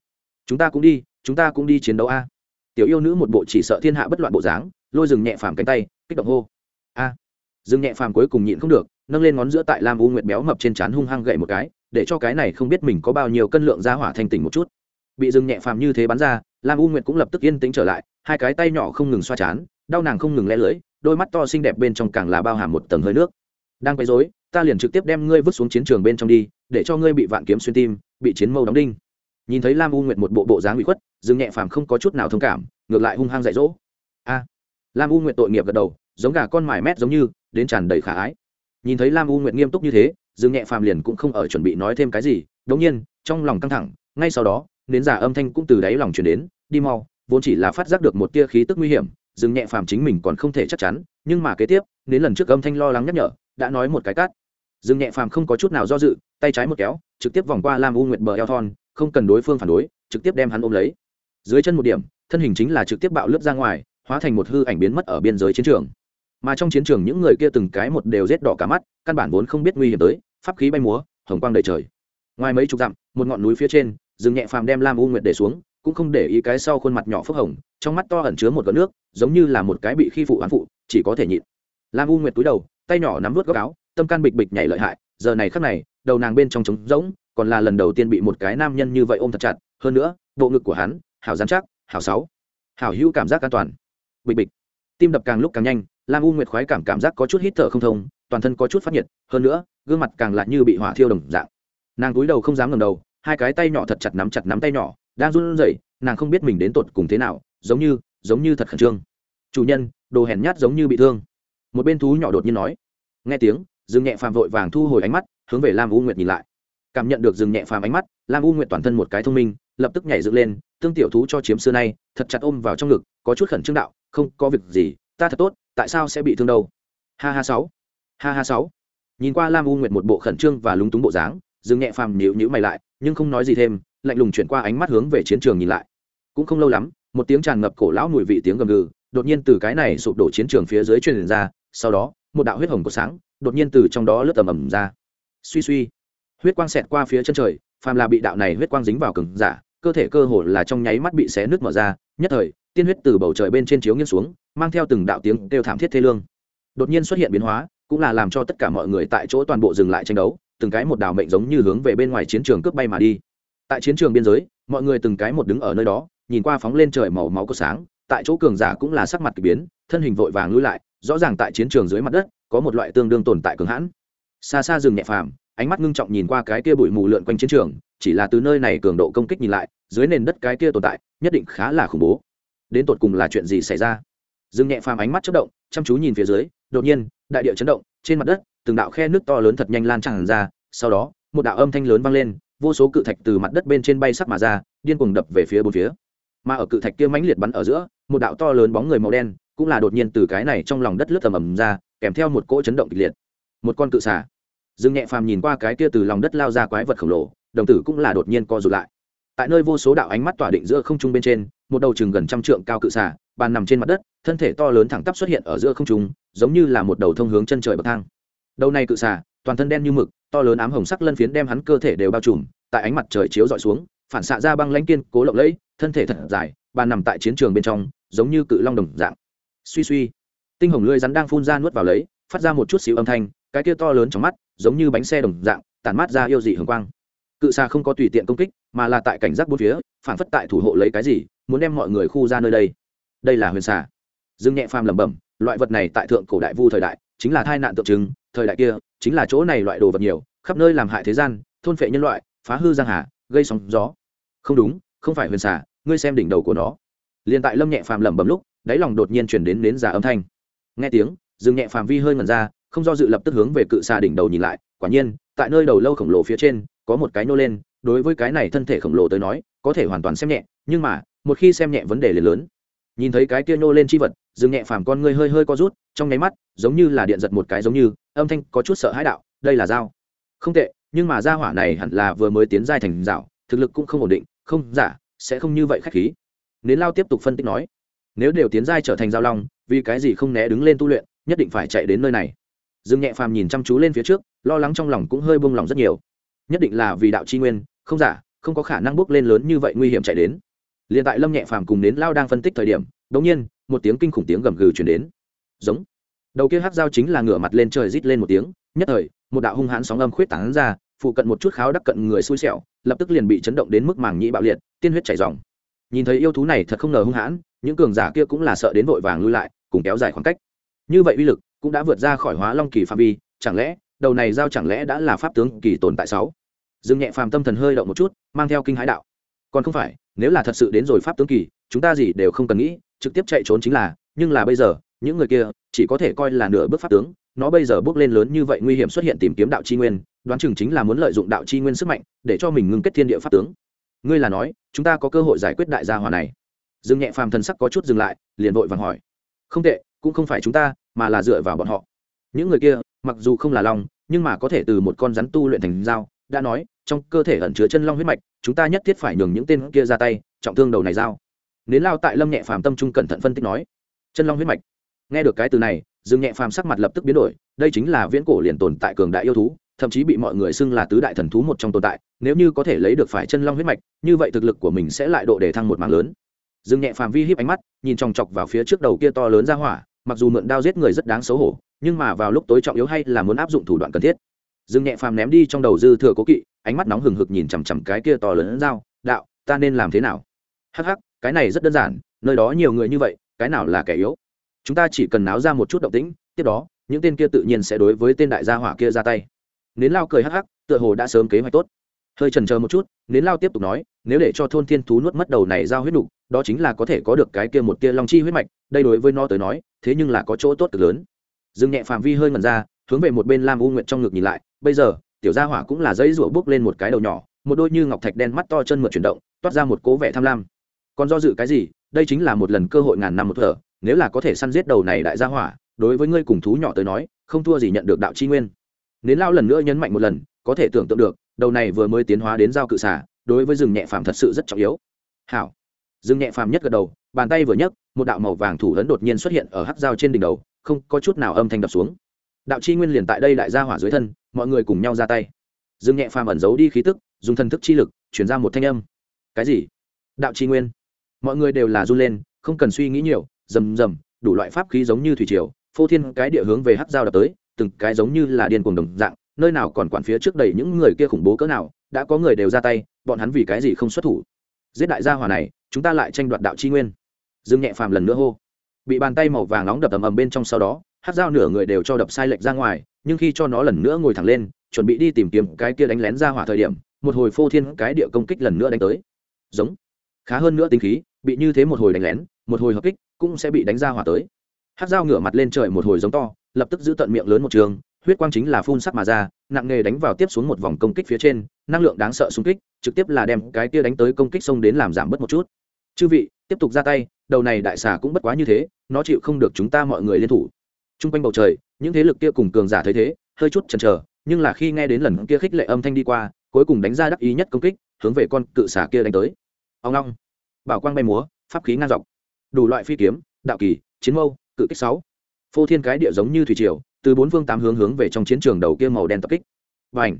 chúng ta cũng đi, chúng ta cũng đi chiến đấu a. Tiểu yêu nữ một bộ chỉ sợ thiên hạ bất loạn bộ dáng, lôi rừng nhẹ phàm cánh tay, kích động hô. A. À. rừng nhẹ phàm cuối cùng nhịn không được, nâng lên ngón giữa tại lam u nguyệt béo mập trên trán hung hăng gậy một cái, để cho cái này không biết mình có bao nhiêu cân lượng ra hỏa thanh tỉnh một chút. Bị rừng nhẹ phàm như thế bắn ra, lam u nguyệt cũng lập tức yên tĩnh trở lại, hai cái tay nhỏ không ngừng xoa chán, đau nàng không ngừng lẽ lưỡi, đôi mắt to xinh đẹp bên trong càng là bao hàm một tầng hơi nước. Đang quấy rối, ta liền trực tiếp đem ngươi vứt xuống chiến trường bên trong đi, để cho ngươi bị vạn kiếm xuyên tim, bị chiến mâu đóng đinh nhìn thấy lam u nguyệt một bộ bộ dáng bị khuất, dương nhẹ phàm không có chút nào thông cảm, ngược lại hung hăng dạy dỗ. A. Lam u nguyệt tội nghiệp gật đầu, giống gà con mải mét giống như, đến tràn đầy khả ái. Nhìn thấy lam u nguyệt nghiêm túc như thế, dương nhẹ phàm liền cũng không ở chuẩn bị nói thêm cái gì, đống nhiên, trong lòng căng thẳng, ngay sau đó, nến giả âm thanh cũng từ đáy lòng chuyển đến, đi mau, vốn chỉ là phát giác được một tia khí tức nguy hiểm, dương nhẹ phàm chính mình còn không thể chắc chắn, nhưng mà kế tiếp đến lần trước âm thanh lo lắng nhắc nhở, đã nói một cái cát dương nhẹ phàm không có chút nào do dự, tay trái một kéo, trực tiếp vòng qua lam u nguyệt bờ eo thon không cần đối phương phản đối, trực tiếp đem hắn ôm lấy. Dưới chân một điểm, thân hình chính là trực tiếp bạo lướt ra ngoài, hóa thành một hư ảnh biến mất ở biên giới chiến trường. Mà trong chiến trường những người kia từng cái một đều rết đỏ cả mắt, căn bản vốn không biết nguy hiểm tới, pháp khí bay múa, hồng quang đầy trời. Ngoài mấy chục dặm, một ngọn núi phía trên, rừng nhẹ phàm đem lam u nguyệt để xuống, cũng không để ý cái sau khuôn mặt nhỏ phước hồng, trong mắt to ẩn chứa một gợn nước, giống như là một cái bị khi phụ oán phụ, chỉ có thể nhịn. Lam u nguyệt túi đầu, tay nhỏ nắm vớt góc áo, tâm can bịch bịch nhảy lợi hại, giờ này khắc này, đầu nàng bên trong trống rỗng còn là lần đầu tiên bị một cái nam nhân như vậy ôm thật chặt, hơn nữa, bộ ngực của hắn, hảo giám chắc, hảo sáu. Hảo hữu cảm giác an toàn. Bịch bịch. Tim đập càng lúc càng nhanh, lam u nguyệt khoái cảm cảm giác có chút hít thở không thông, toàn thân có chút phát nhiệt, hơn nữa, gương mặt càng lại như bị hỏa thiêu đồng dạng. Nàng cúi đầu không dám ngầm đầu, hai cái tay nhỏ thật chặt nắm chặt nắm tay nhỏ, đang run rẩy, nàng không biết mình đến tột cùng thế nào, giống như giống như thật khẩn trương. Chủ nhân, đồ hèn nhát giống như bị thương. Một bên thú nhỏ đột nhiên nói. Nghe tiếng, dương nhẹ phàm vội vàng thu hồi ánh mắt, hướng về lam u nguyệt nhìn lại cảm nhận được rừng nhẹ phàm ánh mắt, lam u nguyện toàn thân một cái thông minh, lập tức nhảy dựng lên, tương tiểu thú cho chiếm xưa nay, thật chặt ôm vào trong ngực, có chút khẩn trương đạo, không, có việc gì, ta thật tốt, tại sao sẽ bị thương đâu? Ha ha sáu, ha ha sáu. Nhìn qua lam u nguyện một bộ khẩn trương và lúng túng bộ dáng, rừng nhẹ phàm nhíu nhíu mày lại, nhưng không nói gì thêm, lạnh lùng chuyển qua ánh mắt hướng về chiến trường nhìn lại. Cũng không lâu lắm, một tiếng tràn ngập cổ lão mùi vị tiếng gầm gừ, đột nhiên từ cái này sụp đổ chiến trường phía dưới truyền ra, sau đó, một đạo huyết hồng của sáng, đột nhiên từ trong đó lướt tầm ầm ra. Suy suy huyết quang xẹt qua phía chân trời, phàm là bị đạo này huyết quang dính vào cừng giả, cơ thể cơ hồ là trong nháy mắt bị xé nước mở ra, nhất thời, tiên huyết từ bầu trời bên trên chiếu nghiêng xuống, mang theo từng đạo tiếng kêu thảm thiết thê lương. Đột nhiên xuất hiện biến hóa, cũng là làm cho tất cả mọi người tại chỗ toàn bộ dừng lại tranh đấu, từng cái một đảo mệnh giống như hướng về bên ngoài chiến trường cướp bay mà đi. Tại chiến trường biên giới, mọi người từng cái một đứng ở nơi đó, nhìn qua phóng lên trời màu máu có sáng, tại chỗ cường giả cũng là sắc mặt kỳ biến, thân hình vội vàng lui lại, rõ ràng tại chiến trường dưới mặt đất, có một loại tương đương tồn tại cường hãn. Xa xa rừng nhẹ phàm ánh mắt ngưng trọng nhìn qua cái kia bụi mù lượn quanh chiến trường, chỉ là từ nơi này cường độ công kích nhìn lại, dưới nền đất cái kia tồn tại, nhất định khá là khủng bố. Đến tột cùng là chuyện gì xảy ra? Dương nhẹ phàm ánh mắt chất động, chăm chú nhìn phía dưới, đột nhiên, đại địa chấn động, trên mặt đất, từng đạo khe nước to lớn thật nhanh lan tràn ra, sau đó, một đạo âm thanh lớn vang lên, vô số cự thạch từ mặt đất bên trên bay sắc mà ra, điên cuồng đập về phía bốn phía. Mà ở cự thạch kia mãnh liệt bắn ở giữa, một đạo to lớn bóng người màu đen, cũng là đột nhiên từ cái này trong lòng đất lướt tầm ầm ra, kèm theo một cỗ chấn động kịch liệt. Một con cự xà dương nhẹ phàm nhìn qua cái kia từ lòng đất lao ra quái vật khổng lồ, đồng tử cũng là đột nhiên co rụt lại. Tại nơi vô số đạo ánh mắt tỏa định giữa không trung bên trên, một đầu chừng gần trăm trượng cao cự xà, bàn nằm trên mặt đất, thân thể to lớn thẳng tắp xuất hiện ở giữa không trung, giống như là một đầu thông hướng chân trời bậc thang. Đầu này cự xà, toàn thân đen như mực, to lớn ám hồng sắc lân phiến đem hắn cơ thể đều bao trùm, tại ánh mặt trời chiếu dọi xuống, phản xạ ra băng lãnh kiên cố lộng lẫy, thân thể thật dài, bàn nằm tại chiến trường bên trong, giống như cự long đồng dạng. Suy suy, tinh hồng lưỡi rắn đang phun ra nuốt vào lấy, phát ra một chút xíu âm thanh, cái kia to lớn trong mắt giống như bánh xe đồng dạng, tản mát ra yêu dị hưởng quang. Cự xà không có tùy tiện công kích, mà là tại cảnh giác bốn phía, phản phất tại thủ hộ lấy cái gì, muốn đem mọi người khu ra nơi đây. Đây là huyền xà. Dương nhẹ phàm lẩm bẩm, loại vật này tại thượng cổ đại vu thời đại, chính là tai nạn tượng trưng, thời đại kia, chính là chỗ này loại đồ vật nhiều, khắp nơi làm hại thế gian, thôn phệ nhân loại, phá hư giang hà, gây sóng gió. Không đúng, không phải huyền xà, ngươi xem đỉnh đầu của nó. Liền tại lâm nhẹ phàm lẩm bẩm lúc, đáy lòng đột nhiên chuyển đến đến giả âm thanh. Nghe tiếng, dương nhẹ phàm vi hơi ngẩn ra không do dự lập tức hướng về cự xà đỉnh đầu nhìn lại, quả nhiên, tại nơi đầu lâu khổng lồ phía trên, có một cái nô lên, đối với cái này thân thể khổng lồ tới nói, có thể hoàn toàn xem nhẹ, nhưng mà, một khi xem nhẹ vấn đề liền lớn. Nhìn thấy cái kia nô lên chi vật dừng nhẹ phàm con ngươi hơi hơi co rút, trong nháy mắt, giống như là điện giật một cái giống như, âm thanh có chút sợ hãi đạo, đây là dao. Không tệ, nhưng mà gia hỏa này hẳn là vừa mới tiến giai thành dạo, thực lực cũng không ổn định, không giả sẽ không như vậy khách khí. Nến lao tiếp tục phân tích nói, nếu đều tiến giai trở thành giao long, vì cái gì không né đứng lên tu luyện, nhất định phải chạy đến nơi này dương nhẹ phàm nhìn chăm chú lên phía trước, lo lắng trong lòng cũng hơi buông lòng rất nhiều. Nhất định là vì đạo c nguyên, không giả, không có khả năng bước lên lớn như vậy nguy hiểm chạy đến. Liên tại lâm nhẹ phàm cùng đến lao đang phân tích thời điểm đ nhiên, một tiếng kinh khủng tiếng gầm gừ chuyển đến. Giống. Đầu kia hát dao chính là ngửa mặt lên trời rít lên một tiếng, nhất thời, một đạo hung hãn sóng âm khuyết tán ra, phụ cận một chút kháo đắc cận người xui xẻo, lập tức liền bị chấn động đến mức màng nhĩ bạo liệt, tiên huyết chảy dòng nhìn thấy yêu thú này thật không ngờ hung hãn, những cường giả kia cũng là sợ đến vội vàng lui lại, cùng kéo dài khoảng cách. Như vậy uy lực cũng đã vượt ra khỏi hóa long kỳ phạm vi, chẳng lẽ, đầu này giao chẳng lẽ đã là pháp tướng kỳ tồn tại sáu? Dương nhẹ phàm tâm thần hơi động một chút, mang theo kinh hãi đạo. Còn không phải, nếu là thật sự đến rồi pháp tướng kỳ, chúng ta gì đều không cần nghĩ, trực tiếp chạy trốn chính là, nhưng là bây giờ, những người kia, chỉ có thể coi là nửa bước pháp tướng, nó bây giờ bước lên lớn như vậy nguy hiểm xuất hiện tìm kiếm đạo chi nguyên, đoán chừng chính là muốn lợi dụng đạo chi nguyên sức mạnh, để cho mình ngưng kết thiên địa pháp tướng. Ngươi là nói, chúng ta có cơ hội giải quyết đại gia hòa này. Dương nhẹ phàm thần sắc có chút dừng lại, liền vội vàng hỏi. Không tệ cũng không phải chúng ta, mà là dựa vào bọn họ. Những người kia, mặc dù không là long, nhưng mà có thể từ một con rắn tu luyện thành dao, đã nói, trong cơ thể ẩn chứa chân long huyết mạch, chúng ta nhất thiết phải nhường những tên kia ra tay, trọng thương đầu này dao. Nến lao tại lâm nhẹ phàm tâm trung cẩn thận phân tích nói, chân long huyết mạch. Nghe được cái từ này, dương nhẹ phàm sắc mặt lập tức biến đổi, đây chính là viễn cổ liền tồn tại cường đại yêu thú, thậm chí bị mọi người xưng là tứ đại thần thú một trong tồn tại, nếu như có thể lấy được phải chân long huyết mạch, như vậy thực lực của mình sẽ lại độ để thăng một mảng lớn. Dương nhẹ phàm vi hiếp ánh mắt, nhìn chòng chọc vào phía trước đầu kia to lớn ra hỏa mặc dù mượn đao giết người rất đáng xấu hổ, nhưng mà vào lúc tối trọng yếu hay là muốn áp dụng thủ đoạn cần thiết. Dương nhẹ phàm ném đi trong đầu dư thừa cố kỵ, ánh mắt nóng hừng hực nhìn chằm chằm cái kia to lớn dao, đạo, ta nên làm thế nào? Hắc hắc, cái này rất đơn giản, nơi đó nhiều người như vậy, cái nào là kẻ yếu? Chúng ta chỉ cần náo ra một chút động tĩnh, tiếp đó, những tên kia tự nhiên sẽ đối với tên đại gia hỏa kia ra tay. Nến lao cười hắc hắc, tựa hồ đã sớm kế hoạch tốt. Hơi trần chờ một chút, nến lao tiếp tục nói nếu để cho thôn thiên thú nuốt mất đầu này giao huyết đủ, đó chính là có thể có được cái kia một tia long chi huyết mạch đây đối với nó tới nói thế nhưng là có chỗ tốt cực lớn. Dương nhẹ phàm vi hơi mẩn ra hướng về một bên lam u nguyện trong ngực nhìn lại bây giờ tiểu gia hỏa cũng là dây rủa bước lên một cái đầu nhỏ một đôi như ngọc thạch đen mắt to chân mượt chuyển động toát ra một cố vẻ tham lam. Còn do dự cái gì đây chính là một lần cơ hội ngàn năm một thở nếu là có thể săn giết đầu này đại gia hỏa đối với ngươi cùng thú nhỏ tới nói không thua gì nhận được đạo chi nguyên. Nến lao lần nữa nhấn mạnh một lần có thể tưởng tượng được đầu này vừa mới tiến hóa đến giao cự xả đối với rừng nhẹ phàm thật sự rất trọng yếu. Hảo. Rừng nhẹ phàm nhất gật đầu, bàn tay vừa nhấc, một đạo màu vàng thủ lớn đột nhiên xuất hiện ở hắc dao trên đỉnh đầu, không có chút nào âm thanh đập xuống. Đạo chi nguyên liền tại đây đại gia hỏa dưới thân, mọi người cùng nhau ra tay. Dương nhẹ phàm ẩn giấu đi khí tức, dùng thần thức chi lực chuyển ra một thanh âm. Cái gì? Đạo chi nguyên. Mọi người đều là run lên, không cần suy nghĩ nhiều, rầm rầm, đủ loại pháp khí giống như thủy triều, phô thiên cái địa hướng về hắc dao đập tới, từng cái giống như là điên cuồng đồng dạng, nơi nào còn quản phía trước đầy những người kia khủng bố cỡ nào đã có người đều ra tay, bọn hắn vì cái gì không xuất thủ? Giết đại gia hỏa này, chúng ta lại tranh đoạt đạo chi nguyên. Dương nhẹ phàm lần nữa hô. Bị bàn tay màu vàng nóng đập ầm ầm bên trong sau đó, hát dao nửa người đều cho đập sai lệch ra ngoài, nhưng khi cho nó lần nữa ngồi thẳng lên, chuẩn bị đi tìm kiếm cái kia đánh lén ra hỏa thời điểm, một hồi phô thiên cái địa công kích lần nữa đánh tới. Giống. Khá hơn nữa tính khí, bị như thế một hồi đánh lén, một hồi hợp kích, cũng sẽ bị đánh ra hỏa tới. Hát dao ngửa mặt lên trời một hồi giống to, lập tức giữ tận miệng lớn một trường huyết quang chính là phun sắc mà ra, nặng nghề đánh vào tiếp xuống một vòng công kích phía trên, năng lượng đáng sợ xung kích, trực tiếp là đem cái kia đánh tới công kích xông đến làm giảm bớt một chút. Chư vị, tiếp tục ra tay, đầu này đại xà cũng bất quá như thế, nó chịu không được chúng ta mọi người liên thủ. T r u n g quanh bầu trời, những thế lực kia cùng cường giả thấy thế, hơi chút chần chờ, nhưng là khi nghe đến lần kia khích lệ âm thanh đi qua, cuối cùng đánh ra đắc ý nhất công kích, hướng về con cự xà kia đánh tới. Ông long bảo quang bay múa, pháp khí ngang dọc. Đủ loại phi kiếm, đạo kỳ, chiến mâu, cự kích sáu phô thiên cái địa giống như thủy triều, từ bốn phương tám hướng hướng về trong chiến trường đầu kia màu đen tập kích. Và ảnh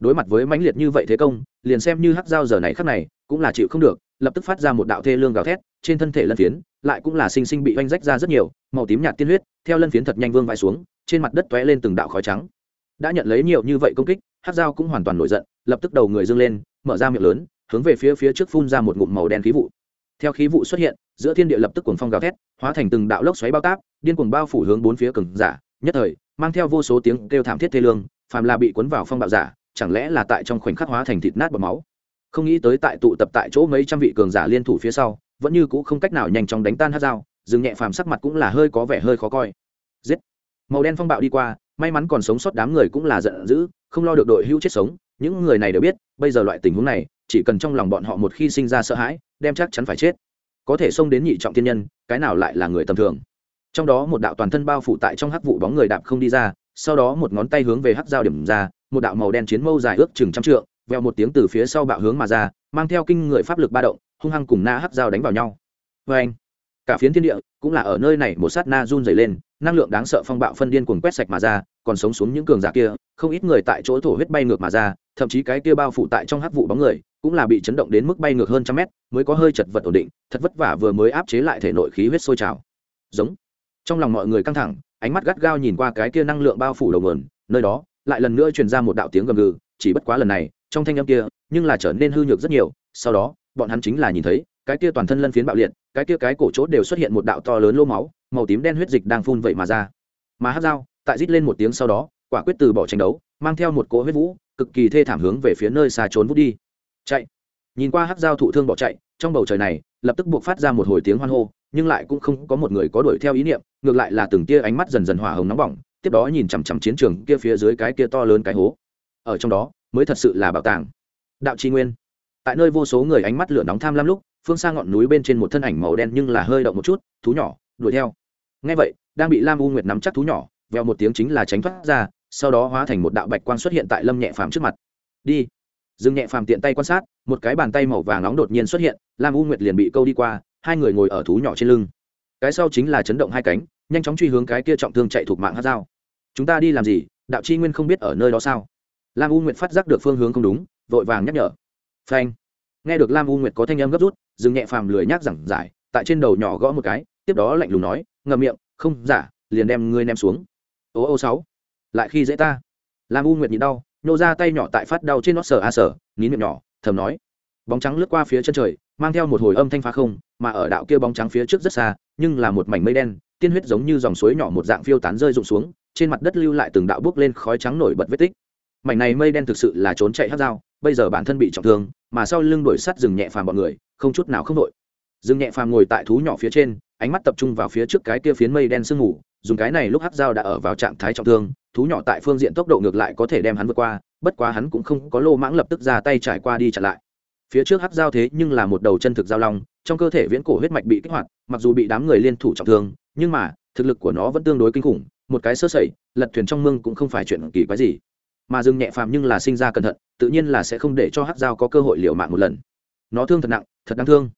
đối mặt với mãnh liệt như vậy thế công, liền xem như hắc dao giờ này khắc này, cũng là chịu không được, lập tức phát ra một đạo thê lương gào thét, trên thân thể lân phiến, lại cũng là sinh sinh bị oanh rách ra rất nhiều, màu tím nhạt tiên huyết, theo lân phiến thật nhanh vương vãi xuống, trên mặt đất tóe lên từng đạo khói trắng. Đã nhận lấy nhiều như vậy công kích, hắc dao cũng hoàn toàn nổi giận, lập tức đầu người dâng lên, mở ra miệng lớn, hướng về phía phía trước phun ra một ngụm màu đen khí vụ theo khí vụ xuất hiện, giữa thiên địa lập tức cuồng phong gào thét, hóa thành từng đạo lốc xoáy bao táp, điên cuồng bao phủ hướng bốn phía cường giả. Nhất thời, mang theo vô số tiếng kêu thảm thiết thê lương, phàm là bị cuốn vào phong bạo giả, chẳng lẽ là tại trong khoảnh khắc hóa thành thịt nát bọt máu? Không nghĩ tới tại tụ tập tại chỗ mấy trăm vị cường giả liên thủ phía sau, vẫn như cũ không cách nào nhanh chóng đánh tan hát dao, dừng nhẹ phàm sắc mặt cũng là hơi có vẻ hơi khó coi. Giết! Màu đen phong bạo đi qua, may mắn còn sống sót đám người cũng là giận dữ, không lo được đội hữu chết sống, những người này đều biết, bây giờ loại tình huống này chỉ cần trong lòng bọn họ một khi sinh ra sợ hãi, đem chắc chắn phải chết. Có thể xông đến nhị trọng tiên nhân, cái nào lại là người tầm thường? Trong đó một đạo toàn thân bao phủ tại trong hắc vụ bóng người đạp không đi ra, sau đó một ngón tay hướng về hắc dao điểm ra, một đạo màu đen chiến mâu dài ước chừng trăm trượng, veo một tiếng từ phía sau bạo hướng mà ra, mang theo kinh người pháp lực ba động, hung hăng cùng na hắc dao đánh vào nhau. Vê anh cả phiến thiên địa cũng là ở nơi này một sát na run dày lên, năng lượng đáng sợ phong bạo phân điên cuồng quét sạch mà ra, còn sống xuống những cường giả kia, không ít người tại chỗ thổ huyết bay ngược mà ra, thậm chí cái kia bao phủ tại trong hắc vụ bóng người cũng là bị chấn động đến mức bay ngược hơn trăm mét, mới có hơi chật vật ổn định, thật vất vả vừa mới áp chế lại thể nội khí huyết sôi trào. Giống. Trong lòng mọi người căng thẳng, ánh mắt gắt gao nhìn qua cái kia năng lượng bao phủ đầu nguồn, nơi đó, lại lần nữa truyền ra một đạo tiếng gầm gừ, chỉ bất quá lần này, trong thanh âm kia, nhưng là trở nên hư nhược rất nhiều, sau đó, bọn hắn chính là nhìn thấy, cái kia toàn thân lân phiến bạo liệt, cái kia cái cổ chốt đều xuất hiện một đạo to lớn lô máu, màu tím đen huyết dịch đang phun vậy mà ra. Mà hát dao, tại rít lên một tiếng sau đó, quả quyết từ bỏ tranh đấu, mang theo một cỗ huyết vũ, cực kỳ thê thảm hướng về phía nơi xa trốn vút đi chạy. Nhìn qua hát dao thụ thương bỏ chạy, trong bầu trời này, lập tức buộc phát ra một hồi tiếng hoan hô, nhưng lại cũng không có một người có đuổi theo ý niệm, ngược lại là từng tia ánh mắt dần dần hỏa hồng nóng bỏng, tiếp đó nhìn chằm chằm chiến trường kia phía dưới cái kia to lớn cái hố. Ở trong đó, mới thật sự là bảo tàng. Đạo tri nguyên. Tại nơi vô số người ánh mắt lửa nóng tham lam lúc, phương xa ngọn núi bên trên một thân ảnh màu đen nhưng là hơi động một chút, thú nhỏ, đuổi theo. Ngay vậy, đang bị lam u nguyệt nắm chắc thú nhỏ, vèo một tiếng chính là tránh thoát ra, sau đó hóa thành một đạo bạch quang xuất hiện tại lâm nhẹ phàm trước mặt. Đi dương nhẹ phàm tiện tay quan sát, một cái bàn tay màu vàng nóng đột nhiên xuất hiện, lam u nguyệt liền bị câu đi qua, hai người ngồi ở thú nhỏ trên lưng. Cái sau chính là chấn động hai cánh, nhanh chóng truy hướng cái kia trọng thương chạy thuộc mạng hát dao. Chúng ta đi làm gì? Đạo chi nguyên không biết ở nơi đó sao? Lam u nguyệt phát giác được phương hướng không đúng, vội vàng nhắc nhở. Phanh. Nghe được lam u nguyệt có thanh âm gấp rút, dừng nhẹ phàm lười nhác giảng giải, tại trên đầu nhỏ gõ một cái, tiếp đó lạnh lùng nói, ngậm miệng, không, giả, liền đem ngươi ném xuống. Ô ô, sáu, lại khi dễ ta. Lam u nguyệt nhịn đau nhô ra tay nhỏ tại phát đau trên nót sờ a sờ nín miệng nhỏ, thầm nói bóng trắng lướt qua phía chân trời, mang theo một hồi âm thanh phá không, mà ở đạo kia bóng trắng phía trước rất xa, nhưng là một mảnh mây đen, tiên huyết giống như dòng suối nhỏ một dạng phiêu tán rơi rụng xuống, trên mặt đất lưu lại từng đạo bước lên khói trắng nổi bật vết tích mảnh này mây đen thực sự là trốn chạy hát dao, bây giờ bản thân bị trọng thương, mà sau lưng đuổi sắt rừng nhẹ phàm bọn người, không chút nào không đội rừng nhẹ phàm ngồi tại thú nhỏ phía trên, ánh mắt tập trung vào phía trước cái kia phiến mây đen sương ngủ dùng cái này lúc hát dao đã ở vào trạng thái trọng thương, thú nhỏ tại phương diện tốc độ ngược lại có thể đem hắn vượt qua, bất quá hắn cũng không có lô mãng lập tức ra tay trải qua đi chặn lại. Phía trước hát dao thế nhưng là một đầu chân thực giao long, trong cơ thể viễn cổ huyết mạch bị kích hoạt, mặc dù bị đám người liên thủ trọng thương, nhưng mà, thực lực của nó vẫn tương đối kinh khủng, một cái sơ sẩy, lật thuyền trong mương cũng không phải chuyện kỳ quái gì. Mà dừng nhẹ phàm nhưng là sinh ra cẩn thận, tự nhiên là sẽ không để cho hát dao có cơ hội liều mạng một lần. Nó thương thật nặng, thật đáng thương.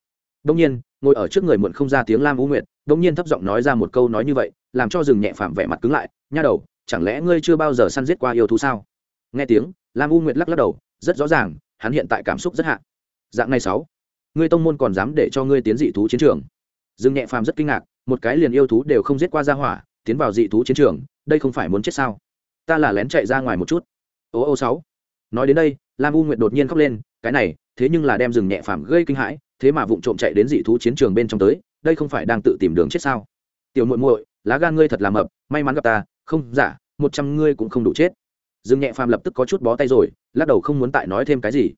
Đông nhiên, ngồi ở trước người muộn không ra tiếng lam vũ nguyệt đông nhiên thấp giọng nói ra một câu nói như vậy làm cho rừng nhẹ phàm vẻ mặt cứng lại, nha đầu, chẳng lẽ ngươi chưa bao giờ săn giết qua yêu thú sao? Nghe tiếng, lam u nguyệt lắc lắc đầu, rất rõ ràng, hắn hiện tại cảm xúc rất hạ. Dạng này sáu, ngươi tông môn còn dám để cho ngươi tiến dị thú chiến trường? Dương nhẹ phàm rất kinh ngạc, một cái liền yêu thú đều không giết qua ra hỏa, tiến vào dị thú chiến trường, đây không phải muốn chết sao? Ta là lén chạy ra ngoài một chút. Ô ô sáu, nói đến đây, lam u nguyệt đột nhiên khóc lên, cái này, thế nhưng là đem rừng nhẹ phàm gây kinh hãi, thế mà vụng trộm chạy đến dị thú chiến trường bên trong tới, đây không phải đang tự tìm đường chết sao? Tiểu muội muội lá gan ngươi thật là mập, may mắn gặp ta, không, giả, một trăm ngươi cũng không đủ chết. Dương nhẹ phàm lập tức có chút bó tay rồi, lắc đầu không muốn tại nói thêm cái gì.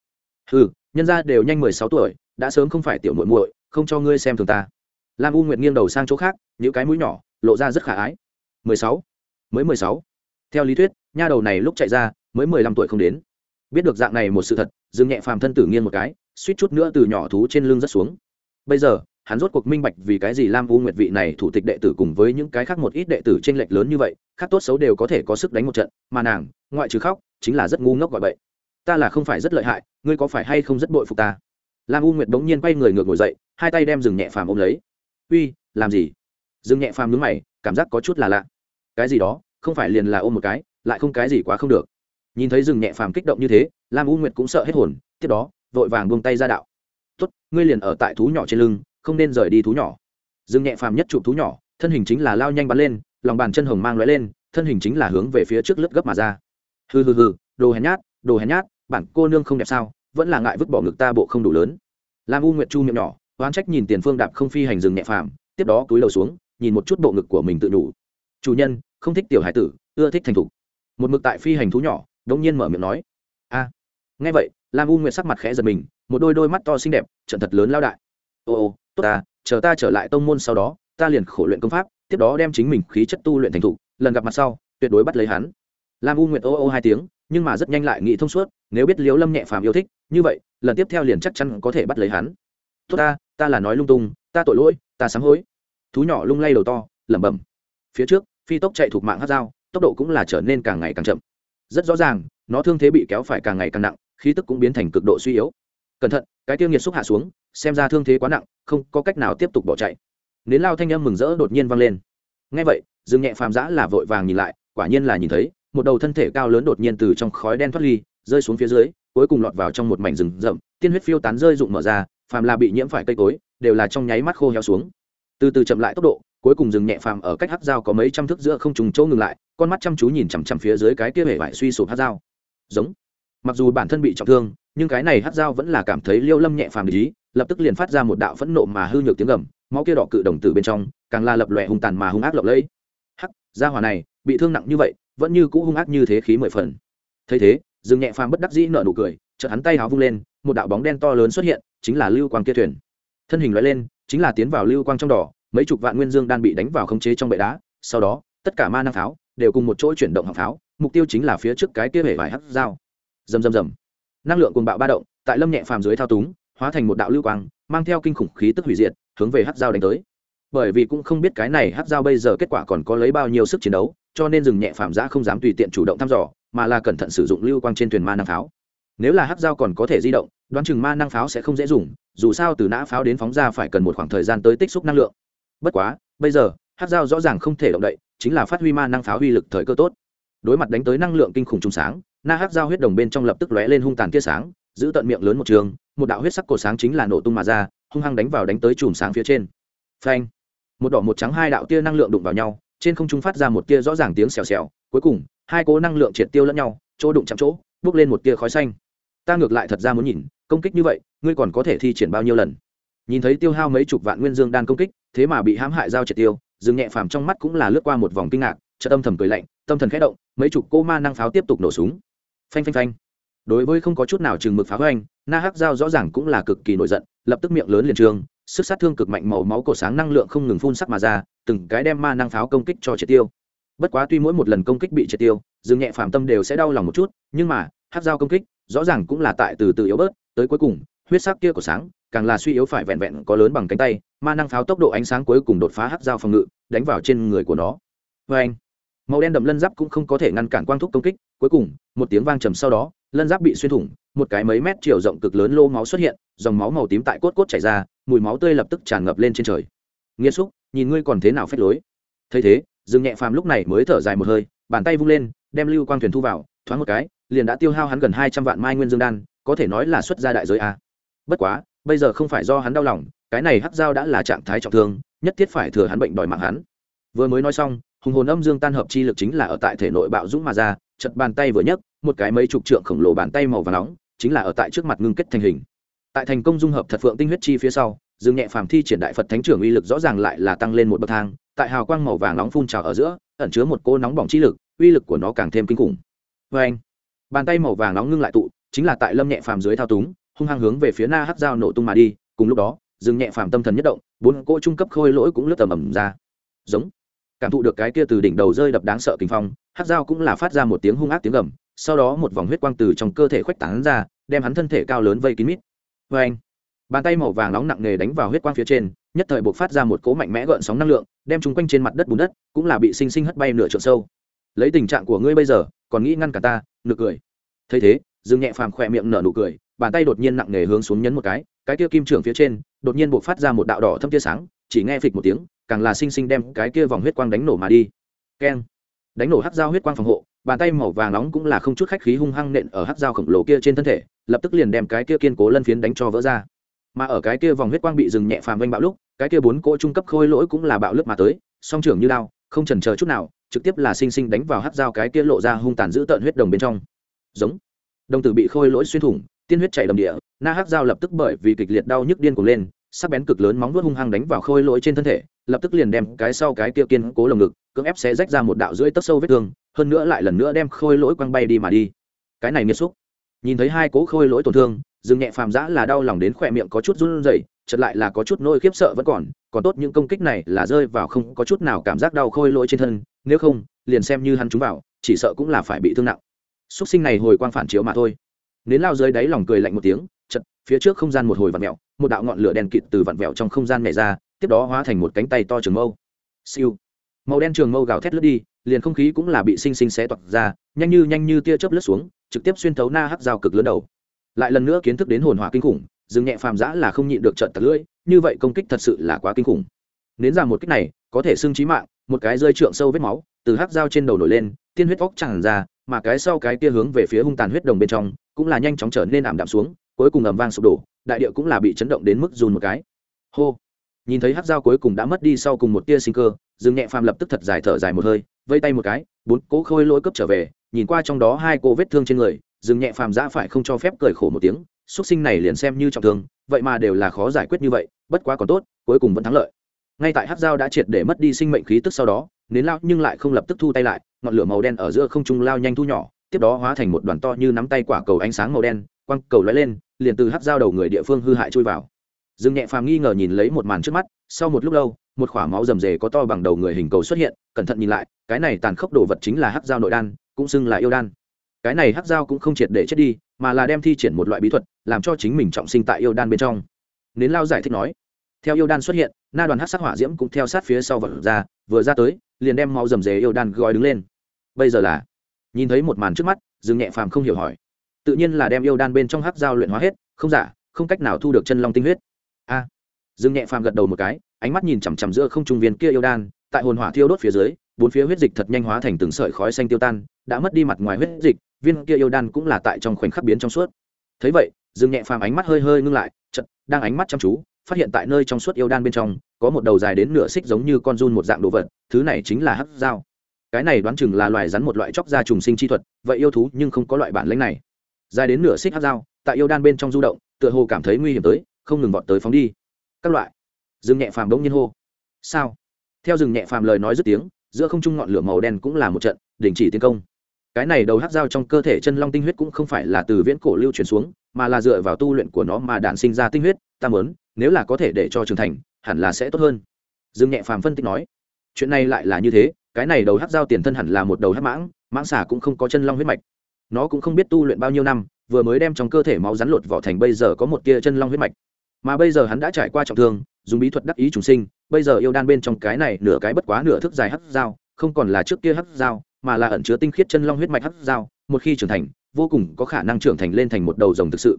Ừ nhân ra đều nhanh mười sáu tuổi, đã sớm không phải tiểu muội muội, không cho ngươi xem thường ta. Lam u nguyệt nghiêng đầu sang chỗ khác những cái mũi nhỏ, lộ ra rất khả ái. Mười sáu, mới mười sáu. Theo lý thuyết, nha đầu này lúc chạy ra, mới mười lăm tuổi không đến. Biết được dạng này một sự thật, dương nhẹ phàm thân tử nghiêng một cái, suýt chút nữa từ nhỏ thú trên lưng rất xuống. Bây giờ hắn rốt cuộc minh bạch vì cái gì lam u nguyệt vị này thủ tịch đệ tử cùng với những cái khác một ít đệ tử t r ê n lệch lớn như vậy, khác tốt xấu đều có thể có sức đánh một trận, mà nàng, ngoại trừ khóc, chính là rất ngu ngốc gọi vậy ta là không phải rất lợi hại, ngươi có phải hay không rất bội phục ta? Lam u nguyệt bỗng nhiên quay người ngược ngồi dậy, hai tay đem rừng nhẹ phàm ôm lấy. Uy, làm gì? Rừng nhẹ phàm nhướng mày, cảm giác có chút là lạ. Cái gì đó, không phải liền là ôm một cái, lại không cái gì quá không được. Nhìn thấy rừng nhẹ phàm kích động như thế, lam u nguyệt cũng sợ hết hồn, tiếp đó, vội vàng buông tay ra đạo. Tốt, ngươi liền ở tại thú nhỏ trên lưng không nên rời đi thú nhỏ. Dương nhẹ phàm nhất chụp thú nhỏ, thân hình chính là lao nhanh bắn lên, lòng bàn chân hồng mang lóe lên, thân hình chính là hướng về phía trước lướt gấp mà ra. Hừ hừ hừ, đồ hèn nhát, đồ hèn nhát, bản cô nương không đẹp sao, vẫn là ngại vứt bỏ ngực ta bộ không đủ lớn. Lam u nguyệt chu miệng nhỏ, oán trách nhìn tiền phương đạp không phi hành rừng nhẹ phàm, tiếp đó túi đầu xuống, nhìn một chút bộ ngực của mình tự đủ chủ nhân, không thích tiểu hải tử, ưa thích thành thục. Một mực tại phi hành thú nhỏ đống nhiên mở miệng nói. A. Nghe vậy, lam u nguyệt sắc mặt khẽ giật mình, một đôi đôi mắt to xinh đẹp, trận thật lớn lao đại. Ô ô tốt ta, chờ ta trở lại tông môn sau đó, ta liền khổ luyện công pháp, tiếp đó đem chính mình khí chất tu luyện thành thục, lần gặp mặt sau, tuyệt đối bắt lấy hắn. Lam u nguyệt ô ô hai tiếng, nhưng mà rất nhanh lại nghĩ thông suốt, nếu biết liếu lâm nhẹ phàm yêu thích, như vậy, lần tiếp theo liền chắc chắn có thể bắt lấy hắn. Tốt ta ta là nói lung tung, ta tội lỗi, ta sám hối. Thú nhỏ lung lay đầu to, lẩm bẩm. Phía trước, phi tốc chạy thuộc mạng hát dao, tốc độ cũng là trở nên càng ngày càng chậm. Rất rõ ràng, nó thương thế bị kéo phải càng ngày càng nặng, khí tức cũng biến thành cực độ suy yếu. Cẩn thận cái tiêu nghiệt xúc hạ xuống, xem ra thương thế quá nặng, không có cách nào tiếp tục bỏ chạy. Nến lao thanh âm mừng rỡ đột nhiên vang lên. Ngay vậy, dương nhẹ phàm giã là vội vàng nhìn lại, quả nhiên là nhìn thấy, một đầu thân thể cao lớn đột nhiên từ trong khói đen thoát ly, rơi xuống phía dưới, cuối cùng lọt vào trong một mảnh rừng rậm, tiên huyết phiêu tán rơi rụng mở ra, phàm là bị nhiễm phải cây cối, đều là trong nháy mắt khô héo xuống. Từ từ chậm lại tốc độ, cuối cùng dừng nhẹ phàm ở cách hát dao có mấy trăm thước giữa không trùng chỗ ngừng lại, con mắt chăm chú nhìn chằm chằm phía dưới cái kia hể vải suy sụp hát dao. Giống mặc dù bản thân bị trọng thương, nhưng cái này hát dao vẫn là cảm thấy liêu lâm nhẹ phàm lý, lập tức liền phát ra một đạo phẫn nộ mà hư nhược tiếng gầm, máu kia đỏ cự đồng từ bên trong, càng là lập lòe hung tàn mà hung ác lộng lẫy. Hắc, gia hỏa này, bị thương nặng như vậy, vẫn như cũ hung ác như thế khí mười phần. Thấy thế, dương nhẹ phàm bất đắc dĩ nở nụ cười, chợt hắn tay háo vung lên, một đạo bóng đen to lớn xuất hiện, chính là lưu quang kia thuyền. Thân hình lóe lên, chính là tiến vào lưu quang trong đỏ, mấy chục vạn nguyên dương đan bị đánh vào khống chế trong bệ đá, sau đó, tất cả ma năng pháo đều cùng một chỗ chuyển động hàng pháo, mục tiêu chính là phía trước cái kia hể vải hắc dao rầm rầm rầm. Năng lượng cuồng bạo ba động, tại lâm nhẹ phàm dưới thao túng, hóa thành một đạo lưu quang, mang theo kinh khủng khí tức hủy diệt, hướng về hát dao đánh tới. Bởi vì cũng không biết cái này hát dao bây giờ kết quả còn có lấy bao nhiêu sức chiến đấu, cho nên dừng nhẹ phàm giã không dám tùy tiện chủ động thăm dò, mà là cẩn thận sử dụng lưu quang trên thuyền ma năng pháo. Nếu là hát dao còn có thể di động, đoán chừng ma năng pháo sẽ không dễ dùng, dù sao từ nã pháo đến phóng ra phải cần một khoảng thời gian tới tích xúc năng lượng. Bất quá, bây giờ hát dao rõ ràng không thể động đậy, chính là phát huy ma năng pháo uy lực thời cơ tốt. Đối mặt đánh tới năng lượng kinh khủng trùng sáng na Hắc dao huyết đồng bên trong lập tức lóe lên hung tàn tia sáng, giữ tận miệng lớn một trường, một đạo huyết sắc cổ sáng chính là nổ tung mà ra, hung hăng đánh vào đánh tới chùm sáng phía trên. Phanh! Một đỏ một trắng hai đạo tia năng lượng đụng vào nhau, trên không trung phát ra một tia rõ ràng tiếng xèo xèo, cuối cùng, hai cố năng lượng triệt tiêu lẫn nhau, chỗ đụng chạm chỗ bước lên một tia khói xanh. Ta ngược lại thật ra muốn nhìn, công kích như vậy, ngươi còn có thể thi triển bao nhiêu lần? Nhìn thấy tiêu hao mấy chục vạn nguyên dương đan công kích, thế mà bị hãm hại giao triệt tiêu, dương nhẹ phàm trong mắt cũng là lướt qua một vòng kinh ngạc, chợt âm thầm cười lạnh, tâm thần khẽ động, mấy chục cô ma năng pháo tiếp tục nổ súng phanh phanh phanh. Đối với không có chút nào chừng mực phá hoành, na hắc dao rõ ràng cũng là cực kỳ nổi giận, lập tức miệng lớn liền trường, sức sát thương cực mạnh màu máu cổ sáng năng lượng không ngừng phun sắc mà ra, từng cái đem ma năng pháo công kích cho triệt tiêu. Bất quá tuy mỗi một lần công kích bị triệt tiêu, dương nhẹ phạm tâm đều sẽ đau lòng một chút, nhưng mà, hắc dao công kích, rõ ràng cũng là tại từ từ yếu bớt, tới cuối cùng, huyết sắc kia của sáng, càng là suy yếu phải vẹn vẹn có lớn bằng cánh tay, ma năng pháo tốc độ ánh sáng cuối cùng đột phá hắc dao phòng ngự, đánh vào trên người của nó. Vê anh màu đen đậm lân giáp cũng không có thể ngăn cản quang thúc công kích cuối cùng, một tiếng vang trầm sau đó, lân giáp bị xuyên thủng, một cái mấy mét chiều rộng cực lớn lô máu xuất hiện, dòng máu màu tím tại cốt cốt chảy ra, mùi máu tươi lập tức tràn ngập lên trên trời. Nghiêm xúc, nhìn ngươi còn thế nào phép lối. Thấy thế, dương nhẹ phàm lúc này mới thở dài một hơi, bàn tay vung lên, đem lưu quang thuyền thu vào, thoáng một cái, liền đã tiêu hao hắn gần hai trăm vạn mai nguyên dương đan, có thể nói là xuất gia đại giới a. Bất quá, bây giờ không phải do hắn đau lòng, cái này hắc dao đã là trạng thái trọng thương, nhất thiết phải thừa hắn bệnh đòi mạng hắn. Vừa mới nói xong hùng hồn âm dương tan hợp chi lực chính là ở tại thể nội bạo dũng mà ra, chật bàn tay vừa nhấc, một cái mấy chục trượng khổng lồ bàn tay màu và nóng, chính là ở tại trước mặt ngưng kết thành hình. Tại thành công dung hợp thật phượng tinh huyết chi phía sau, dương nhẹ phàm thi triển đại phật thánh trưởng uy lực rõ ràng lại là tăng lên một bậc thang, tại hào quang màu vàng nóng phun trào ở giữa, ẩn chứa một cô nóng bỏng chi lực, uy lực của nó càng thêm kinh khủng. Vê anh, bàn tay màu vàng nóng ngưng lại tụ, chính là tại lâm nhẹ phàm dưới thao túng, hung hăng hướng về phía na hát dao nổ tung mà đi, cùng lúc đó, dương nhẹ phàm tâm thần nhất động, bốn cỗ trung cấp khôi lỗi cũng lướt tầm ầm ra. Giống cảm thụ được cái kia từ đỉnh đầu rơi đập đáng sợ kinh phong, hát dao cũng là phát ra một tiếng hung ác tiếng gầm, sau đó một vòng huyết quang từ trong cơ thể khuếch tán ra, đem hắn thân thể cao lớn vây kín mít. Vê anh bàn tay màu vàng nóng nặng nề đánh vào huyết quang phía trên, nhất thời buộc phát ra một cỗ mạnh mẽ gợn sóng năng lượng, đem chúng quanh trên mặt đất bùn đất cũng là bị sinh sinh hất bay nửa trượng sâu. Lấy tình trạng của ngươi bây giờ, còn nghĩ ngăn cả ta, nực cười. Thấy thế, dương nhẹ phàm khỏe miệng nở nụ cười, bàn tay đột nhiên nặng nề hướng xuống nhấn một cái cái kia kim trưởng phía trên, đột nhiên buộc phát ra một đạo đỏ thâm tia sáng, chỉ nghe phịch một tiếng càng là sinh sinh đem cái kia vòng huyết quang đánh nổ mà đi. Keng. Đánh nổ hắc dao huyết quang phòng hộ, bàn tay màu vàng nóng cũng là không chút khách khí hung hăng nện ở hắc dao khổng lồ kia trên thân thể, lập tức liền đem cái kia kiên cố lân phiến đánh cho vỡ ra. Mà ở cái kia vòng huyết quang bị dừng nhẹ phàm vênh bạo lúc, cái kia bốn cỗ trung cấp khôi lỗi cũng là bạo lực mà tới, song trưởng như đao, không chần chờ chút nào, trực tiếp là sinh sinh đánh vào hắc dao cái kia lộ ra hung tàn dữ tợn huyết đồng bên trong. Giống. Đồng tử bị khôi lỗi xuyên thủng, tiên huyết chảy đầm địa, na hắc dao lập tức bởi vì kịch liệt đau nhức điên cuồng lên sắc bén cực lớn móng vuốt hung hăng đánh vào khôi lỗi trên thân thể, lập tức liền đem cái sau cái kia kiên cố lồng ngực, cưỡng ép xé rách ra một đạo rưỡi tấc sâu vết thương, hơn nữa lại lần nữa đem khôi lỗi quăng bay đi mà đi. Cái này nghiệt xúc. Nhìn thấy hai cố khôi lỗi tổn thương dừng nhẹ phàm giã là đau lòng đến khỏe miệng có chút run rẩy chật lại là có chút nỗi khiếp sợ vẫn còn còn tốt những công kích này là rơi vào không có chút nào cảm giác đau khôi lỗi trên thân, nếu không, liền xem như hắn chúng vào, chỉ sợ cũng là phải bị thương nặng. Xúc sinh này hồi quang phản chiếu mà thôi. Nến lao dưới đáy lòng cười lạnh một tiếng phía trước không gian một hồi vặn mẹo, một đạo ngọn lửa đen kịt từ vặn vẹo trong không gian nhảy ra, tiếp đó hóa thành một cánh tay to trường mâu. Siêu. Màu đen trường mâu gào thét lướt đi, liền không khí cũng là bị sinh sinh xé toạc ra, nhanh như nhanh như tia chớp lướt xuống, trực tiếp xuyên thấu na hắc dao cực lớn đầu. Lại lần nữa kiến thức đến hồn hỏa kinh khủng dừng nhẹ phàm giã là không nhịn được trận tật lưỡi, như vậy công kích thật sự là quá kinh khủng. Nến ra một kích này, có thể xưng trí mạng, một cái rơi trượng sâu vết máu, từ hắc dao trên đầu nổi lên, tiên huyết óc tràn ra, mà cái sau cái kia hướng về phía hung tàn huyết đồng bên trong, cũng là nhanh chóng trở nên ảm đạm xuống cuối cùng ầm vang sụp đổ, đại địa cũng là bị chấn động đến mức dùn một cái. Hô! Nhìn thấy hắc dao cuối cùng đã mất đi sau cùng một tia sinh cơ, dương nhẹ phàm lập tức thật dài thở dài một hơi, vây tay một cái, bốn cỗ khôi lỗi cấp trở về, nhìn qua trong đó hai cô vết thương trên người, dương nhẹ phàm dã phải không cho phép cười khổ một tiếng, xuất sinh này liền xem như trọng thương, vậy mà đều là khó giải quyết như vậy, bất quá còn tốt, cuối cùng vẫn thắng lợi. Ngay tại hắc dao đã triệt để mất đi sinh mệnh khí tức sau đó, nến lao nhưng lại không lập tức thu tay lại, ngọn lửa màu đen ở giữa không trung lao nhanh thu nhỏ, tiếp đó hóa thành một đoàn to như nắm tay quả cầu ánh sáng màu đen quăng cầu lóe lên liền từ hắc dao đầu người địa phương hư hại chui vào. Dương nhẹ phàm nghi ngờ nhìn lấy một màn trước mắt, sau một lúc lâu, một k h ỏ a máu rầm rề có to bằng đầu người hình cầu xuất hiện, cẩn thận nhìn lại, cái này tàn khốc đồ vật chính là hắc dao nội đan, cũng xưng là yêu đan. Cái này hắc dao cũng không triệt để chết đi, mà là đem thi triển một loại bí thuật, làm cho chính mình trọng sinh tại yêu đan bên trong. Nến lao giải thích nói, theo yêu đan xuất hiện, na đoàn hát sắc hỏa diễm cũng theo sát phía sau vật ra, vừa ra tới, liền đem máu rầm rề yêu đan gói đứng lên. Bây giờ là, nhìn thấy một màn trước mắt, dương nhẹ phàm không hiểu hỏi tự nhiên là đem yêu đan bên trong hắc dao luyện hóa hết không giả không cách nào thu được chân long tinh huyết. A. À, dương nhẹ phàm gật đầu một cái ánh mắt nhìn chằm chằm giữa không trung viên kia yêu đan tại hồn hỏa thiêu đốt phía dưới bốn phía huyết dịch thật nhanh hóa thành từng sợi khói xanh tiêu tan đã mất đi mặt ngoài huyết dịch viên kia yêu đan cũng là tại trong khoảnh khắc biến trong suốt. Thấy vậy dương nhẹ phàm ánh mắt hơi hơi ngưng lại chật đang ánh mắt chăm chú phát hiện tại nơi trong suốt yêu đan bên trong có một đầu dài đến nửa xích giống như con run một dạng đồ vật thứ này chính là hắc dao cái này đoán chừng là loài rắn một loại chóc da trùng sinh chi thuật vậy yêu thú nhưng không có loại bản lĩnh này dài đến nửa xích hắc dao, tại yêu đan bên trong du động, tựa hồ cảm thấy nguy hiểm tới, không ngừng vọt tới phóng đi. Các loại. Dương nhẹ phàm đống nhiên hô. Sao? Theo rừng nhẹ phàm lời nói dứt tiếng, giữa không trung ngọn lửa màu đen cũng là một trận, đình chỉ tiến công. Cái này đầu hắc dao trong cơ thể chân long tinh huyết cũng không phải là từ viễn cổ lưu truyền xuống, mà là dựa vào tu luyện của nó mà đản sinh ra tinh huyết, ta mớn nếu là có thể để cho trưởng thành, hẳn là sẽ tốt hơn. Dương nhẹ phàm phân tích nói. Chuyện này lại là như thế, cái này đầu hắc dao tiền thân hẳn là một đầu hắc mãng mãng xà cũng không có chân long huyết mạch nó cũng không biết tu luyện bao nhiêu năm, vừa mới đem trong cơ thể máu rắn lột vỏ thành bây giờ có một tia chân long huyết mạch. Mà bây giờ hắn đã trải qua trọng thương, dùng bí thuật đắc ý trùng sinh, bây giờ yêu đan bên trong cái này nửa cái bất quá nửa thức dài hắt dao, không còn là trước kia hắt dao, mà là ẩn chứa tinh khiết chân long huyết mạch hắt dao, một khi trưởng thành, vô cùng có khả năng trưởng thành lên thành một đầu rồng thực sự.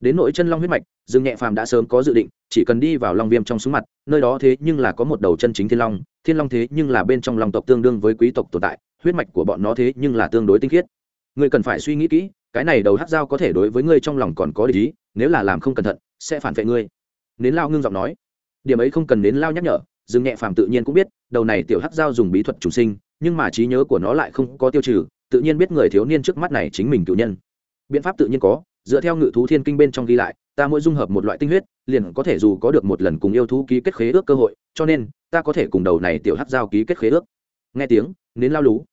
Đến nỗi chân long huyết mạch, dương nhẹ phàm đã sớm có dự định, chỉ cần đi vào long viêm trong súng mặt, nơi đó thế nhưng là có một đầu chân chính thiên long thiên long thế nhưng là bên trong lòng tộc tương đương với quý tộc tồn tại, huyết mạch của bọn nó thế nhưng là tương đối tinh khiết ngươi cần phải suy nghĩ kỹ, cái này đầu hát dao có thể đối với ngươi trong lòng còn có lý nếu là làm không cẩn thận, sẽ phản vệ ngươi. Nến lao ngưng giọng nói. Điểm ấy không cần nến lao nhắc nhở, dương nhẹ phàm tự nhiên cũng biết, đầu này tiểu hát dao dùng bí thuật trùng sinh, nhưng mà trí nhớ của nó lại không có tiêu trừ, tự nhiên biết người thiếu niên trước mắt này chính mình cựu nhân. Biện pháp tự nhiên có, dựa theo ngự thú thiên kinh bên trong ghi lại, ta mỗi dung hợp một loại tinh huyết, liền có thể dù có được một lần cùng yêu thú ký kết khế ước cơ hội, cho nên, ta có thể cùng đầu này tiểu hát giao ký kết khế ước. Nghe tiếng, nến lao lú.